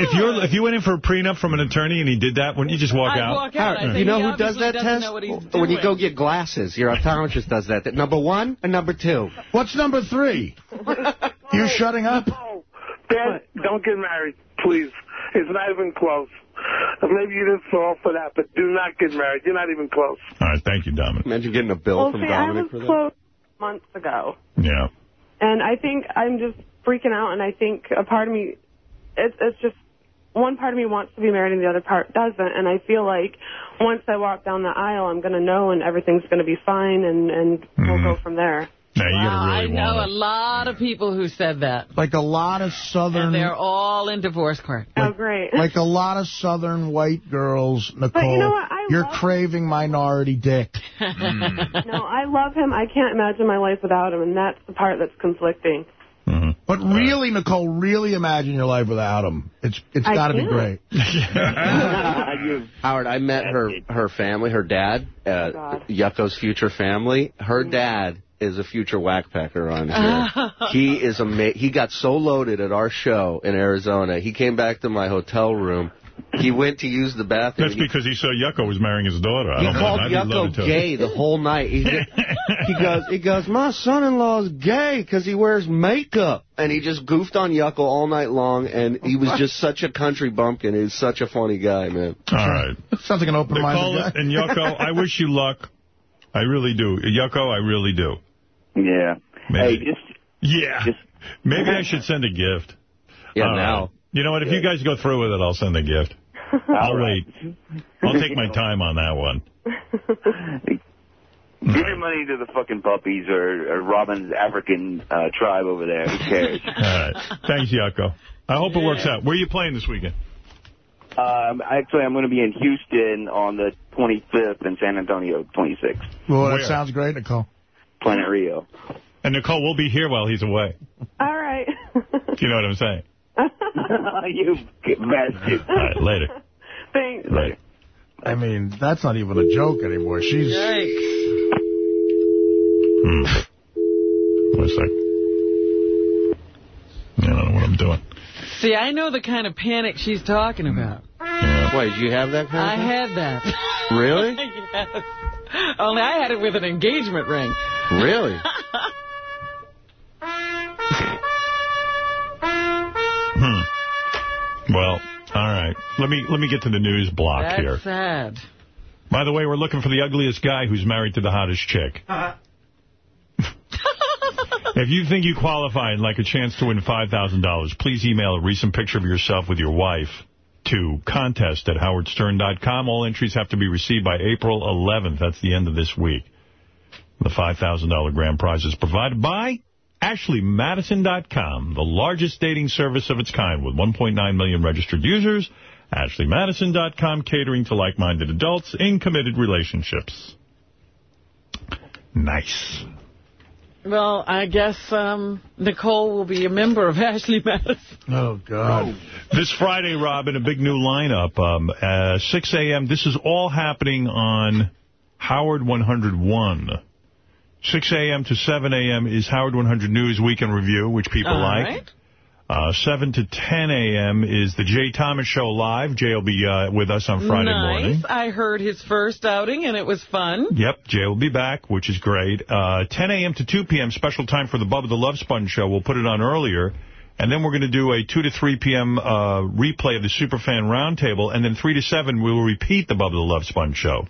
If you if you went in for a prenup from an attorney and he did that, wouldn't you just walk I'd out? walk out. I'd you know who does that test? know When you go get glasses, your optometrist does that. Number one and number two. what's number three? (laughs) you shutting up? Dad, don't get married, please. It's not even close. (laughs) Maybe you didn't fall for that, but do not get married. You're not even close. All right, thank you, Dominic. Imagine getting a bill Well, from see, I Dominic was for that. close months ago. Yeah. And I think I'm just freaking out, and I think a part of me, it's, it's just, one part of me wants to be married and the other part doesn't, and I feel like once I walk down the aisle, I'm going to know and everything's going to be fine, and, and we'll mm-hmm. go from there. Now you Wow, gotta I know a lot of people who said that. Like a lot of southern, And they're all in divorce court. Oh, great. like a lot of southern white girls, Nicole. But you know what? I you're love- craving minority dick. (laughs) no, I love him. I can't imagine my life without him, and that's the part that's conflicting. But really, Nicole, really imagine your life without him. It's it's got to be can't. great. (laughs) (laughs) Howard, I met her her family, her dad, uh, God. Yucko's future family. Her dad is a future whackpacker on (laughs) here. he is ama- He got so loaded at our show in Arizona. He came back to my hotel room. He went to use the bathroom. That's he- because he saw Yucko was marrying his daughter. I He don't know. called I'd Yucko gay the whole night. He, he goes, he goes, my son-in-law's gay because he wears makeup, and he just goofed on Yucko all night long. And he was just (laughs) such a country bumpkin. He's such a funny guy, man. All right. Sounds like an open-minded guy. and Yucko, I wish you luck. I really do. Yucko, I really do. Yeah. Hey, Maybe. just Yeah. Maybe I (laughs) should send a gift. Yeah, All now. You know what? If you guys go through with it, I'll send a gift. (laughs) I'll wait. I'll take my time on that one. (laughs) Give your money to the fucking puppies or, or Robin's African uh, tribe over there. Who cares? All right. Thanks, Yucko. I hope it works out. Where are you playing this weekend? um, actually, I'm going to be in Houston on the 25th and San Antonio 26th. Well, Where? that sounds great, Nicole. Planet Rio. And Nicole, we'll be here while he's away. All right. you know what I'm saying? (laughs) you bastard. All right, later. Thanks. Later. I mean, that's not even a joke anymore. She's... Hmm. One sec. I don't know what I'm doing. See, I know the kind of panic she's talking about. Yeah. Wait, did you have that kind I of thing? had that. Really? (laughs) yes. Only I had it with an engagement ring. Really? (laughs) Hmm. Well, all right. Let me let me get to the news block That's here. sad. By the way, we're looking for the ugliest guy who's married to the hottest chick. (laughs) (laughs) If you think you qualify and like a chance to win $5,000, please email a recent picture of yourself with your wife to contest at howardstern.com. All entries have to be received by April 11th. That's the end of this week. The $5,000 grand prize is provided by AshleyMadison.com, the largest dating service of its kind with 1.9 million registered users. AshleyMadison.com, catering to like-minded adults in committed relationships. Nice. Well, I guess um, Nicole will be a member of Ashley Madison. Oh, God. This Friday, Robin, a big new lineup. Um, uh, 6 a.m. This is all happening on Howard 101. 6 a.m. to 7 a.m. is Howard 100 News Weekend Review, which people All like. right. Uh, 7 to 10 a.m. is the Jay Thomas Show live. Jay will be uh, with us on Friday nice. morning. I heard his first outing, and it was fun. Yep, Jay will be back, which is great. Uh, 10 a.m. to 2 p.m., special time for the Bubba the Love Sponge show. We'll put it on earlier. And then we're going to do a 2 to 3 p.m. Uh, replay of the Superfan Roundtable. And then 3 to 7, we will repeat the Bubba the Love Sponge show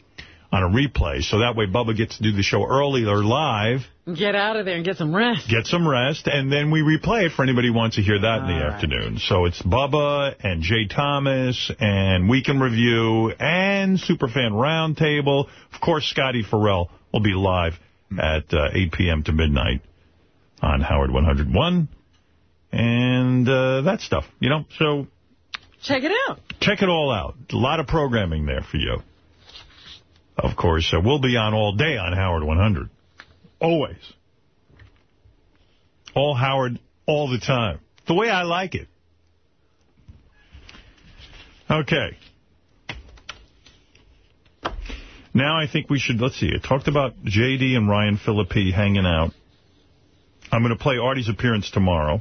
on a replay. So that way Bubba gets to do the show early or live, Get out of there and get some rest. get some rest, and then we replay it for anybody who wants to hear that in the afternoon. So it's Bubba and Jay Thomas and Weekend Review and Superfan Roundtable. Of course, Scotty Ferrall will be live at uh, 8 p.m. to midnight on Howard 101. And uh, that stuff, you know, so Check it out. check it all out. A lot of programming there for you. Of course, uh, we'll be on all day on Howard 100. Always. All Howard, all the time. The way I like it. Okay. Now I think we should, let's see, I talked about J.D. and Ryan Phillippe hanging out. I'm going to play Artie's appearance tomorrow.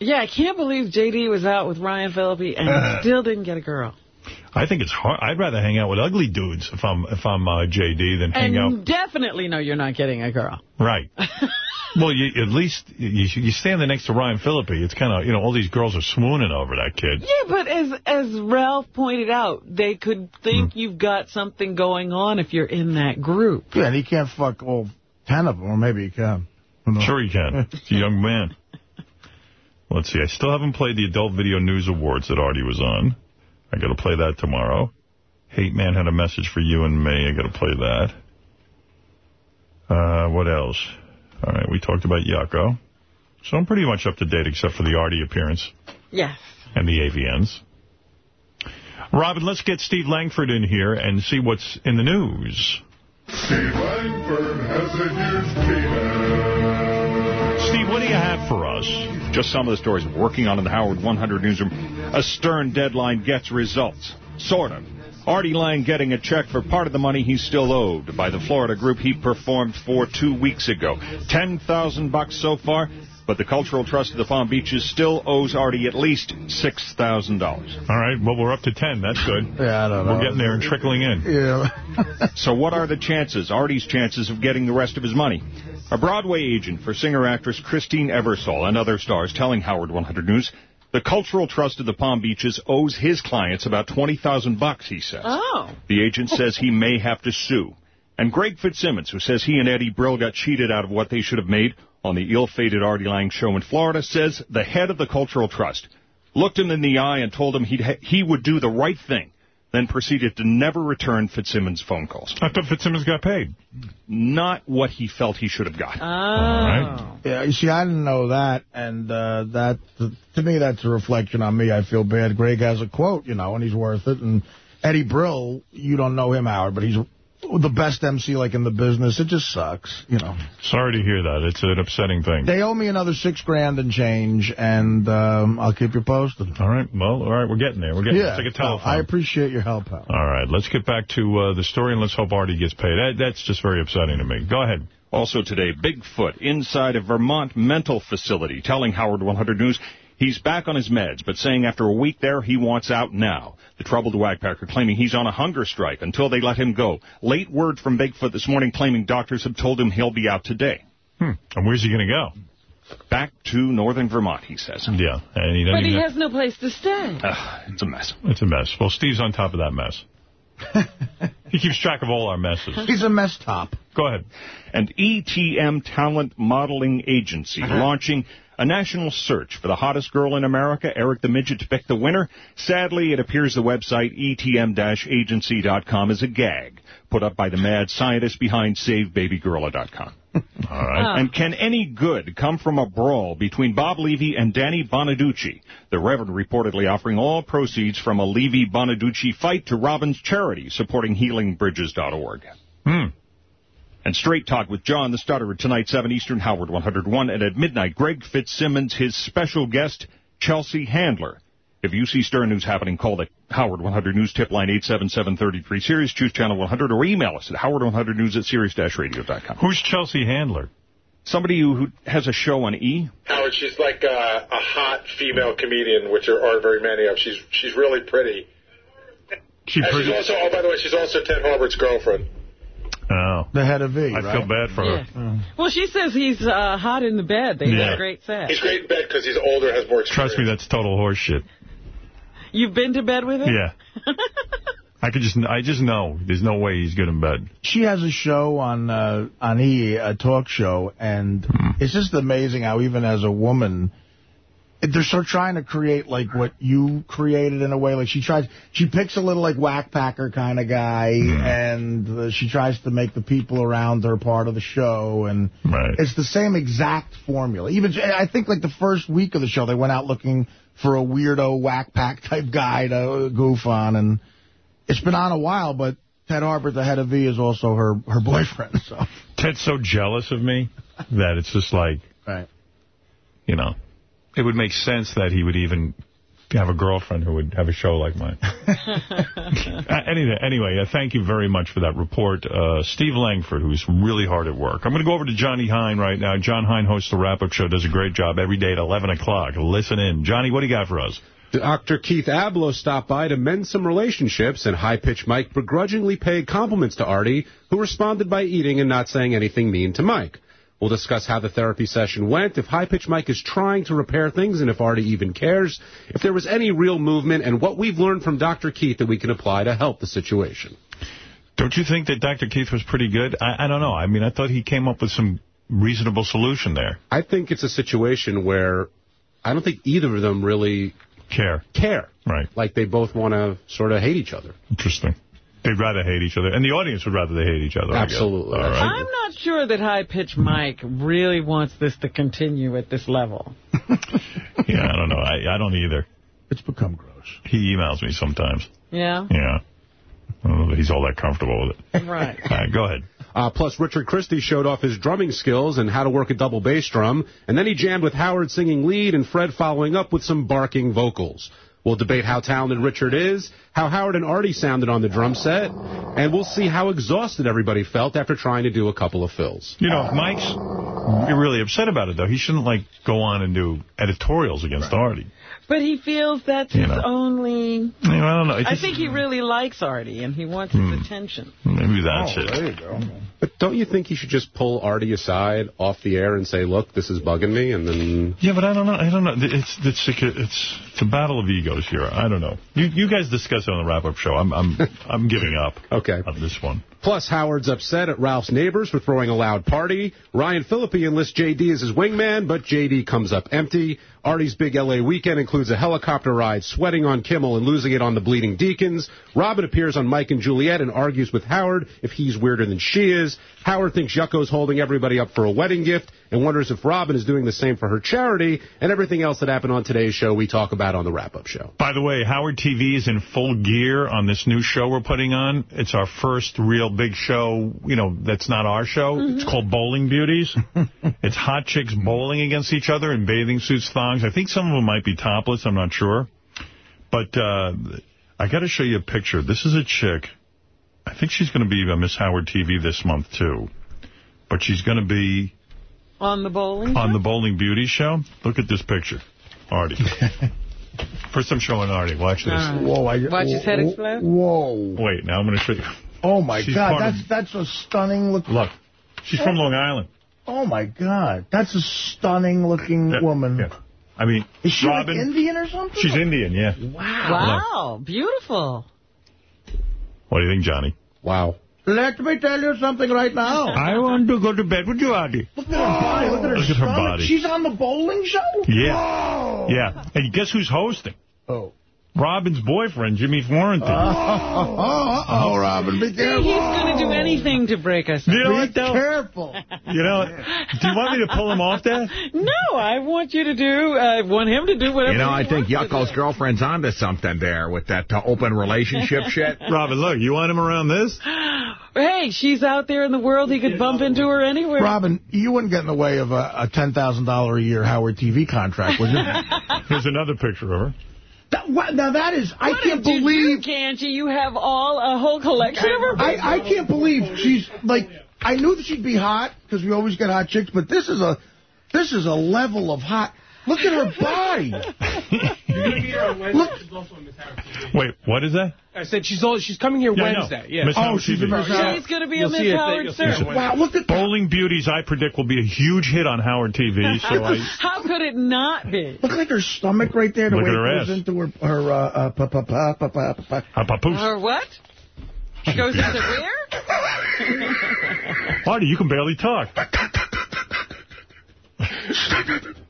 Yeah, I can't believe J.D. was out with Ryan Phillippe and (laughs) still didn't get a girl. I think it's hard. I'd rather hang out with ugly dudes if I'm if I'm uh, JD than hang And out. definitely no, you're not getting a girl. Right. (laughs) well, you, at least you you standing next to Ryan Phillippe. It's kind of you know all these girls are swooning over that kid. Yeah, but as as Ralph pointed out, they could think Hmm. you've got something going on if you're in that group. Yeah, and he can't fuck all ten of them, or maybe he can. Sure he can. (laughs) He's a young man. Let's see. I still haven't played the Adult Video News Awards that Artie was on. I got to play that tomorrow. Hate Man had a message for you and me. I got to play that. Uh, what else? All right, we talked about Yucko. So I'm pretty much up to date except for the Artie appearance Yes. and the AVNs. Robin, let's get Steve Langford in here and see what's in the news. Steve Langford has a huge penis. Steve, what do you have for us? Just some of the stories working on in the Howard 100 newsroom. A stern deadline gets results. Sort of. Artie Lange getting a check for part of the money he's still owed by the Florida group he performed for two weeks ago. 10000 bucks so far, but the Cultural Trust of the Palm Beaches still owes Artie at least $6,000. All right, well, we're up to 10. That's good. (laughs) Yeah, I don't know. We're getting there and trickling in. Yeah. (laughs) so what are the chances, Artie's chances, of getting the rest of his money? A Broadway agent for singer-actress Christine Ebersole and other stars telling Howard 100 News the Cultural Trust of the Palm Beaches owes his clients about 20000 bucks, he says. Oh. The agent says he may have to sue. And Greg Fitzsimmons, who says he and Eddie Brill got cheated out of what they should have made on the ill-fated Artie Lange show in Florida, says the head of the Cultural Trust looked him in the eye and told him he'd ha- he would do the right thing, then proceeded to never return Fitzsimmons' phone calls. I thought Fitzsimmons got paid. Not what he felt he should have got. Oh. Yeah, you see, I didn't know that, and uh, that to me, that's a reflection on me. I feel bad. Greg has a quote, you know, and he's worth it. And Eddie Brill, you don't know him, Howard, but he's the best MC like in the business. It just sucks, you know. Sorry to hear that. It's an upsetting thing. They owe me another six grand and change, and um, I'll keep you posted. All right. Well, all right. We're getting there. We're getting Yeah, there. Take a no, telephone. I appreciate your help, pal. All right. Let's get back to uh, the story, and let's hope Artie gets paid. That, that's just very upsetting to me. Go ahead. Also today, Bigfoot inside a Vermont mental facility telling Howard 100 News he's back on his meds, but saying after a week there, he wants out now. The troubled wagpacker claiming he's on a hunger strike until they let him go. Late word from Bigfoot this morning claiming doctors have told him he'll be out today. Hmm. And where's he going to go? Back to northern Vermont, he says. Yeah. And he doesn't But he even- has no place to stay. Ugh, it's a mess. It's a mess. Well, Steve's on top of that mess. (laughs) he keeps track of all our messes. He's a mess top. Go ahead. An ETM talent modeling agency Uh-huh. launching a national search for the hottest girl in America, Eric the Midget, to pick the winner. Sadly, it appears the website etm-agency.com is a gag put up by the mad scientist behind SaveBabyGorilla.com. (laughs) All right. And can any good come from a brawl between Bob Levy and Danny Bonaduce? The Reverend reportedly offering all proceeds from a Levy-Bonaduce fight to Robin's charity supporting HealingBridges.org. Hmm. And Straight Talk with John the Stutterer tonight, 7 Eastern, Howard 101. And at midnight, Greg Fitzsimmons, his special guest, Chelsea Handler. If you see Stern News happening, call the Howard 100 News tip line 877-33 Sirius, choose channel 100, or email us at howard100news at sirius-radio.com. Who's Chelsea Handler? Somebody who, who has a show on E. Howard, she's like a, a hot female comedian, which there aren't very many of. She's she's really pretty. She pretty- she's also, oh, by the way, she's also Ted Harbert's girlfriend. Oh. The head of V, I right? feel bad for her. Yeah. Well, she says he's uh, hot in the bed. They Yeah. had great sex. He's great in bed because he's older, has more experience. Trust me, that's total horseshit. You've been to bed with him? Yeah. (laughs) I could just, I just know. There's no way he's good in bed. She has a show on uh, on E, a talk show, and Hmm. it's just amazing how even as a woman, they're sort of trying to create like what you created in a way. Like she tries, she picks a little like whack packer kind of guy, Hmm. and uh, she tries to make the people around her part of the show, and Right. it's the same exact formula. Even I think like the first week of the show, they went out looking for a weirdo whack pack type guy to goof on, and it's been on a while, but. Ted Harbert, the head of V, is also her her boyfriend. So Ted's so jealous of me that it's just like, Right. you know, it would make sense that he would even have a girlfriend who would have a show like mine. (laughs) Uh, anyway, anyway uh, thank you very much for that report. Uh, Steve Langford, who's really hard at work. I'm going to go over to Johnny Hein right now. John Hein hosts the wrap-up show, does a great job every day at 11 o'clock. Listen in. Johnny, what do you got for us? Dr. Keith Ablow stopped by to mend some relationships, and high-pitched Mike begrudgingly paid compliments to Artie, who responded by eating and not saying anything mean to Mike. We'll discuss how the therapy session went, if High Pitch Mike is trying to repair things, and if Artie even cares, if there was any real movement, and what we've learned from Dr. Keith that we can apply to help the situation. Don't you think that Dr. Keith was pretty good? I, I don't know. I mean, I thought he came up with some reasonable solution there. I think it's a situation where I don't think either of them really care. Care. Right. Like they both want to sort of hate each other. Interesting. They'd rather hate each other. And the audience would rather they hate each other. Absolutely. All right. I'm not sure that High Pitch Mike really wants this to continue at this level. (laughs) Yeah, I don't know. I, I don't either. It's become gross. He emails me sometimes. Yeah? Yeah. I don't know that he's all that comfortable with it. Right. All right, go ahead. Uh, plus, Richard Christy showed off his drumming skills and how to work a double bass drum, and then he jammed with Howard singing lead and Fred following up with some barking vocals. We'll debate how talented Richard is, how Howard and Artie sounded on the drum set, and we'll see how exhausted everybody felt after trying to do a couple of fills. You know, if Mike's really upset about it, though, he shouldn't, like, go on and do editorials against Artie. But he feels that's You his only... You know, I don't know. It I think he really likes Artie, and he wants his Hmm. attention. Maybe that's Oh, it. there you go. But don't you think he should just pull Artie aside off the air and say, look, this is bugging me, and then... Yeah, but I don't know. I don't know. It's it's it's, it's, it's a battle of egos here. I don't know. You you guys discuss it on the wrap-up show. I'm I'm I'm giving up. (laughs) Okay. On this one. Plus, Howard's upset at Ralph's neighbors for throwing a loud party. Ryan Phillippe enlists JD as his wingman, but JD comes up empty. Artie's big L.A. weekend includes a helicopter ride, sweating on Kimmel and losing it on the Bleeding Deacons. Robin appears on Mike and Juliet and argues with Howard if he's weirder than she is. Howard thinks Yucko's holding everybody up for a wedding gift and wonders if Robin is doing the same for her charity. And everything else that happened on today's show, we talk about on the wrap-up show. By the way, Howard TV is in full gear on this new show we're putting on. It's our first real big show, you know, that's not our show. It's called Bowling Beauties. (laughs) it's hot chicks bowling against each other in bathing suits, thongs. I think some of them might be topless. I'm not sure. But uh, I got to show you a picture. This is a chick. I think she's going to be on Miss Howard TV this month, too. But she's going to be On the bowling on the Bowling Beauty show. Look at this picture. Artie. (laughs) First I'm showing Artie. Watch this. All right. Whoa, I, Watch his head explode. Whoa. Wait, now I'm going to show you. Oh, my She's God. part of- That's that's a stunning look. Look, she's from oh. Long Island. Oh, my God. That's a stunning looking Yeah, woman. yeah. I mean, Is she Robin, like Indian or something? she's Indian, yeah. Wow, Wow, beautiful. What do you think, Johnny? Wow. Let me tell you something right now. (laughs) I want to go to bed with you, Artie. Look at her body. Look at her Look at her body. She's on the bowling show? Yeah. Whoa. Yeah. And guess who's hosting? Oh. Robin's boyfriend, Jimmy Florentine. Oh, oh, oh, Robin, be careful. he's going to do anything to break us. You know Be what, though? careful. You know, do you want me to pull him off that? No, I want you to do, I want him to do whatever You know, I think wants to Yucko's do. girlfriend's onto something there with that uh, open relationship (laughs) shit. Robin, look, you want him around this? Hey, she's out there in the world. He could bump into her anywhere. Robin, you wouldn't get in the way of a, a $10,000 a year Howard TV contract, would you? (laughs) Here's another picture of her. That- what- now, that is, I can't did you believe... do, can't you? You have all, a whole collection of her I, I can't believe she's, like, I knew that she'd be hot, because we always get hot chicks, but this is a, this is a level of hot... Look at her body. Look, Wait, what is that? I said she's all, she's coming here Yeah, Wednesday. Yeah. Oh, Howard she's TV. a Miss Howard. She's going to be You'll a Miss Howard you'll see it Stern. when- wow, look at that. Bowling Beauties, I predict, will be a huge hit on Howard TV. (laughs) So I, How could it not be? Look like her stomach right there, the Look way at her it goes ass. into her, her uh, uh, pa, pa, pa, pa, pa, pa. a papoose. Or what? She goes into where? (laughs) Artie, you can barely talk. (laughs)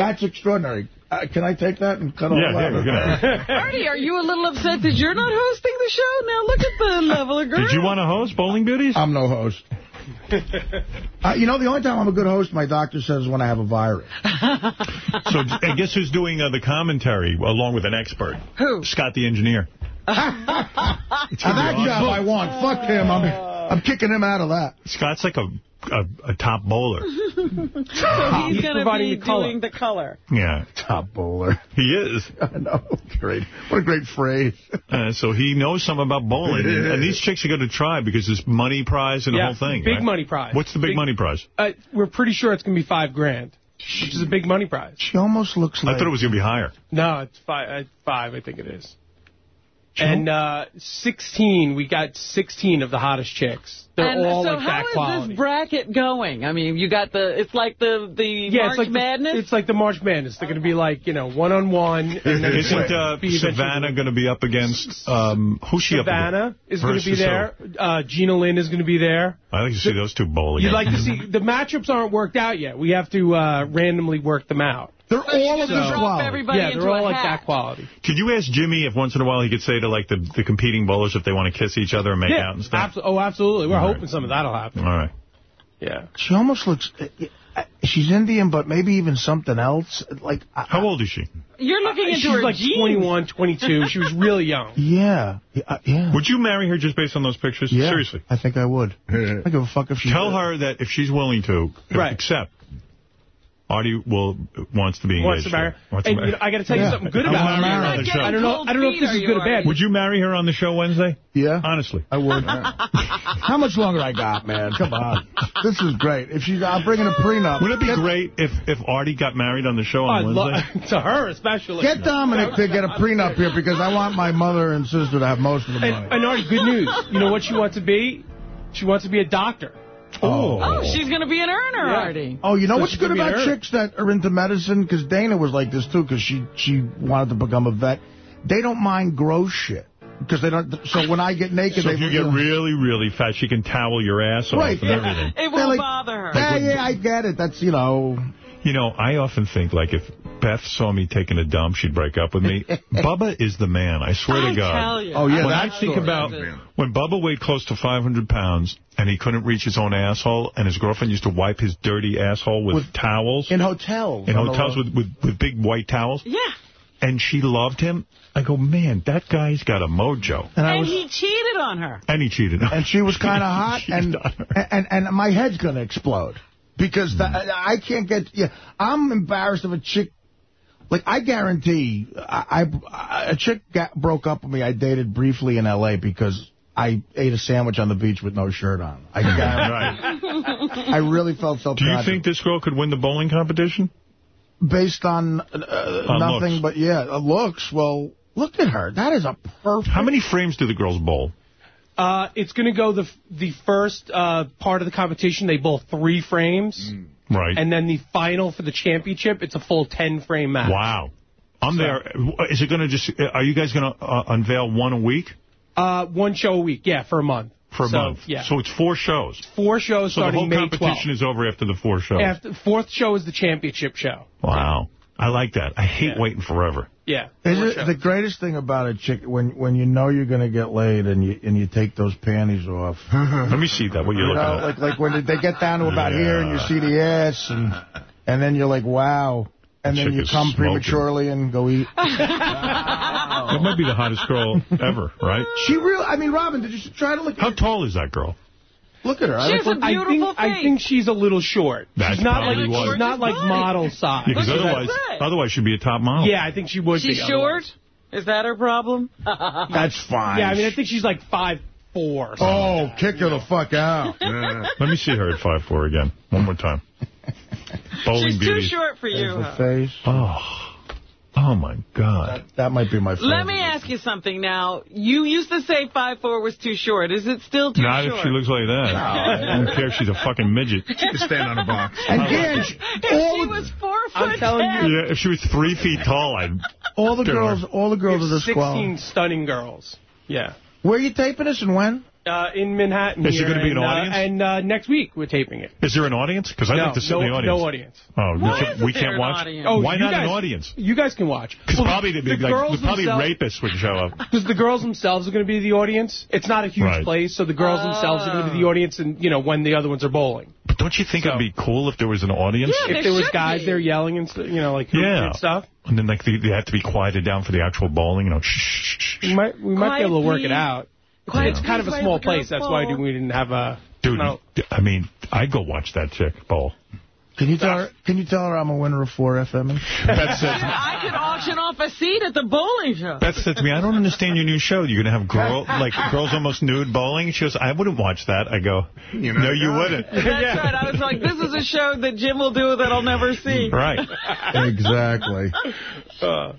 That's extraordinary. Uh, can I take that and cut all Yeah, that? yeah, we're. (laughs) Artie, are you a little upset that you're not hosting the show? Now look at the level of girl. Did you want to host Bowling Beauties? I'm no host. (laughs) Uh, you know, the only time I'm a good host, my doctor says, when I have a virus. So and guess who's doing uh, the commentary along with an expert? Who? Scott the engineer. (laughs) Now, that job I want. Fuck him. I'm, I'm kicking him out of that. Scott's like a a, a top bowler. (laughs) so he's He's going to be the color. doing the color. Yeah, Top bowler. he is. (laughs) I know. Great. What a great phrase. Uh, so he knows something about bowling. And, and these chicks are going to try because there's money prize and Yeah, the whole thing. big right? money prize. What's the big, Big- money prize? Uh, we're pretty sure it's going to be five grand, which is a big money prize. She almost looks like... I thought it was going to be higher. No, it's five. Uh, five, I think it is. And uh, 16, we got 16 of the hottest chicks. They're and all so like how that is quality. this bracket going? I mean, you got the, it's like the, the yeah, March it's like Madness? The, it's like the March Madness. They're going to be like, you know, one-on-one. and then it's Isn't gonna uh, be Savannah going to be up against, um, who's she up against? Savannah is going to be there. Uh, Gina Lynn is going to be there. who? I like to see those two bowling. You'd like to see the matchups aren't worked out yet. We have to uh, randomly work them out. They're all of So- this quality. everybody yeah, they're all like hat. that quality. Could you ask Jimmy if once in a while he could say to like the, the competing bowlers if they want to kiss each other and make yeah, out and stuff? abso- oh, absolutely. We're All right. hoping some of that'll happen. All right. Yeah. She almost looks... uh, uh, She's Indian, but maybe even something else. Like, I- How old is she? You're looking into She's her like jeans. 21, 22. She was really young. (laughs) yeah. Yeah, uh, yeah. Would you marry her just based on those pictures? Yeah, Seriously. I think I would. (laughs) I give a fuck if she... Tell her that if she's willing to, Right. accept, Artie will wants to be Wants engaged. to marry. her. Wants to And marry- you know, I got to tell you Yeah. something good I about wanna her. marry her on the show. I don't know. I don't know if this is good or bad. Would you marry her on the show Wednesday? Yeah? Honestly. I would. (laughs) How much longer I got, man? Come on. This is great. If she's, I'm bringing a prenup. Would it be great if, if Artie got married on the show I on lo- Wednesday? (laughs) to her especially. Get Dominic to get a prenup here because I want my mother and sister to have most of the money. And, and Artie, good news. You know what she wants to be? She wants to be a doctor. Oh, she's going to be an earner, Yeah. Artie. Oh, you know So what's good about chicks that are into medicine? Because Dana was like this, too, because she, she wanted to become a vet. They don't mind gross shit. Because they don't... So when I get naked, So they... if you get really, really fat, she can towel your ass off and yeah. everything. It won't like, bother her. Yeah, yeah, I get it. That's, you know... You know, I often think, like, if Beth saw me taking a dump, she'd break up with me. (laughs) Bubba is the man, I swear I to God. tell you. Oh, yeah, when that I think story. about when Bubba weighed close to 500 pounds and he couldn't reach his own asshole, and his girlfriend used to wipe his dirty asshole with, towels. In hotels. In hotels with, with, with big white towels. Yeah. And she loved him. I go, man, that guy's got a mojo. And I And was- he cheated on her. And he cheated. On her. And she was (laughs) kind of hot, Cheated and, and and my head's going to explode because that, I can't get. Yeah, I'm embarrassed of a chick. Like I guarantee, I, I a chick got, broke up with me. I dated briefly in L.A. because I ate a sandwich on the beach with no shirt on. I (laughs) guarantee. I really felt so. Do you think this girl could win the bowling competition? based on uh, On nothing looks. but yeah, uh, looks? Well, look at her. That is a perfect. How many frames do the girls bowl? Uh, it's going to go the the first uh, part of the competition. They bowl three frames, Right. and then the final for the championship. It's a full ten frame match. Wow. I'm So- there. Is it going to just, are you guys going to uh, unveil one a week Uh, one show a week, yeah, for a month. for a So, month? Yeah. So it's four shows. Four shows So the whole competition 12th. is over after the four shows. After fourth show is the championship show. Wow. I like that. I hate waiting forever. Yeah. Is it the greatest thing about a chick when when you know you're going to get laid and you and you take those panties off? (laughs) Let me see that. What you're You looking know, at. like like when they get down to about here and you see the ass and and then you're like, wow. And That then you come smoking. prematurely and go eat. (laughs) That might be the hottest girl ever, right? She real. I mean, Robin, did you try to look? How tall is that girl? Look at her. She has a I beautiful think I think she's a little short. That's she's not like probably she's not like model size. Because Look otherwise, otherwise she'd be a top model. Yeah, I think she would She's be. short? otherwise. Is that her problem? (laughs) That's fine. Yeah, I mean I think she's like five four. Oh, kick her the fuck out. (laughs) Let me see her at five four again. One more time. (laughs) Bowling She's beauty. too short for you. Huh? face. Oh. Oh, my God. That might be my favorite. Let me ask you something now. You used to say 5'4 was too short. Is it still too Not short? Not if she looks like that. I don't care if she's a fucking midget. She can stand on a box. (laughs) And Dan, if she was four I'm foot telling ten. Yeah, if she was three feet tall, I'd... all the Do her. girls, all the girls We are have the squall. 16 stunning girls. Yeah. Where are you taping this and when? Uh, in Manhattan. Is there gonna be an and, uh, audience? and uh, next week we're taping it. Is there an audience? Because I'd no, like to sit no, in the audience. no audience. Oh, we Why can't, we can't watch? audience? Oh, Why not guys, an audience? You guys can watch. Because Well, probably the, there'd be, the like, girls probably rapists would show up. (laughs) Because the girls themselves are going to be the audience. It's not a huge Right. place, so the girls themselves are going to be the audience, and you know when the other ones are bowling. But don't you think it'd be cool if there was an audience? Yeah, if they there was guys be. there yelling and you know like Yeah. and stuff, And then like they, they have to be quieted down for the actual bowling, you know. Shh, shh, shh, shh. we might we might be able to work it out. Quiet, it's kind of a small let the girls place. That's why we didn't have a. Dude, no. I mean, I'd go watch that chick bowl. Can you tell her? Can you tell her I'm a winner of four FMing? Beth (laughs) says, I could auction off a seat at the bowling show. Beth said to me, I don't understand your new show. You're going to have girl, like girls almost nude bowling? She goes, I wouldn't watch that. I go, You know, no, you no. wouldn't. That's right. I was like, this is a show that Jim will do that I'll never see. Right. exactly. (laughs) Uh,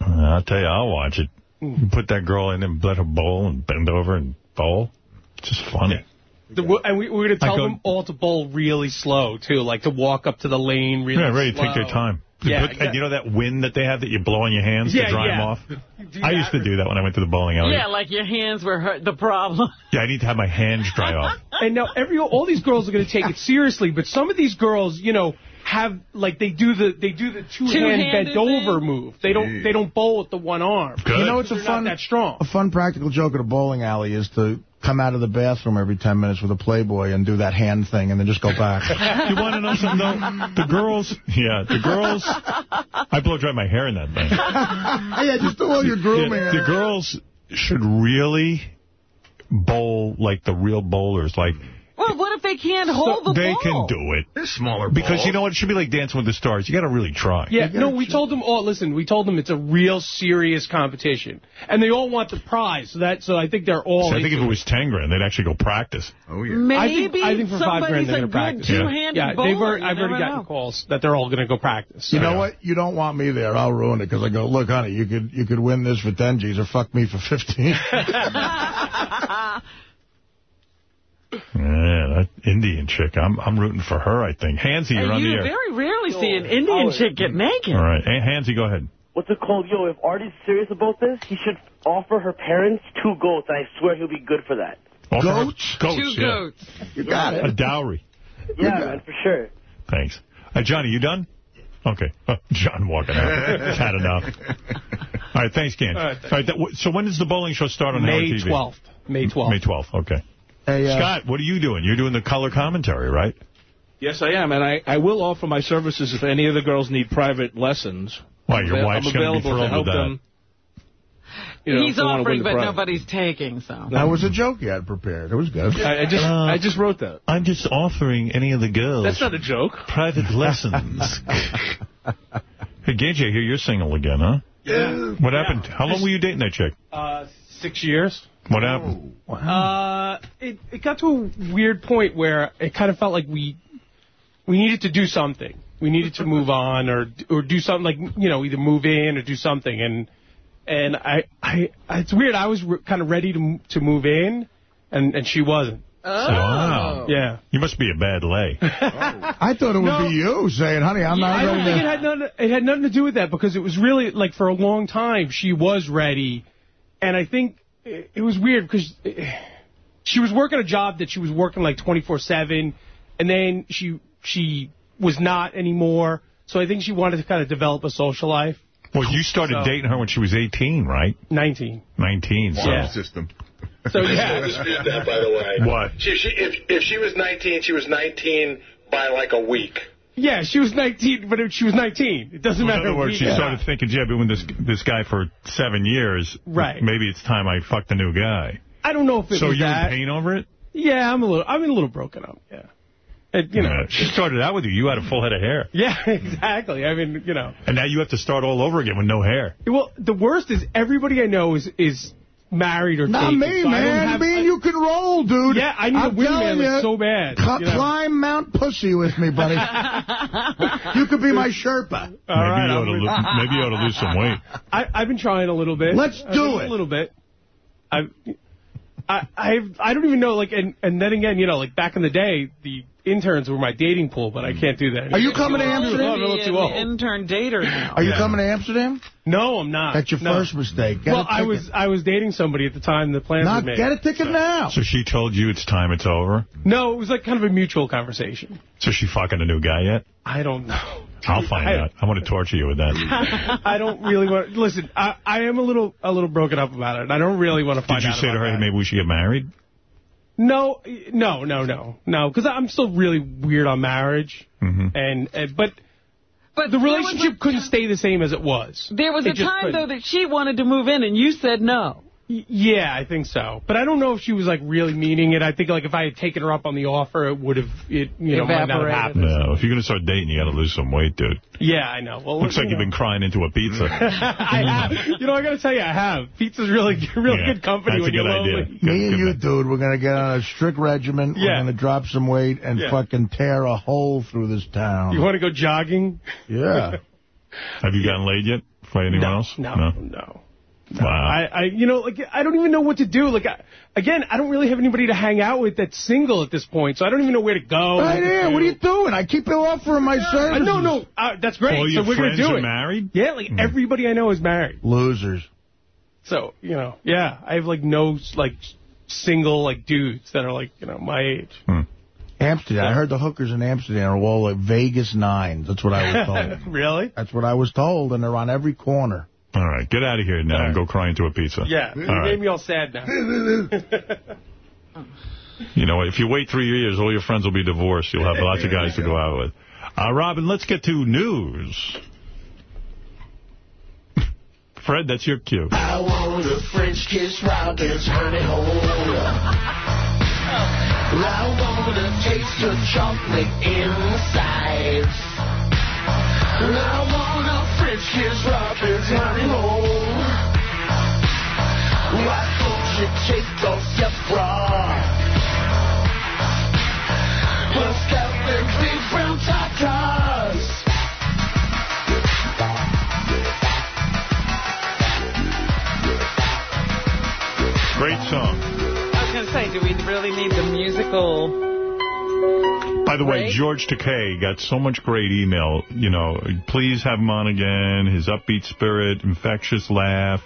I'll tell you, I'll watch it. You put that girl in and let her bowl and bend over and bowl. It's just funny. the, and we, we're going to tell go- them all to bowl really slow too, like to walk up to the lane really. Yeah, ready to slow. take their time. Yeah, Put- and you know that wind that they have that you blow on your hands Yeah, to dry yeah. them off? (laughs) I used to do that when I went to the bowling alley. Yeah, like your hands were hurt, the problem. (laughs) Yeah, I need to have my hands dry off. And now every all these girls are going to take it seriously, but some of these girls, you know, have like they do the they do the two hand Two-handed bent over move. They don't they don't bowl with the one arm. Good. You know, it's a fun, not that strong. a fun practical joke at a bowling alley is to come out of the bathroom every 10 minutes with a Playboy and do that hand thing and then just go back. (laughs) You want to know something, though? The girls, yeah, the girls, (laughs) I blow dry my hair in that thing. (laughs) yeah, just do all your grooming. Yeah, the girls should really bowl like the real bowlers. Like, Well, what if they can't hold the they ball? can do it. They're smaller Because balls. you know what? It should be like Dancing with the Stars. You got to really try. Yeah, no, we told them all. Listen, we told them it's a real serious competition, and they all want the prize. So that, so I think they're all. See, I think if it was 10 grand, they'd actually go practice. Oh, yeah. Maybe I think, I think for five grand somebody's they're going to good practice. two-handed Yeah, bowler. they've already, I've already never gotten know. calls that they're all going to go practice. You know Yeah. what? You don't want me there. I'll ruin it because I go, look, honey, you could you could win this for 10 G's or fuck me for 15. (laughs) (laughs) (laughs) Yeah, that Indian chick, I'm I'm rooting for her, I think. Hansy, you're And on the you very rarely see an Indian chick get naked. All right. Hey, Hansy, go ahead. What's it called? Yo, if Artie's serious about this, he should offer her parents two goats, and I swear he'll be good for that. Goats? Goats, Two yeah. goats. you got it. A dowry. Yeah, man, for sure. Thanks. Uh, Johnny, you done? Okay. (laughs) John walking out. He's had enough. All right, thanks, Gan. All right, All right, that, so when does the bowling show start on May Howard TV? 12th. May 12th. May 12th, okay. Hey, uh, Scott, what are you doing? You're doing the color commentary, right? Yes, I am, and I, I will offer my services if any of the girls need private lessons. Why, your I'm wife's gonna be available thrilled to help with that. them. You know, He's offering, but prize. nobody's taking, so. That was a joke you had prepared. It was good. I, I just I just wrote that. I'm just offering any of the girls That's not a joke. private lessons. (laughs) hey, Gage, I hear you're single again, huh? Yeah. What happened? How long were you dating that chick? Uh, six years. What happened? Uh, it, it got to a weird point where it kind of felt like we we needed to do something. We needed to move (laughs) on or or do something like you know either move in or do something and and I I it's weird. I was re kind of ready to m- to move in and and she wasn't. Wow. Yeah. You must be a bad lay. (laughs) I thought it would No. be you saying, honey, I'm not I don't ready think it had nothing. It had nothing to do with that because it was really like for a long time she was ready, and I think it, it was weird because she was working a job that she was working like 24 seven, and then she she was not anymore. So I think she wanted to kind of develop a social life. Well, you started So- dating her when she was 18, right? 19. 19. So. Yeah. System. So yeah. (laughs) dispute that, by the way. What? She, she, if, if she was 19, she was 19 by like a week. Yeah, she was 19, but she was 19. It doesn't In matter. other words, she Yeah. started thinking, gee, I've been with this this guy for seven years. Right. Maybe it's time I fucked a new guy. I don't know if it So was you're in pain over it? Yeah, I'm a little. I'm a little broken up. Yeah. And, you know. Yeah, she started out with you. You had a full head of hair. Yeah, (laughs) exactly. I mean, you know. And now you have to start all over again with no hair. Well, the worst is everybody I know is is married or Not taken, me, so I don't man. have- me and you can roll, dude. Yeah, I need I'm a wingman telling like so bad. you know. Climb Mount Pussy with me, buddy. (laughs) you could be my Sherpa. All maybe, right, you ought to with- lo- maybe you ought to lose some weight. I, I've been trying a little bit. Let's I've do it. A little bit. I, I, I've, I don't even know, like, and, and then again, you know, like, back in the day, the interns were my dating pool, but I mm. can't do that. Are you coming to I'm a Amsterdam? little too old. intern dater now. Are you Yeah. coming to Amsterdam? No, I'm not. That's your No. first mistake. Get well, a I ticket. was I was dating somebody at the time the plans Not were made. get a ticket now. So she told you it's time, it's over? No, it was like kind of a mutual conversation. So she fucking a new guy yet? I don't know. (laughs) I'll find I- out. I want to torture you with that. (laughs) I don't really want. to. Listen, I, I am a little a little broken up about it. I don't really want to find out Did you out. say to her, hey, maybe we should get married? No, no, no, no, no, because I'm still really weird on marriage, Mm-hmm. and, and but But the there was relationship couldn't stay the same as it was. There was It a time, couldn't. though, that she wanted to move in, and you said no. Y- Yeah, I think so. But I don't know if she was like really meaning it. I think like if I had taken her up on the offer, it would have it you know might not have happened. No, if you're going to start dating, you got to lose some weight, dude. Yeah, I know. Well, Looks you like you've been crying into a pizza. (laughs) I have. You know, I got to tell you, I have. Pizza's really, really Yeah, good company when you're good idea. lonely. Good- Me and good you, man. dude, we're going to get on a strict regimen. Yeah. We're going to drop some weight and Yeah. fucking tear a hole through this town. You want to go jogging? yeah. Have you gotten laid yet? For anyone No, else? no, no. Wow. I, I, you know, like I don't even know what to do. Like, I, again, I don't really have anybody to hang out with that's single at this point, so I don't even know where to go. Right here. What are you doing? I keep offering my I services. no, no, uh, that's great. All so we're gonna do are it. married? Yeah, like everybody I know is married. Losers. So you know, yeah, I have like no like single like dudes that are like you know my age. Hmm. Amsterdam. I heard the hookers in Amsterdam are all like Vegas nines. That's what I was (laughs) told. really? That's what I was told, and they're on every corner. All right, get out of here now and go cry into a pizza. Yeah, you All right. made me all sad now. (laughs) You know, if you wait three years, all your friends will be divorced. You'll have lots of guys to go out with. Uh, Robin, let's get to news. (laughs) Fred, that's your cue. I want a French kiss Robin's honey hole. (laughs) I want to taste your chocolate inside. I want a French kiss Robin's honey hole. Why don't you take off your bra? Bust out them big brown tatas. Great song. I was going to say, do we really need the musical... By the way, George Takei got so much great email. You know, please have him on again. His upbeat spirit, infectious laugh,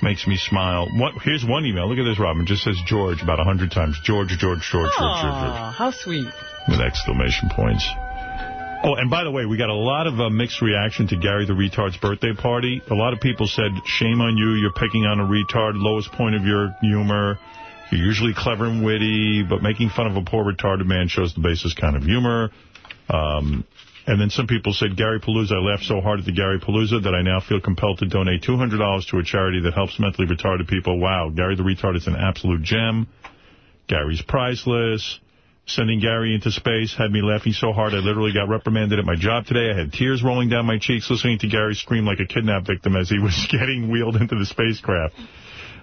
makes me smile. What? Here's one email. Look at this, Robin. It just says George about a hundred times. George, George, George, George, George, George, how sweet. with exclamation points. Oh, and by the way, we got a lot of uh, mixed reaction to Gary the Retard's birthday party. A lot of people said, shame on you, you're picking on a retard, lowest point of your humor. You're usually clever and witty, but making fun of a poor retarded man shows the basest kind of humor. Um, and then some people said, Gary Palooza, I laughed so hard at the Gary Palooza that I now feel compelled to donate $200 to a charity that helps mentally retarded people. Wow, Gary the Retard is an absolute gem. Gary's priceless. Sending Gary into space had me laughing so hard I literally got reprimanded at my job today. I had tears rolling down my cheeks listening to Gary scream like a kidnapped victim as he was (laughs) getting wheeled into the spacecraft.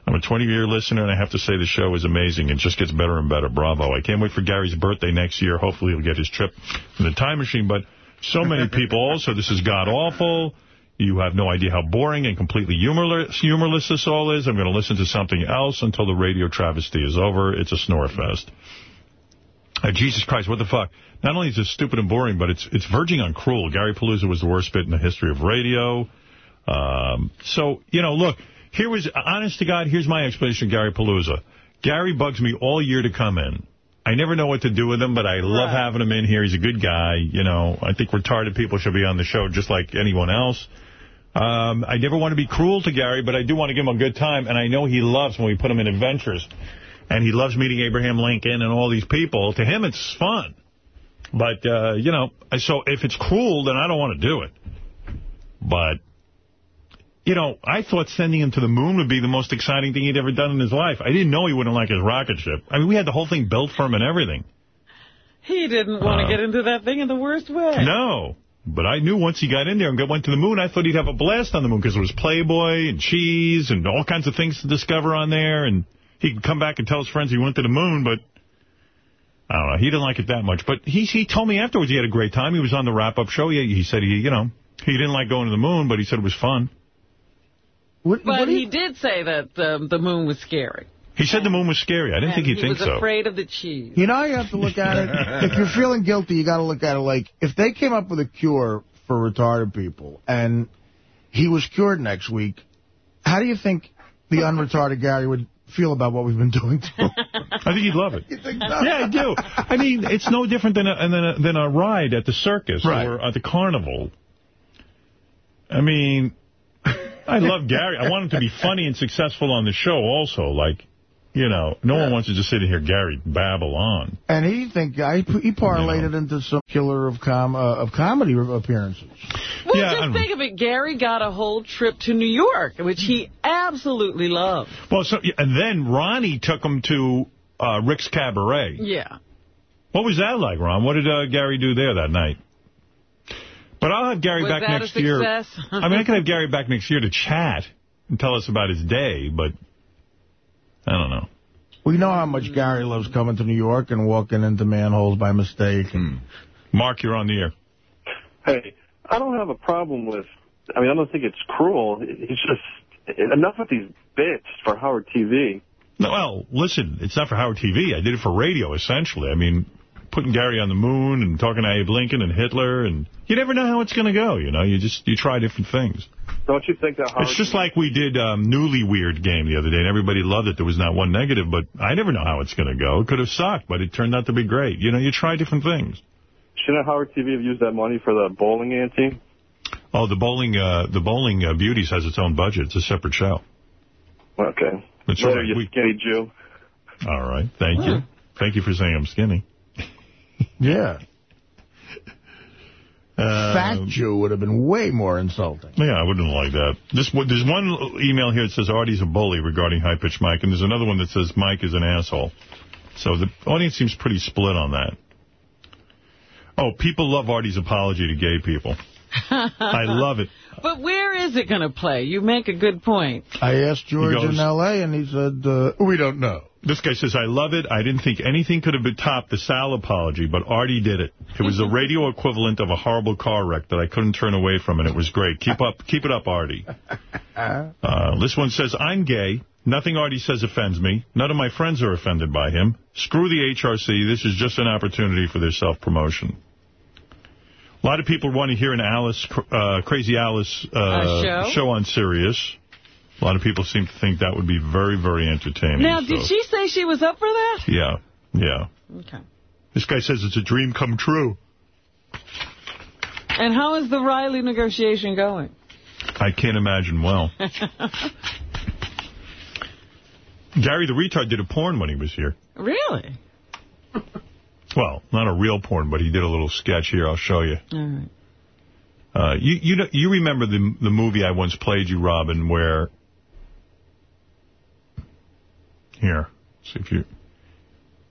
I'm a 20-year listener, and I have to say the show is amazing. It just gets better and better. Bravo. I can't wait for Gary's birthday next year. Hopefully he'll get his trip in the time machine. But so many people also, this is god-awful. You have no idea how boring and completely humorless, humorless this all is. I'm going to listen to something else until the radio travesty is over. It's a snore fest. Uh, Jesus Christ, what the fuck? Not only is it stupid and boring, but it's it's verging on cruel. Gary Palooza was the worst bit in the history of radio. Um, so, you know, look, here was, honest to God, here's my explanation of Gary Palooza. Gary bugs me all year to come in. I never know what to do with him, but I love having him in here. He's a good guy. You know, I think retarded people should be on the show just like anyone else. Um, I never want to be cruel to Gary, but I do want to give him a good time, and I know he loves when we put him in adventures. And he loves meeting Abraham Lincoln and all these people. To him, it's fun. But, uh, you know, so if it's cruel, then I don't want to do it. But, you know, I thought sending him to the moon would be the most exciting thing he'd ever done in his life. I didn't know he wouldn't like his rocket ship. I mean, we had the whole thing built for him and everything. He didn't want to Uh, get into that thing in the worst way. No. But I knew once he got in there and got, went to the moon, I thought he'd have a blast on the moon because there was Playboy and cheese and all kinds of things to discover on there. And he could come back and tell his friends he went to the moon, but I don't know. He didn't like it that much. But he he told me afterwards he had a great time. He was on the wrap-up show. He, he said he, you know, he didn't like going to the moon, but he said it was fun. But he did say that um, the moon was scary. He said the moon was scary. I didn't and think he'd he think was so. afraid of the cheese. You know how you have to look at it? if you're (laughs) feeling guilty, you got to look at it like, if they came up with a cure for retarded people, and he was cured next week, how do you think the unretarded Gary would feel about what we've been doing to him? (laughs) I think he'd love it. (laughs) You think so? Yeah, I do. I mean, it's no different than a, than a, than a ride at the circus Right. or at the carnival. I mean, I love Gary. I want him to be funny and successful on the show also. Like, you know, no one wants to just sit and hear Gary babble on. And he think I he parlayed it into some killer of com uh, of comedy appearances. Well, Yeah, just don't- think of it. Gary got a whole trip to New York, which he absolutely loved. Well, so and then Ronnie took him to uh, Rick's Cabaret. Yeah. What was that like, Ron? What did uh, Gary do there that night? But I'll have Gary Was back that a next year. I mean, I could have Gary back next year to chat and tell us about his day, but I don't know. We know how much Gary loves coming to New York and walking into manholes by mistake. And Mark, you're on the air. Hey, I don't have a problem with. I mean, I don't think it's cruel. It's just enough with these bits for Howard TV. No, well, listen, it's not for Howard TV. I did it for radio, essentially. I mean, putting Gary on the moon and talking to Abe Lincoln and Hitler, and you never know how it's going to go, you know? You just, you try different things. Don't you think that Howard? It's just like we did um, Newly Weird game the other day, and everybody loved it. There was not one negative, but I never know how it's going to go. It could have sucked, but it turned out to be great. You know, you try different things. Shouldn't Howard TV have used that money for the bowling ante? Oh, the bowling, uh, the bowling uh, beauties has its own budget. It's a separate show. Okay. That's Later, right. you We- skinny Jew. All right, thank you. Thank you for saying I'm skinny. (laughs) yeah, Uh, fat Jew would have been way more insulting. Yeah, I wouldn't like that. This There's one email here that says Artie's a bully regarding high-pitched Mike, and there's another one that says Mike is an asshole. So the audience seems pretty split on that. Oh, people love Artie's apology to gay people. I (laughs) love it. But where is it going to play? You make a good point. I asked George He goes- in L.A., and he said, uh, we don't know. This guy says, I love it. I didn't think anything could have been topped the Sal apology, but Artie did it. It was the (laughs) radio equivalent of a horrible car wreck that I couldn't turn away from, and it was great. Keep up, keep it up, Artie. (laughs) Uh, this one says, I'm gay. Nothing Artie says offends me. None of my friends are offended by him. Screw the HRC. This is just an opportunity for their self-promotion. A lot of people want to hear an Alice, uh, Crazy Alice uh, A show? on Sirius. A lot of people seem to think that would be very, very entertaining. Now, so- did she say she was up for that? Yeah, yeah. Okay. This guy says it's a dream come true. And how is the Riley negotiation going? I can't imagine well. (laughs) Gary the retard did a porn when he was here. Really? Well, not a real porn, but he did a little sketch here. I'll show you. All right. Uh, you you know, you remember the the movie I once played you, Robin, where here, see if you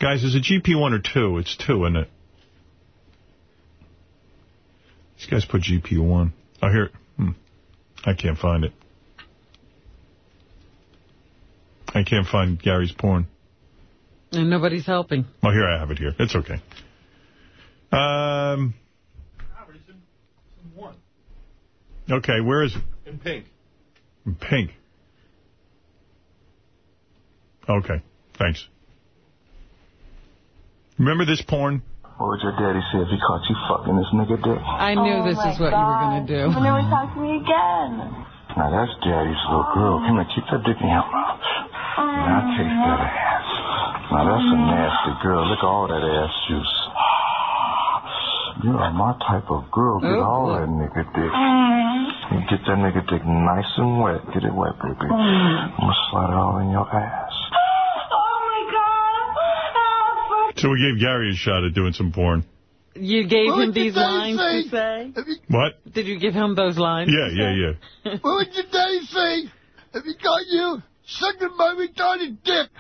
guys, is it GP one or two? It's two, isn't it? These guys put GP one. Oh, here, hmm. I can't find it. I can't find Gary's porn. And nobody's helping. Oh, here I have it here. It's okay. Um. one Okay, where is it? In pink. In pink. Okay, thanks. Remember this porn? What would your daddy say if he caught you fucking this nigga dick? I knew Oh this my is what you were going to do. Oh well, never talk to me again. Now that's daddy's little girl. Come here, keep that dick in your mouth. Now taste oh that ass. Now that's a nasty girl. Look at all that ass juice. You are my type of girl. Get all that nigga dick. Oh. You get that nigga dick nice and wet. Get it wet, baby. I'm gonna slide it all in your ass. So we gave Gary a shot at doing some porn. You gave What him these daddy lines to say? say? What? Did you give him those lines? Yeah, to yeah, say? yeah. (laughs) What would your daddy say if he got you sucking my retarded dick?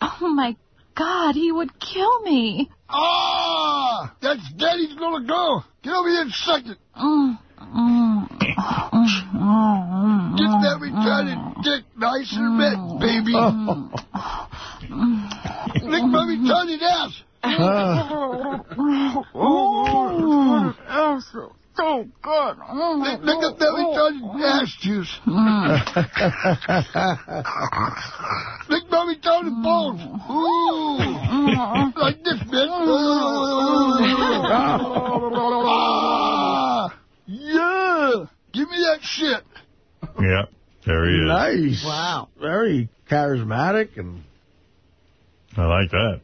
Oh, my God, he would kill me. Ah, that's daddy's little girl. Get over here and suck it. Mm, mm, mm, Get that retarded dick nice and wet, baby. Lick my retarded ass. Oh, that's so, good. Lick, lick up that retarded ass juice. Lick my retarded balls. Ooh. like this, bitch. (laughs) Ah, yeah. Give me that shit. Yeah, there he is. Nice. Wow. Very charismatic and I like that.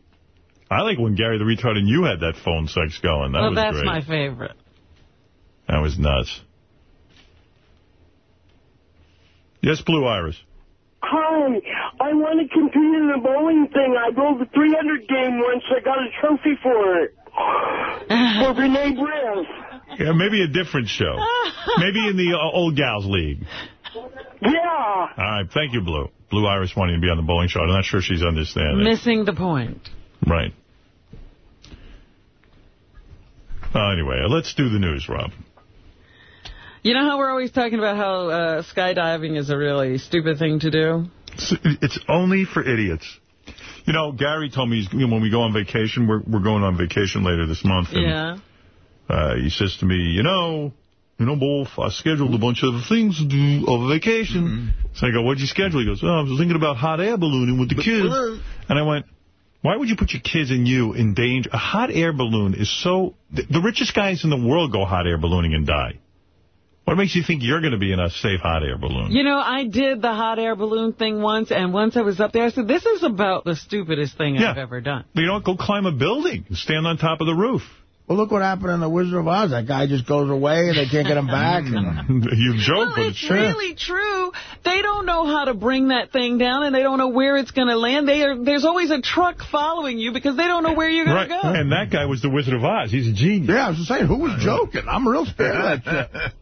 I like when Gary the retard and you had that phone sex going. That well, was that's great. my favorite. That was nuts. Yes, Blue Iris. Hi, I want to compete in the bowling thing. I bowled the 300 game once. I got a trophy for it. (sighs) for Renee Brass. Yeah, maybe a different show. maybe in the uh, old gals league. Yeah. All right, thank you, Blue. Blue Iris wanting to be on the bowling show. I'm not sure she's understanding. Missing the point. Right. Uh, anyway, let's do the news, Rob. You know how we're always talking about how uh, skydiving is a really stupid thing to do? It's, it's only for idiots. You know, Gary told me he's, you know, when we go on vacation, we're we're going on vacation later this month. And, Yeah. Uh, he says to me, you know, you know, Wolf, I scheduled a bunch of things to do over vacation. So I go, what'd you schedule? He goes, oh, I was thinking about hot air ballooning with the kids. And I went, why would you put your kids and you in danger? A hot air balloon is so... The, the richest guys in the world go hot air ballooning and die. What makes you think you're going to be in a safe hot air balloon? You know, I did the hot air balloon thing once, and once I was up there, I said, this is about the stupidest thing I've ever done. You don't go climb a building and stand on top of the roof. Well, look what happened in The Wizard of Oz. That guy just goes away and they can't get him back. (laughs) You joke, Well, it's really true. They don't know how to bring that thing down, and they don't know where it's going to land. They are, There's always a truck following you because they don't know where you're going Right. to go. And that guy was the Wizard of Oz. He's a genius. Yeah, I was just saying, who was joking? I'm real scared of that (laughs) shit.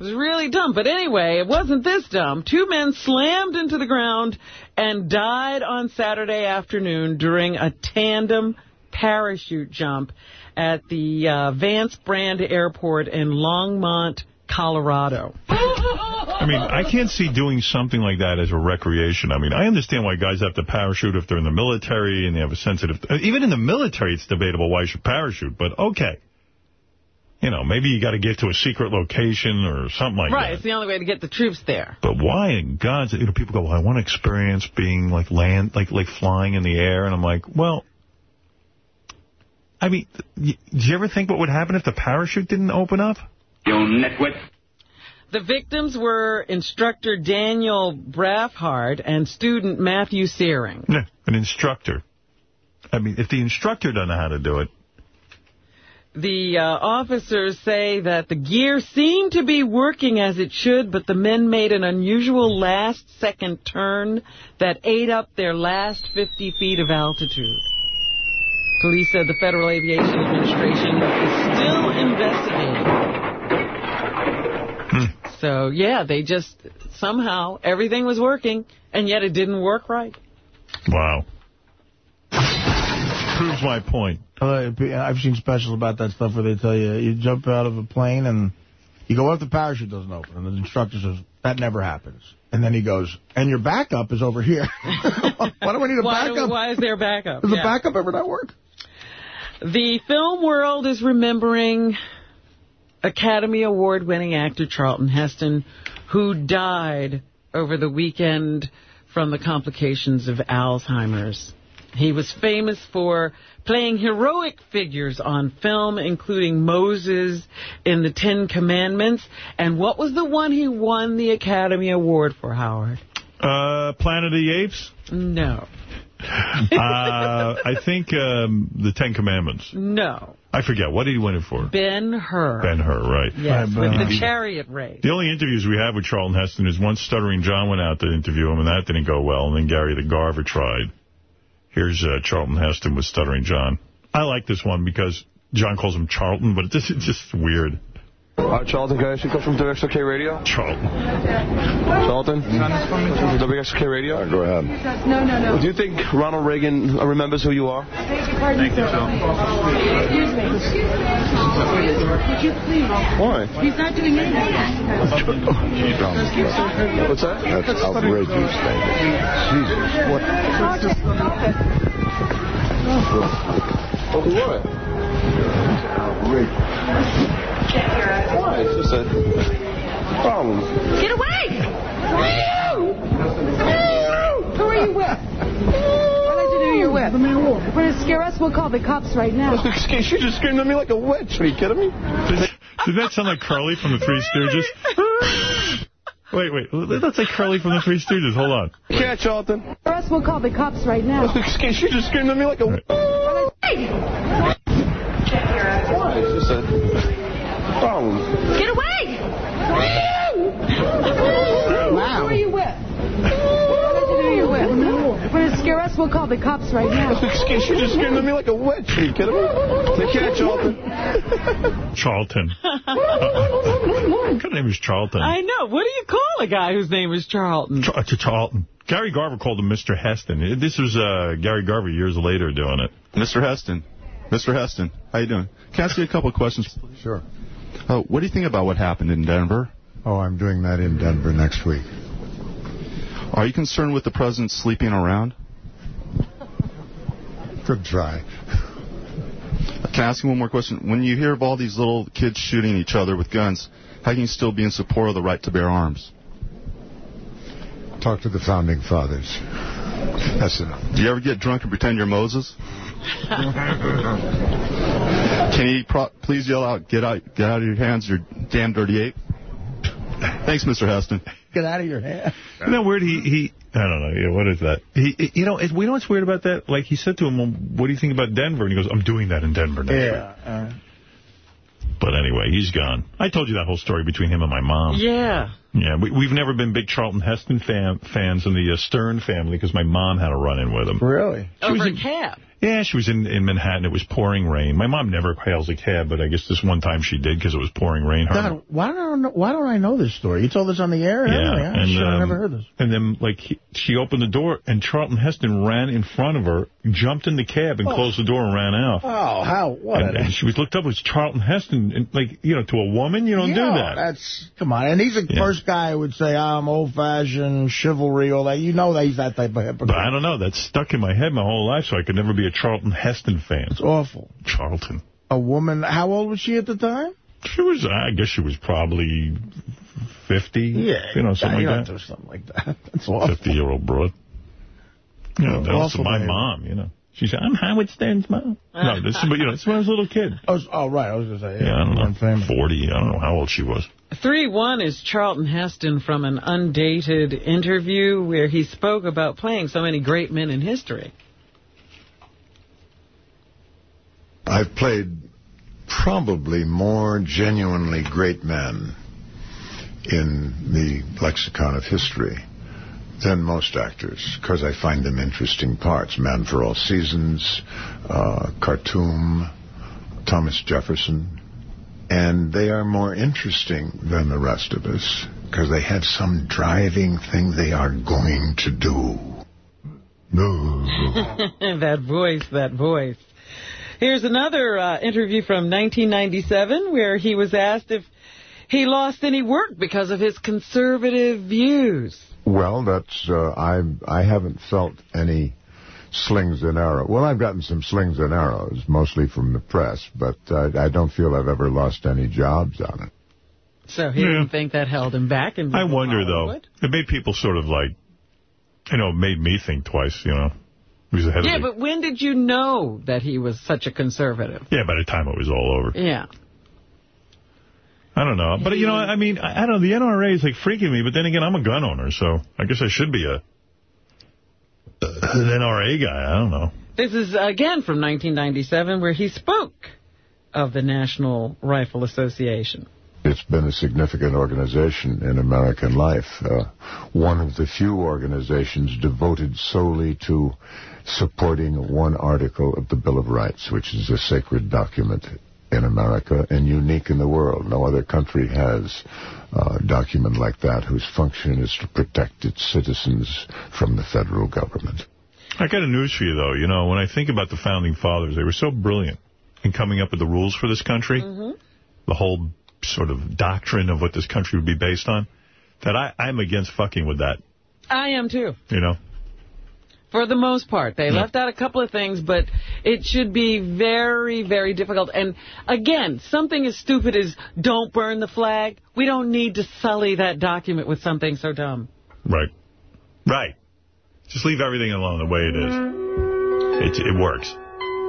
It was really dumb. But anyway, it wasn't this dumb. Two men slammed into the ground and died on Saturday afternoon during a tandem parachute jump at the uh, Vance Brand Airport in Longmont, Colorado. I mean, I can't see doing something like that as a recreation. I mean, I understand why guys have to parachute if they're in the military and they have a sensitive... Even in the military, it's debatable why you should parachute, but okay. You know, maybe you got to get to a secret location or something like right, that. Right, it's the only way to get the troops there. But why in God's... You know, people go, well, I want to experience being like land, like like flying in the air. And I'm like, well... I mean, do you ever think what would happen if the parachute didn't open up? You nitwit. The victims were instructor Daniel Braffhard and student Matthew Searing. Yeah, an instructor. I mean, if the instructor doesn't know how to do it, The uh, officers say that the gear seemed to be working as it should, but the men made an unusual last-second turn that ate up their last 50 feet of altitude. Police said the Federal Aviation Administration is still investigating. So, yeah, they just, somehow, everything was working, and yet it didn't work right. Wow. Proves my point. Uh, I've seen specials about that stuff where they tell you, you jump out of a plane and you go up, the parachute doesn't open. And the instructor says, that never happens. And then he goes, and your backup is over here. (laughs) why do I need a Why, do- backup? why is there backup? Does the backup ever not work? The film world is remembering Academy Award-winning actor Charlton Heston, who died over the weekend from the complications of Alzheimer's. He was famous for playing heroic figures on film, including Moses in the Ten Commandments. And what was the one he won the Academy Award for, Howard? Uh, Planet of the Apes? No. (laughs) uh, I think um, the Ten Commandments. No. I forget. What did he win it for? Ben-Hur. Ben-Hur, right. Yes, with the chariot race. The only interviews we have with Charlton Heston is once Stuttering John went out to interview him, and that didn't go well, and then Gary the Garver tried. Here's uh, Charlton Heston with Stuttering John. I like this one because John calls him Charlton, but it's just, it's just weird. Uh, Charlton, can I ask you a question from WXOK Radio? Charlton. Charlton? From WXOK Radio? go ahead. No, no, no. Do you think Ronald Reagan uh, remembers who you are? Thank you, Excuse me. Would you please? Why? He's not doing anything. What's that? That's outrageous, Jesus, what? Oh, what? Uh, Why? It's just a problem. Get away! Who are you with? I'd like to know you're with. The man wolf. If we're going to scare us, we'll call the cops right now. She just screamed at me like a witch. Are you kidding me? Did that sound like Curly from the Three Stooges? (laughs) Wait, wait. That's like Curly from the Three Stooges. Hold on. Yeah, Charlton. Scare us, we'll call the cops right now. She just screamed at me like a witch. Hey! Uh, Why? It's just a problem. Get away! Who are you with? I'd like to know who you're with. If we're going to scare us, we'll call the cops right now. (laughs) She just screamed at me like a witch. Are you kidding me? Take care, Charlton. Charlton. What kind of name is Charlton? I know. What do you call a guy whose name is Charlton? Ch- to Charlton. Gary Garver called him Mr. Heston. This was uh, Gary Garver years later doing it. Mr. Heston. Mr. Heston, how you doing? Can I ask you a couple of questions? Sure. Uh, what do you think about what happened in Denver? Oh, I'm doing that in Denver next week. Are you concerned with the president sleeping around? Good try. Can I ask you one more question? When you hear of all these little kids shooting each other with guns, how can you still be in support of the right to bear arms? Talk to the founding fathers. That's enough. Do you ever get drunk and pretend you're Moses? (laughs) Can you pro- please yell out, get out, get out of your hands, you're damn dirty ape? Thanks, Mr. Heston. (laughs) Get out of your hand. Isn't that weird? He, he I don't know. Yeah, what is that? He, he- you know, it, we know what's weird about that? Like, he said to him, well, what do you think about Denver? And he goes, I'm doing that in Denver next week. Yeah. Uh, But anyway, he's gone. I told you that whole story between him and my mom. Yeah. Yeah, we, we've never been big Charlton Heston fan, fans in the uh, Stern family because my mom had a run-in with him. Really? She Over in- a cab. Yeah, she was in, in Manhattan. It was pouring rain. My mom never hails a cab, but I guess this one time she did because it was pouring rain. Her God, why don't I know, why don't I know this story? You told us on the air and Yeah, everything. I and should um, never heard this. And then, like, he, she opened the door, and Charlton Heston ran in front of her, jumped in the cab, and Oh. closed the door and ran out. Oh, how? What? And, and she was looked up as Charlton Heston, and like, you know, to a woman, you don't do that. That's come on, and he's the Yeah. first guy who would say I'm old-fashioned, chivalry, all that. You know that he's that type of hypocrite. But I don't know. That's stuck in my head my whole life, so I could never be a Charlton Heston fan. It's awful. Charlton. A woman. How old was she at the time? She was, I guess she was probably 50. Yeah, You know, something you like that. do something like that. (laughs) That's awful. 50-year-old broad. You know, Oh, also my behavior. mom, you know. She said, I'm Howard Stern's mom. (laughs) No, this is, but, you know, it's when I was a little kid. Oh, oh, right. I was going to say, Yeah, yeah, I don't know. 40. I don't know how old she was. 3-1 is Charlton Heston from an undated interview where he spoke about playing so many great men in history. I've played probably more genuinely great men in the lexicon of history than most actors because I find them interesting parts. Man for All Seasons, uh, Khartoum, Thomas Jefferson. And they are more interesting than the rest of us because they have some driving thing they are going to do. No. (laughs) that voice, that voice. Here's another uh, interview from 1997 where he was asked if he lost any work because of his conservative views. Well, that's uh, I I haven't felt any slings and arrows. Well, I've gotten some slings and arrows, mostly from the press, but uh, I don't feel I've ever lost any jobs on it. So he Yeah. didn't think that held him back. And I wonder, though. It made people sort of like, you know, it made me think twice, you know. He was ahead Yeah, of the... but when did you know that he was such a conservative? Yeah, by the time it was all over. Yeah. I don't know. But, you know, I mean, I I don't know. The NRA is, like, freaking me. But then again, I'm a gun owner, so I guess I should be a an NRA guy. I don't know. This is, again, from 1997, where he spoke of the National Rifle Association. It's been a significant organization in American life. Uh, one of the few organizations devoted solely to supporting one article of the Bill of Rights, which is a sacred document in America and unique in the world. No other country has a document like that whose function is to protect its citizens from the federal government. I got a news for you, though. You know, when I think about the Founding Fathers, they were so brilliant in coming up with the rules for this country, mm-hmm. the whole sort of doctrine of what this country would be based on, that I, I'm against fucking with that, I am, too. you know? For the most part. They Yeah. left out a couple of things, but it should be very, very difficult. And again, something as stupid as don't burn the flag. We don't need to sully that document with something so dumb. Right. Right. Just leave everything alone the way it is. It, it works.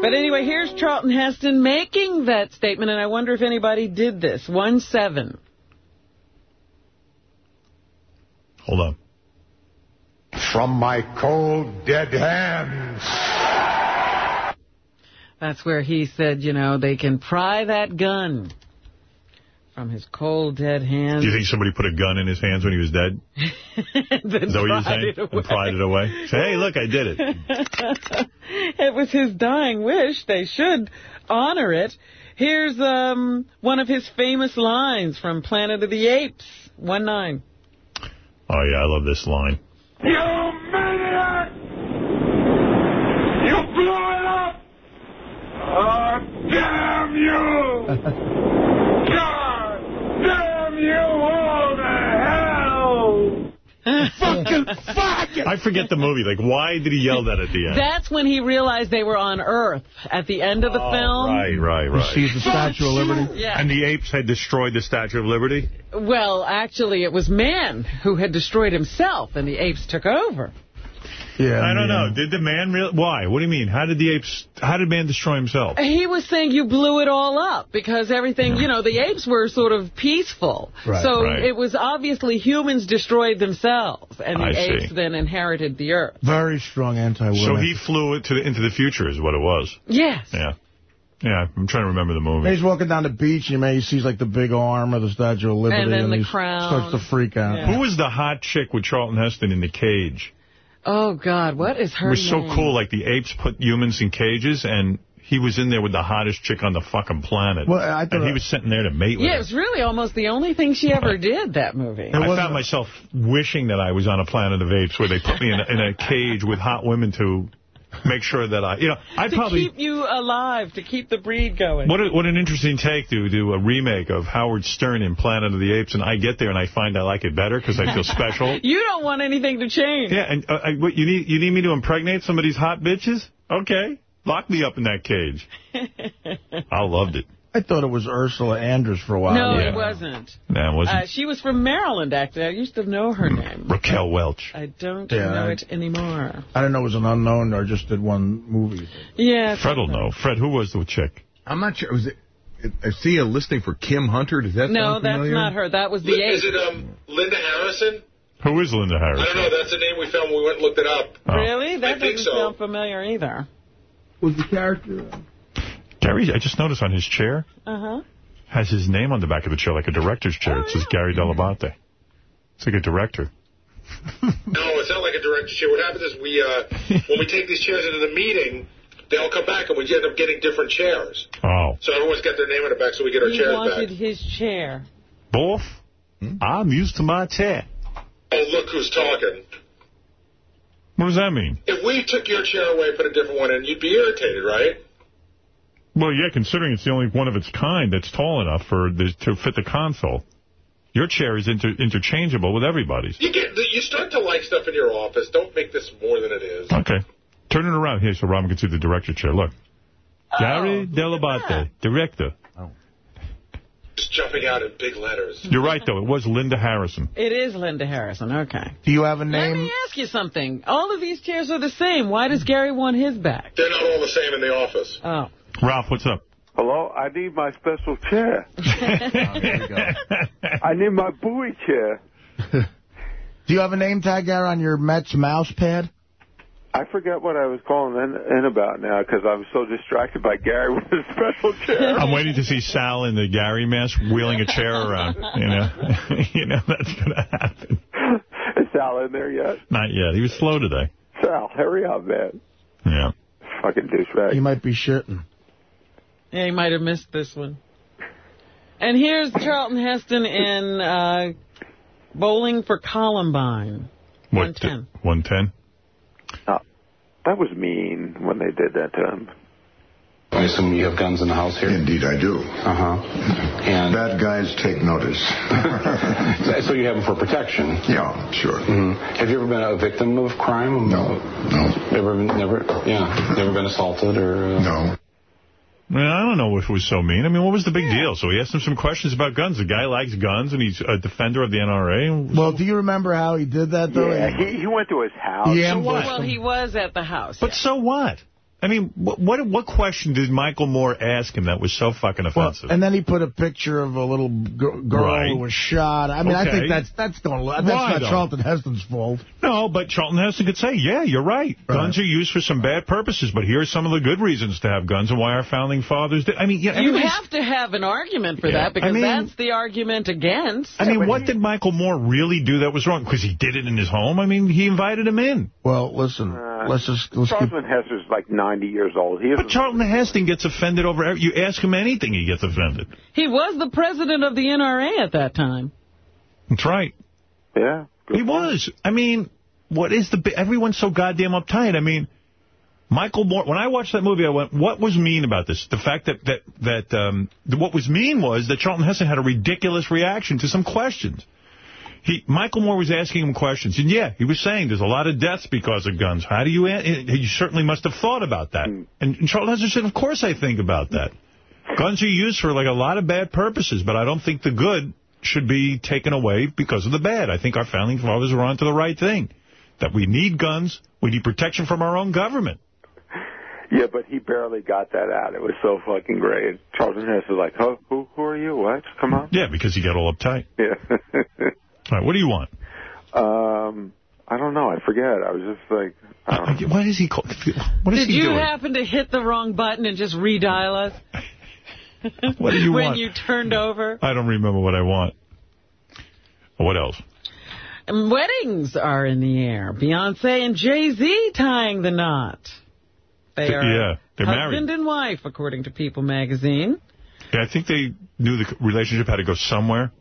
But anyway, here's Charlton Heston making that statement, and I wonder if anybody did this. 1-7. Hold on. From my cold, dead hands. That's where he said, you know, they can pry that gun from his cold, dead hands. Do you think somebody put a gun in his hands when he was dead? (laughs) then Is that what you're pried saying? it away. And pried it away? Say, hey, look, I did it. (laughs) it was his dying wish. They should honor it. Here's um, one of his famous lines from Planet of the Apes. 1-9. Oh, yeah, I love this line. You maniac! You blew it up! Oh, damn you! (laughs) God damn you all to! Fucking fuck I forget the movie. Like, why did he yell that at the end? That's when he realized they were on Earth at the end of the oh, film. Right, right, right. sees the Statue of Liberty. Yeah. And the apes had destroyed the Statue of Liberty? Well, actually, it was man who had destroyed himself, and the apes took over. Yeah, I don't know. Did the man real? Why? What do you mean? How did the apes? How did man destroy himself? He was saying you blew it all up because everything, you know, the apes were sort of peaceful. Right. so Right. it was obviously humans destroyed themselves, and the I see. apes then inherited the earth. Very strong anti-woman. So he flew it to the, into the future, is what it was. Yes. Yeah, yeah. I'm trying to remember the movie. He's walking down the beach, and man, he sees like the big arm of the Statue of Liberty, And then the he crown. starts to freak out. Who was the hot chick with Charlton Heston in the cage? Oh, God, what is her It was so cool. Like the apes put humans in cages, and he was in there with the hottest chick on the fucking planet. Well, I thought- and he was sitting there to mate with Yeah, it was really almost the only thing she ever did, that movie. I found myself wishing that I was on a planet of apes where they put me in a, in a cage with hot women to make sure that I, you know, I'd to probably... keep you alive, to keep the breed going. What, a, what an interesting take to do a remake of Howard Stern in Planet of the Apes, and I get there and I find I like it better because I feel special. (laughs) You don't want anything to change. Yeah, and uh, I, what, you need you need me to impregnate some of these hot bitches? Okay, lock me up in that cage. (laughs) I loved it. I thought it was Ursula Andress for a while. No, Yeah. it wasn't. Man, wasn't Uh, she was from Maryland, actually. I used to know her name. Raquel Welch. I don't Yeah, know I- it anymore. I don't know it was an unknown or just did one movie. Yeah. Fred will know. Fred, who was the chick? I'm not sure. Was it? I see a listing for Kim Hunter. Does that No, sound that's not her. That was the Is it um, Linda Harrison? Who is Linda Harrison? I don't know. That's the name we found when we went and looked it up. Really? That I doesn't so. sound familiar either. Was the character? Uh, Gary, I just noticed on his chair, Uh-huh. has his name on the back of the chair, like a director's chair. It says Gary Dell'Abate. It's like a director. (laughs) No, it's not like a director's chair. What happens is we, uh, when we take these chairs into the meeting, they all come back and we end up getting different chairs. Oh. So everyone's got their name on the back so we get our He chairs wanted back. his chair. Both? I'm used to my chair. Oh, look who's talking. What does that mean? If we took your chair away and put a different one in, you'd be irritated, right? Well, yeah, considering it's the only one of its kind that's tall enough for the, to fit the console. Your chair is inter interchangeable with everybody's. You get you start to like stuff in your office. Don't make this more than it is. Okay. Turn it around here so Robin can see the director chair. Look. Oh, Gary Dell'Abate, director. Oh. Just jumping out in big letters. You're right, though. It was Linda Harrison. It is Linda Harrison. Okay. Do you have a name? Let name? me ask you something. All of these chairs are the same. Why does Gary want his back? They're not all the same in the office. Oh. Ralph, what's up? Hello, I need my special chair. (laughs) Oh, (laughs) I need my Booey chair. (laughs) Do you have a name tag there on your Mets mouse pad? I forget what I was calling in, in about now because I was so distracted by Gary with his special chair. I'm waiting to see Sal in the Gary mask wheeling a chair around. You know, you know that's going to happen. Is Sal in there yet? Not yet. He was slow today. Sal, hurry up, man. Yeah. Fucking douchebag. He might be shitting. Yeah, you might have missed this one. And here's Charlton Heston in uh, Bowling for Columbine. What? 110. 110? That was mean when they did that to him. I assume you have guns in the house here? Indeed, I do. Uh-huh. And Bad guys take notice. so- (laughs) so you have them for protection? Yeah, sure. hmm Have you ever been a victim of crime? No, no. Ever been, never, yeah, never been assaulted or? Uh... No. Well, I don't know if it was so mean. I mean, what was the big deal? So he asked him some questions about guns. The guy likes guns, and he's a defender of the NRA. Well, do you remember how he did that, though? Yeah, he, he went to his house. He So? Well, he was at the house. But so what? I mean, what, what what question did Michael Moore ask him that was so fucking Well, offensive? and then he put a picture of a little g- girl Right. who was shot. I mean, I think that's that's going. That's Why, not though? Charlton Heston's fault. no, but Charlton Heston could say, yeah, you're right. Guns are used for some bad purposes, but here are some of the good reasons to have guns and why our founding fathers did. I mean, yeah, you have to have an argument for Yeah. that because I mean- that's the argument against. I mean, what did Michael Moore really do that was wrong? Because he did it in his home? I mean, he invited him in. Well, listen, uh, let's just let's keep. Charlton Heston's like 90 years old. He But Charlton Heston gets offended over every, you ask him anything, he gets offended. He was the president of the NRA at that time. That's right. Yeah. He was. I mean, what is the... bi- Everyone's so goddamn uptight. I mean, Michael Moore... When I watched that movie, I went, what was mean about this? The fact that... that, that um, What was mean was that Charlton Heston had a ridiculous reaction to some questions. He Michael Moore was asking him questions. And, yeah, he was saying there's a lot of deaths because of guns. How do you... You certainly must have thought about that. Hmm. And, and Charlton Heston said, of course I think about that. Guns are used for, like, a lot of bad purposes, but I don't think the good should be taken away because of the bad. I think our founding fathers were onto the right thing, that we need guns, we need protection from our own government. Yeah, but he barely got that out. It was so fucking great. Charles Heston was like, huh, who, who are you? What? Come on. Yeah, because he got all uptight. Yeah. (laughs) All right, what do you want? um, I don't know. I forget. I was just like, I don't know. (laughs) What is he called? What is Did he you doing? happen to hit the wrong button and just redial us? (laughs) What do you (laughs) when want? When you turned over? I don't remember what I want. What else? Weddings are in the air. Beyonce and Jay-Z tying the knot. They Th- are yeah, they're husband married. and wife, according to People magazine. Yeah, I think they knew the relationship had to go somewhere.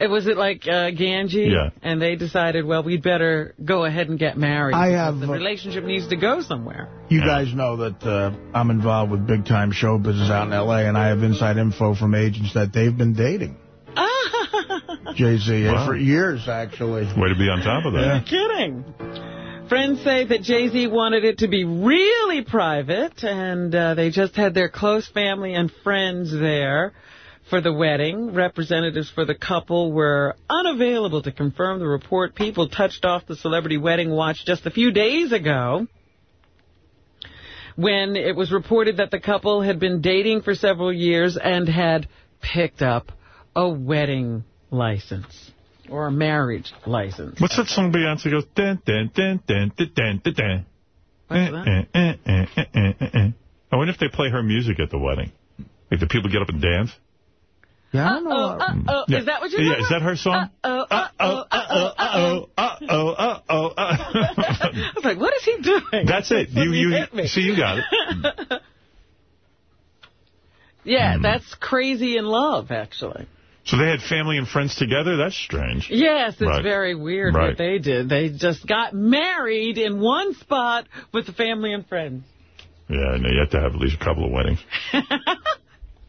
It was it like uh, Ganji? Yeah. And they decided, well, we'd better go ahead and get married. I have, The uh, relationship needs to go somewhere. You guys know that uh, I'm involved with big time show business out in L.A., and I have inside info from agents that they've been dating (laughs) Jay Z Wow. for years, actually. Way to be on top of that. You're kidding. Friends say that Jay-Z wanted it to be really private, and uh, they just had their close family and friends there for the wedding. Representatives for the couple were unavailable to confirm the report. People touched off the celebrity wedding watch just a few days ago when it was reported that the couple had been dating for several years and had picked up a wedding license or a marriage license. What's that song Beyonce goes? Dun, dun, dun, dun, dun, dun, dun. What's eh, eh, eh. I wonder if they play her music at the wedding. Like, the people get up and dance? Yeah, I don't know. Uh, uh, uh, Yeah. Is that what you're Yeah, is that her song? Uh-oh, uh-oh, uh-oh, Uh-oh, uh-oh, uh-oh, uh-oh. (laughs) I was like, what is he doing? That's it. You, you, hit me. see, you got it. (laughs) yeah, that's crazy in love, actually. So they had family and friends together? That's strange. Yes, it's Right. very weird Right. what they did. They just got married in one spot with the family and friends. Yeah, no, you have to have at least a couple of weddings. (laughs)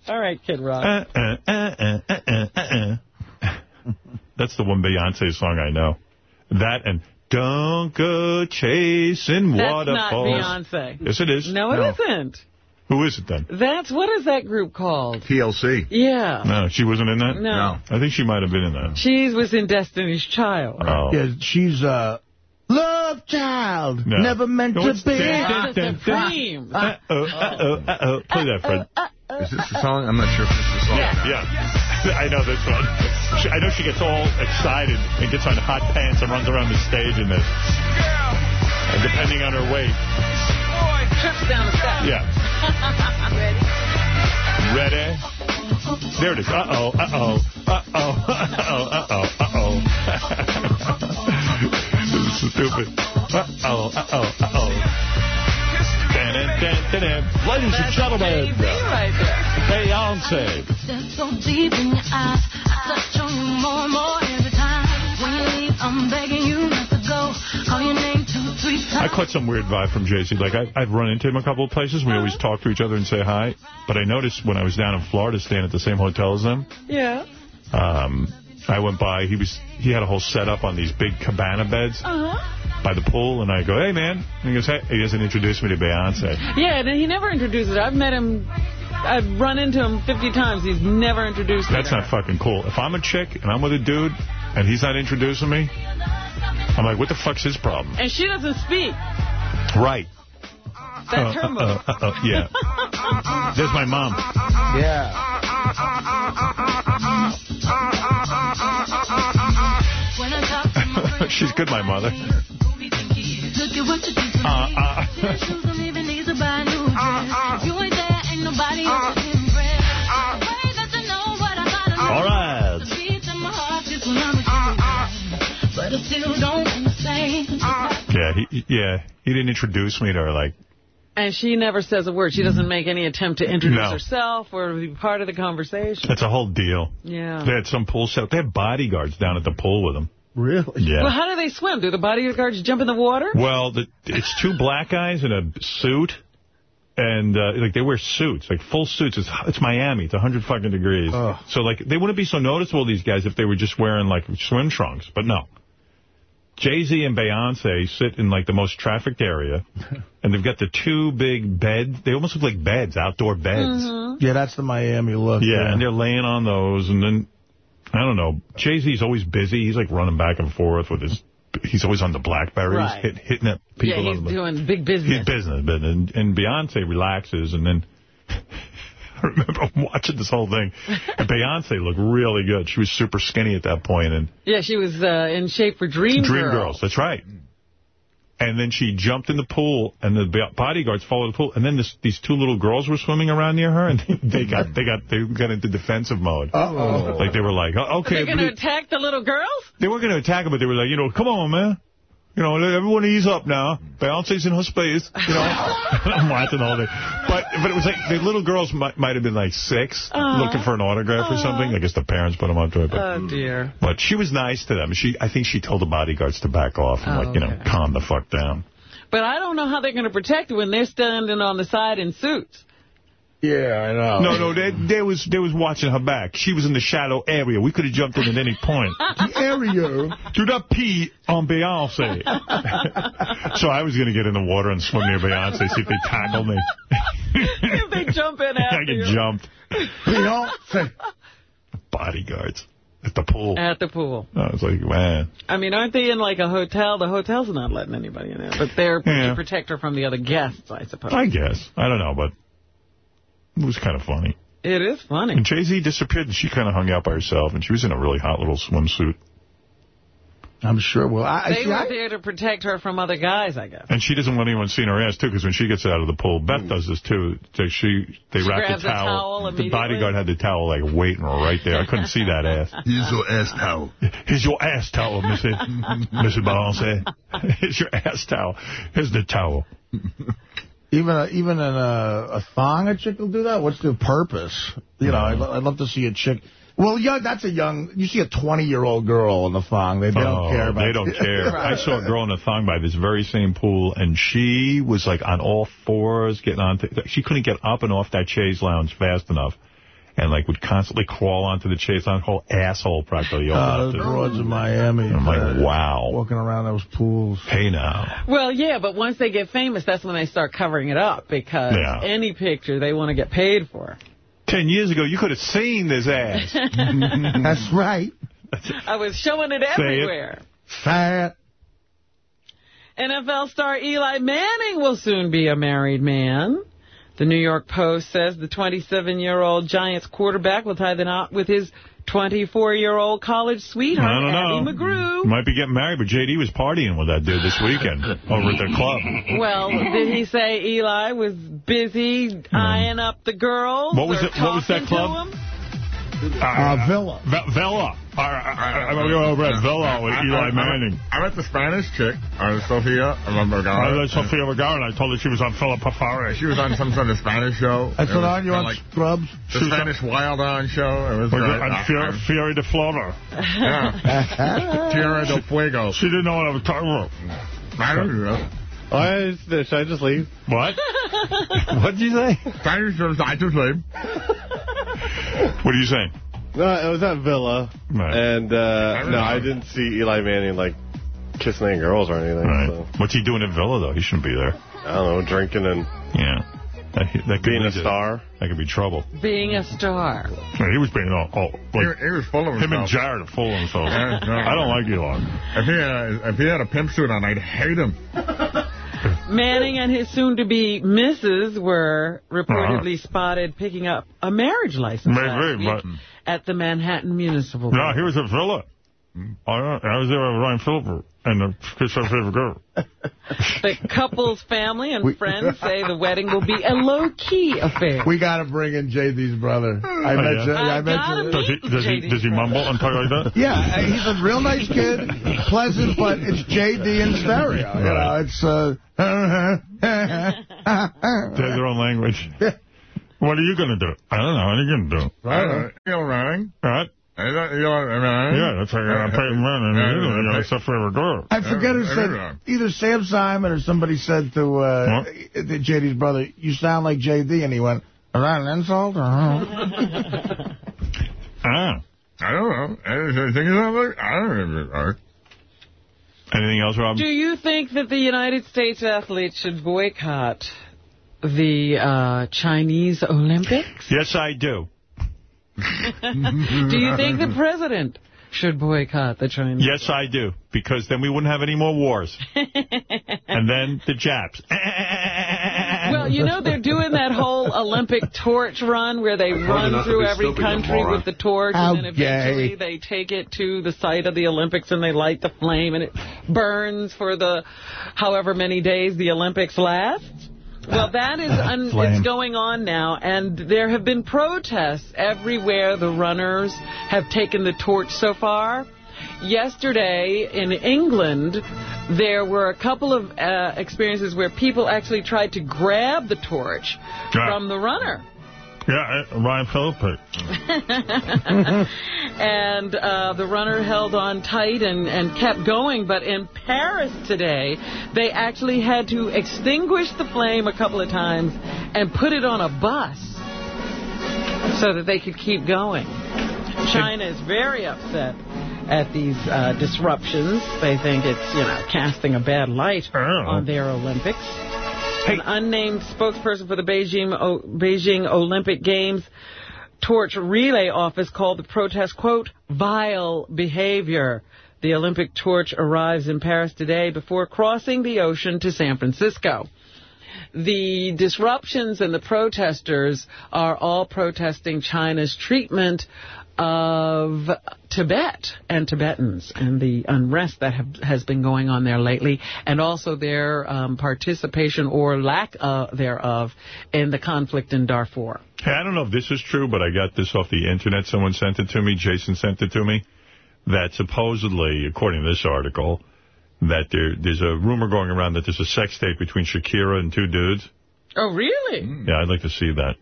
All right, Kid Rock. Uh, uh, uh, uh, uh, uh, uh. That's the one Beyonce song I know. That and Don't Go Chasing That's Waterfalls. not Beyonce. Yes, it is. No, it not Who is it then? That's, what is that group called? TLC. Yeah. No, she wasn't in that? No. I think she might have been in that. She was in Destiny's Child. Oh. Yeah, she's uh, love child, No. never meant No, to it's be. dun, It's the Supremes. Uh-oh, uh-oh, uh-oh. Play that, Fred. Uh, is this the song? I'm not sure if this is the song. Yeah, yeah. (laughs) I know this one. She, I know she gets all excited and gets on hot pants and runs around the stage in this. And depending on her weight. Trips down the steps. Yeah. (laughs) Ready? Ready? There it is. Uh-oh, uh-oh, uh-oh, (laughs) uh-oh, uh-oh, uh-oh. this is stupid. Uh-oh, uh-oh, uh-oh. Ladies and gentlemen, right. Beyonce. So deep in your eyes, I touch on you more and more every time. When you leave, I'm begging you not to go. Call your name two, three I caught some weird vibe from Jay-Z. Like, I, I've run into him a couple of places. We always talk to each other and say hi. But I noticed when I was down in Florida staying at the same hotel as them, Yeah. um, I went by. He was he had a whole setup on these big cabana beds Uh-huh. by the pool. And I go, hey, man. And he goes, hey. He doesn't introduce me to Beyonce. Yeah, and he never introduces her. I've met him, I've run into him 50 times. He's never introduced me That's to not fucking cool. If I'm a chick and I'm with a dude and he's not introducing me, I'm like, what the fuck's his problem? And she doesn't speak. Right. That's Uh, her move. uh, uh, uh, yeah. There's my mom. Yeah. (laughs) She's good, my mother. look at what you do to me. Uh, uh. Shoes don't even need to buy a new dress. If you ain't there, ain't nobody else to impress. Way that you know what I gotta know. All right. The beat in my heart just when I'm with you. But I still don't understand. Yeah, he, he- yeah, he didn't introduce me to her. Like, And she never says a word. She doesn't make any attempt to introduce No. herself or be part of the conversation. That's a whole deal. Yeah. They had some pool set. They had bodyguards down at the pool with them. Really? Yeah. Well, how do they swim? Do the bodyguards jump in the water? Well, the, it's two black guys in a suit, and uh, like they wear suits, like full suits. It's it's Miami. It's 100 fucking degrees. So like they wouldn't be so noticeable these guys if they were just wearing like swim trunks, but no. Jay-Z and Beyonce sit in like the most trafficked area, (laughs) and they've got the two big beds. They almost look like beds, outdoor beds. Mm-hmm. Yeah, that's the Miami look. Yeah, and they're laying on those, and then, I don't know, Jay-Z's always busy. He's like running back and forth with his, he's always on the Blackberries, Right. hit, hitting at people yeah, on he's the doing big business. He's business, but and, and Beyonce relaxes, and then I (laughs) remember (laughs) watching this whole thing, and Beyonce looked really good. She was super skinny at that point, and Yeah, she was uh, in shape for Dream, Dream Girl. Girls, that's right. And then she jumped in the pool, and the bodyguards followed the pool. And then this, these two little girls were swimming around near her, and (laughs) they got they got they got into defensive mode. Uh-oh. Like they were like, oh, okay, They're going to attack the little girls? they weren't going to attack them, but they were like, you know, come on, man. You know, everyone ease up now. Beyonce's in her space. You know, I'm watching all day. But but it was like the little girls might might have been like 6 Uh-huh. looking for an autograph or something. I guess the parents put them up to it. But, Oh, dear. but she was nice to them. She I think she told the bodyguards to back off and Oh, like you know okay. calm the fuck down. But I don't know how they're going to protect when they're standing on the side in suits. Yeah, I know. No, no, they, they was they was watching her back. She was in the shadow area. We could have jumped in at any point. (laughs) The area. Do not pee on Beyonce. (laughs) so I was going to get in the water and swim near Beyonce, see if they tackle me. (laughs) if they jump in after I get you. jumped. Beyonce. Bodyguards at the pool. At the pool. I was like, man. I mean, aren't they in like a hotel? The hotel's not letting anybody in there. But they're Yeah. to protect her from the other guests, I suppose. I guess. I don't know, but it was kind of funny. It is funny. And Jay-Z disappeared, and she kind of hung out by herself, and she was in a really hot little swimsuit. I'm sure. Well, I, They see, were I, there to protect her from other guys, I guess. And she doesn't want anyone seeing her ass, too, because when she gets out of the pool, Beth mm. does this, too. They, she, they She wrap grabs the the towel. towel the bodyguard had the towel, like, waiting right there. I couldn't see that ass. (laughs) Here's your ass towel. Here's your ass towel, Missy. (laughs) Mrs. Balance. Here's your ass towel. Here's the towel. (laughs) even a, even in a, uh, a thong, a chick will do that. What's the purpose? You know, I'd, mm. I'd love to see a chick. Well, yeah, that's a young. You see a 20-year-old girl in the thong. They, they don't Oh, care about. They don't (laughs) care. Right. I saw a girl in a thong by this very same pool, and she was like on all fours getting onto. She couldn't get up and off that chaise lounge fast enough, and like would constantly crawl onto the chaise lounge, whole asshole practically. Uh, opened the up to- broads in Miami. I'm like, uh, wow. Walking around those pools. Hey now. Well, yeah, but once they get famous, that's when they start covering it up because Yeah. any picture they want to get paid for. Ten years ago, you could have seen this ass. (laughs) That's right. (laughs) I was showing it Say it. everywhere. Fat. NFL star Eli Manning will soon be a married man. The New York Post says the 27-year-old Giants quarterback will tie the knot with his 24-year-old college sweetheart, I don't know. Abby McGrew. Might be getting married, but JD was partying with that dude this weekend over at the club. (laughs) Well, did he say Eli was busy hmm. eyeing up the girls? What was it- what was that club? Them? Uh, uh Villa. Ve- Villa. Uh, uh, I, I, I'm going to go over at Villa with Eli Manning. I met the Spanish chick, uh, Sofia Vergara. I met Sofia Vergara, and I told her she was on Philip Pafari. She was on some sort of Spanish show. That's It what was on you on like Scrubs. the Spanish Wild On show. It was Was great. it on I- Fury, I- Fury de Flora. yeah. (laughs) Tierra del Fuego. She didn't know what I was talking about. I don't know. Why should I just leave? What? (laughs) What'd you say? Spanish shows, I just leave. What are you saying? No, it was at Villa, Right. and uh, don't no. I didn't see Eli Manning like kissing any girls or anything. Right. So, What's he doing at Villa, though? He shouldn't be there. I don't know, drinking and Yeah. That, that could being a lead to- star. That could be trouble. Being a star. Yeah, he was being all, all He, like, he was full of him and himself. Jared are full of themselves. No. I don't like Eli. If he, had, if he had a pimp suit on, I'd hate him. (laughs) Manning and his soon-to-be missus were reportedly Uh-huh. spotted picking up a marriage license Maybe, but at the Manhattan Municipal. no, he was at Villa. I, I was there with Ryan Phillippe and the his favorite girl. The couple's family and friends say the wedding will be a low-key affair. We got to bring in JD's brother. I Oh, mentioned. yeah? I I gotta. Does he, does he, does he mumble and talk like that? (laughs) Yeah, he's a real nice kid, pleasant, but it's JD in stereo. You know, it's uh. They have their own language. What are you going to do? I don't know. What are you going to do? Right. Neil Manning. What? Is that Neil Manning? Yeah, that's how you're going to pay man and Yeah, you know, yeah, except for a girl. I forget who said, everyone. either Sam Simon or somebody said to uh, the JD's brother, you sound like JD, and he went, is that an insult? Or, (laughs) Ah. I don't know. Anything is like, I don't know. Anything else, Rob? Do you think that the United States athletes should boycott the uh, Chinese Olympics? Yes, I do. (laughs) Do you think the president should boycott the Chinese? Yes, I do. Because then we wouldn't have any more wars. (laughs) and then the Japs. Well, you know, they're doing that whole Olympic torch run where they run through every country moron. with the torch, How and then eventually gay. they take it to the site of the Olympics and they light the flame and it burns for the however many days the Olympics last. Well, that is un- it's going on now, and there have been protests everywhere the runners have taken the torch so far. Yesterday in England, there were a couple of uh, experiences where people actually tried to grab the torch from the runner. Yeah, Ryan Phillippe. (laughs) and uh, the runner held on tight and, and kept going. But in Paris today, they actually had to extinguish the flame a couple of times and put it on a bus so that they could keep going. China is very upset at these uh, disruptions. They think it's, you know, casting a bad light on their Olympics. An unnamed spokesperson for the Beijing o Beijing Olympic Games torch relay office called the protest, quote, vile behavior. The Olympic torch arrives in Paris today before crossing the ocean to San Francisco. The disruptions and the protesters are all protesting China's treatment of Tibet and Tibetans and the unrest that have, has been going on there lately, and also their um, participation or lack uh, thereof in the conflict in Darfur. Hey, I don't know if this is true, but I got this off the Internet. Someone sent it to me. Jason sent it to me. That supposedly, according to this article, that there, there's a rumor going around that there's a sex tape between Shakira and two dudes. Oh, really? Yeah, I'd like to see that.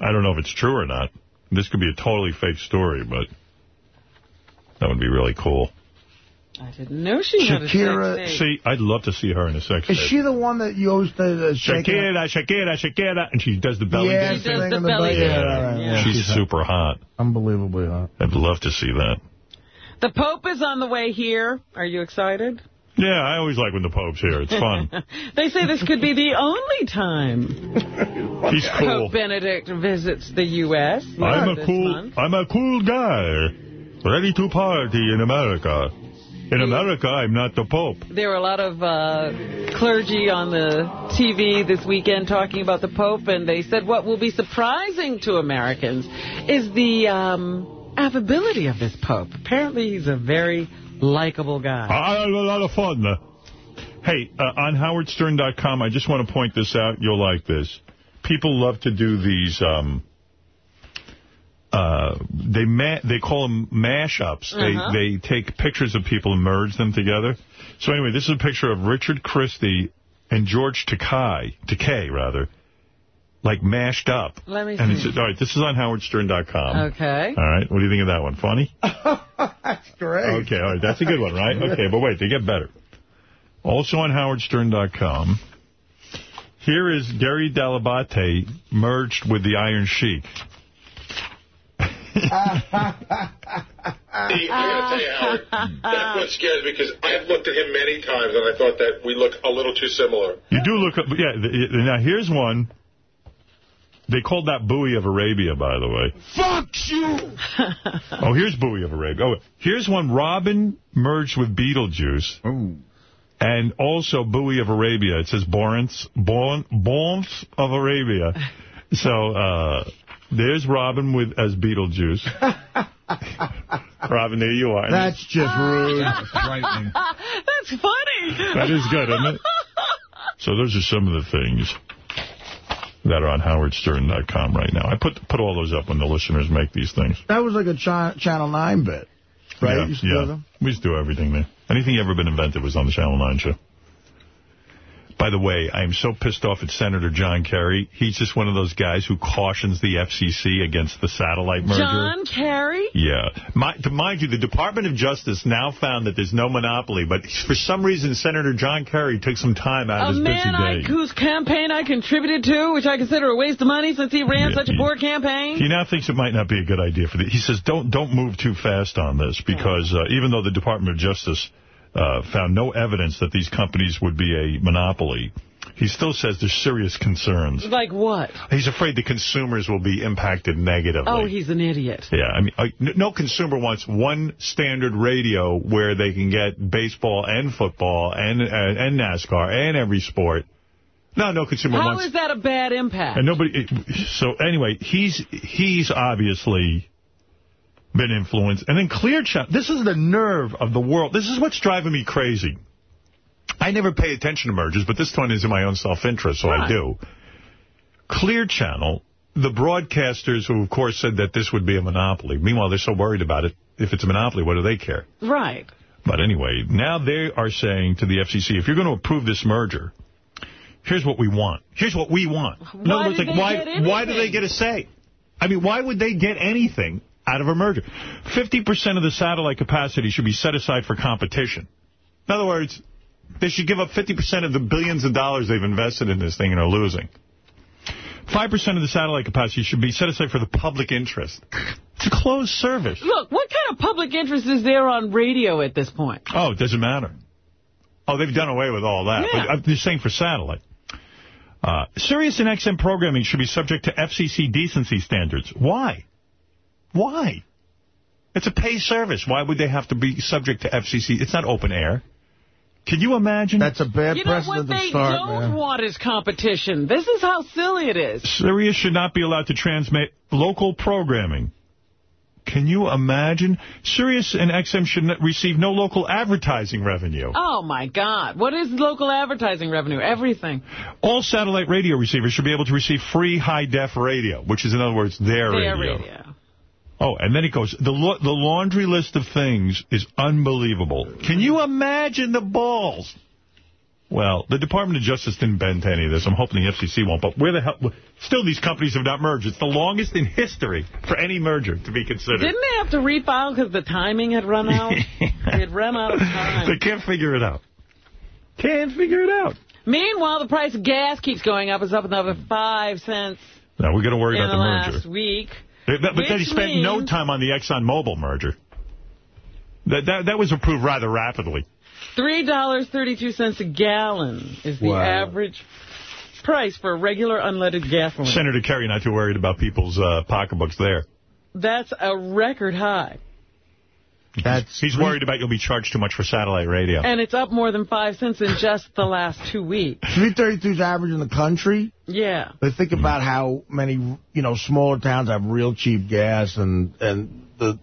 I don't know if it's true or not. This could be a totally fake story, but that would be really cool. I didn't know she had a Shakira- sex tape. See, I'd love to see her in a sex Is tape. she the one that you always the, uh, shaking- Shakira, Shakira, Shakira, and she does the belly Yeah, dance. she does thing. the belly Yeah, dance. Yeah, right, yeah. She's She's super hot. Unbelievably hot. I'd love to see that. The Pope is on the way here. Are you excited? Yeah, I always like when the Pope's here. It's fun. (laughs) they say this could be the only time (laughs) He's cool. Pope Benedict visits the U.S. I'm a cool, month. I'm a cool guy, ready to party in America. In America, I'm not the Pope. There were a lot of uh, clergy on the TV this weekend talking about the Pope, and they said what will be surprising to Americans is the um, affability of this Pope. Apparently, he's a very likable guy. I had a lot of fun. Hey, uh, on howardstern.com, I just want to point this out. You'll like this. People love to do these, um, uh, they ma they call them mashups. Uh-huh. They, they take pictures of people and merge them together. So anyway, this is a picture of Richard Christy and George Takei, Takei rather, like mashed up. Let me And see. it's, all right, this is on howardstern.com. Okay. All right, what do you think of that one? Funny? (laughs) That's great. Okay, all right, that's a good one, right? Okay, but wait, they get better. Also on howardstern.com, here is Gary Dell'Abate merged with the Iron Sheik. Hey, I gotta tell you, Howard, that's what scares me because I've looked at him many times and I thought that we look a little too similar. You do look yeah, now here's one. They called that Booey of Arabia, by the way. Fuck you! (laughs) Oh, here's Booey of Arabia. Oh, here's one Robin merged with Beetlejuice. Ooh. And also Booey of Arabia. It says Borance, Bon, Bons of Arabia. (laughs) So, uh, there's Robin with as Beetlejuice. (laughs) Robin, there you are. That's just rude. frightening. That's funny. That is good, isn't it? So those are some of the things that are on howardstern.com right now. I put put all those up when the listeners make these things. That was like a cha Channel 9 bit, right? Yeah, used to yeah. We used to do everything there. Anything ever been invented was on the Channel 9 show. By the way, I am so pissed off at Senator John Kerry. He's just one of those guys who cautions the FCC against the satellite merger. John Kerry? Yeah. My, to mind you, the Department of Justice now found that there's no monopoly, but for some reason, Senator John Kerry took some time out A of his man busy day. whose campaign I contributed to, which I consider a waste of money since he ran Yeah, such a he- poor campaign. He now thinks it might not be a good idea for the. He says, "Don't don't move too fast on this because uh, even though the Department of Justice uh, found no evidence that these companies would be a monopoly, he still says there's serious concerns. Like what? He's afraid the consumers will be impacted negatively. Oh, he's an idiot. Yeah, I mean, I- no consumer wants one standard radio where they can get baseball and football and uh, and NASCAR and every sport. No, no consumer How wants. is that a bad impact? And nobody. So anyway, he's he's obviously been influenced. And then Clear Channel. This is the nerve of the world. This is what's driving me crazy. I never pay attention to mergers, but this one is in my own self-interest, so I do. Clear Channel, the broadcasters who, of course, said that this would be a monopoly. Meanwhile, they're so worried about it. If it's a monopoly, what do they care? Right. But anyway, now they are saying to the FCC, if you're going to approve this merger, here's what we want. Here's what we want. In Why other words, did like, why, why do they get a say? I mean, why would they get anything out of a merger? 50% of the satellite capacity should be set aside for competition. In other words, they should give up 50% of the billions of dollars they've invested in this thing and are losing. 5% of the satellite capacity should be set aside for the public interest. It's a closed service. Look, what kind of public interest is there on radio at this point? Oh, it doesn't matter. Oh, they've done away with all that. Yeah. But I'm just saying for satellite. Uh, Sirius and XM programming should be subject to FCC decency standards. Why? Why? It's a pay service. Why would they have to be subject to FCC? It's not open air. Can you imagine? That's a bad You know what they don't want is competition. This is how silly it is. Sirius should not be allowed to transmit local programming. Can you imagine? Sirius and XM should receive no local advertising revenue. Oh, my God. What is local advertising revenue? Everything. All satellite radio receivers should be able to receive free high-def radio, which is, in other words, their, Their radio. radio. Oh, and then he goes, the la the laundry list of things is unbelievable. Can you imagine the balls? Well, the Department of Justice didn't bend to any of this. I'm hoping the FCC won't. But where the hell... Still, these companies have not merged. It's the longest in history for any merger to be considered. Didn't they have to refile because the timing had run out? (laughs) it had run out of time. They can't figure it out. Can't figure it out. Meanwhile, the price of gas keeps going up. It's up another five cents Now, we're going to worry about the the last merger. week. But, but they Which spent no time on the ExxonMobil merger. That, that, that was approved rather rapidly. $3.32 a gallon is the Wow. average price for regular unleaded gasoline. Senator Kerry not too worried about people's uh, pocketbooks there. That's a record high. Mhm. That's He's worried about you'll be charged too much for satellite radio. And it's up more than five cents in just the last two weeks. (laughs) 332 is average in the country. Yeah. But think about how many, you know, smaller towns have real cheap gas, and and the,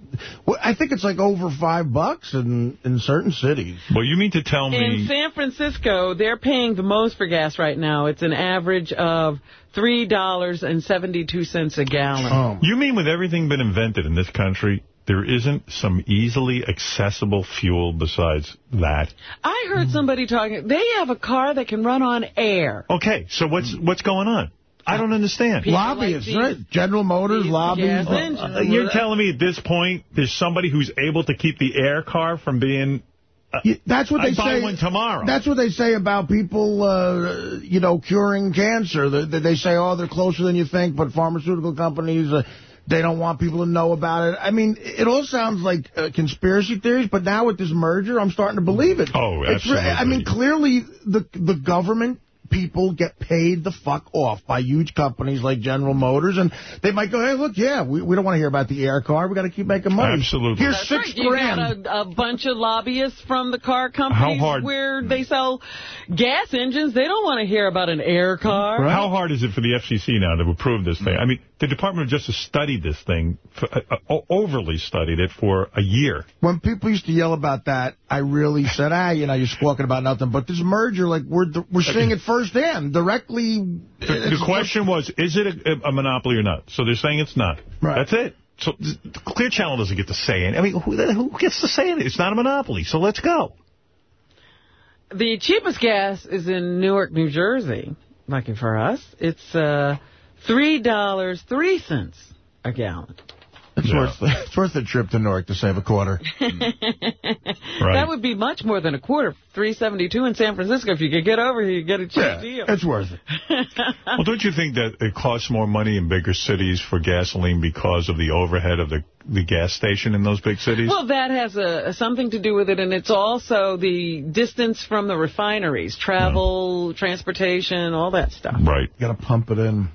I think it's like over five bucks in in certain cities. Well, you mean to tell me... In San Francisco, they're paying the most for gas right now. It's an average of $3.72 a gallon. Oh. You mean with everything been invented in this country, there isn't some easily accessible fuel besides that? I heard somebody talking. They have a car that can run on air. Okay, so what's what's going on? I don't understand. People Lobbyists, like right? General Motors, lobbyists. gas engines. Uh, You're telling me at this point there's somebody who's able to keep the air car from being... Uh, That's what they I'd buy say. one tomorrow. That's what they say about people, uh, you know, curing cancer. They, they say, oh, they're closer than you think, but pharmaceutical companies, uh, they don't want people to know about it. I mean, it all sounds like uh, conspiracy theories, but now with this merger, I'm starting to believe it. Oh, It's re- I mean, clearly the the government people get paid the fuck off by huge companies like General Motors, and they might go, hey, look, yeah, we, we don't want to hear about the air car. We got to keep making money. Absolutely. Here's That's six right. You grand. got a, a bunch of lobbyists from the car companies hard- where they sell gas engines. They don't want to hear about an air car. How hard is it for the FCC now to approve this thing? I mean, the Department of Justice studied this thing, for, uh, uh, overly studied it for a year. when people used to yell about that, I really said, ah, you know, you're squawking about nothing. But this merger, like, we're we're seeing it (clears throat) firsthand, directly. The, the It's- question was, is it a, a monopoly or not? So they're saying it's not. Right. That's it. So th- Clear Channel doesn't get to say it. I mean, who, who gets to say it? It's not a monopoly, so let's go. The cheapest gas is in Newark, New Jersey. Lucky for us. It's uh, $3.03 a gallon. It's worth (laughs) it's worth the trip to Newark to save a quarter. (laughs) That would be much more than a quarter. 372 in San Francisco. If you could get over here, you get a cheap Yeah, deal. it's worth it. (laughs) Well, don't you think that it costs more money in bigger cities for gasoline because of the overhead of the, the gas station in those big cities? Well, that has a, something to do with it, and it's also the distance from the refineries, travel, transportation, all that stuff. right. You got to pump it in.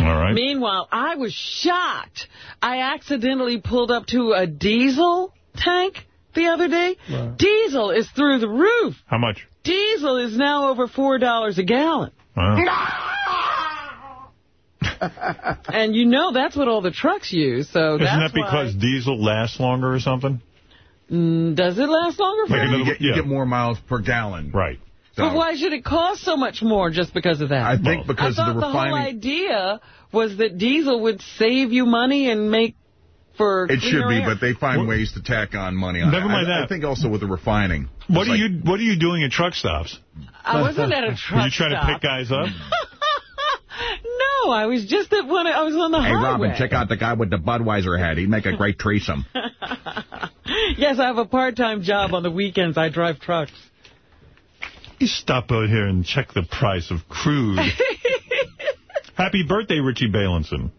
All right. Meanwhile, I was shocked. I accidentally pulled up to a diesel tank the other day. Diesel is through the roof. How much? Diesel is now over $4 a gallon. Wow. (laughs) And you know that's what all the trucks use, so Isn't that's that because why- diesel lasts longer or something? Mm, does it last longer for Like you? another- You get, you yeah. get more miles per gallon. Right. But why should it cost so much more just because of that? I think because I of thought the the whole idea was that diesel would save you money and make for It should be, air. but they find ways to tack on money on Never mind I, that. I think also with the refining. What are like- you What are you doing at truck stops? I wasn't at a truck (laughs) stop. Were you trying stop. to pick guys up? (laughs) No, I was just at one. I was on the Hey, highway. Robin, check out the guy with the Budweiser hat. He'd make a great threesome. (laughs) Yes, I have a part-time job on the weekends. I drive trucks. You stop out here and check the price of crude. (laughs) Happy birthday, Richie Balinson. Is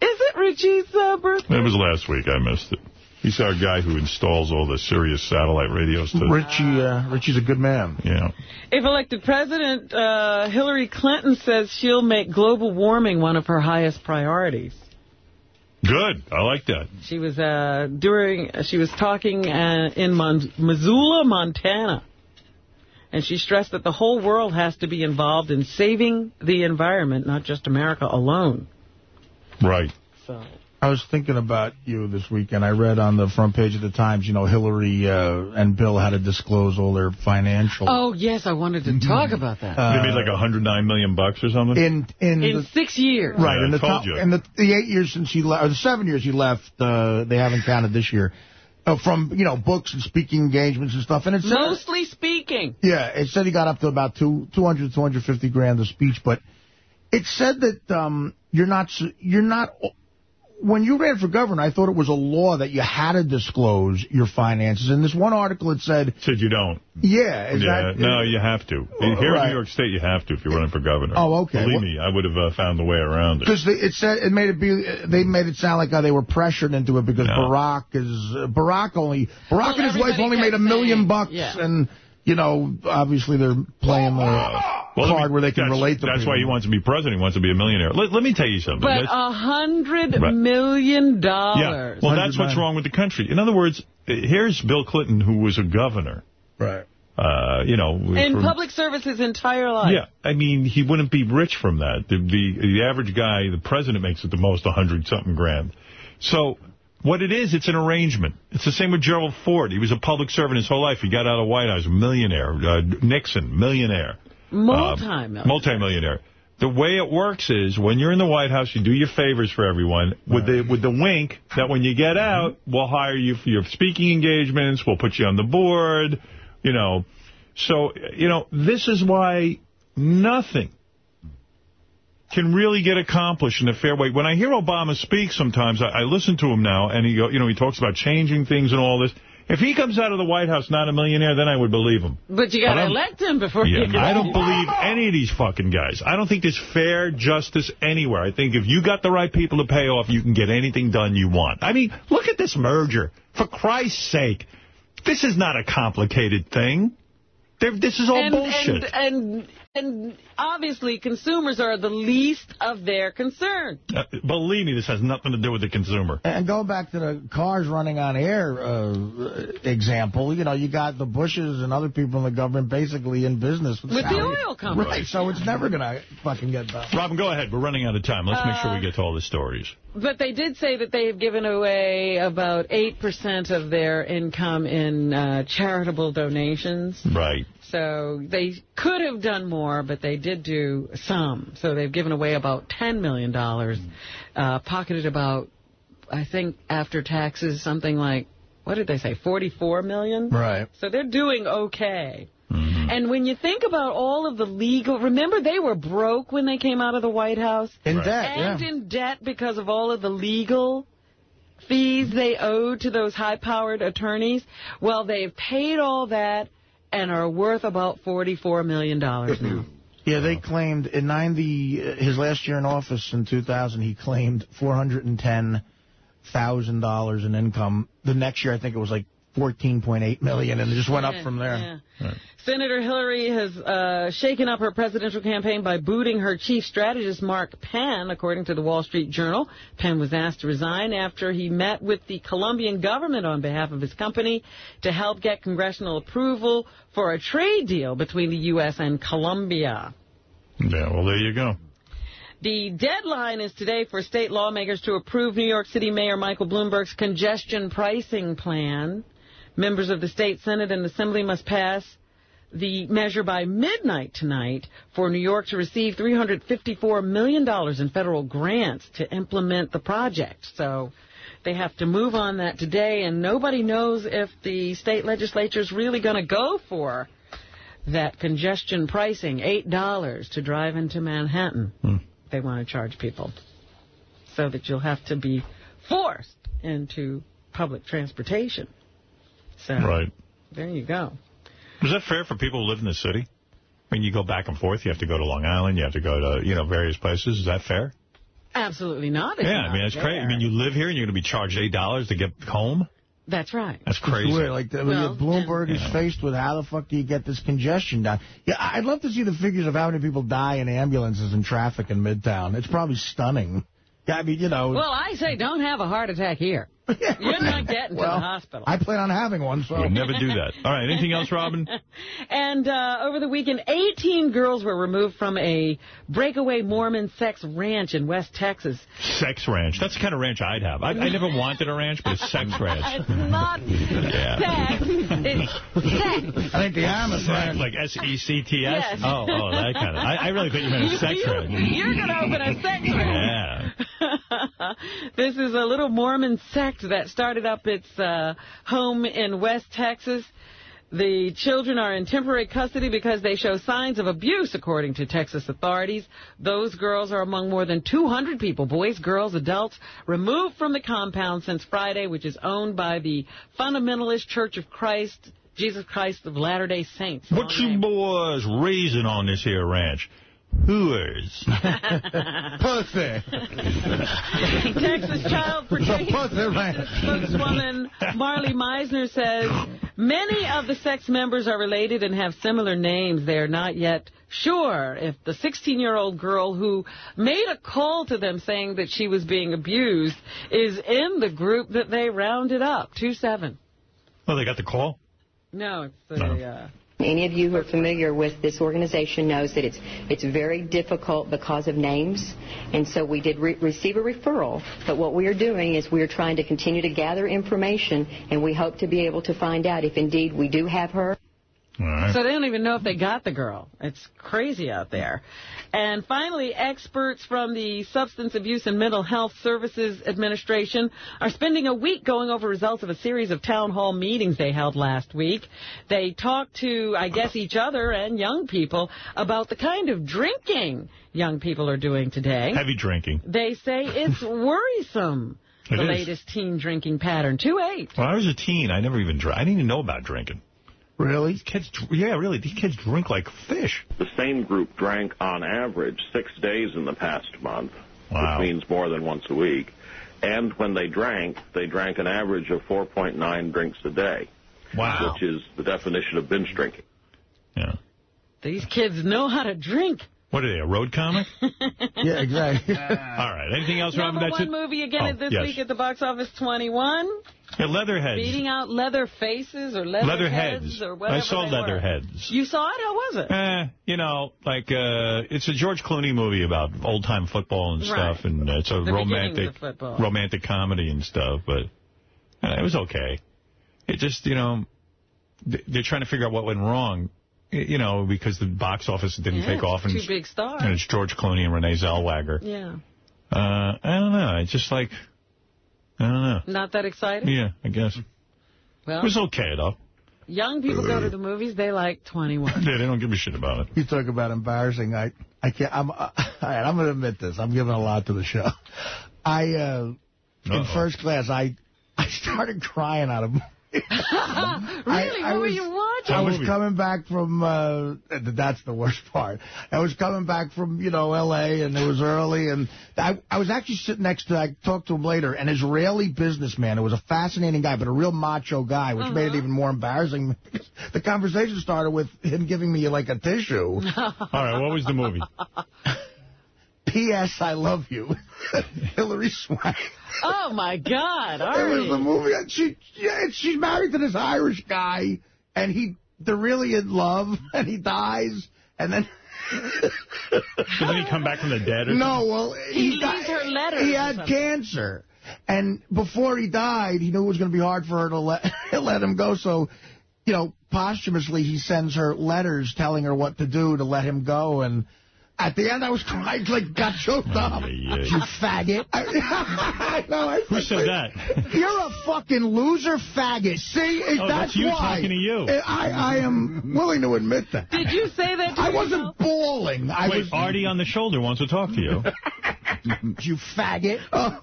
it Richie's uh, birthday? It was last week. I missed it. He's our guy who installs all the Sirius satellite radios. To, Richie, uh, Richie's a good man. Yeah. If elected president, uh, Hillary Clinton says she'll make global warming one of her highest priorities. Good. I like that. She was uh, during. She was talking uh, in Mon Missoula, Montana, and she stressed that the whole world has to be involved in saving the environment, not just America alone. Right. So I was thinking about you this weekend. I read on the front page of the Times, you know, Hillary uh, and Bill had to disclose all their financial... Oh, yes, I wanted to talk about that. they made like 109 million bucks or something? In in, In the, six years. Right, Yeah, in the told top, you. in the, the eight years since he left, or the seven years he left, uh, they haven't counted this year, uh, from, you know, books and speaking engagements and stuff. And it's Mostly speaking. Yeah, it said he got up to about two, 200, 250 grand a speech, but it said that um, you're not, s- you're not, when you ran for governor, I thought it was a law that you had to disclose your finances. And this one article, it said, Said you don't. yeah, is yeah, that... no, you have to. Here in. New York State, you have to if you're running for governor. Oh, okay. Believe Well- me, I would have uh, found a way around it. Because it said it made it be they made it sound like uh, they were pressured into it because No. Barack is uh, Barack only Barack Well, and his wife only made a million bucks yeah. and you know obviously they're playing the Well, let me- card where they can relate to That's people. why he wants to be president. He wants to be a millionaire. Let, let me tell you something. But a hundred Right. million yeah. dollars. Well, that's what's wrong with the country. In other words, uh, here's Bill Clinton, who was a governor. Right. Uh, you know, In from- public service his entire life. Yeah, I mean, he wouldn't be rich from that. The the, the average guy, the president makes it the most, a hundred something grand. So what it is, it's an arrangement. It's the same with Gerald Ford. He was a public servant his whole life. He got out of the White House, millionaire. Uh, Nixon, millionaire. Multi-millionaire. Uh, multi-millionaire. The way it works is when you're in the White House, you do your favors for everyone with the with the wink that when you get out, we'll hire you for your speaking engagements, we'll put you on the board, you know. So, you know, this is why nothing can really get accomplished in a fair way. When I hear Obama speak sometimes, I, I listen to him now, and he go, you know, he talks about changing things and all this. If he comes out of the White House not a millionaire, then I would believe him. But you got to elect him before Yeah, you. I don't believe any of these fucking guys. I don't think there's fair justice anywhere. I think if you got the right people to pay off, you can get anything done you want. I mean, look at this merger. For Christ's sake, this is not a complicated thing. They're, this is all and, bullshit. And, and and obviously consumers are the least of their concern. Uh, believe me, this has nothing to do with the consumer. And going back to the cars running on air uh, example, you know, you got the Bushes and other people in the government basically in business with, With the oil company. Right, so it's never going to fucking get done. Robin, go ahead. We're running out of time. Let's make sure we get to all the stories. But they did say that they have given away about 8% of their income in uh, charitable donations. Right. So they could have done more, but they did do some. So they've given away about $10 million, uh, pocketed about, I think, after taxes, something like, what did they say, 44 million? Right. So they're doing okay. And when you think about all of the legal, remember they were broke when they came out of the White House? In debt, And yeah. in debt because of all of the legal fees they owed to those high-powered attorneys. Well, they've paid all that and are worth about $44 million now. (clears throat) Yeah, they claimed in 90, uh, his last year in office in 2000, he claimed $410,000 in income. The next year, I think it was like 14.8 million, and it just went up from there. Yeah. Senator Hillary has uh, shaken up her presidential campaign by booting her chief strategist, Mark Penn, according to the Wall Street Journal. Penn was asked to resign after he met with the Colombian government on behalf of his company to help get congressional approval for a trade deal between the U.S. and Colombia. Yeah, well, there you go. The deadline is today for state lawmakers to approve New York City Mayor Michael Bloomberg's congestion pricing plan. Members of the state Senate and Assembly must pass the measure by midnight tonight for New York to receive $354 million in federal grants to implement the project. So they have to move on that today, and nobody knows if the state legislature is really going to go for that congestion pricing, $8 to drive into Manhattan. Hmm. They want to charge people so that you'll have to be forced into public transportation. So Right. there you go. Is that fair for people who live in the city? I mean, you go back and forth. You have to go to Long Island. You have to go to, you know, various places. Is that fair? Absolutely not. It's yeah, not I mean, it's crazy. I mean, you live here and you're going to be charged $8 to get home? That's right. That's crazy. It's weird. Like, the, Well, Bloomberg is faced with how the fuck do you get this congestion down? Yeah, I'd love to see the figures of how many people die in ambulances in traffic in Midtown. It's probably stunning. Yeah, I mean, you know. Well, I say don't have a heart attack here. (laughs) You're not getting to the hospital. I plan on having one, so. We'd never do that. All right, anything else, Robin? (laughs) And uh, over the weekend, 18 girls were removed from a breakaway Mormon sex ranch in West Texas. Sex ranch. That's the kind of ranch I'd have. I, I never wanted a ranch, but a sex (laughs) ranch. It's not Yeah. sex. It's sex. I think the Amos Sex, ranch. like S-E-C-T-S? Yes. Oh, oh, that kind of. I, I really thought you meant a sex you, ranch. You're going to open a sex ranch. Yeah. this is a little Mormon sect that started up its uh, home in West Texas. The children are in temporary custody because they show signs of abuse, according to Texas authorities. Those girls are among more than 200 people, boys, girls, adults, removed from the compound since Friday, which is owned by the Fundamentalist Church of Christ, Jesus Christ of Latter-day Saints. What you boys raising on this here ranch? Hooers. (laughs) Pussy. Texas Child Protection spokeswoman Marleigh Meisner says many of the sex members are related and have similar names. They are not yet sure if the 16-year-old girl who made a call to them saying that she was being abused is in the group that they rounded up. 2-7. Oh, they got the call? No, it's the... Uh, Any of you who are familiar with this organization knows that it's it's very difficult because of names, and so we did re receive a referral. But what we are doing is we are trying to continue to gather information, and we hope to be able to find out if indeed we do have her. So they don't even know if they got the girl. It's crazy out there. And finally, experts from the Substance Abuse and Mental Health Services Administration are spending a week going over results of a series of town hall meetings they held last week. They talked to, I guess, each other and young people about the kind of drinking young people are doing today. Heavy drinking. They say it's (laughs) worrisome, It the is. latest teen drinking pattern. 2-8. When I was a teen, I never even drank. I didn't even know about drinking. Really? These kids, yeah, really. These kids drink like fish. The same group drank on average six days in the past month, Wow. which means more than once a week. And when they drank, they drank an average of 4.9 drinks a day. Wow. Which is the definition of binge drinking. Yeah. These kids know how to drink. What are they, a road comic? (laughs) yeah, exactly. (laughs) All right. Anything else, Robin? Number That's one it? movie again Oh, this yes. week at the box office 21. Yeah, Leatherheads. Beating out leather faces or leather Leatherheads. heads or whatever I saw. Leatherheads. You saw it? How was it? Eh, you know, like, uh, it's a George Clooney movie about old-time football and Right. stuff, and it's a The romantic romantic comedy and stuff, but uh, it was okay. It just, you know, they're trying to figure out what went wrong, you know, because the box office didn't Yeah, take off. And two big stars. And it's George Clooney and Renee Zellweger. Yeah. Uh, I don't know. It's just like, I don't know. Not that exciting? Yeah, I guess. Well, It was okay, though. young people go to the movies, they like 21. (laughs) Yeah, they don't give a shit about it. You talk about embarrassing. I I can't. I'm. Uh, (laughs) all right, I'm going to admit this. I'm giving a lot to the show. I uh, in Uh-oh. first class, I I started crying out of. (laughs) really? I what were was- you watching? I was coming back from, uh, that's the worst (laughs) part. I was coming back from, you know, L.A., and it was early, and I, I was actually sitting next to, I talked to him later, an Israeli businessman. It was a fascinating guy, but a real macho guy, which made it even more embarrassing. (laughs) because The conversation started with him giving me, like, a tissue. All right, what was the movie? P.S. I love you. (laughs) Hilary Swank. Oh, my God. It was the movie. and She, yeah, she's married to this Irish guy, and he they're really in love, (laughs) and he dies, and then. (laughs) So then he come back from the dead or No, well, He he, got- leaves her letters He had cancer, and before he died, he knew it was going to be hard for her to let let him go. So, you know, posthumously, he sends her letters telling her what to do to let him go, and. At the end, I was crying, like, got choked oh, up. You faggot. (laughs) I, no, I, Who said that? You're a fucking loser faggot. See, Oh, that's you why. talking to you. I, I am willing to admit that. Did you say that to I yourself? wasn't bawling. I Wait, was. Artie on the shoulder wants to talk to you. (laughs) You faggot. Oh,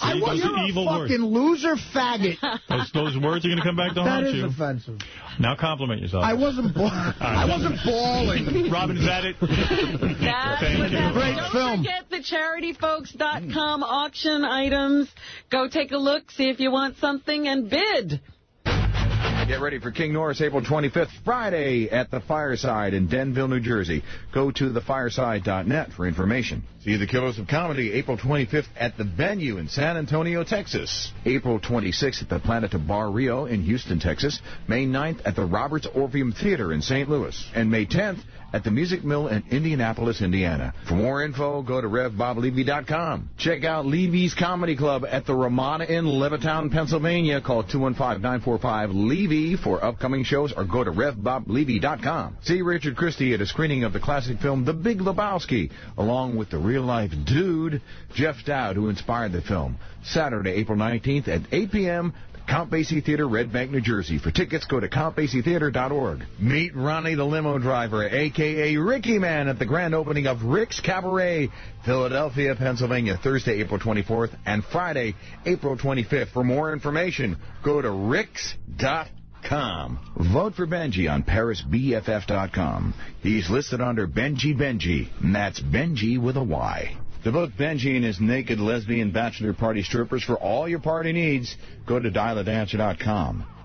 I See, was those you're are a evil words. fucking loser faggot. (laughs) Those, those words are going to come back to that haunt is you. offensive. Now compliment yourself. I wasn't ba- I wasn't bawling. (laughs) Robin, is that it? That (laughs) Thank was you. it. Great Don't film. forget the charityfolks.com auction items. Go take a look, see if you want something, and bid. Get ready for King Norris April 25th, Friday at the Fireside in Denville, New Jersey. Go to thefireside.net for information. See the Killers of Comedy April 25th at the venue in San Antonio, Texas. April 26th at the Planeta Bar Rio in Houston, Texas. May 9th at the Roberts Orpheum Theater in St. Louis. And May 10th at the Music Mill in Indianapolis, Indiana. For more info, go to RevBobLevy.com. Check out Levy's Comedy Club at the Ramada in Levittown, Pennsylvania. Call 215-945-LEVY for upcoming shows or go to RevBobLevy.com. See Richard Christy at a screening of the classic film The Big Lebowski, along with the real-life dude, Jeff Dowd, who inspired the film. Saturday, April 19th at 8 p.m., Count Basie Theater, Red Bank, New Jersey. For tickets, go to CountBasieTheater.org. Meet Ronnie the limo driver, a.k.a. Ricky Man, at the grand opening of Rick's Cabaret, Philadelphia, Pennsylvania, Thursday, April 24th, and Friday, April 25th. For more information, go to ricks.com. Vote for Benjy on ParisBFF.com. He's listed under Benjy Benjy, and that's Benjy with a Y. Book Benjy and his naked lesbian bachelor party strippers for all your party needs, go to dialadancer.com.